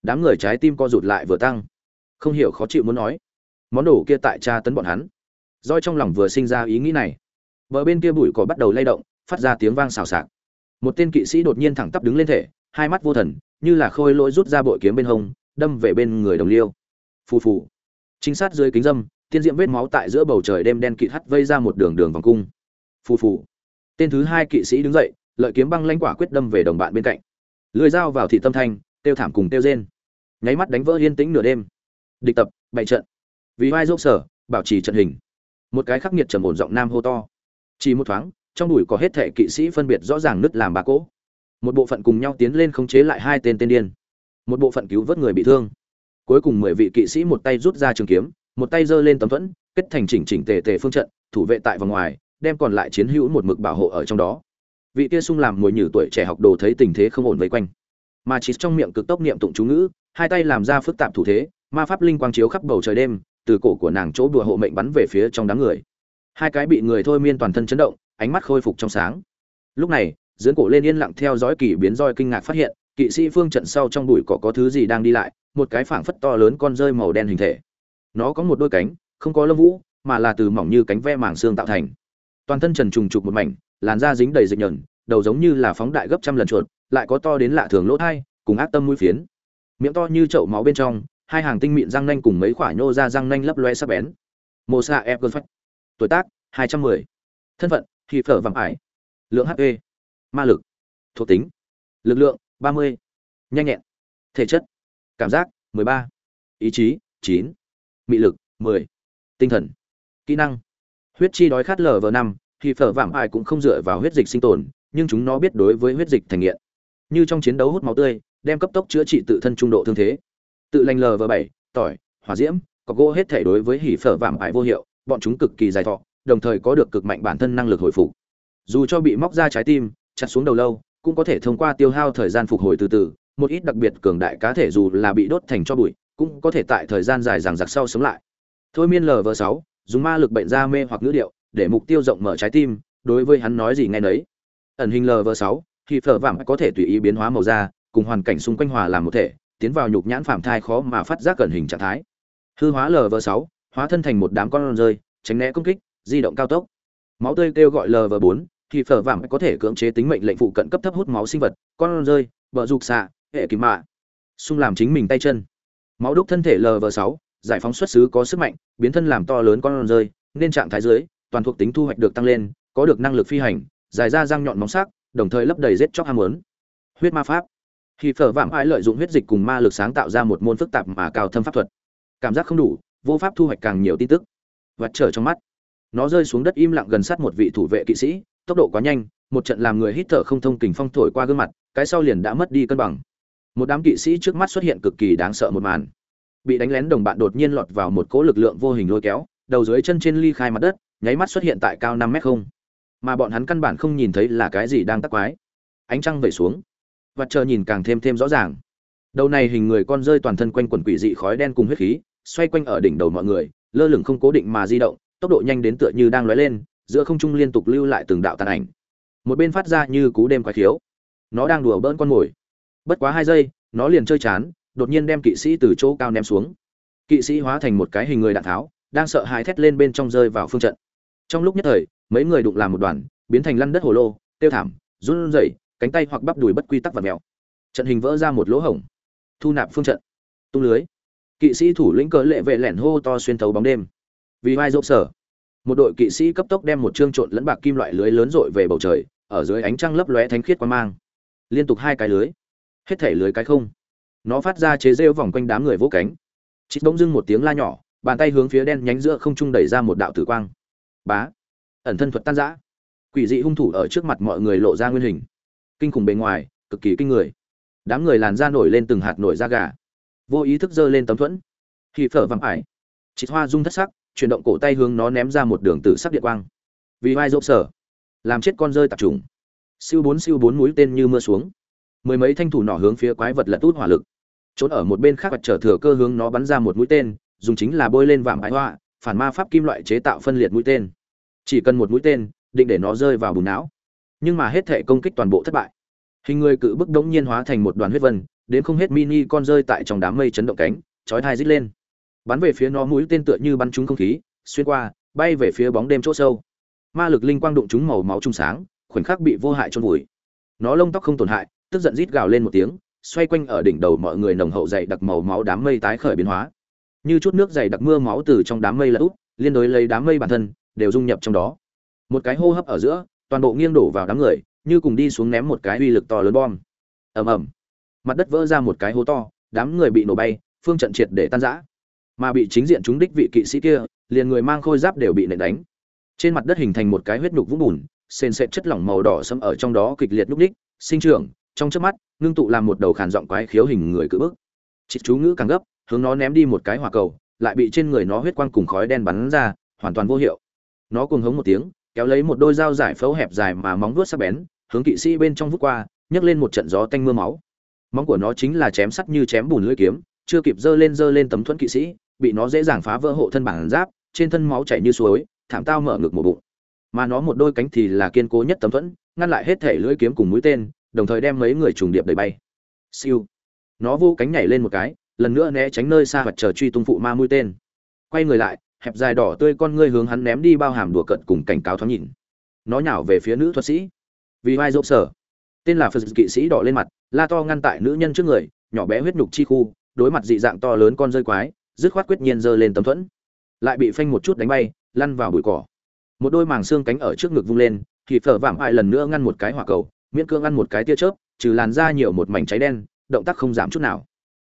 Đám người trái tim co rụt lại vừa tăng. Không hiểu khó chịu muốn nói. Món đồ kia tại tra tấn bọn hắn. Roi trong lòng vừa sinh ra ý nghĩ này. Bờ bên kia bụi cỏ bắt đầu lay động, phát ra tiếng vang xào xạc. Một tên kỵ sĩ đột nhiên thẳng tắp đứng lên thể, hai mắt vô thần, như là khôi lỗi rút ra bội kiếm bên hông đâm về bên người đồng liêu. Phù phù. Chính sát dưới kính dâm, tiên diệm vết máu tại giữa bầu trời đêm đen kịt hắt vây ra một đường đường vòng cung. Phù phù. Tên thứ hai kỵ sĩ đứng dậy, lợi kiếm băng lãnh quả quyết đâm về đồng bạn bên cạnh. Lưỡi dao vào thị tâm thanh tiêu thảm cùng tiêu rên. Nháy mắt đánh vỡ yên tĩnh nửa đêm. Địch tập bày trận. Vì vai dốc sở, bảo trì trận hình. Một cái khắc nghiệt trầm ổn giọng nam hô to. Chỉ một thoáng, trong đùi có hết thệ kỵ sĩ phân biệt rõ ràng nứt làm bà cỗ. Một bộ phận cùng nhau tiến lên khống chế lại hai tên tên điên một bộ phận cứu vớt người bị thương. Cuối cùng mười vị kỵ sĩ một tay rút ra trường kiếm, một tay giơ lên tấm thuẫn, kết thành chỉnh chỉnh tề tề phương trận, thủ vệ tại vòng ngoài, đem còn lại chiến hữu một mực bảo hộ ở trong đó. Vị kia sung làm mồi nhử tuổi trẻ học đồ thấy tình thế không ổn vây quanh. Mà chỉ trong miệng cực tốc niệm tụng chú ngữ, hai tay làm ra phức tạp thủ thế, ma pháp linh quang chiếu khắp bầu trời đêm, từ cổ của nàng chỗ đùa hộ mệnh bắn về phía trong đám người. Hai cái bị người thôi miên toàn thân chấn động, ánh mắt khôi phục trong sáng. Lúc này, dưỡng cổ lên yên lặng theo dõi kỳ biến roi kinh ngạc phát hiện kỵ sĩ phương trận sau trong bụi cỏ có thứ gì đang đi lại, một cái phảng phất to lớn con rơi màu đen hình thể. Nó có một đôi cánh, không có lông vũ, mà là từ mỏng như cánh ve màng xương tạo thành. Toàn thân trần trùng trục một mảnh, làn da dính đầy dịch nhờn, đầu giống như là phóng đại gấp trăm lần chuột, lại có to đến lạ thường lỗ thai, cùng ác tâm mũi phiến. Miệng to như chậu máu bên trong, hai hàng tinh mịn răng nanh cùng mấy khoả nhô ra răng nanh lấp loe sắc bén. Mô sa ép cơn phách. Tuổi tác 210. thân phận Thì phở vàng ải. Lượng hp ma lực. Thuộc tính. Lực lượng 30. nhanh nhẹn. Thể chất. Cảm giác. 13. ý chí. 9. mị lực. 10. tinh thần. Kỹ năng. Huyết chi đói khát lv năm, thì phở vạm ai cũng không dựa vào huyết dịch sinh tồn, nhưng chúng nó biết đối với huyết dịch thành nghiện. Như trong chiến đấu hút máu tươi, đem cấp tốc chữa trị tự thân trung độ thương thế. Tự lành lv bảy, tỏi, hỏa diễm, có gỗ hết thể đối với hỉ phở vạm ải vô hiệu, bọn chúng cực kỳ dài thọ, đồng thời có được cực mạnh bản thân năng lực hồi phục. Dù cho bị móc ra trái tim, chặt xuống đầu lâu cũng có thể thông qua tiêu hao thời gian phục hồi từ từ, một ít đặc biệt cường đại cá thể dù là bị đốt thành cho bụi, cũng có thể tại thời gian dài rằng giặc sau sống lại. Thôi miên lv sáu, dùng ma lực bệnh ra mê hoặc ngữ điệu, để mục tiêu rộng mở trái tim, đối với hắn nói gì nghe nấy. Ẩn hình lv sáu, khi phở vảm có thể tùy ý biến hóa màu da, cùng hoàn cảnh xung quanh hòa làm một thể, tiến vào nhục nhãn phạm thai khó mà phát giác cẩn hình trạng thái. Hư hóa lv sáu, hóa thân thành một đám con rơi, tránh né công kích, di động cao tốc. Máu tươi kêu gọi lv bốn thì phở vạm có thể cưỡng chế tính mệnh lệnh phụ cận cấp thấp hút máu sinh vật, con rơi vợ dục xạ, hệ kìm mạ. Xung làm chính mình tay chân. Máu đúc thân thể lv sáu, giải phóng xuất xứ có sức mạnh, biến thân làm to lớn con rơi, nên trạng thái dưới, toàn thuộc tính thu hoạch được tăng lên, có được năng lực phi hành, dài ra răng nhọn móng sắc, đồng thời lấp đầy rết chóc ham muốn. Huyết ma pháp. Khi phở vạm ái lợi dụng huyết dịch cùng ma lực sáng tạo ra một môn phức tạp mà cao thâm pháp thuật. Cảm giác không đủ, vô pháp thu hoạch càng nhiều tin tức. Vặt trở trong mắt. Nó rơi xuống đất im lặng gần sát một vị thủ vệ kỵ sĩ tốc độ quá nhanh, một trận làm người hít thở không thông kình phong thổi qua gương mặt, cái sau liền đã mất đi cân bằng. Một đám kỵ sĩ trước mắt xuất hiện cực kỳ đáng sợ một màn. Bị đánh lén đồng bạn đột nhiên lọt vào một cỗ lực lượng vô hình lôi kéo, đầu dưới chân trên ly khai mặt đất, nháy mắt xuất hiện tại cao năm mét không. Mà bọn hắn căn bản không nhìn thấy là cái gì đang tắc quái. Ánh trăng vẩy xuống. Và chờ nhìn càng thêm thêm rõ ràng. Đầu này hình người con rơi toàn thân quanh quần quỷ dị khói đen cùng huyết khí, xoay quanh ở đỉnh đầu mọi người, lơ lửng không cố định mà di động, tốc độ nhanh đến tựa như đang lóe lên giữa không trung liên tục lưu lại từng đạo tàn ảnh. Một bên phát ra như cú đêm quái khiếu. Nó đang đùa bỡn con mồi. Bất quá hai giây, nó liền chơi chán, đột nhiên đem kỵ sĩ từ chỗ cao ném xuống. Kỵ sĩ hóa thành một cái hình người đạn tháo, đang sợ hãi thét lên bên trong rơi vào phương trận. Trong lúc nhất thời, mấy người đụng làm một đoàn, biến thành lăn đất hồ lô, tiêu thảm, run rẩy, cánh tay hoặc bắp đùi bất quy tắc và mèo. Trận hình vỡ ra một lỗ hổng, thu nạp phương trận. Tung lưới. Kỵ sĩ thủ lĩnh cớ lệ vệ lẻn hô to xuyên thấu bóng đêm. Vì vai rộp sở một đội kỵ sĩ cấp tốc đem một chương trộn lẫn bạc kim loại lưới lớn rội về bầu trời, ở dưới ánh trăng lấp lóe thánh khiết quan mang. Liên tục hai cái lưới. Hết thể lưới cái không. Nó phát ra chế rêu vòng quanh đám người vỗ cánh. Chít bỗng dưng một tiếng la nhỏ, bàn tay hướng phía đen nhánh giữa không trung đẩy ra một đạo tử quang. Bá. Ẩn thân thuật tan giã quỷ dị hung thủ ở trước mặt mọi người lộ ra nguyên hình. Kinh khủng bề ngoài, cực kỳ kinh người. Đám người làn da nổi lên từng hạt nổi da gà. Vô ý thức giơ lên tấm thuẫn. Khi phở văng ải. Chị hoa rung thất sắc chuyển động cổ tay hướng nó ném ra một đường tử sắc điện quang. Vì vai rộp sở, làm chết con rơi tạp trùng. Siêu bốn siêu bốn mũi tên như mưa xuống. Mười mấy thanh thủ nỏ hướng phía quái vật lật út hỏa lực. Trốn ở một bên khác vật trở thừa cơ hướng nó bắn ra một mũi tên, dùng chính là bôi lên vạm bãi hoa, phản ma pháp kim loại chế tạo phân liệt mũi tên. Chỉ cần một mũi tên, định để nó rơi vào bùn não. Nhưng mà hết thể công kích toàn bộ thất bại. Hình người cự bức đống nhiên hóa thành một đoàn huyết vân, đến không hết mini con rơi tại trong đám mây chấn động cánh, chói thai rít lên bắn về phía nó mũi tên tựa như bắn trúng không khí, xuyên qua, bay về phía bóng đêm chỗ sâu. Ma lực linh quang đụng trúng màu máu trung sáng, khoảnh khắc bị vô hại trôn vùi. Nó lông tóc không tổn hại, tức giận rít gào lên một tiếng, xoay quanh ở đỉnh đầu mọi người nồng hậu dày đặc màu máu đám mây tái khởi biến hóa. Như chút nước dày đặc mưa máu từ trong đám mây là úp, liên đối lấy đám mây bản thân, đều dung nhập trong đó. Một cái hô hấp ở giữa, toàn bộ nghiêng đổ vào đám người, như cùng đi xuống ném một cái uy lực to lớn bom. Ầm ầm. Mặt đất vỡ ra một cái hố to, đám người bị nổ bay, phương trận triệt để tan rã mà bị chính diện chúng đích vị kỵ sĩ kia, liền người mang khôi giáp đều bị nện đánh. Trên mặt đất hình thành một cái huyết nhục vũng bùn, sền sệt chất lỏng màu đỏ xâm ở trong đó kịch liệt núc ních, sinh trưởng, trong chớp mắt, ngưng tụ làm một đầu khàn giọng quái khiếu hình người cự bức. Chị chú ngữ càng gấp, hướng nó ném đi một cái hỏa cầu, lại bị trên người nó huyết quang cùng khói đen bắn ra, hoàn toàn vô hiệu. Nó cuồng hống một tiếng, kéo lấy một đôi dao giải phẫu hẹp dài mà móng vuốt sắc bén, hướng kỵ sĩ bên trong vút qua, nhấc lên một trận gió tanh mưa máu. Móng của nó chính là chém sắt như chém bùn lưỡi kiếm, chưa kịp giơ lên giơ lên tấm thuẫn kỵ sĩ bị nó dễ dàng phá vỡ hộ thân bản giáp, trên thân máu chảy như suối, thảm tao mở ngực một bụng. Mà nó một đôi cánh thì là kiên cố nhất tấm thuẫn, ngăn lại hết thể lưỡi kiếm cùng mũi tên, đồng thời đem mấy người trùng điệp đẩy bay. Siêu. Nó vô cánh nhảy lên một cái, lần nữa né tránh nơi xa vật chờ truy tung phụ ma mũi tên. Quay người lại, hẹp dài đỏ tươi con ngươi hướng hắn ném đi bao hàm đùa cận cùng cảnh cáo thoáng nhìn. Nó nhào về phía nữ thuật sĩ. Vì vai rộp sở. Tên là phật kỵ sĩ đỏ lên mặt, la to ngăn tại nữ nhân trước người, nhỏ bé huyết nhục chi khu, đối mặt dị dạng to lớn con rơi quái dứt khoát quyết nhiên giơ lên tấm thuẫn. Lại bị phanh một chút đánh bay, lăn vào bụi cỏ. Một đôi màng xương cánh ở trước ngực vung lên, thì phở vảm ai lần nữa ngăn một cái hỏa cầu, miễn cương ngăn một cái tia chớp, trừ làn ra nhiều một mảnh cháy đen, động tác không giảm chút nào.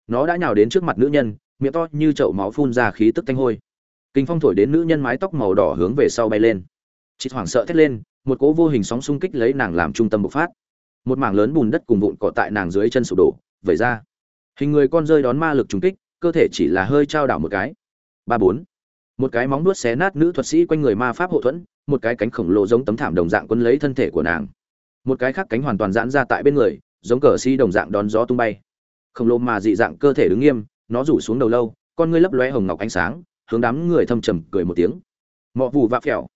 Nó đã nhào đến trước mặt nữ nhân, miệng to như chậu máu phun ra khí tức thanh hôi. Kinh phong thổi đến nữ nhân mái tóc màu đỏ hướng về sau bay lên. Chị hoảng sợ thét lên, một cỗ vô hình sóng xung kích lấy nàng làm trung tâm bộc phát. Một mảng lớn bùn đất cùng vụn cỏ tại nàng dưới chân sụp đổ, vẩy ra. Hình người con rơi đón ma lực trùng kích cơ thể chỉ là hơi trao đảo một cái. Ba bốn. Một cái móng nuốt xé nát nữ thuật sĩ quanh người ma pháp hộ thuẫn, một cái cánh khổng lồ giống tấm thảm đồng dạng quân lấy thân thể của nàng. Một cái khác cánh hoàn toàn giãn ra tại bên người, giống cờ si đồng dạng đón gió tung bay. Khổng lồ mà dị dạng cơ thể đứng nghiêm, nó rủ xuống đầu lâu, con ngươi lấp lóe hồng ngọc ánh sáng, hướng đám người thâm trầm cười một tiếng. Mọ vụ vạ phèo.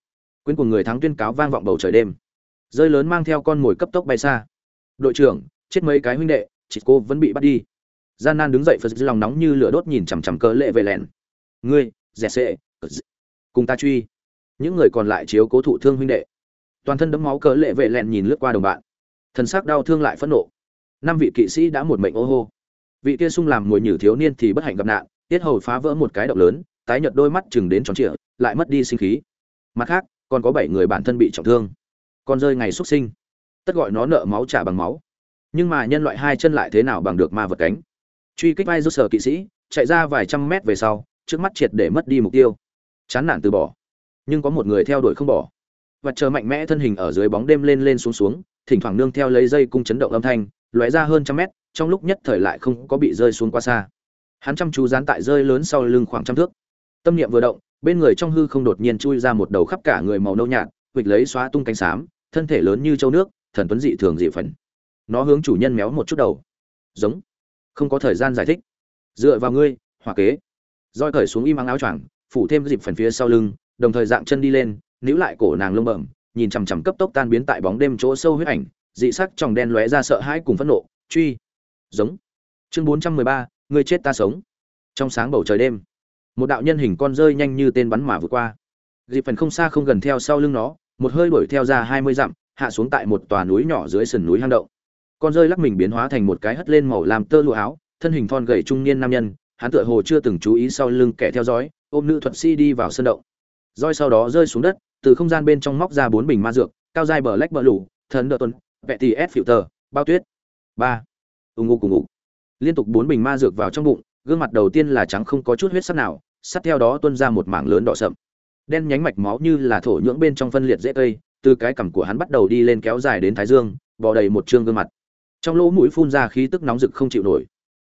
Quyến của người thắng tuyên cáo vang vọng bầu trời đêm. Rơi lớn mang theo con mồi cấp tốc bay xa. Đội trưởng, chết mấy cái huynh đệ chị cô vẫn bị bắt đi gian nan đứng dậy phật lòng nóng như lửa đốt nhìn chằm chằm cỡ lệ về lẹn. Ngươi dè sệ cùng ta truy. Những người còn lại chiếu cố thụ thương huynh đệ. Toàn thân đấm máu cỡ lệ vệ lẹn nhìn lướt qua đồng bạn. Thần sắc đau thương lại phẫn nộ. Năm vị kỵ sĩ đã một mệnh ô hô. Vị kia sung làm mồi nhử thiếu niên thì bất hạnh gặp nạn, tiết hầu phá vỡ một cái động lớn, tái nhợt đôi mắt chừng đến tròn trịa, lại mất đi sinh khí. Mặt khác, còn có bảy người bản thân bị trọng thương. Còn rơi ngày xuất sinh. Tất gọi nó nợ máu trả bằng máu. Nhưng mà nhân loại hai chân lại thế nào bằng được ma vật cánh? Truy kích vai rút sở kỵ sĩ, chạy ra vài trăm mét về sau, trước mắt triệt để mất đi mục tiêu. Chán nản từ bỏ. Nhưng có một người theo đuổi không bỏ. Và chờ mạnh mẽ thân hình ở dưới bóng đêm lên lên xuống xuống, thỉnh thoảng nương theo lấy dây cung chấn động âm thanh, lóe ra hơn trăm mét, trong lúc nhất thời lại không có bị rơi xuống quá xa. Hắn chăm chú dán tại rơi lớn sau lưng khoảng trăm thước. Tâm niệm vừa động, bên người trong hư không đột nhiên chui ra một đầu khắp cả người màu nâu nhạt huỵch lấy xóa tung cánh xám, thân thể lớn như châu nước, thần tuấn dị thường dị phần nó hướng chủ nhân méo một chút đầu. Giống không có thời gian giải thích. Dựa vào ngươi, hỏa kế. Roi cởi xuống im ắng áo choàng, phủ thêm dịp phần phía sau lưng, đồng thời dạng chân đi lên, níu lại cổ nàng lông bẩm, nhìn chằm chằm cấp tốc tan biến tại bóng đêm chỗ sâu huyết ảnh, dị sắc trong đen lóe ra sợ hãi cùng phẫn nộ, truy. Giống. Chương bốn trăm mười ba, ngươi chết ta sống. Trong sáng bầu trời đêm, một đạo nhân hình con rơi nhanh như tên bắn mà vượt qua. Dịp phần không xa không gần theo sau lưng nó, một hơi đuổi theo ra hai mươi dặm, hạ xuống tại một tòa núi nhỏ dưới sườn núi hang động con rơi lắc mình biến hóa thành một cái hất lên màu làm tơ lụa áo, thân hình thon gầy trung niên nam nhân, hắn tựa hồ chưa từng chú ý sau lưng kẻ theo dõi, ôm nữ thuật sĩ đi vào sân động. Roi sau đó rơi xuống đất, từ không gian bên trong móc ra bốn bình ma dược, cao dai bờ lách bờ lủ thần đợt tuần, vẹ tì ép filter bao tuyết. Ba. Ù ngu cùng ngủ liên tục bốn bình ma dược vào trong bụng, gương mặt đầu tiên là trắng không có chút huyết sắc nào sát theo đó tuôn ra một mảng lớn đỏ sậm. Đen nhánh mạch máu như là thổ nhưỡng bên trong phân liệt dễ cây, từ cái cằm của hắn bắt đầu đi lên kéo dài đến thái dương, bò đầy một trương gương mặt trong lỗ mũi phun ra khí tức nóng rực không chịu nổi.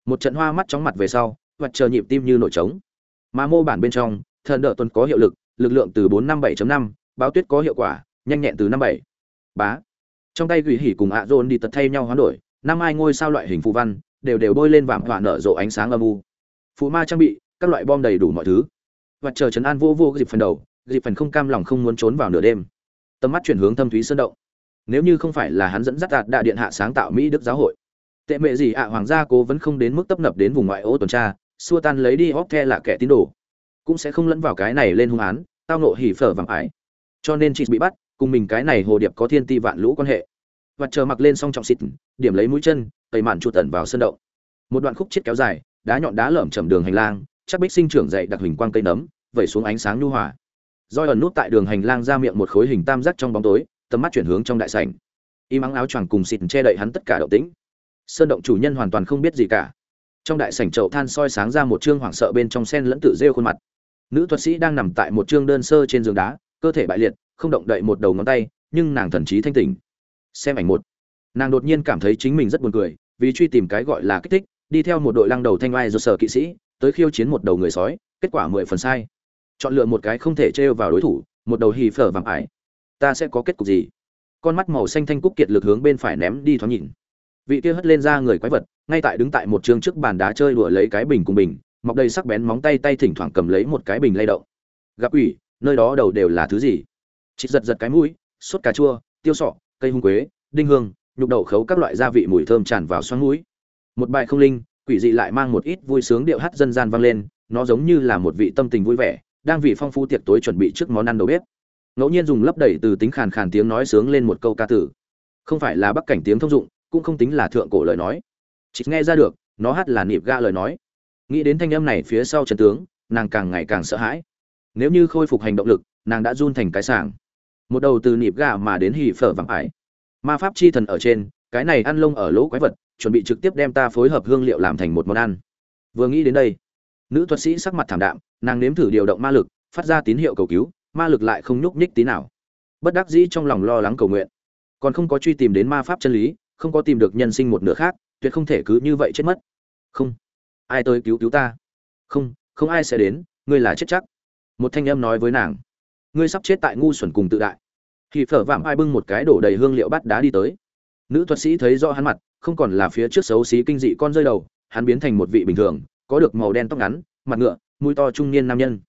Một trận hoa mắt chóng mặt về sau vật chờ nhịp tim như nổi trống. Mà mô bản bên trong thần đỡ tuần có hiệu lực lực lượng từ 457.5, báo tuyết có hiệu quả nhanh nhẹn từ 57. bá. Trong tay gửi hỉ cùng ạ dồn đi tật thay nhau hoán đổi năm ai ngôi sao loại hình phù văn đều đều bôi lên vàng hỏa nở rộ ánh sáng âm u. Phù ma trang bị các loại bom đầy đủ mọi thứ. Vật chờ trấn an vô vô dịp phần đầu dịp phần không cam lòng không muốn trốn vào nửa đêm. Tầm mắt chuyển hướng thâm thúy sơn động nếu như không phải là hắn dẫn dắt đạt đạ điện hạ sáng tạo mỹ đức giáo hội. Tệ mệ gì ạ, hoàng gia cố vẫn không đến mức tấp nập đến vùng ngoại ô tuần tra, xua tan lấy đi hóc the là kẻ tín đồ. Cũng sẽ không lẫn vào cái này lên hung án, tao nộ hỉ phở vàng ải. Cho nên chị bị bắt, cùng mình cái này hồ điệp có thiên ti vạn lũ quan hệ. Và chờ mặc lên song trọng xịt, điểm lấy mũi chân, tẩy màn chu tần vào sân động. Một đoạn khúc chết kéo dài, đá nhọn đá lởm chầm đường hành lang, chắc bích sinh trưởng dậy đặc hình quang cây nấm, vẩy xuống ánh sáng nhu hòa. Roi ẩn nút tại đường hành lang ra miệng một khối hình tam giác trong bóng tối tầm mắt chuyển hướng trong đại sảnh. Y mắng áo choàng cùng xịt che đậy hắn tất cả động tĩnh. Sơn động chủ nhân hoàn toàn không biết gì cả. Trong đại sảnh chậu than soi sáng ra một trương hoảng sợ bên trong sen lẫn tự rêu khuôn mặt. Nữ thuật sĩ đang nằm tại một trương đơn sơ trên giường đá, cơ thể bại liệt, không động đậy một đầu ngón tay, nhưng nàng thần trí thanh tỉnh. Xem ảnh một. Nàng đột nhiên cảm thấy chính mình rất buồn cười, vì truy tìm cái gọi là kích thích, đi theo một đội lăng đầu thanh oai do sở kỵ sĩ, tới khiêu chiến một đầu người sói, kết quả mười phần sai. Chọn lựa một cái không thể trêu vào đối thủ, một đầu hì phở vàng ải ta sẽ có kết cục gì? Con mắt màu xanh thanh cúc kiệt lực hướng bên phải ném đi thoáng nhìn. Vị kia hất lên ra người quái vật, ngay tại đứng tại một trường trước bàn đá chơi đùa lấy cái bình cùng bình, mọc đầy sắc bén móng tay tay thỉnh thoảng cầm lấy một cái bình lay động. Gặp ủy, nơi đó đầu đều là thứ gì? Chị giật giật cái mũi, sốt cà chua, tiêu sọ, cây hung quế, đinh hương, nhục đậu khấu các loại gia vị mùi thơm tràn vào xoắn mũi. Một bài không linh, quỷ dị lại mang một ít vui sướng điệu hát dân gian vang lên, nó giống như là một vị tâm tình vui vẻ, đang vì phong phú tiệc tối chuẩn bị trước món ăn đầu bếp ngẫu nhiên dùng lấp đầy từ tính khàn khàn tiếng nói sướng lên một câu ca tử không phải là bắc cảnh tiếng thông dụng, cũng không tính là thượng cổ lời nói. Chỉ nghe ra được, nó hát là nịp ga lời nói. Nghĩ đến thanh âm này phía sau trần tướng, nàng càng ngày càng sợ hãi. Nếu như khôi phục hành động lực, nàng đã run thành cái sàng một đầu từ nịp ga mà đến hì phở vắng ải. Ma pháp chi thần ở trên, cái này ăn lông ở lỗ quái vật, chuẩn bị trực tiếp đem ta phối hợp hương liệu làm thành một món ăn. Vừa nghĩ đến đây, nữ thuật sĩ sắc mặt thảm đạm, nàng nếm thử điều động ma lực, phát ra tín hiệu cầu cứu ma lực lại không nhúc nhích tí nào. Bất đắc dĩ trong lòng lo lắng cầu nguyện. Còn không có truy tìm đến ma pháp chân lý, không có tìm được nhân sinh một nửa khác, tuyệt không thể cứ như vậy chết mất. Không. Ai tới cứu cứu ta? Không không ai sẽ đến, ngươi là chết chắc. Một thanh âm nói với nàng. Ngươi sắp chết tại ngu xuẩn cùng tự đại. Thì phở vạm ai bưng một cái đổ đầy hương liệu bát đá đi tới. Nữ thuật sĩ thấy rõ hắn mặt, không còn là phía trước xấu xí kinh dị con rơi đầu, hắn biến thành một vị bình thường, có được màu đen tóc ngắn, mặt ngựa, mũi to trung niên nam nhân.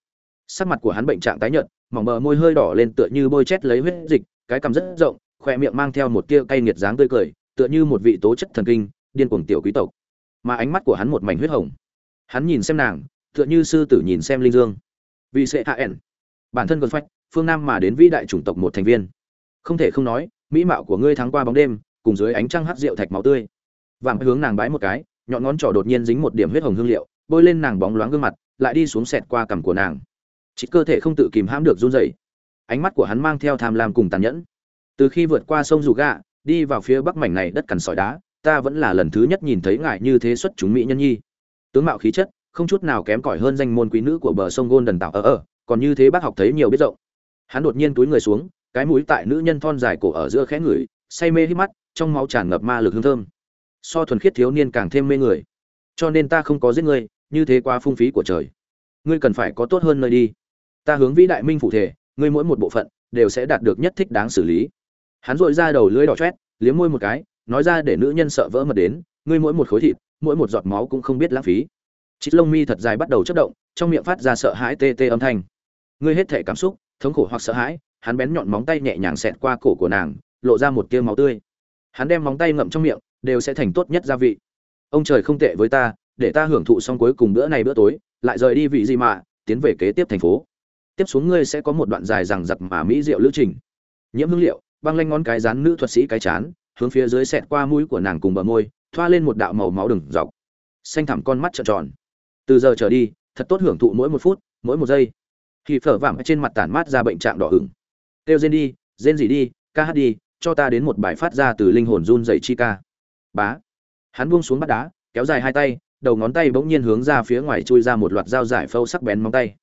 Sắc mặt của hắn bệnh trạng tái nhợt mỏng bờ môi hơi đỏ lên tựa như bôi chét lấy huyết dịch, cái cằm rất rộng, khoe miệng mang theo một tia cay nghiệt dáng tươi cười, tựa như một vị tố chất thần kinh, điên cuồng tiểu quý tộc. Mà ánh mắt của hắn một mảnh huyết hồng. Hắn nhìn xem nàng, tựa như sư tử nhìn xem linh dương. Vì sẽ hạ ẻn. Bản thân còn phách, phương nam mà đến vĩ đại chủng tộc một thành viên. Không thể không nói, mỹ mạo của ngươi thắng qua bóng đêm, cùng dưới ánh trăng hát rượu thạch máu tươi. Vàng hướng nàng bái một cái, nhọn ngón trỏ đột nhiên dính một điểm huyết hồng hương liệu, bôi lên nàng bóng loáng gương mặt, lại đi xuống sẹt qua cằm của nàng chỉ cơ thể không tự kìm hãm được run rẩy. Ánh mắt của hắn mang theo tham lam cùng tàn nhẫn. Từ khi vượt qua sông dù gạ, đi vào phía bắc mảnh này đất cằn sỏi đá, ta vẫn là lần thứ nhất nhìn thấy ngài như thế xuất chúng mỹ nhân nhi. Tướng mạo khí chất, không chút nào kém cỏi hơn danh môn quý nữ của bờ sông gôn đần tạo ở ở còn như thế bác học thấy nhiều biết rộng. Hắn đột nhiên túi người xuống, cái mũi tại nữ nhân thon dài cổ ở giữa khẽ ngửi, say mê hít mắt, trong máu tràn ngập ma lực hương thơm. So thuần khiết thiếu niên càng thêm mê người. Cho nên ta không có giết ngươi, như thế quá phung phí của trời. Ngươi cần phải có tốt hơn nơi đi ta hướng vĩ đại minh phụ thể, ngươi mỗi một bộ phận đều sẽ đạt được nhất thích đáng xử lý. Hắn dội ra đầu lưỡi đỏ chét liếm môi một cái, nói ra để nữ nhân sợ vỡ mật đến, ngươi mỗi một khối thịt, mỗi một giọt máu cũng không biết lãng phí. Chít lông mi thật dài bắt đầu chất động, trong miệng phát ra sợ hãi tê tê âm thanh. Ngươi hết thể cảm xúc, thống khổ hoặc sợ hãi, hắn bén nhọn móng tay nhẹ nhàng xẹt qua cổ của nàng, lộ ra một tia máu tươi. Hắn đem móng tay ngậm trong miệng, đều sẽ thành tốt nhất gia vị. Ông trời không tệ với ta, để ta hưởng thụ xong cuối cùng bữa này bữa tối, lại rời đi vị gì mà, tiến về kế tiếp thành phố tiếp xuống ngươi sẽ có một đoạn dài rằng giặc mà mỹ diệu lữ trình. Nhiễm hương liệu, băng lanh ngón cái rán nữ thuật sĩ cái chán, hướng phía dưới xẹt qua mũi của nàng cùng bờ môi, thoa lên một đạo màu máu đừng dọc. Xanh thẳm con mắt trợn tròn. Từ giờ trở đi, thật tốt hưởng thụ mỗi một phút, mỗi một giây. Khi phở vảm trên mặt tản mát ra bệnh trạng đỏ ửng. Kêu rên đi rên gì đi, ca hát đi, cho ta đến một bài phát ra từ linh hồn run dậy chi ca. Bá. Hắn buông xuống bắt đá, kéo dài hai tay, đầu ngón tay bỗng nhiên hướng ra phía ngoài chui ra một loạt dao giải phâu sắc bén móng tay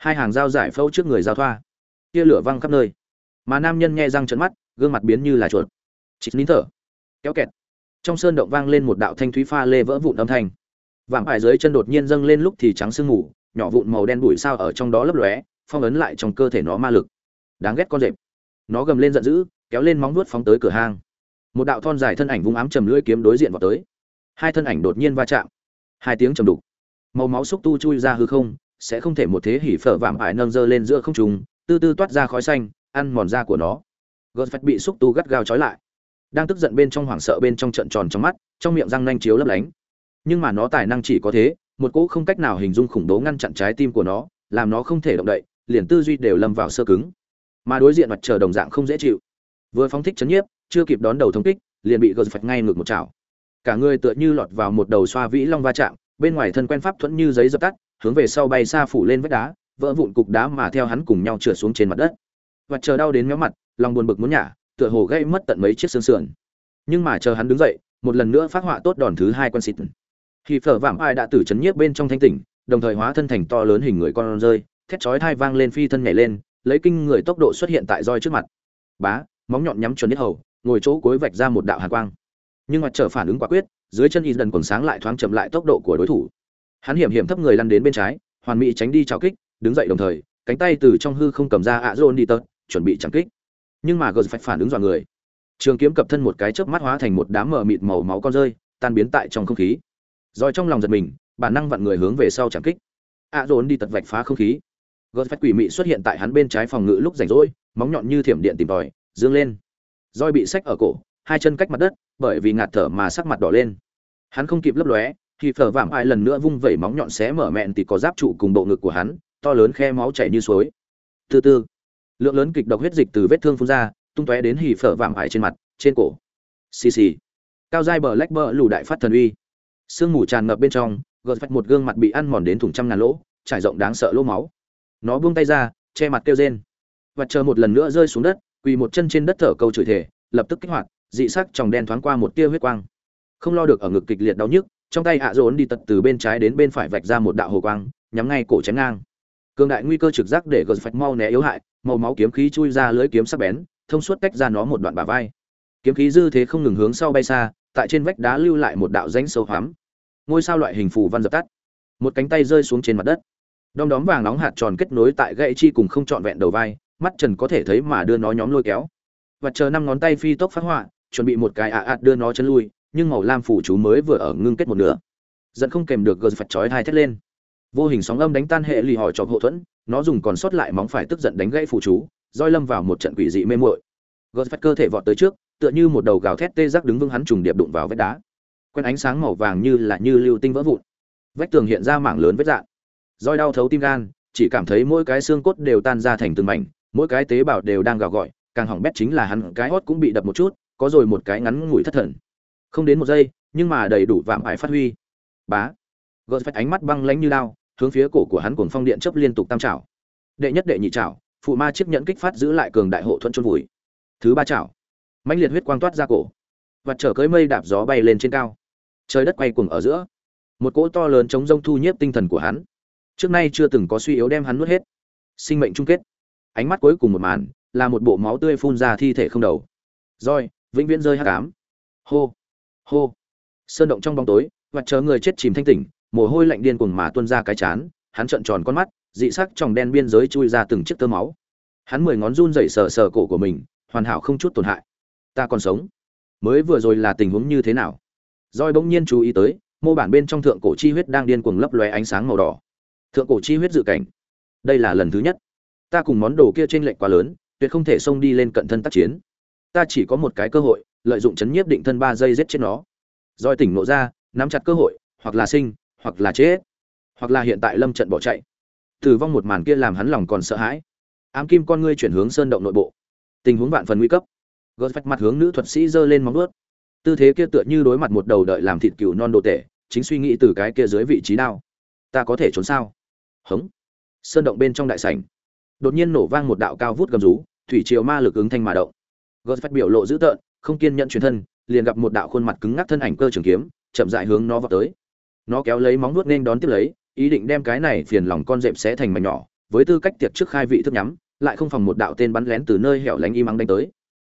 hai hàng dao giải phẫu trước người giao thoa. Tia lửa văng khắp nơi. Mà nam nhân nghe răng trận mắt, gương mặt biến như là chuột. Chít nín thở. Kéo kẹt. Trong sơn động vang lên một đạo thanh thúy pha lê vỡ vụn âm thanh. Vạm ải dưới chân đột nhiên dâng lên lúc thì trắng sương mù, nhỏ vụn màu đen bụi sao ở trong đó lấp lóe, phong ấn lại trong cơ thể nó ma lực. Đáng ghét con rệp. Nó gầm lên giận dữ, kéo lên móng vuốt phóng tới cửa hang. Một đạo thon dài thân ảnh vung ám trầm lưỡi kiếm đối diện vào tới. Hai thân ảnh đột nhiên va chạm. Hai tiếng trầm đục. Màu máu xúc tu chui ra hư không sẽ không thể một thế hỉ phở vạm ải nâng dơ lên giữa không trùng tư tư toát ra khói xanh, ăn mòn da của nó. Gợt phách bị xúc tu gắt gao trói lại. Đang tức giận bên trong hoảng sợ bên trong trận tròn trong mắt, trong miệng răng nanh chiếu lấp lánh. Nhưng mà nó tài năng chỉ có thế, một cỗ không cách nào hình dung khủng bố ngăn chặn trái tim của nó, làm nó không thể động đậy, liền tư duy đều lâm vào sơ cứng. Mà đối diện mặt trời đồng dạng không dễ chịu. Vừa phóng thích chấn nhiếp, chưa kịp đón đầu thống kích, liền bị gợt phạch ngay ngược một chảo. Cả người tựa như lọt vào một đầu xoa vĩ long va chạm bên ngoài thân quen pháp thuẫn như giấy dập tắt, hướng về sau bay xa phủ lên vách đá, vỡ vụn cục đá mà theo hắn cùng nhau trượt xuống trên mặt đất. Và chờ đau đến méo mặt, lòng buồn bực muốn nhả, tựa hồ gây mất tận mấy chiếc xương sườn. Nhưng mà chờ hắn đứng dậy, một lần nữa phát họa tốt đòn thứ hai quân xịt. Khi phở vảm ai đã tử chấn nhiếp bên trong thanh tỉnh, đồng thời hóa thân thành to lớn hình người con rơi, thét chói thai vang lên phi thân nhảy lên, lấy kinh người tốc độ xuất hiện tại roi trước mặt. Bá, móng nhọn nhắm chuẩn nhất hầu, ngồi chỗ cuối vạch ra một đạo hàn quang nhưng mặt trở phản ứng quả quyết, dưới chân y dần quần sáng lại thoáng chậm lại tốc độ của đối thủ. Hắn hiểm hiểm thấp người lăn đến bên trái, hoàn mỹ tránh đi trào kích, đứng dậy đồng thời, cánh tay từ trong hư không cầm ra ạ dôn đi tật chuẩn bị chẳng kích. Nhưng mà gờ phải phản ứng dọa người. Trường kiếm cập thân một cái chớp mắt hóa thành một đám mờ mịt màu máu con rơi, tan biến tại trong không khí. Rồi trong lòng giật mình, bản năng vặn người hướng về sau chẳng kích. Ạ dồn đi tật vạch phá không khí. Gờ phải quỷ mị xuất hiện tại hắn bên trái phòng ngự lúc rảnh rỗi, móng nhọn như thiểm điện tìm tòi, dương lên. Roi bị sách ở cổ, hai chân cách mặt đất bởi vì ngạt thở mà sắc mặt đỏ lên. Hắn không kịp lấp lóe, thì phở vạm ai lần nữa vung vẩy móng nhọn xé mở mẹn thì có giáp trụ cùng bộ ngực của hắn, to lớn khe máu chảy như suối. Từ từ, lượng lớn kịch độc huyết dịch từ vết thương phun ra, tung tóe đến hì phở vạm ải trên mặt, trên cổ. Xì xì. Cao dai bờ lách bờ lù đại phát thần uy. Sương mù tràn ngập bên trong, gợt phách một gương mặt bị ăn mòn đến thủng trăm ngàn lỗ, trải rộng đáng sợ lỗ máu. Nó buông tay ra, che mặt kêu rên. Và chờ một lần nữa rơi xuống đất, quỳ một chân trên đất thở câu chửi thể lập tức kích hoạt dị sắc trong đen thoáng qua một tia huyết quang. Không lo được ở ngực kịch liệt đau nhức, trong tay hạ dồn đi tật từ bên trái đến bên phải vạch ra một đạo hồ quang, nhắm ngay cổ chém ngang. Cường đại nguy cơ trực giác để gợt phách mau né yếu hại, màu máu kiếm khí chui ra lưới kiếm sắc bén, thông suốt cách ra nó một đoạn bả vai. Kiếm khí dư thế không ngừng hướng sau bay xa, tại trên vách đá lưu lại một đạo rãnh sâu hoắm. Ngôi sao loại hình phù văn dập tắt. Một cánh tay rơi xuống trên mặt đất. Đom đóm vàng nóng hạt tròn kết nối tại gậy chi cùng không trọn vẹn đầu vai, mắt trần có thể thấy mà đưa nó nhóm lôi kéo. Và chờ năm ngón tay phi tốc phát họa chuẩn bị một cái ạ ạt đưa nó chân lui, nhưng màu lam phủ chú mới vừa ở ngưng kết một nửa. Dẫn không kèm được gờ phật chói hai thét lên. Vô hình sóng âm đánh tan hệ lì hỏi cho hậu thuẫn, nó dùng còn sót lại móng phải tức giận đánh gãy phủ chú, roi lâm vào một trận quỷ dị mê muội. Gờ phật cơ thể vọt tới trước, tựa như một đầu gào thét tê giác đứng vững hắn trùng điệp đụng vào vách đá. Quen ánh sáng màu vàng như là như lưu tinh vỡ vụn. Vách tường hiện ra mảng lớn vết dạn roi đau thấu tim gan, chỉ cảm thấy mỗi cái xương cốt đều tan ra thành từng mảnh, mỗi cái tế bào đều đang gào gọi, càng hỏng bét chính là hắn, cái hót cũng bị đập một chút có rồi một cái ngắn ngủi thất thần. Không đến một giây, nhưng mà đầy đủ vạm ải phát huy. Bá. Gợt phách ánh mắt băng lánh như lao hướng phía cổ của hắn cuồng phong điện chấp liên tục tam trảo. Đệ nhất đệ nhị trảo, phụ ma chiếc nhẫn kích phát giữ lại cường đại hộ thuận chôn vùi. Thứ ba trảo, mãnh liệt huyết quang toát ra cổ. Và trở cưới mây đạp gió bay lên trên cao. Trời đất quay cuồng ở giữa. Một cỗ to lớn chống rông thu nhiếp tinh thần của hắn. Trước nay chưa từng có suy yếu đem hắn nuốt hết. Sinh mệnh chung kết. Ánh mắt cuối cùng một màn, là một bộ máu tươi phun ra thi thể không đầu. Roi vĩnh viễn rơi hắc ám. Hô hô. Sơn động trong bóng tối mặt chờ người chết chìm thanh tỉnh, mồ hôi lạnh điên cuồng mà tuôn ra cái chán, hắn trợn tròn con mắt, dị sắc trong đen biên giới chui ra từng chiếc tơ máu. Hắn mười ngón run rẩy sờ sờ cổ của mình, hoàn hảo không chút tổn hại. Ta còn sống. Mới vừa rồi là tình huống như thế nào? Roi bỗng nhiên chú ý tới, mô bản bên trong thượng cổ chi huyết đang điên cuồng lấp lóe ánh sáng màu đỏ. Thượng cổ chi huyết dự cảnh. Đây là lần thứ nhất. Ta cùng món đồ kia trên lệnh quá lớn, tuyệt không thể xông đi lên cận thân tác chiến ta chỉ có một cái cơ hội, lợi dụng chấn nhiếp định thân ba giây giết chết nó. Roi tỉnh nộ ra, nắm chặt cơ hội, hoặc là sinh, hoặc là chết, hoặc là hiện tại lâm trận bỏ chạy. Tử vong một màn kia làm hắn lòng còn sợ hãi. Ám kim con ngươi chuyển hướng sơn động nội bộ. Tình huống vạn phần nguy cấp. Gớt vạch mặt hướng nữ thuật sĩ giơ lên móng ướt tư thế kia tựa như đối mặt một đầu đợi làm thịt cừu non đồ tể, chính suy nghĩ từ cái kia dưới vị trí đao. Ta có thể trốn sao? Hống. Sơn động bên trong đại sảnh. Đột nhiên nổ vang một đạo cao vút gầm rú, thủy triều ma lực ứng thanh mà động gớt biểu lộ dữ tợn, không kiên nhẫn chuyển thân, liền gặp một đạo khuôn mặt cứng ngắc thân ảnh cơ trường kiếm, chậm dại hướng nó vào tới. Nó kéo lấy móng vuốt nên đón tiếp lấy, ý định đem cái này phiền lòng con dẹp xé thành mảnh nhỏ, với tư cách tiệc trước khai vị thức nhắm, lại không phòng một đạo tên bắn lén từ nơi hẻo lánh im ắng đánh tới.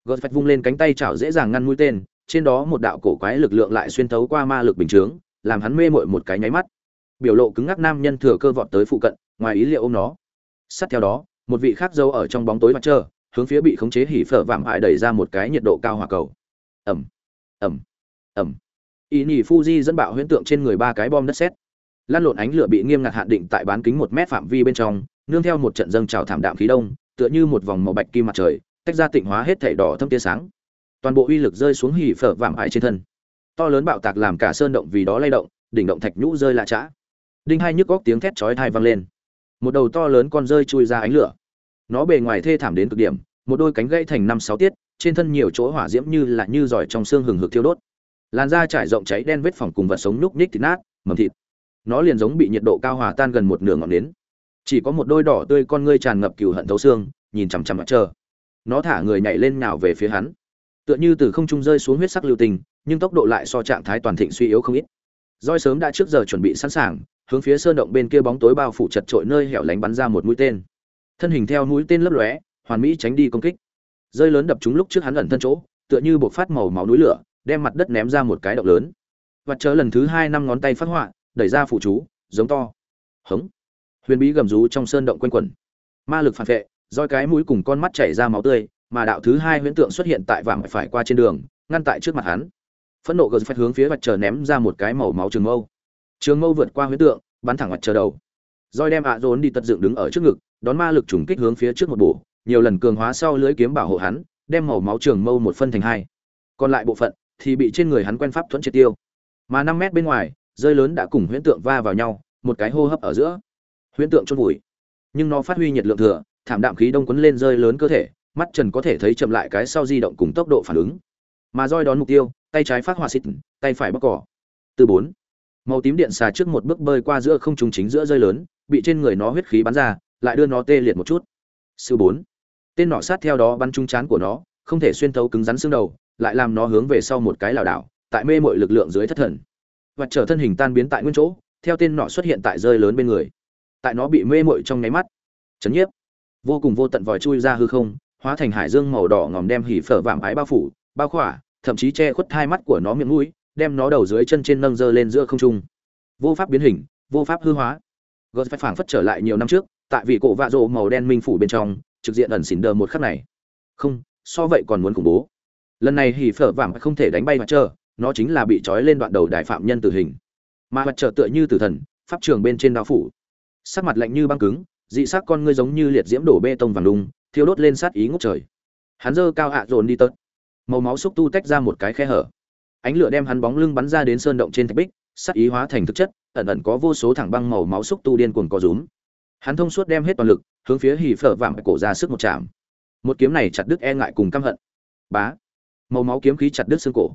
Gợt vung lên cánh tay chảo dễ dàng ngăn mũi tên, trên đó một đạo cổ quái lực lượng lại xuyên thấu qua ma lực bình chướng, làm hắn mê mội một cái nháy mắt. Biểu lộ cứng ngắc nam nhân thừa cơ vọt tới phụ cận, ngoài ý liệu ôm nó. Sát theo đó, một vị khác dâu ở trong bóng tối mặt trơ hướng phía bị khống chế hỉ phở vạm hại đẩy ra một cái nhiệt độ cao hỏa cầu. Ẩm ẩm ẩm ý nhì fuji dẫn bạo huyễn tượng trên người ba cái bom đất sét. Lan lộn ánh lửa bị nghiêm ngặt hạn định tại bán kính một mét phạm vi bên trong, nương theo một trận dâng trào thảm đạm khí đông, tựa như một vòng màu bạch kim mặt trời, tách ra tịnh hóa hết thảy đỏ thâm tia sáng. Toàn bộ uy lực rơi xuống hỉ phở vạm hại trên thân. To lớn bạo tạc làm cả sơn động vì đó lay động, đỉnh động thạch nhũ rơi lạ chã đinh hai nhức góc tiếng thét chói tai vang lên. Một đầu to lớn con rơi chui ra ánh lửa nó bề ngoài thê thảm đến cực điểm, một đôi cánh gãy thành năm sáu tiết, trên thân nhiều chỗ hỏa diễm như là như giỏi trong xương hừng hực thiêu đốt. Làn da trải rộng cháy đen vết phòng cùng vật sống nhúc nhích thịt nát, mầm thịt. Nó liền giống bị nhiệt độ cao hòa tan gần một nửa ngọn nến. Chỉ có một đôi đỏ tươi con ngươi tràn ngập cừu hận thấu xương, nhìn chằm chằm mặt chờ. Nó thả người nhảy lên nào về phía hắn. Tựa như từ không trung rơi xuống huyết sắc lưu tình, nhưng tốc độ lại so trạng thái toàn thịnh suy yếu không ít. Roi sớm đã trước giờ chuẩn bị sẵn sàng, hướng phía sơn động bên kia bóng tối bao phủ chật trội nơi hẻo lánh bắn ra một mũi tên thân hình theo mũi tên lấp lóe, hoàn mỹ tránh đi công kích. Rơi lớn đập trúng lúc trước hắn ẩn thân chỗ, tựa như buộc phát màu máu núi lửa, đem mặt đất ném ra một cái động lớn. Và chờ lần thứ hai năm ngón tay phát họa, đẩy ra phụ chú, giống to. Hống. Huyền bí gầm rú trong sơn động quanh quẩn. Ma lực phản vệ, roi cái mũi cùng con mắt chảy ra máu tươi, mà đạo thứ hai huyễn tượng xuất hiện tại vàng phải qua trên đường, ngăn tại trước mặt hắn. Phẫn nộ gờ phát hướng phía mặt chờ ném ra một cái màu máu trường mâu. Trường mâu vượt qua huyễn tượng, bắn thẳng mặt chờ đầu roi đem ạ à đi tật dựng đứng ở trước ngực, đón ma lực trùng kích hướng phía trước một bổ, nhiều lần cường hóa sau lưới kiếm bảo hộ hắn, đem màu máu trường mâu một phân thành hai. Còn lại bộ phận thì bị trên người hắn quen pháp thuẫn triệt tiêu. Mà năm mét bên ngoài, rơi lớn đã cùng huyễn tượng va vào nhau, một cái hô hấp ở giữa. Huyễn tượng chôn vùi. Nhưng nó phát huy nhiệt lượng thừa, thảm đạm khí đông quấn lên rơi lớn cơ thể, mắt trần có thể thấy chậm lại cái sau di động cùng tốc độ phản ứng. Mà roi đón mục tiêu, tay trái phát hỏa xịt, tay phải bóc cỏ. Từ bốn màu tím điện xà trước một bước bơi qua giữa không trung chính giữa rơi lớn, bị trên người nó huyết khí bắn ra, lại đưa nó tê liệt một chút. Sư bốn. Tên nọ sát theo đó bắn trúng chán của nó, không thể xuyên thấu cứng rắn xương đầu, lại làm nó hướng về sau một cái lảo đảo, tại mê mọi lực lượng dưới thất thần. Và trở thân hình tan biến tại nguyên chỗ, theo tên nọ xuất hiện tại rơi lớn bên người. Tại nó bị mê mội trong nháy mắt. Chấn nhiếp. Vô cùng vô tận vòi chui ra hư không, hóa thành hải dương màu đỏ ngòm đem hỉ phở vạm ái bao phủ, bao khỏa, thậm chí che khuất hai mắt của nó miệng mũi đem nó đầu dưới chân trên nâng dơ lên giữa không trung. Vô pháp biến hình, vô pháp hư hóa. Gợt phải phảng phất trở lại nhiều năm trước, tại vì cổ vạ rộ màu đen minh phủ bên trong, trực diện ẩn xỉn đờ một khắc này. Không, so vậy còn muốn khủng bố. Lần này hỉ phở vàng không thể đánh bay mặt trơ nó chính là bị trói lên đoạn đầu đại phạm nhân tử hình. Mà mặt trời tựa như tử thần, pháp trường bên trên đao phủ. Sắc mặt lạnh như băng cứng, dị sắc con ngươi giống như liệt diễm đổ bê tông vàng đùng thiêu đốt lên sát ý ngút trời. Hắn dơ cao hạ dồn đi tớt. Màu máu xúc tu tách ra một cái khe hở ánh lửa đem hắn bóng lưng bắn ra đến sơn động trên thạch bích, sắc ý hóa thành thực chất, ẩn ẩn có vô số thẳng băng màu máu xúc tu điên cuồng co rúm. Hắn thông suốt đem hết toàn lực, hướng phía hỉ phở vạm cổ ra sức một chạm. Một kiếm này chặt đứt e ngại cùng căm hận. Bá! Màu máu kiếm khí chặt đứt xương cổ.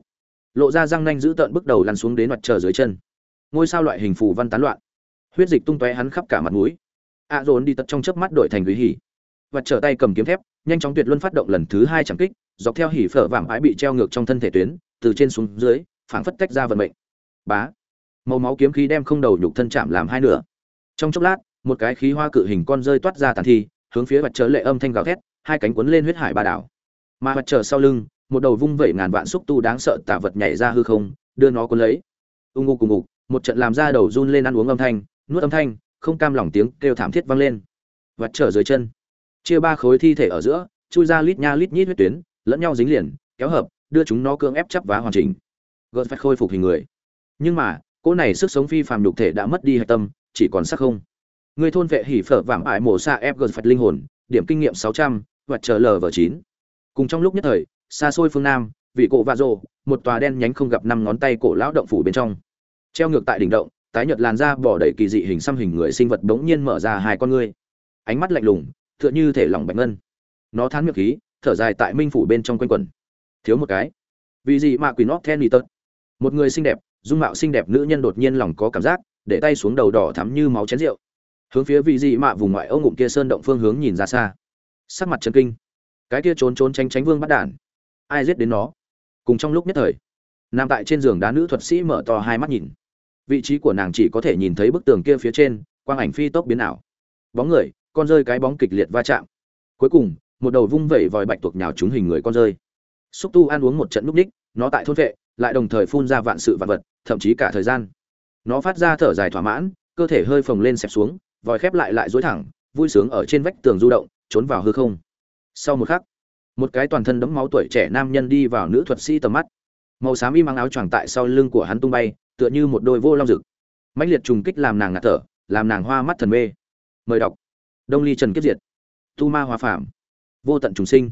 Lộ ra răng nanh giữ tợn bước đầu lăn xuống đến mặt trời dưới chân. Ngôi sao loại hình phù văn tán loạn. Huyết dịch tung tóe hắn khắp cả mặt mũi. A dồn đi tật trong chớp mắt đổi thành quý hỉ. Và trở tay cầm kiếm thép, nhanh chóng tuyệt luân phát động lần thứ hai chẳng kích, dọc theo hỉ phở vạm ái bị treo ngược trong thân thể tuyến từ trên xuống dưới, phảng phất tách ra vận mệnh. Bá. Màu máu kiếm khí đem không đầu nhục thân chạm làm hai nửa. Trong chốc lát, một cái khí hoa cự hình con rơi toát ra tàn thi, hướng phía mặt trời lệ âm thanh gào thét, hai cánh cuốn lên huyết hải ba đảo. Mà mặt trời sau lưng, một đầu vung vẩy ngàn vạn xúc tu đáng sợ tả vật nhảy ra hư không, đưa nó cuốn lấy. Ung ngu cùng ngục, một trận làm ra đầu run lên ăn uống âm thanh, nuốt âm thanh, không cam lòng tiếng kêu thảm thiết vang lên. Vặt trở dưới chân, chia ba khối thi thể ở giữa, chui ra lít nha lít nhít huyết tuyến, lẫn nhau dính liền, kéo hợp đưa chúng nó cưỡng ép chắp vá hoàn chỉnh. Gợt phải khôi phục hình người. Nhưng mà cỗ này sức sống phi phàm nhục thể đã mất đi hạch tâm chỉ còn sắc không. Người thôn vệ hỉ phở vảm ải mổ xa ép gợt phải linh hồn điểm kinh nghiệm sáu trăm vật chờ lờ lv chín. Cùng trong lúc nhất thời xa xôi phương nam vị cổ vạ rộ, một tòa đen nhánh không gặp năm ngón tay cổ lão động phủ bên trong. Treo ngược tại đỉnh động tái nhợt làn da bỏ đầy kỳ dị hình xăm hình người sinh vật bỗng nhiên mở ra hai con ngươi. Ánh mắt lạnh lùng tựa như thể lỏng bạch ngân. Nó thán miệng khí thở dài tại minh phủ bên trong quanh quần thiếu một cái. Vì gì mà quỷ nóc then tớt một người xinh đẹp, dung mạo xinh đẹp nữ nhân đột nhiên lòng có cảm giác, để tay xuống đầu đỏ thắm như máu chén rượu. Hướng phía vị dị mạ vùng ngoại ô ngụm kia sơn động phương hướng nhìn ra xa. Sắc mặt chân kinh. Cái kia trốn trốn tránh tránh vương bắt đản. Ai giết đến nó? Cùng trong lúc nhất thời nằm tại trên giường đá nữ thuật sĩ mở to hai mắt nhìn. Vị trí của nàng chỉ có thể nhìn thấy bức tường kia phía trên, quang ảnh phi tốc biến ảo. Bóng người, con rơi cái bóng kịch liệt va chạm. Cuối cùng, một đầu vung vẩy vòi bạch tuộc nhào trúng hình người con rơi xúc tu ăn uống một trận núp ních nó tại thôn vệ, lại đồng thời phun ra vạn sự vạn vật, thậm chí cả thời gian. Nó phát ra thở dài thỏa mãn, cơ thể hơi phồng lên xẹp xuống, vòi khép lại lại dối thẳng, vui sướng ở trên vách tường du động, trốn vào hư không. Sau một khắc, một cái toàn thân đẫm máu tuổi trẻ nam nhân đi vào nữ thuật sĩ tầm mắt. Màu xám y mang áo choàng tại sau lưng của hắn tung bay, tựa như một đôi vô long rực. Mãnh liệt trùng kích làm nàng ngạt thở, làm nàng hoa mắt thần mê. Mời đọc. Đông ly trần kiếp diệt. Tu ma hòa phạm vô tận trùng sinh.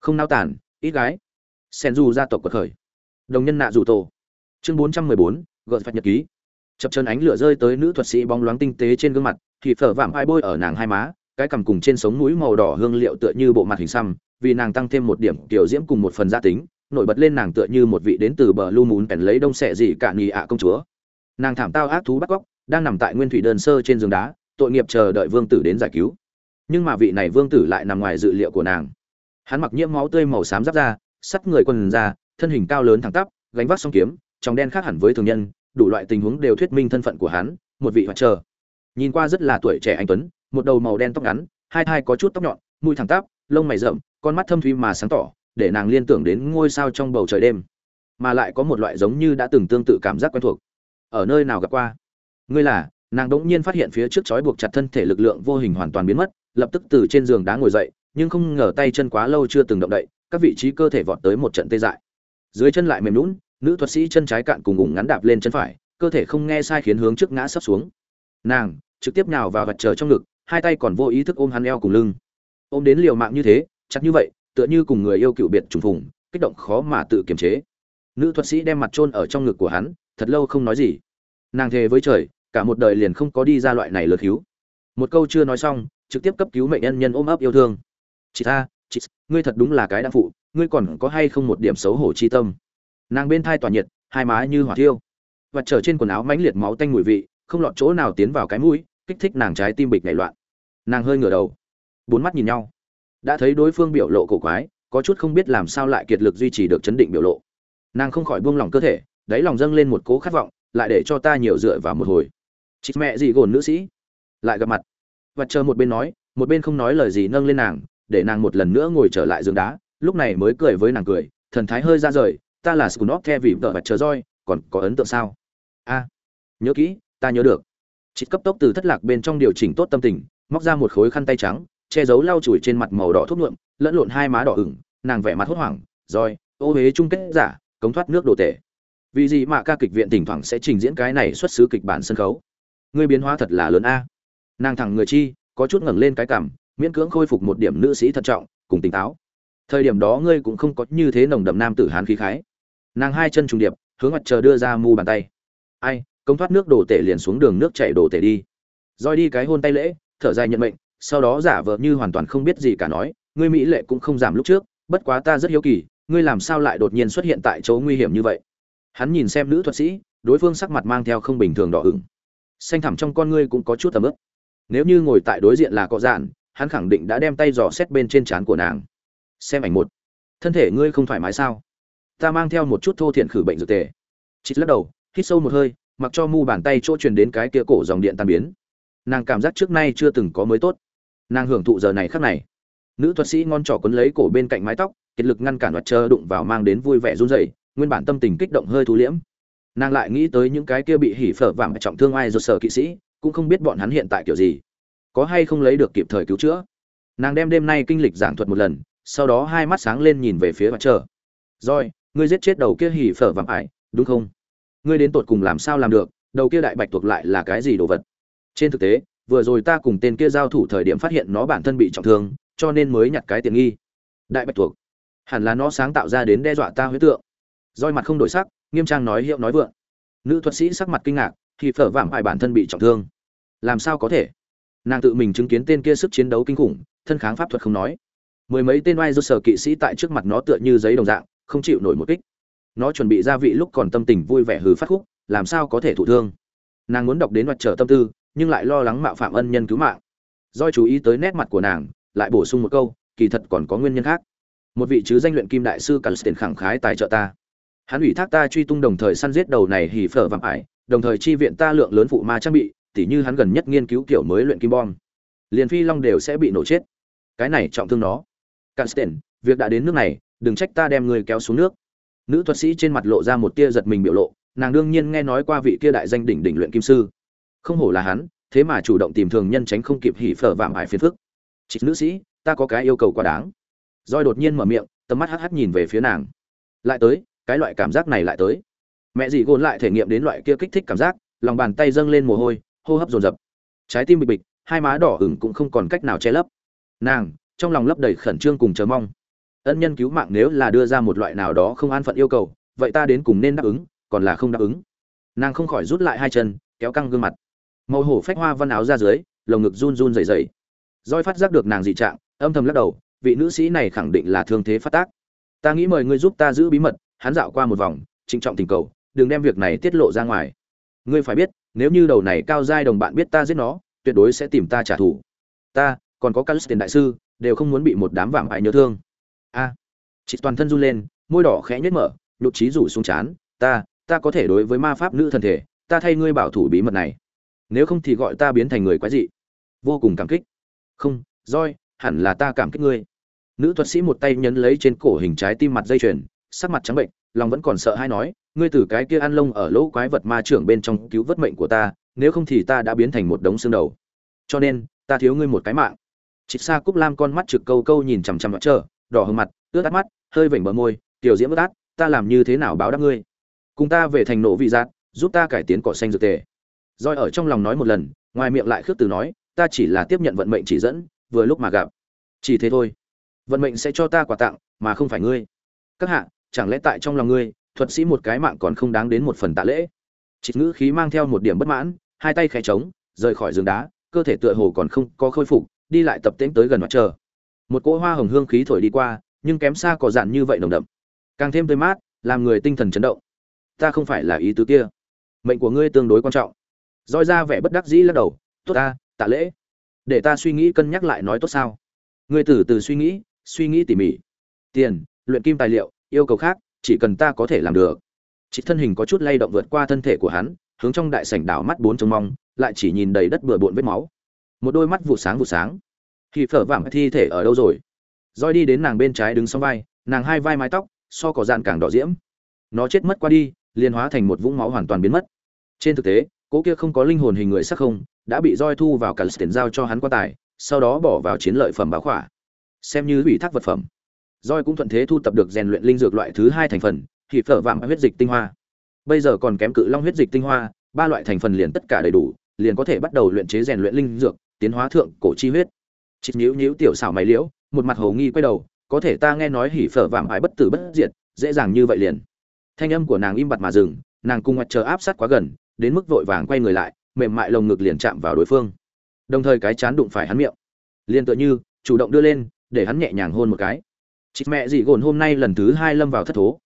Không nao tản, ít gái sen du gia tộc quật khởi. Đồng nhân nạ dù tổ. Chương bốn trăm mười bốn, gợn phạt nhật ký. Chập chân ánh lửa rơi tới nữ thuật sĩ bóng loáng tinh tế trên gương mặt, thì phở vạm hai bôi ở nàng hai má, cái cằm cùng trên sống mũi màu đỏ hương liệu tựa như bộ mặt hình xăm, vì nàng tăng thêm một điểm kiểu diễm cùng một phần gia tính, nổi bật lên nàng tựa như một vị đến từ bờ lu mún bèn lấy đông xẻ gì cả nhì ạ công chúa. Nàng thảm tao ác thú bắt cóc, đang nằm tại nguyên thủy đơn sơ trên giường đá, tội nghiệp chờ đợi vương tử đến giải cứu. Nhưng mà vị này vương tử lại nằm ngoài dự liệu của nàng. Hắn mặc nhiễm máu tươi màu xám giáp ra sắt người quần ra, thân hình cao lớn thẳng tắp, gánh vác song kiếm, trong đen khác hẳn với thường nhân, đủ loại tình huống đều thuyết minh thân phận của hắn, một vị hoạt chờ nhìn qua rất là tuổi trẻ anh tuấn, một đầu màu đen tóc ngắn, hai thai có chút tóc nhọn, mũi thẳng tắp, lông mày rậm, con mắt thâm thúy mà sáng tỏ, để nàng liên tưởng đến ngôi sao trong bầu trời đêm. Mà lại có một loại giống như đã từng tương tự cảm giác quen thuộc. Ở nơi nào gặp qua? Ngươi là, nàng đỗng nhiên phát hiện phía trước chói buộc chặt thân thể lực lượng vô hình hoàn toàn biến mất, lập tức từ trên giường đá ngồi dậy, nhưng không ngờ tay chân quá lâu chưa từng động đậy các vị trí cơ thể vọt tới một trận tê dại. Dưới chân lại mềm lún nữ thuật sĩ chân trái cạn cùng ủng ngắn đạp lên chân phải, cơ thể không nghe sai khiến hướng trước ngã sấp xuống. Nàng trực tiếp nhào vào vặt chờ trong ngực, hai tay còn vô ý thức ôm hắn eo cùng lưng. Ôm đến liều mạng như thế, chắc như vậy, tựa như cùng người yêu cựu biệt trùng phùng, kích động khó mà tự kiềm chế. Nữ thuật sĩ đem mặt chôn ở trong ngực của hắn, thật lâu không nói gì. Nàng thề với trời, cả một đời liền không có đi ra loại này lượt cứu. Một câu chưa nói xong, trực tiếp cấp cứu mệnh nhân nhân ôm ấp yêu thương. Chị ta chít ngươi thật đúng là cái đăng phụ, ngươi còn có hay không một điểm xấu hổ chi tâm? Nàng bên thai tỏa nhiệt, hai má như hỏa thiêu. Và trở trên quần áo mãnh liệt máu tanh mùi vị, không lọt chỗ nào tiến vào cái mũi, kích thích nàng trái tim bịch nảy loạn. Nàng hơi ngửa đầu. Bốn mắt nhìn nhau. Đã thấy đối phương biểu lộ cổ quái, có chút không biết làm sao lại kiệt lực duy trì được chấn định biểu lộ. Nàng không khỏi buông lỏng cơ thể, đáy lòng dâng lên một cố khát vọng, lại để cho ta nhiều dựa vào một hồi. Chị mẹ gì gồn nữ sĩ? Lại gặp mặt. Và chờ một bên nói, một bên không nói lời gì nâng lên nàng để nàng một lần nữa ngồi trở lại giường đá, lúc này mới cười với nàng cười, thần thái hơi ra rời, ta là scunop the vì vợ và chờ roi, còn có ấn tượng sao? A, nhớ kỹ, ta nhớ được. Chị cấp tốc từ thất lạc bên trong điều chỉnh tốt tâm tình, móc ra một khối khăn tay trắng, che giấu lau chùi trên mặt màu đỏ thuốc nhuộm, lẫn lộn hai má đỏ ửng, nàng vẻ mặt hốt hoảng, roi, ô huế chung kết giả, cống thoát nước đồ tể. Vì gì mà ca kịch viện thỉnh thoảng sẽ trình diễn cái này xuất xứ kịch bản sân khấu? Ngươi biến hóa thật là lớn a. Nàng thẳng người chi, có chút ngẩng lên cái cảm miễn cưỡng khôi phục một điểm nữ sĩ thận trọng, cùng tỉnh táo. Thời điểm đó ngươi cũng không có như thế nồng đậm nam tử hán khí khái. Nàng hai chân trùng điệp, hướng mặt chờ đưa ra mu bàn tay. Ai, công thoát nước đổ tể liền xuống đường nước chảy đổ tể đi. Roi đi cái hôn tay lễ, thở dài nhận mệnh, sau đó giả vờ như hoàn toàn không biết gì cả nói, ngươi mỹ lệ cũng không giảm lúc trước, bất quá ta rất hiếu kỳ, ngươi làm sao lại đột nhiên xuất hiện tại chỗ nguy hiểm như vậy? Hắn nhìn xem nữ thuật sĩ, đối phương sắc mặt mang theo không bình thường đỏ ửng. Xanh thẳm trong con ngươi cũng có chút tầm ức nếu như ngồi tại đối diện là cọ dạn hắn khẳng định đã đem tay dò xét bên trên trán của nàng. Xem ảnh một. Thân thể ngươi không thoải mái sao? Ta mang theo một chút thô thiện khử bệnh dược tề. Chít lắc đầu, hít sâu một hơi, mặc cho mu bàn tay chỗ truyền đến cái kia cổ dòng điện tan biến. Nàng cảm giác trước nay chưa từng có mới tốt. Nàng hưởng thụ giờ này khắc này. Nữ thuật sĩ ngon trỏ quấn lấy cổ bên cạnh mái tóc, kiệt lực ngăn cản vật chờ đụng vào mang đến vui vẻ run rẩy, nguyên bản tâm tình kích động hơi thu liễm. Nàng lại nghĩ tới những cái kia bị hỉ phở vàng trọng thương ai do sở kỵ sĩ, cũng không biết bọn hắn hiện tại kiểu gì có hay không lấy được kịp thời cứu chữa. Nàng đem đêm nay kinh lịch giảng thuật một lần, sau đó hai mắt sáng lên nhìn về phía mặt trời. Rồi, ngươi giết chết đầu kia hỉ phở vạm ải, đúng không? Ngươi đến tột cùng làm sao làm được, đầu kia đại bạch thuộc lại là cái gì đồ vật? Trên thực tế, vừa rồi ta cùng tên kia giao thủ thời điểm phát hiện nó bản thân bị trọng thương, cho nên mới nhặt cái tiện nghi. Đại bạch thuộc, hẳn là nó sáng tạo ra đến đe dọa ta huyết tượng. Roi mặt không đổi sắc, nghiêm trang nói hiệu nói vượng. Nữ thuật sĩ sắc mặt kinh ngạc thì phở vạm ải bản thân bị trọng thương. Làm sao có thể? Nàng tự mình chứng kiến tên kia sức chiến đấu kinh khủng, thân kháng pháp thuật không nói. Mười mấy tên oai do sở kỵ sĩ tại trước mặt nó tựa như giấy đồng dạng, không chịu nổi một kích. Nó chuẩn bị gia vị lúc còn tâm tình vui vẻ hừ phát khúc, làm sao có thể thụ thương. Nàng muốn đọc đến mặt trở tâm tư, nhưng lại lo lắng mạo phạm ân nhân cứu mạng. Doi chú ý tới nét mặt của nàng, lại bổ sung một câu, kỳ thật còn có nguyên nhân khác. Một vị chứ danh luyện kim đại sư tiền khẳng khái tài trợ ta. Hắn ủy thác ta truy tung đồng thời săn giết đầu này hỉ phở vạm ải, đồng thời chi viện ta lượng lớn phụ ma trang bị tỉ như hắn gần nhất nghiên cứu kiểu mới luyện kim bom. Liền phi long đều sẽ bị nổ chết. Cái này trọng thương nó. Cansten, việc đã đến nước này đừng trách ta đem người kéo xuống nước. Nữ thuật sĩ trên mặt lộ ra một tia giật mình biểu lộ nàng đương nhiên nghe nói qua vị kia đại danh đỉnh đỉnh luyện kim sư. Không hổ là hắn thế mà chủ động tìm thường nhân tránh không kịp hỉ phở vạm ải phiền phức. Chị nữ sĩ ta có cái yêu cầu quá đáng. Roi đột nhiên mở miệng tầm mắt hắt hắt nhìn về phía nàng. Lại tới cái loại cảm giác này lại tới. Mẹ dì gôn lại thể nghiệm đến loại kia kích thích cảm giác lòng bàn tay dâng lên mồ hôi hô hấp dồn dập. Trái tim bịch bịch, hai má đỏ ửng cũng không còn cách nào che lấp. Nàng, trong lòng lấp đầy khẩn trương cùng chờ mong. Ân nhân cứu mạng nếu là đưa ra một loại nào đó không an phận yêu cầu, vậy ta đến cùng nên đáp ứng, còn là không đáp ứng. Nàng không khỏi rút lại hai chân, kéo căng gương mặt. Màu hổ phách hoa văn áo ra dưới, lồng ngực run run dày dày roi phát giác được nàng dị trạng, âm thầm lắc đầu, vị nữ sĩ này khẳng định là thương thế phát tác. Ta nghĩ mời ngươi giúp ta giữ bí mật, hắn dạo qua một vòng, trịnh trọng tình cầu, đừng đem việc này tiết lộ ra ngoài ngươi phải biết, nếu như đầu này cao giai đồng bạn biết ta giết nó, tuyệt đối sẽ tìm ta trả thù. Ta, còn có Calstin đại sư, đều không muốn bị một đám vạm hại nhớ thương. A. Chị toàn thân run lên, môi đỏ khẽ nhếch mở, nhục trí rủ xuống chán. Ta ta có thể đối với ma pháp nữ thần thể, ta thay ngươi bảo thủ bí mật này. Nếu không thì gọi ta biến thành người quái dị. Vô cùng cảm kích. Không roi hẳn là ta cảm kích ngươi. Nữ thuật sĩ một tay nhấn lấy trên cổ hình trái tim mặt dây chuyền, sắc mặt trắng bệnh, lòng vẫn còn sợ hay nói ngươi từ cái kia ăn lông ở lỗ quái vật ma trưởng bên trong cứu vớt mệnh của ta, nếu không thì ta đã biến thành một đống xương đầu. Cho nên, ta thiếu ngươi một cái mạng. Chị sa cúc lam con mắt trực câu câu nhìn chằm chằm mặt chờ đỏ hừng mặt, ướt át mắt, hơi vểnh bờ môi, tiểu diễm ướt át, ta làm như thế nào báo đáp ngươi? Cùng ta về thành nộ vị giác, giúp ta cải tiến cỏ xanh dược tề. Roi ở trong lòng nói một lần, ngoài miệng lại khước từ nói, ta chỉ là tiếp nhận vận mệnh chỉ dẫn, vừa lúc mà gặp. Chỉ thế thôi. Vận mệnh sẽ cho ta quà tặng, mà không phải ngươi. Các hạ, chẳng lẽ tại trong lòng ngươi thuật sĩ một cái mạng còn không đáng đến một phần tạ lễ. Trịt ngữ khí mang theo một điểm bất mãn, hai tay khẽ trống, rời khỏi giường đá, cơ thể tựa hồ còn không có khôi phục, đi lại tập tễnh tới gần mặt trời. Một cỗ hoa hồng hương khí thổi đi qua, nhưng kém xa có dạn như vậy nồng đậm. Càng thêm tươi mát, làm người tinh thần chấn động. Ta không phải là ý tứ kia. Mệnh của ngươi tương đối quan trọng. Roi ra vẻ bất đắc dĩ lắc đầu, tốt ta, tạ lễ. Để ta suy nghĩ cân nhắc lại nói tốt sao. Ngươi từ từ suy nghĩ suy nghĩ tỉ mỉ. Tiền, luyện kim tài liệu, yêu cầu khác chỉ cần ta có thể làm được. Chỉ thân hình có chút lay động vượt qua thân thể của hắn, hướng trong đại sảnh đảo mắt bốn trông mong, lại chỉ nhìn đầy đất bừa bộn vết máu. Một đôi mắt vụ sáng vụ sáng. Khi phở vảm thi thể ở đâu rồi? Roi đi đến nàng bên trái đứng sau vai, nàng hai vai mái tóc, so cỏ dạn càng đỏ diễm. Nó chết mất qua đi, liền hóa thành một vũng máu hoàn toàn biến mất. Trên thực tế cô kia không có linh hồn hình người sắc không, đã bị roi thu vào cả tiền giao cho hắn qua tài, sau đó bỏ vào chiến lợi phẩm báo khỏa. Xem như ủy thác vật phẩm roi cũng thuận thế thu tập được rèn luyện linh dược loại thứ hai thành phần, thì phở vạm huyết dịch tinh hoa. Bây giờ còn kém cự long huyết dịch tinh hoa, ba loại thành phần liền tất cả đầy đủ, liền có thể bắt đầu luyện chế rèn luyện linh dược, tiến hóa thượng cổ chi huyết. Chít nhíu nhíu tiểu xảo mày liễu, một mặt hồ nghi quay đầu, có thể ta nghe nói hỉ phở vạm ái bất tử bất diệt, dễ dàng như vậy liền. Thanh âm của nàng im bặt mà dừng, nàng cung mặt chờ áp sát quá gần, đến mức vội vàng quay người lại, mềm mại lồng ngực liền chạm vào đối phương. Đồng thời cái chán đụng phải hắn miệng. Liền tựa như chủ động đưa lên, để hắn nhẹ nhàng hôn một cái chị mẹ dị gồn hôm nay lần thứ hai lâm vào thất thố.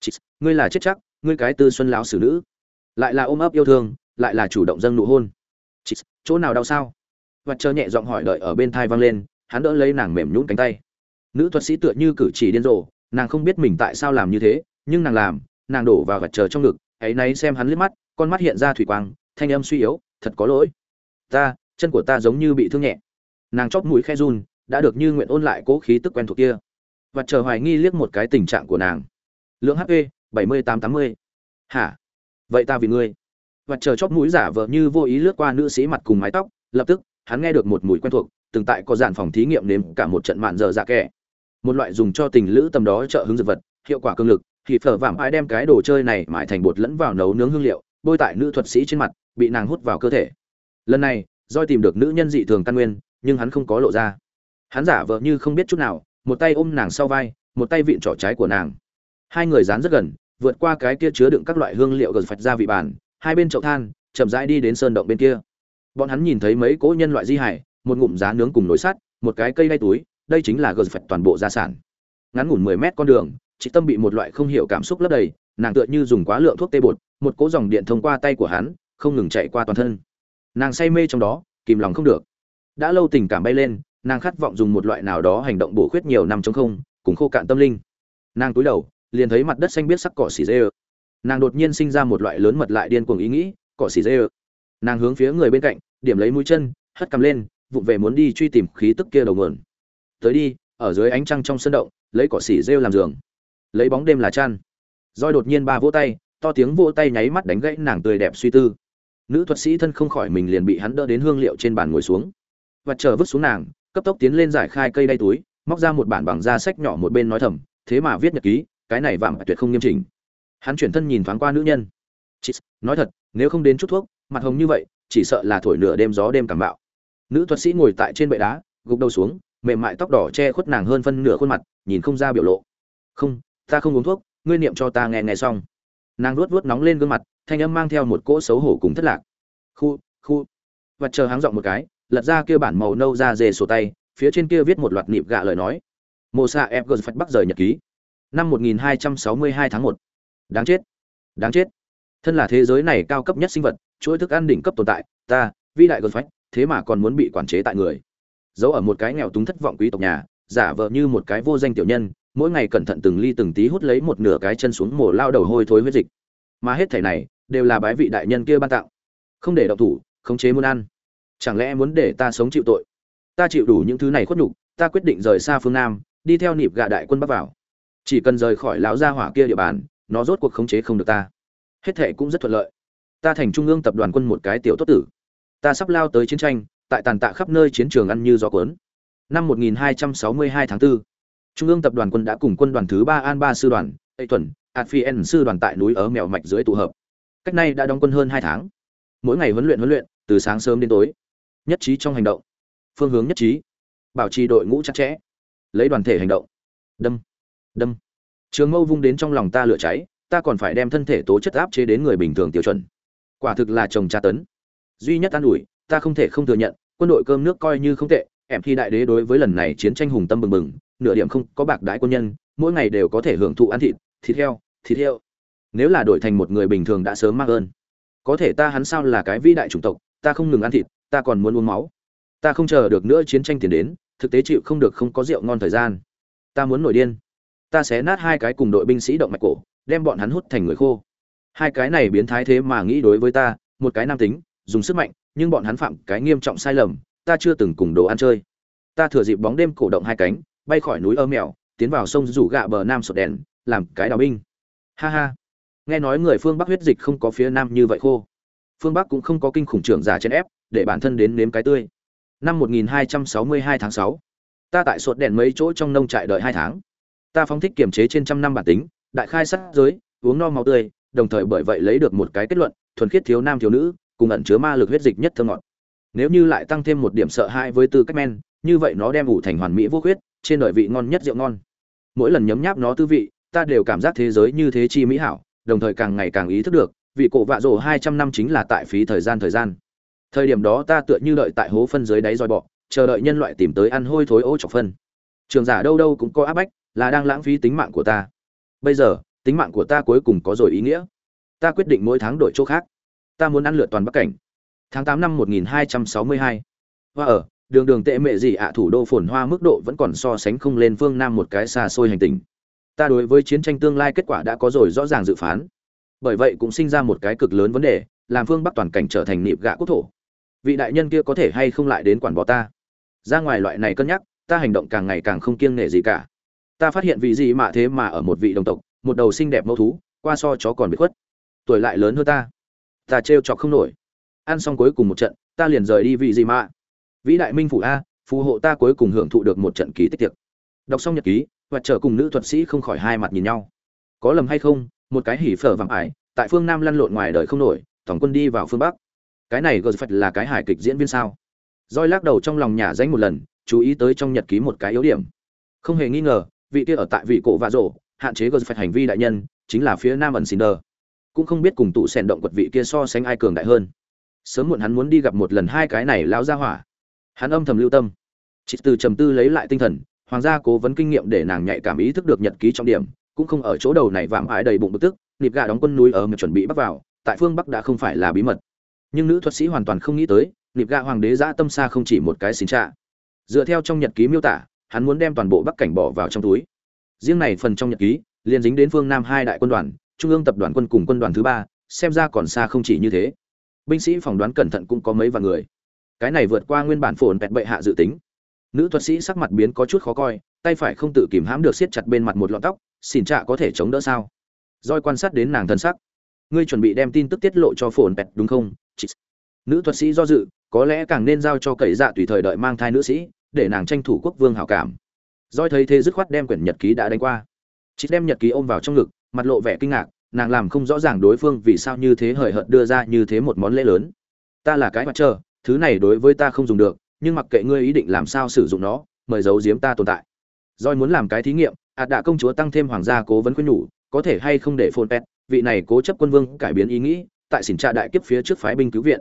Chị ngươi là chết chắc, ngươi cái tư xuân lão xử nữ. Lại là ôm ấp yêu thương, lại là chủ động dâng nụ hôn. Chị chỗ nào đau sao? Và chờ nhẹ giọng hỏi đợi ở bên thai vang lên, hắn đỡ lấy nàng mềm nhũn cánh tay. Nữ thuật sĩ tựa như cử chỉ điên rồ, nàng không biết mình tại sao làm như thế, nhưng nàng làm, nàng đổ vào vật chờ trong ngực, ấy náy xem hắn liếc mắt, con mắt hiện ra thủy quang, thanh âm suy yếu, thật có lỗi. Ta, chân của ta giống như bị thương nhẹ. Nàng chóp mũi khe run, đã được như nguyện ôn lại cố khí tức quen thuộc kia và chờ hoài nghi liếc một cái tình trạng của nàng. Lượng hp bảy mươi tám tám mươi. Hả? Vậy ta vì ngươi. Và chờ chóp mũi giả vờ như vô ý lướt qua nữ sĩ mặt cùng mái tóc, lập tức, hắn nghe được một mùi quen thuộc, từng tại có dàn phòng thí nghiệm nếm cả một trận mạn giờ dạ kẻ. Một loại dùng cho tình lữ tầm đó trợ hứng dược vật, hiệu quả cương lực, thì phở vảm ai đem cái đồ chơi này mãi thành bột lẫn vào nấu nướng hương liệu, bôi tại nữ thuật sĩ trên mặt, bị nàng hút vào cơ thể. Lần này doi tìm được nữ nhân dị thường căn nguyên, nhưng hắn không có lộ ra. Hắn giả vờ như không biết chút nào một tay ôm nàng sau vai, một tay vịn trỏ trái của nàng. Hai người dán rất gần, vượt qua cái kia chứa đựng các loại hương liệu gần phạch ra vị bàn, hai bên chậu than, chậm rãi đi đến sơn động bên kia. Bọn hắn nhìn thấy mấy cỗ nhân loại di hải, một ngụm giá nướng cùng nồi sắt, một cái cây đay túi, đây chính là gờ phạch toàn bộ gia sản. Ngắn ngủn mười mét con đường, chị tâm bị một loại không hiểu cảm xúc lấp đầy, nàng tựa như dùng quá lượng thuốc tê bột, một cỗ dòng điện thông qua tay của hắn, không ngừng chạy qua toàn thân. Nàng say mê trong đó, kìm lòng không được. Đã lâu tình cảm bay lên nàng khát vọng dùng một loại nào đó hành động bổ khuyết nhiều năm trong không, cùng khô cạn tâm linh. Nàng túi đầu, liền thấy mặt đất xanh biết sắc cỏ xỉ dê nàng đột nhiên sinh ra một loại lớn mật lại điên cuồng ý nghĩ, cỏ xỉ dê nàng hướng phía người bên cạnh, điểm lấy mũi chân, hất cằm lên, vụng về muốn đi truy tìm khí tức kia đầu nguồn. Tới đi, ở dưới ánh trăng trong sân động, lấy cỏ xỉ rêu làm giường. Lấy bóng đêm là chăn. Roi đột nhiên ba vỗ tay, to tiếng vỗ tay nháy mắt đánh gãy nàng tươi đẹp suy tư. Nữ thuật sĩ thân không khỏi mình liền bị hắn đỡ đến hương liệu trên bàn ngồi xuống. Và chờ vứt xuống nàng cấp tốc tiến lên giải khai cây đay túi, móc ra một bản bằng da sách nhỏ một bên nói thầm, thế mà viết nhật ký, cái này vàng tuyệt không nghiêm chỉnh. Hắn chuyển thân nhìn thoáng qua nữ nhân. Chị nói thật, nếu không đến chút thuốc, mặt hồng như vậy, chỉ sợ là thổi nửa đêm gió đêm cảm bạo. Nữ thuật sĩ ngồi tại trên bệ đá, gục đầu xuống, mềm mại tóc đỏ che khuất nàng hơn phân nửa khuôn mặt, nhìn không ra biểu lộ. Không, ta không uống thuốc, ngươi niệm cho ta nghe nghe xong. Nàng luốt vuốt nóng lên gương mặt, thanh âm mang theo một cỗ xấu hổ cùng thất lạc. Khu khu. Và chờ háng giọng một cái lật ra kia bản màu nâu ra dề sổ tay, phía trên kia viết một loạt nịp gạ lời nói. Mô xạ ép gờ phách bắc rời nhật ký. Năm 1262 tháng 1. đáng chết. Đáng chết. Thân là thế giới này cao cấp nhất sinh vật, chuỗi thức ăn đỉnh cấp tồn tại, ta, vĩ đại gờ phách thế mà còn muốn bị quản chế tại người. Giấu ở một cái nghèo túng thất vọng quý tộc nhà, giả vờ như một cái vô danh tiểu nhân, mỗi ngày cẩn thận từng ly từng tí hút lấy một nửa cái chân xuống mồ lao đầu hôi thối huyết dịch. Mà hết thảy này, đều là bái vị đại nhân kia ban tặng. Không để động thủ, khống chế muốn ăn chẳng lẽ muốn để ta sống chịu tội? Ta chịu đủ những thứ này khuất nhục ta quyết định rời xa phương nam đi theo nịp gạ đại quân bắc vào. Chỉ cần rời khỏi lão gia hỏa kia địa bàn nó rốt cuộc khống chế không được ta. Hết thệ cũng rất thuận lợi. Ta thành trung ương tập đoàn quân một cái tiểu tốt tử. Ta sắp lao tới chiến tranh tại tàn tạ khắp nơi chiến trường ăn như gió cuốn. Năm 1262 tháng 4, trung ương tập đoàn quân đã cùng quân đoàn thứ ba an ba sư đoàn tây tuần adfien sư đoàn tại núi ở mèo mạch dưới tụ hợp. Cách nay đã đóng quân hơn hai tháng. Mỗi ngày huấn luyện huấn luyện từ sáng sớm đến tối nhất trí trong hành động. Phương hướng nhất trí. Bảo trì đội ngũ chặt chẽ. Lấy đoàn thể hành động. Đâm. Đâm. Trường mâu vung đến trong lòng ta lửa cháy, ta còn phải đem thân thể tố chất áp chế đến người bình thường tiêu chuẩn. Quả thực là chồng tra tấn. Duy nhất an ủi, ta không thể không thừa nhận, quân đội cơm nước coi như không tệ, em khi đại đế đối với lần này chiến tranh hùng tâm bừng bừng, nửa điểm không có bạc đái quân nhân, mỗi ngày đều có thể hưởng thụ ăn thịt thịt heo thịt heo. Nếu là đổi thành một người bình thường đã sớm mắc ơn. Có thể ta hắn sao là cái vĩ đại chủng tộc, ta không ngừng ăn thịt ta còn muốn uống máu. Ta không chờ được nữa chiến tranh tiền đến, thực tế chịu không được không có rượu ngon thời gian. Ta muốn nổi điên. Ta sẽ nát hai cái cùng đội binh sĩ động mạch cổ, đem bọn hắn hút thành người khô. Hai cái này biến thái thế mà nghĩ đối với ta, một cái nam tính, dùng sức mạnh, nhưng bọn hắn phạm cái nghiêm trọng sai lầm, ta chưa từng cùng đồ ăn chơi. Ta thừa dịp bóng đêm cổ động hai cánh, bay khỏi núi ơ mèo tiến vào sông rủ gạ bờ nam sột đèn, làm cái đào binh. Ha ha. Nghe nói người phương bắc huyết dịch không có phía nam như vậy khô phương bắc cũng không có kinh khủng trưởng giả chen ép để bản thân đến nếm cái tươi. Năm 1262 tháng 6, ta tại sột đèn mấy chỗ trong nông trại đợi hai tháng. Ta phóng thích kiềm chế trên trăm năm bản tính đại khai sát giới uống no máu tươi đồng thời bởi vậy lấy được một cái kết luận thuần khiết thiếu nam thiếu nữ cùng ẩn chứa ma lực huyết dịch nhất thơ ngọt. Nếu như lại tăng thêm một điểm sợ hãi với tư cách men như vậy nó đem ủ thành hoàn mỹ vô khuyết trên đời vị ngon nhất rượu ngon. Mỗi lần nhấm nháp nó tư vị ta đều cảm giác thế giới như thế chi mỹ hảo đồng thời càng ngày càng ý thức được vị cổ vạ rổ hai trăm năm chính là tại phí thời gian thời gian. Thời điểm đó ta tựa như đợi tại hố phân dưới đáy roi bọ, chờ đợi nhân loại tìm tới ăn hôi thối ô chọc phân. Trường giả đâu đâu cũng có áp bách, là đang lãng phí tính mạng của ta. Bây giờ, tính mạng của ta cuối cùng có rồi ý nghĩa. Ta quyết định mỗi tháng đổi chỗ khác. Ta muốn ăn lượt toàn bắc cảnh. Tháng tám năm 1262. hoa ở, đường đường tệ mệ gì ạ, thủ đô phồn hoa mức độ vẫn còn so sánh không lên phương nam một cái xa xôi hành tinh ta đối với chiến tranh tương lai kết quả đã có rồi rõ ràng dự phán bởi vậy cũng sinh ra một cái cực lớn vấn đề, làm phương bắc toàn cảnh trở thành nịp gạ quốc thổ. Vị đại nhân kia có thể hay không lại đến quản bỏ ta? Ra ngoài loại này cân nhắc, ta hành động càng ngày càng không kiêng nể gì cả. Ta phát hiện vị gì mà thế mà ở một vị đồng tộc, một đầu xinh đẹp mẫu thú, qua so chó còn bị khuất. Tuổi lại lớn hơn ta. Ta trêu chọc không nổi. Ăn xong cuối cùng một trận, ta liền rời đi vị gì mà. Vĩ đại minh phủ a, phù hộ ta cuối cùng hưởng thụ được một trận ký tích tiệc. Đọc xong nhật ký, và trở cùng nữ thuật sĩ không khỏi hai mặt nhìn nhau. Có lầm hay không một cái hỉ phở vàng ải, tại phương nam lăn lộn ngoài đời không nổi, tổng quân đi vào phương bắc. Cái này gờ phật là cái hài kịch diễn viên sao? Roi lắc đầu trong lòng nhà danh một lần, chú ý tới trong nhật ký một cái yếu điểm. Không hề nghi ngờ, vị kia ở tại vị cổ vạ rổ, hạn chế gờ phật hành vi đại nhân, chính là phía nam ẩn xin đờ. Cũng không biết cùng tụ sèn động quật vị kia so sánh ai cường đại hơn. Sớm muộn hắn muốn đi gặp một lần hai cái này lão ra hỏa. Hắn âm thầm lưu tâm. Chị từ trầm tư lấy lại tinh thần, hoàng gia cố vấn kinh nghiệm để nàng nhạy cảm ý thức được nhật ký trọng điểm cũng không ở chỗ đầu này vạm ái đầy bụng bực tức, nịp gà đóng quân núi ở mà chuẩn bị bắt vào, tại phương bắc đã không phải là bí mật. Nhưng nữ thuật sĩ hoàn toàn không nghĩ tới, nịp gà hoàng đế giã tâm xa không chỉ một cái xin trạ. Dựa theo trong nhật ký miêu tả, hắn muốn đem toàn bộ bắc cảnh bỏ vào trong túi. Riêng này phần trong nhật ký, liền dính đến phương nam hai đại quân đoàn, trung ương tập đoàn quân cùng quân đoàn thứ ba, xem ra còn xa không chỉ như thế. Binh sĩ phỏng đoán cẩn thận cũng có mấy vạn người. Cái này vượt qua nguyên bản phồn vẹn bệ hạ dự tính. Nữ thuật sĩ sắc mặt biến có chút khó coi, tay phải không tự kìm hãm được siết chặt bên mặt một lọn tóc xỉn trạ có thể chống đỡ sao? Roi quan sát đến nàng thân sắc. Ngươi chuẩn bị đem tin tức tiết lộ cho phồn pẹt, đúng không? Chị... nữ thuật sĩ do dự, có lẽ càng nên giao cho cậy dạ tùy thời đợi mang thai nữ sĩ, để nàng tranh thủ quốc vương hảo cảm. Roi thấy thế dứt khoát đem quyển nhật ký đã đánh qua. Chị đem nhật ký ôm vào trong ngực, mặt lộ vẻ kinh ngạc, nàng làm không rõ ràng đối phương vì sao như thế hời hợt đưa ra như thế một món lễ lớn. Ta là cái mặt trơ thứ này đối với ta không dùng được, nhưng mặc kệ ngươi ý định làm sao sử dụng nó, mời giấu giếm ta tồn tại. Doi muốn làm cái thí nghiệm ạt đạ công chúa tăng thêm hoàng gia cố vấn khuyên nhủ, có thể hay không để phồn pet vị này cố chấp quân vương cải biến ý nghĩ, tại xỉn trạ đại kiếp phía trước phái binh cứu viện.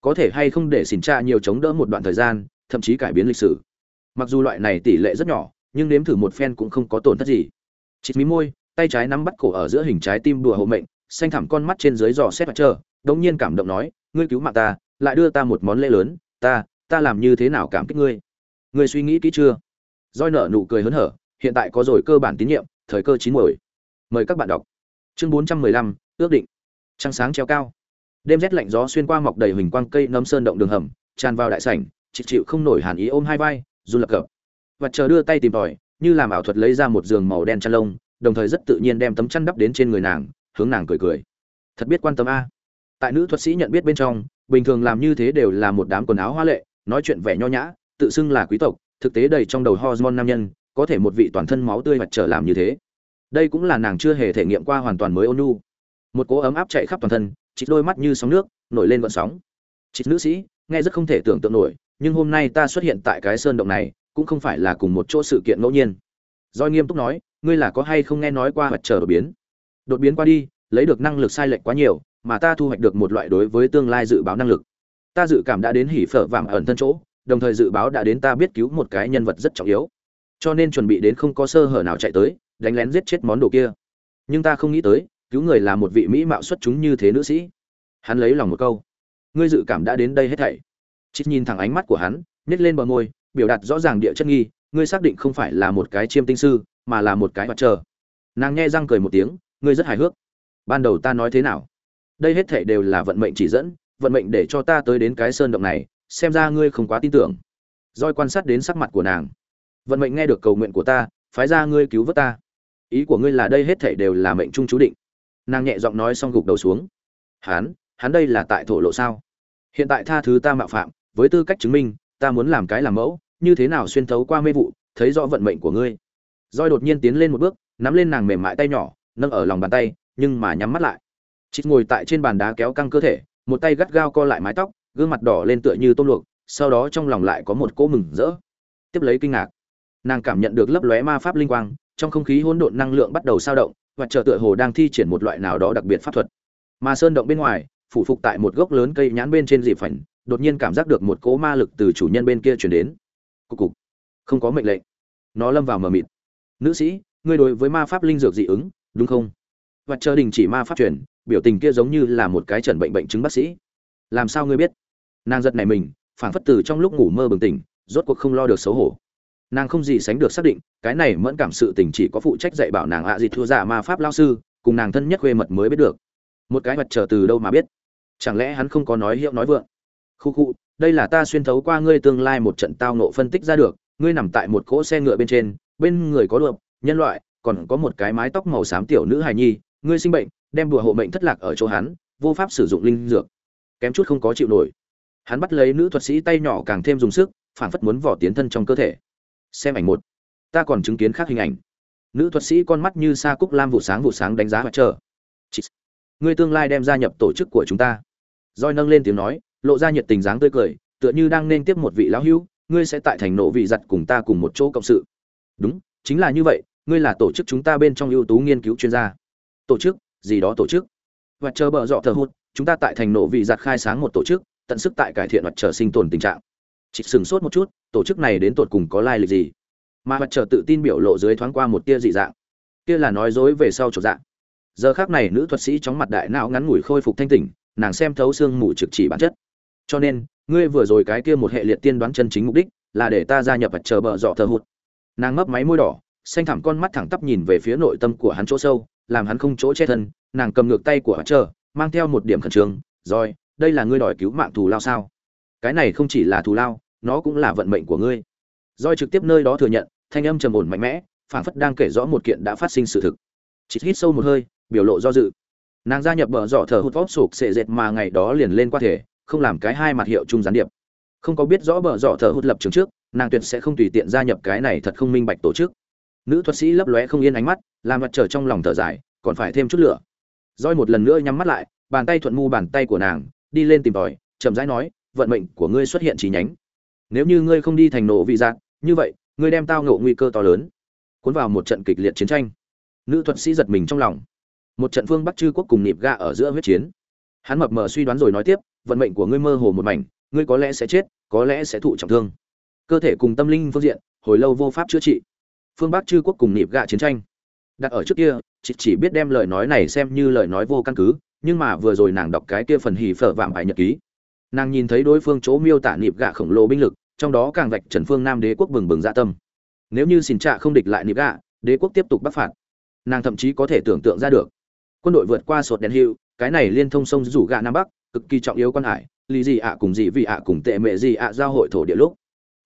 Có thể hay không để xỉn trạ nhiều chống đỡ một đoạn thời gian, thậm chí cải biến lịch sử. Mặc dù loại này tỷ lệ rất nhỏ, nhưng nếm thử một phen cũng không có tổn thất gì. Chị mí môi, tay trái nắm bắt cổ ở giữa hình trái tim đùa hộ mệnh, xanh thẳm con mắt trên dưới giò xét mặt trơ đống nhiên cảm động nói, ngươi cứu mạng ta, lại đưa ta một món lễ lớn, ta ta làm như thế nào cảm kích ngươi? Ngươi suy nghĩ kỹ chưa? Roi nở nụ cười hớn hở hiện tại có rồi cơ bản tín nhiệm, thời cơ chín muồi. Mời các bạn đọc. Chương bốn trăm mười lăm, ước định. Trăng sáng treo cao. Đêm rét lạnh gió xuyên qua mọc đầy hình quang cây nấm sơn động đường hầm, tràn vào đại sảnh, chịu chịu không nổi hàn ý ôm hai vai, run lập cập. Vật chờ đưa tay tìm tòi, như làm ảo thuật lấy ra một giường màu đen chăn lông, đồng thời rất tự nhiên đem tấm chăn đắp đến trên người nàng, hướng nàng cười cười. Thật biết quan tâm a. Tại nữ thuật sĩ nhận biết bên trong, bình thường làm như thế đều là một đám quần áo hoa lệ, nói chuyện vẻ nho nhã, tự xưng là quý tộc, thực tế đầy trong đầu hormone nam nhân có thể một vị toàn thân máu tươi mặt trở làm như thế. Đây cũng là nàng chưa hề thể nghiệm qua hoàn toàn mới ôn nhu. Một cỗ ấm áp chạy khắp toàn thân chỉ đôi mắt như sóng nước, nổi lên vận sóng. Chị nữ sĩ, nghe rất không thể tưởng tượng nổi, nhưng hôm nay ta xuất hiện tại cái sơn động này, cũng không phải là cùng một chỗ sự kiện ngẫu nhiên. Doi nghiêm túc nói, ngươi là có hay không nghe nói qua mặt trời đột biến? Đột biến qua đi, lấy được năng lực sai lệch quá nhiều, mà ta thu hoạch được một loại đối với tương lai dự báo năng lực. Ta dự cảm đã đến hỉ phở vàng ẩn thân chỗ, đồng thời dự báo đã đến ta biết cứu một cái nhân vật rất trọng yếu cho nên chuẩn bị đến không có sơ hở nào chạy tới, đánh lén giết chết món đồ kia. Nhưng ta không nghĩ tới, cứu người là một vị mỹ mạo xuất chúng như thế nữ sĩ. Hắn lấy lòng một câu. Ngươi dự cảm đã đến đây hết thảy. Chít nhìn thẳng ánh mắt của hắn nhét lên bờ môi, biểu đạt rõ ràng địa chất nghi, ngươi xác định không phải là một cái chiêm tinh sư, mà là một cái mặt trời nàng nghe răng cười một tiếng, ngươi rất hài hước. Ban đầu ta nói thế nào? Đây hết thảy đều là vận mệnh chỉ dẫn, vận mệnh để cho ta tới đến cái sơn động này, xem ra ngươi không quá tin tưởng. Roi quan sát đến sắc mặt của nàng vận mệnh nghe được cầu nguyện của ta phái ra ngươi cứu vớt ta. Ý của ngươi là đây hết thảy đều là mệnh trung chú định. Nàng nhẹ giọng nói xong gục đầu xuống. Hán, hắn đây là tại thổ lộ sao? Hiện tại tha thứ ta mạo phạm với tư cách chứng minh ta muốn làm cái làm mẫu như thế nào xuyên thấu qua mê vụ thấy rõ vận mệnh của ngươi. Roi đột nhiên tiến lên một bước nắm lên nàng mềm mại tay nhỏ nâng ở lòng bàn tay nhưng mà nhắm mắt lại. Chị ngồi tại trên bàn đá kéo căng cơ thể một tay gắt gao co lại mái tóc gương mặt đỏ lên tựa như tôm luộc sau đó trong lòng lại có một cỗ mừng rỡ. Tiếp lấy kinh ngạc nàng cảm nhận được lấp lóe ma pháp linh quang, trong không khí hỗn độn năng lượng bắt đầu sao động, và chờ tựa hồ đang thi triển một loại nào đó đặc biệt pháp thuật. Mà sơn động bên ngoài, phủ phục tại một gốc lớn cây nhãn bên trên dịp phảnh, đột nhiên cảm giác được một cỗ ma lực từ chủ nhân bên kia chuyển đến. Cục cục. Không có mệnh lệnh. Nó lâm vào mờ mịt. Nữ sĩ, ngươi đối với ma pháp linh dược dị ứng, đúng không? Và chờ đình chỉ ma pháp truyền, biểu tình kia giống như là một cái trần bệnh bệnh chứng bác sĩ. Làm sao ngươi biết? Nàng giật này mình phản phất từ trong lúc ngủ mơ bừng tỉnh, rốt cuộc không lo được xấu hổ nàng không gì sánh được xác định, cái này mẫn cảm sự tình chỉ có phụ trách dạy bảo nàng ạ à gì thua giả ma pháp lao sư, cùng nàng thân nhất khuê mật mới biết được. Một cái mặt trở từ đâu mà biết? Chẳng lẽ hắn không có nói hiệu nói vượng? Khu khu, đây là ta xuyên thấu qua ngươi tương lai một trận tao nộ phân tích ra được, ngươi nằm tại một cỗ xe ngựa bên trên, bên người có đượm nhân loại, còn có một cái mái tóc màu xám tiểu nữ hài nhi, ngươi sinh bệnh, đem đùa hộ mệnh thất lạc ở chỗ hắn, vô pháp sử dụng linh dược. Kém chút không có chịu nổi. Hắn bắt lấy nữ thuật sĩ tay nhỏ càng thêm dùng sức, phản phất muốn vỏ tiến thân trong cơ thể xem ảnh một. Ta còn chứng kiến khác hình ảnh. Nữ thuật sĩ con mắt như sa cúc lam vụ sáng vụ sáng đánh giá mặt chờ. Người tương lai đem gia nhập tổ chức của chúng ta. Roi nâng lên tiếng nói, lộ ra nhiệt tình dáng tươi cười, tựa như đang nên tiếp một vị lão hữu ngươi sẽ tại thành nộ vị giặt cùng ta cùng một chỗ cộng sự. Đúng, chính là như vậy, ngươi là tổ chức chúng ta bên trong ưu tú nghiên cứu chuyên gia. Tổ chức, gì đó tổ chức. Và chờ bờ dọ thờ hụt, chúng ta tại thành nộ vị giặt khai sáng một tổ chức, tận sức tại cải thiện mặt trời sinh tồn tình trạng chỉ sừng sốt một chút, tổ chức này đến tột cùng có lai lịch gì? Mà mặt trời tự tin biểu lộ dưới thoáng qua một tia dị dạng. Kia là nói dối về sau trột dạng. Giờ khác này nữ thuật sĩ chóng mặt đại não ngắn ngủi khôi phục thanh tỉnh, nàng xem thấu xương mù trực chỉ bản chất. Cho nên, ngươi vừa rồi cái kia một hệ liệt tiên đoán chân chính mục đích là để ta gia nhập mặt chờ bợ dọ thờ hụt. Nàng mấp máy môi đỏ, xanh thẳm con mắt thẳng tắp nhìn về phía nội tâm của hắn chỗ sâu, làm hắn không chỗ che thân, nàng cầm ngược tay của hắn chờ mang theo một điểm khẩn trương, rồi, đây là ngươi đòi cứu mạng thù lao sao? Cái này không chỉ là thù lao, nó cũng là vận mệnh của ngươi. Roi trực tiếp nơi đó thừa nhận, thanh âm trầm ổn mạnh mẽ, phảng phất đang kể rõ một kiện đã phát sinh sự thực. Chỉ hít sâu một hơi, biểu lộ do dự. Nàng gia nhập bờ dọ thờ hụt vót sụp sệ dệt mà ngày đó liền lên qua thể, không làm cái hai mặt hiệu chung gián điệp. Không có biết rõ bờ dọ thờ hụt lập trường trước, nàng tuyệt sẽ không tùy tiện gia nhập cái này thật không minh bạch tổ chức. Nữ thuật sĩ lấp lóe không yên ánh mắt, làm mặt trở trong lòng thở dài, còn phải thêm chút lửa. Roi một lần nữa nhắm mắt lại, bàn tay thuận mu bàn tay của nàng, đi lên tìm tòi, chậm rãi nói vận mệnh của ngươi xuất hiện trí nhánh. Nếu như ngươi không đi thành nổ vị dạng, như vậy ngươi đem tao ngộ nguy cơ to lớn. Cuốn vào một trận kịch liệt chiến tranh. Nữ thuật sĩ giật mình trong lòng. Một trận phương bắc chư quốc cùng nịp ga ở giữa huyết chiến. Hắn mập mờ suy đoán rồi nói tiếp vận mệnh của ngươi mơ hồ một mảnh ngươi có lẽ sẽ chết có lẽ sẽ thụ trọng thương. Cơ thể cùng tâm linh phương diện hồi lâu vô pháp chữa trị. Phương bắc chư quốc cùng nịp gạ chiến tranh. Đặt ở trước kia chị chỉ biết đem lời nói này xem như lời nói vô căn cứ nhưng mà vừa rồi nàng đọc cái kia phần hì phở vạm bài nhật ký nàng nhìn thấy đối phương chỗ miêu tả nịp gạ khổng lồ binh lực, trong đó càng vạch trần phương nam đế quốc bừng bừng dạ tâm. Nếu như xin trạ không địch lại nịp gạ, đế quốc tiếp tục bắc phạt. Nàng thậm chí có thể tưởng tượng ra được. Quân đội vượt qua sột đèn hiệu, cái này liên thông sông rủ gạ nam bắc, cực kỳ trọng yếu quan hải, lì gì ạ cùng gì vì ạ cùng tệ mẹ gì ạ giao hội thổ địa lúc.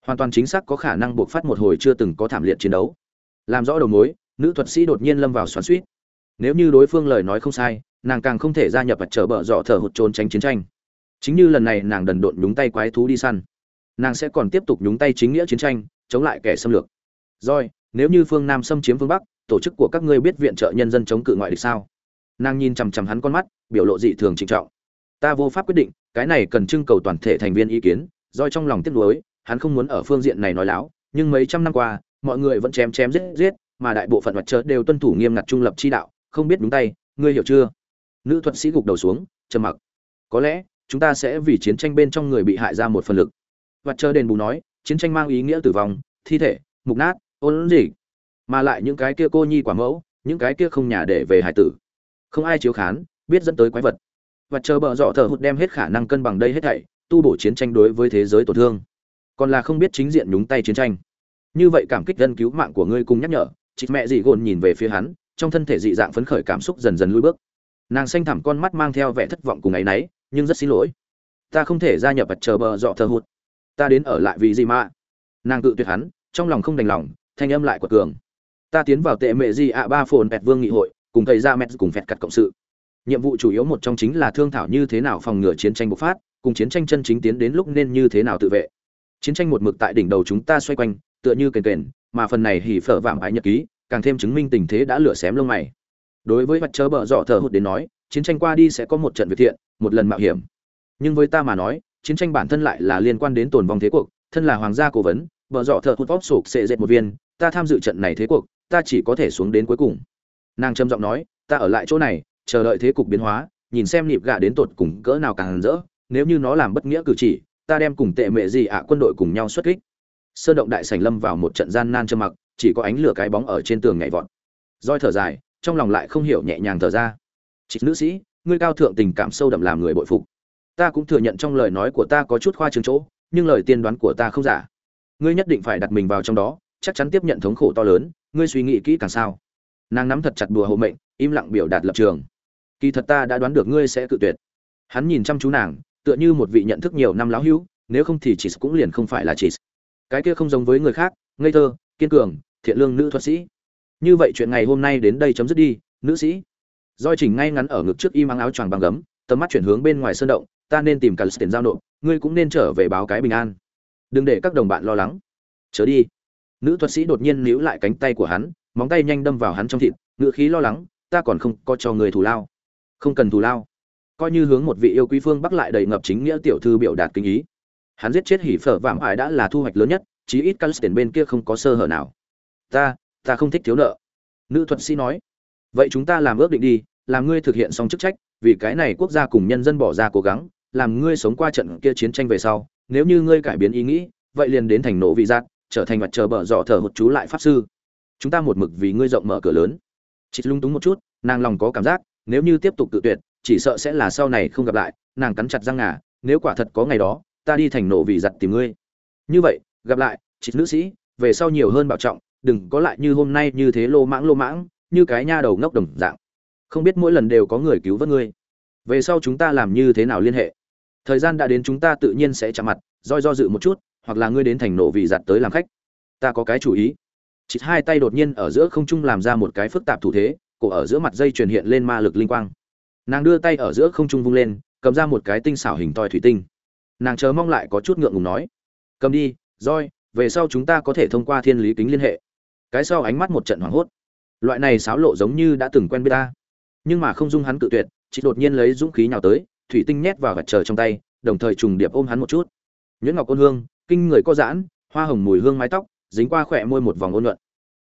Hoàn toàn chính xác có khả năng buộc phát một hồi chưa từng có thảm liệt chiến đấu. Làm rõ đầu mối, nữ thuật sĩ đột nhiên lâm vào xoắn suýt nếu như đối phương lời nói không sai, nàng càng không thể gia nhập và trở bờ dọ thở hụt trốn tránh chiến tranh chính như lần này nàng đần độn nhúng tay quái thú đi săn, nàng sẽ còn tiếp tục nhúng tay chính nghĩa chiến tranh, chống lại kẻ xâm lược. Rồi, nếu như phương nam xâm chiếm phương bắc, tổ chức của các ngươi biết viện trợ nhân dân chống cự ngoại địch sao? Nàng nhìn chằm chằm hắn con mắt, biểu lộ dị thường trịnh trọng. Ta vô pháp quyết định, cái này cần trưng cầu toàn thể thành viên ý kiến, do trong lòng tiếc nuối, hắn không muốn ở phương diện này nói láo, nhưng mấy trăm năm qua, mọi người vẫn chém chém giết giết, mà đại bộ phận mặt trời đều tuân thủ nghiêm ngặt trung lập chi đạo, không biết đúng tay, ngươi hiểu chưa? Nữ thuật sĩ gục đầu xuống, trầm mặc. Có lẽ chúng ta sẽ vì chiến tranh bên trong người bị hại ra một phần lực. Và chờ đền bù nói, chiến tranh mang ý nghĩa tử vong, thi thể, mục nát, ôn gì mà lại những cái kia cô nhi quả mẫu, những cái kia không nhà để về hải tử. Không ai chiếu khán, biết dẫn tới quái vật. Và chờ bờ dọ thở hụt đem hết khả năng cân bằng đây hết thảy, tu bổ chiến tranh đối với thế giới tổn thương. Còn là không biết chính diện nhúng tay chiến tranh. Như vậy cảm kích dân cứu mạng của ngươi cùng nhắc nhở chị mẹ dị gồn nhìn về phía hắn, trong thân thể dị dạng phấn khởi cảm xúc dần dần lui bước. Nàng xanh thẳm con mắt mang theo vẻ thất vọng cùng ngày nấy náy nhưng rất xin lỗi. Ta không thể gia nhập vật chờ bờ dọ thờ hụt. Ta đến ở lại vì gì mà? Nàng cự tuyệt hắn, trong lòng không đành lòng, thanh âm lại của cường. Ta tiến vào tệ mệ gì ạ, ba phồn pẹt vương nghị hội, cùng thầy ra mẹ cùng phẹt cặt cộng sự. Nhiệm vụ chủ yếu một trong chính là thương thảo như thế nào phòng ngừa chiến tranh bộc phát, cùng chiến tranh chân chính tiến đến lúc nên như thế nào tự vệ. Chiến tranh một mực tại đỉnh đầu chúng ta xoay quanh, tựa như kền kền, mà phần này hỉ phở vảm ái nhật ký, càng thêm chứng minh tình thế đã lửa xém lông mày. Đối với mặt chớ bờ dọ thờ hụt đến nói, chiến tranh qua đi sẽ có một trận việc thiện một lần mạo hiểm. Nhưng với ta mà nói, chiến tranh bản thân lại là liên quan đến tồn vong thế cuộc, thân là hoàng gia cố vấn, bờ dọ thợ hút vóc sụp sệ dệt một viên, ta tham dự trận này thế cuộc, ta chỉ có thể xuống đến cuối cùng. Nàng trầm giọng nói, ta ở lại chỗ này, chờ đợi thế cục biến hóa, nhìn xem nịp gạ đến tột cùng cỡ nào càng rỡ, nếu như nó làm bất nghĩa cử chỉ, ta đem cùng tệ mệ gì ạ quân đội cùng nhau xuất kích. Sơ động đại sảnh lâm vào một trận gian nan trơ mặc, chỉ có ánh lửa cái bóng ở trên tường nhảy vọt. Roi thở dài, trong lòng lại không hiểu nhẹ nhàng thở ra. Chị nữ sĩ ngươi cao thượng tình cảm sâu đậm làm người bội phục. Ta cũng thừa nhận trong lời nói của ta có chút khoa trương chỗ, nhưng lời tiên đoán của ta không giả. Ngươi nhất định phải đặt mình vào trong đó, chắc chắn tiếp nhận thống khổ to lớn, ngươi suy nghĩ kỹ càng sao. Nàng nắm thật chặt bùa hộ mệnh, im lặng biểu đạt lập trường. Kỳ thật ta đã đoán được ngươi sẽ cự tuyệt. Hắn nhìn chăm chú nàng, tựa như một vị nhận thức nhiều năm lão hữu, nếu không thì chỉ cũng liền không phải là chỉ cái kia không giống với người khác, ngây thơ, kiên cường, thiện lương nữ thuật sĩ. Như vậy chuyện ngày hôm nay đến đây chấm dứt đi, nữ sĩ doi chỉnh ngay ngắn ở ngực trước y mang áo choàng bằng gấm, tầm mắt chuyển hướng bên ngoài sơn động, ta nên tìm cả tiền giao nộp, ngươi cũng nên trở về báo cái bình an. Đừng để các đồng bạn lo lắng. Chớ đi. Nữ thuật sĩ đột nhiên níu lại cánh tay của hắn, móng tay nhanh đâm vào hắn trong thịt ngựa khí lo lắng, ta còn không có cho người thù lao. Không cần thù lao. Coi như hướng một vị yêu quý phương bắc lại đầy ngập chính nghĩa tiểu thư biểu đạt kinh ý. Hắn giết chết hỉ phở vạm ải đã là thu hoạch lớn nhất, chí ít Calstin bên kia không có sơ hở nào. Ta ta không thích thiếu nợ. Nữ thuật sĩ nói vậy chúng ta làm ước định đi, làm ngươi thực hiện xong chức trách, vì cái này quốc gia cùng nhân dân bỏ ra cố gắng, làm ngươi sống qua trận kia chiến tranh về sau, nếu như ngươi cải biến ý nghĩ, vậy liền đến thành nổ vị giác, trở thành mặt trời bở dọ thở một chú lại pháp sư. Chúng ta một mực vì ngươi rộng mở cửa lớn. Chị lung túng một chút, nàng lòng có cảm giác, nếu như tiếp tục tự tuyệt, chỉ sợ sẽ là sau này không gặp lại, nàng cắn chặt răng ngà, nếu quả thật có ngày đó, ta đi thành nổ vì giặt tìm ngươi. Như vậy, gặp lại chị nữ sĩ, về sau nhiều hơn bảo trọng, đừng có lại như hôm nay như thế lô mãng lô mãng như cái nha đầu ngốc đồng dạng. Không biết mỗi lần đều có người cứu vớt ngươi. Về sau chúng ta làm như thế nào liên hệ? Thời gian đã đến chúng ta tự nhiên sẽ chạm mặt, roi do dự một chút, hoặc là ngươi đến thành nổ vì giặt tới làm khách. Ta có cái chủ ý. Chị hai tay đột nhiên ở giữa không trung làm ra một cái phức tạp thủ thế, cổ ở giữa mặt dây truyền hiện lên ma lực linh quang. Nàng đưa tay ở giữa không trung vung lên, cầm ra một cái tinh xảo hình toi thủy tinh. Nàng chờ mong lại có chút ngượng ngùng nói. Cầm đi, roi, về sau chúng ta có thể thông qua thiên lý kính liên hệ. Cái sau ánh mắt một trận hoảng hốt loại này xáo lộ giống như đã từng quen biết ta. Nhưng mà không dung hắn tự tuyệt, chỉ đột nhiên lấy dũng khí nào tới, thủy tinh nhét vào gạch chờ trong tay, đồng thời trùng điệp ôm hắn một chút. Nhuyễn ngọc ôn hương, kinh người có giãn, hoa hồng mùi hương mái tóc, dính qua khỏe môi một vòng ôn nhuận.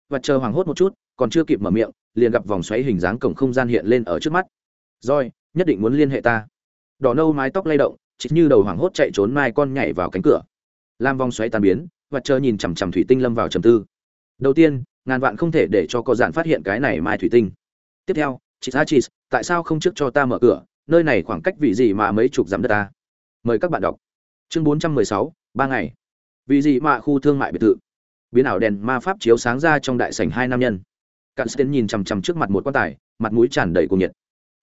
Và chờ hoàng hốt một chút, còn chưa kịp mở miệng, liền gặp vòng xoáy hình dáng cổng không gian hiện lên ở trước mắt. Roi nhất định muốn liên hệ ta. Đỏ nâu mái tóc lay động, chỉ như đầu hoàng hốt chạy trốn mai con nhảy vào cánh cửa. Làm vòng xoáy tan biến và chờ nhìn chằm chằm thủy tinh lâm vào trầm tư. Đầu tiên ngàn vạn không thể để cho có dạn phát hiện cái này mai thủy tinh. Tiếp theo, chị sa tại sao không trước cho ta mở cửa? Nơi này khoảng cách vị gì mà mấy chục dặm đất ta? Mời các bạn đọc. Chương bốn trăm mười sáu, ba ngày. Vì gì mà khu thương mại biệt thự? Biến ảo đèn ma pháp chiếu sáng ra trong đại sảnh hai nam nhân. Cạn sten nhìn chằm chằm trước mặt một quan tài, mặt mũi tràn đầy cuồng nhiệt.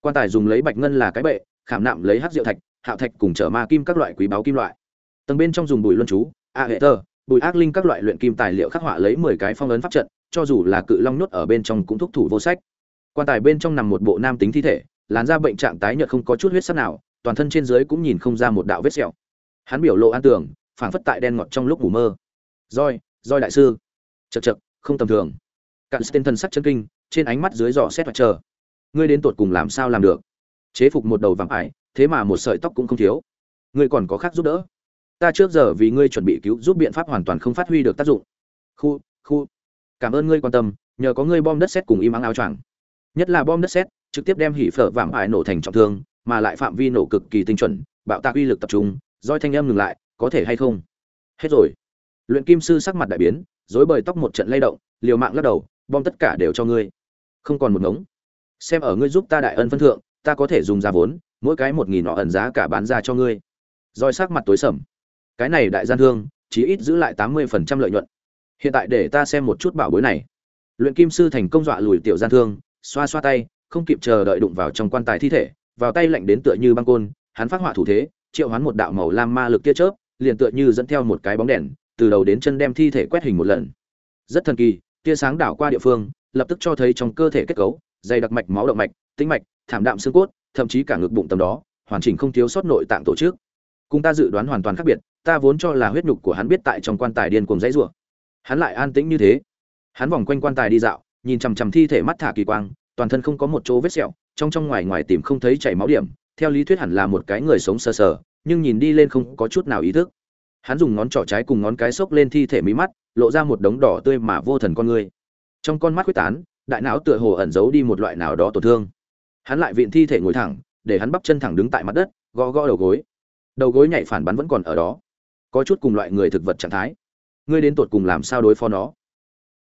Quan tài dùng lấy bạch ngân là cái bệ, khảm nạm lấy hát rượu thạch, hạo thạch cùng chở ma kim các loại quý báu kim loại. Tầng bên trong dùng bùi luân chú, a hệ tơ, bùi ác linh các loại luyện kim tài liệu khắc họa lấy mười cái phong ấn pháp trận cho dù là cự long nhốt ở bên trong cũng thúc thủ vô sách. Quan tài bên trong nằm một bộ nam tính thi thể, làn da bệnh trạng tái nhợt không có chút huyết sắc nào, toàn thân trên dưới cũng nhìn không ra một đạo vết sẹo. Hắn biểu lộ an tưởng phảng phất tại đen ngọt trong lúc ngủ mơ. Roi roi đại sư. Chật chật không tầm thường. Cạn tên thân sắc chân kinh, trên ánh mắt dưới giỏ xét và chờ. Ngươi đến tột cùng làm sao làm được? Chế phục một đầu vàng ải, thế mà một sợi tóc cũng không thiếu. Ngươi còn có khác giúp đỡ. Ta trước giờ vì ngươi chuẩn bị cứu giúp biện pháp hoàn toàn không phát huy được tác dụng. Khu khu cảm ơn ngươi quan tâm, nhờ có ngươi bom đất xét cùng im ắng áo choàng. Nhất là bom đất xét trực tiếp đem hỉ phở vạm ải nổ thành trọng thương, mà lại phạm vi nổ cực kỳ tinh chuẩn, bạo tạc uy lực tập trung, roi thanh âm ngừng lại, có thể hay không? Hết rồi. Luyện kim sư sắc mặt đại biến, dối bời tóc một trận lay động, liều mạng lắc đầu, bom tất cả đều cho ngươi. Không còn một ngống. Xem ở ngươi giúp ta đại ân phân thượng, ta có thể dùng ra vốn, mỗi cái một nghìn nọ ẩn giá cả bán ra cho ngươi. Roi sắc mặt tối sầm. Cái này đại gian thương chỉ ít giữ lại tám mươi phần trăm lợi nhuận hiện tại để ta xem một chút bảo bối này. Luyện kim sư thành công dọa lùi tiểu gian thương, xoa xoa tay, không kịp chờ đợi đụng vào trong quan tài thi thể, vào tay lạnh đến tựa như băng côn, hắn phát họa thủ thế, triệu hoán một đạo màu lam ma lực tia chớp, liền tựa như dẫn theo một cái bóng đèn, từ đầu đến chân đem thi thể quét hình một lần. Rất thần kỳ, tia sáng đảo qua địa phương, lập tức cho thấy trong cơ thể kết cấu, dày đặc mạch máu động mạch, tĩnh mạch, thảm đạm xương cốt, thậm chí cả ngực bụng tầm đó, hoàn chỉnh không thiếu sót nội tạng tổ chức. Cùng ta dự đoán hoàn toàn khác biệt, ta vốn cho là huyết nhục của hắn biết tại trong quan tài điên cuồng dãy rủa hắn lại an tĩnh như thế. Hắn vòng quanh quan tài đi dạo, nhìn chằm chằm thi thể mắt thả kỳ quang, toàn thân không có một chỗ vết sẹo, trong trong ngoài ngoài tìm không thấy chảy máu điểm, theo lý thuyết hẳn là một cái người sống sờ sờ, nhưng nhìn đi lên không có chút nào ý thức. Hắn dùng ngón trỏ trái cùng ngón cái xốc lên thi thể mí mắt, lộ ra một đống đỏ tươi mà vô thần con người. Trong con mắt quyết tán, đại não tựa hồ ẩn giấu đi một loại nào đó tổn thương. Hắn lại viện thi thể ngồi thẳng, để hắn bắp chân thẳng đứng tại mặt đất, gõ gõ đầu gối. Đầu gối nhảy phản bắn vẫn còn ở đó. Có chút cùng loại người thực vật trạng thái ngươi đến tột cùng làm sao đối phó nó?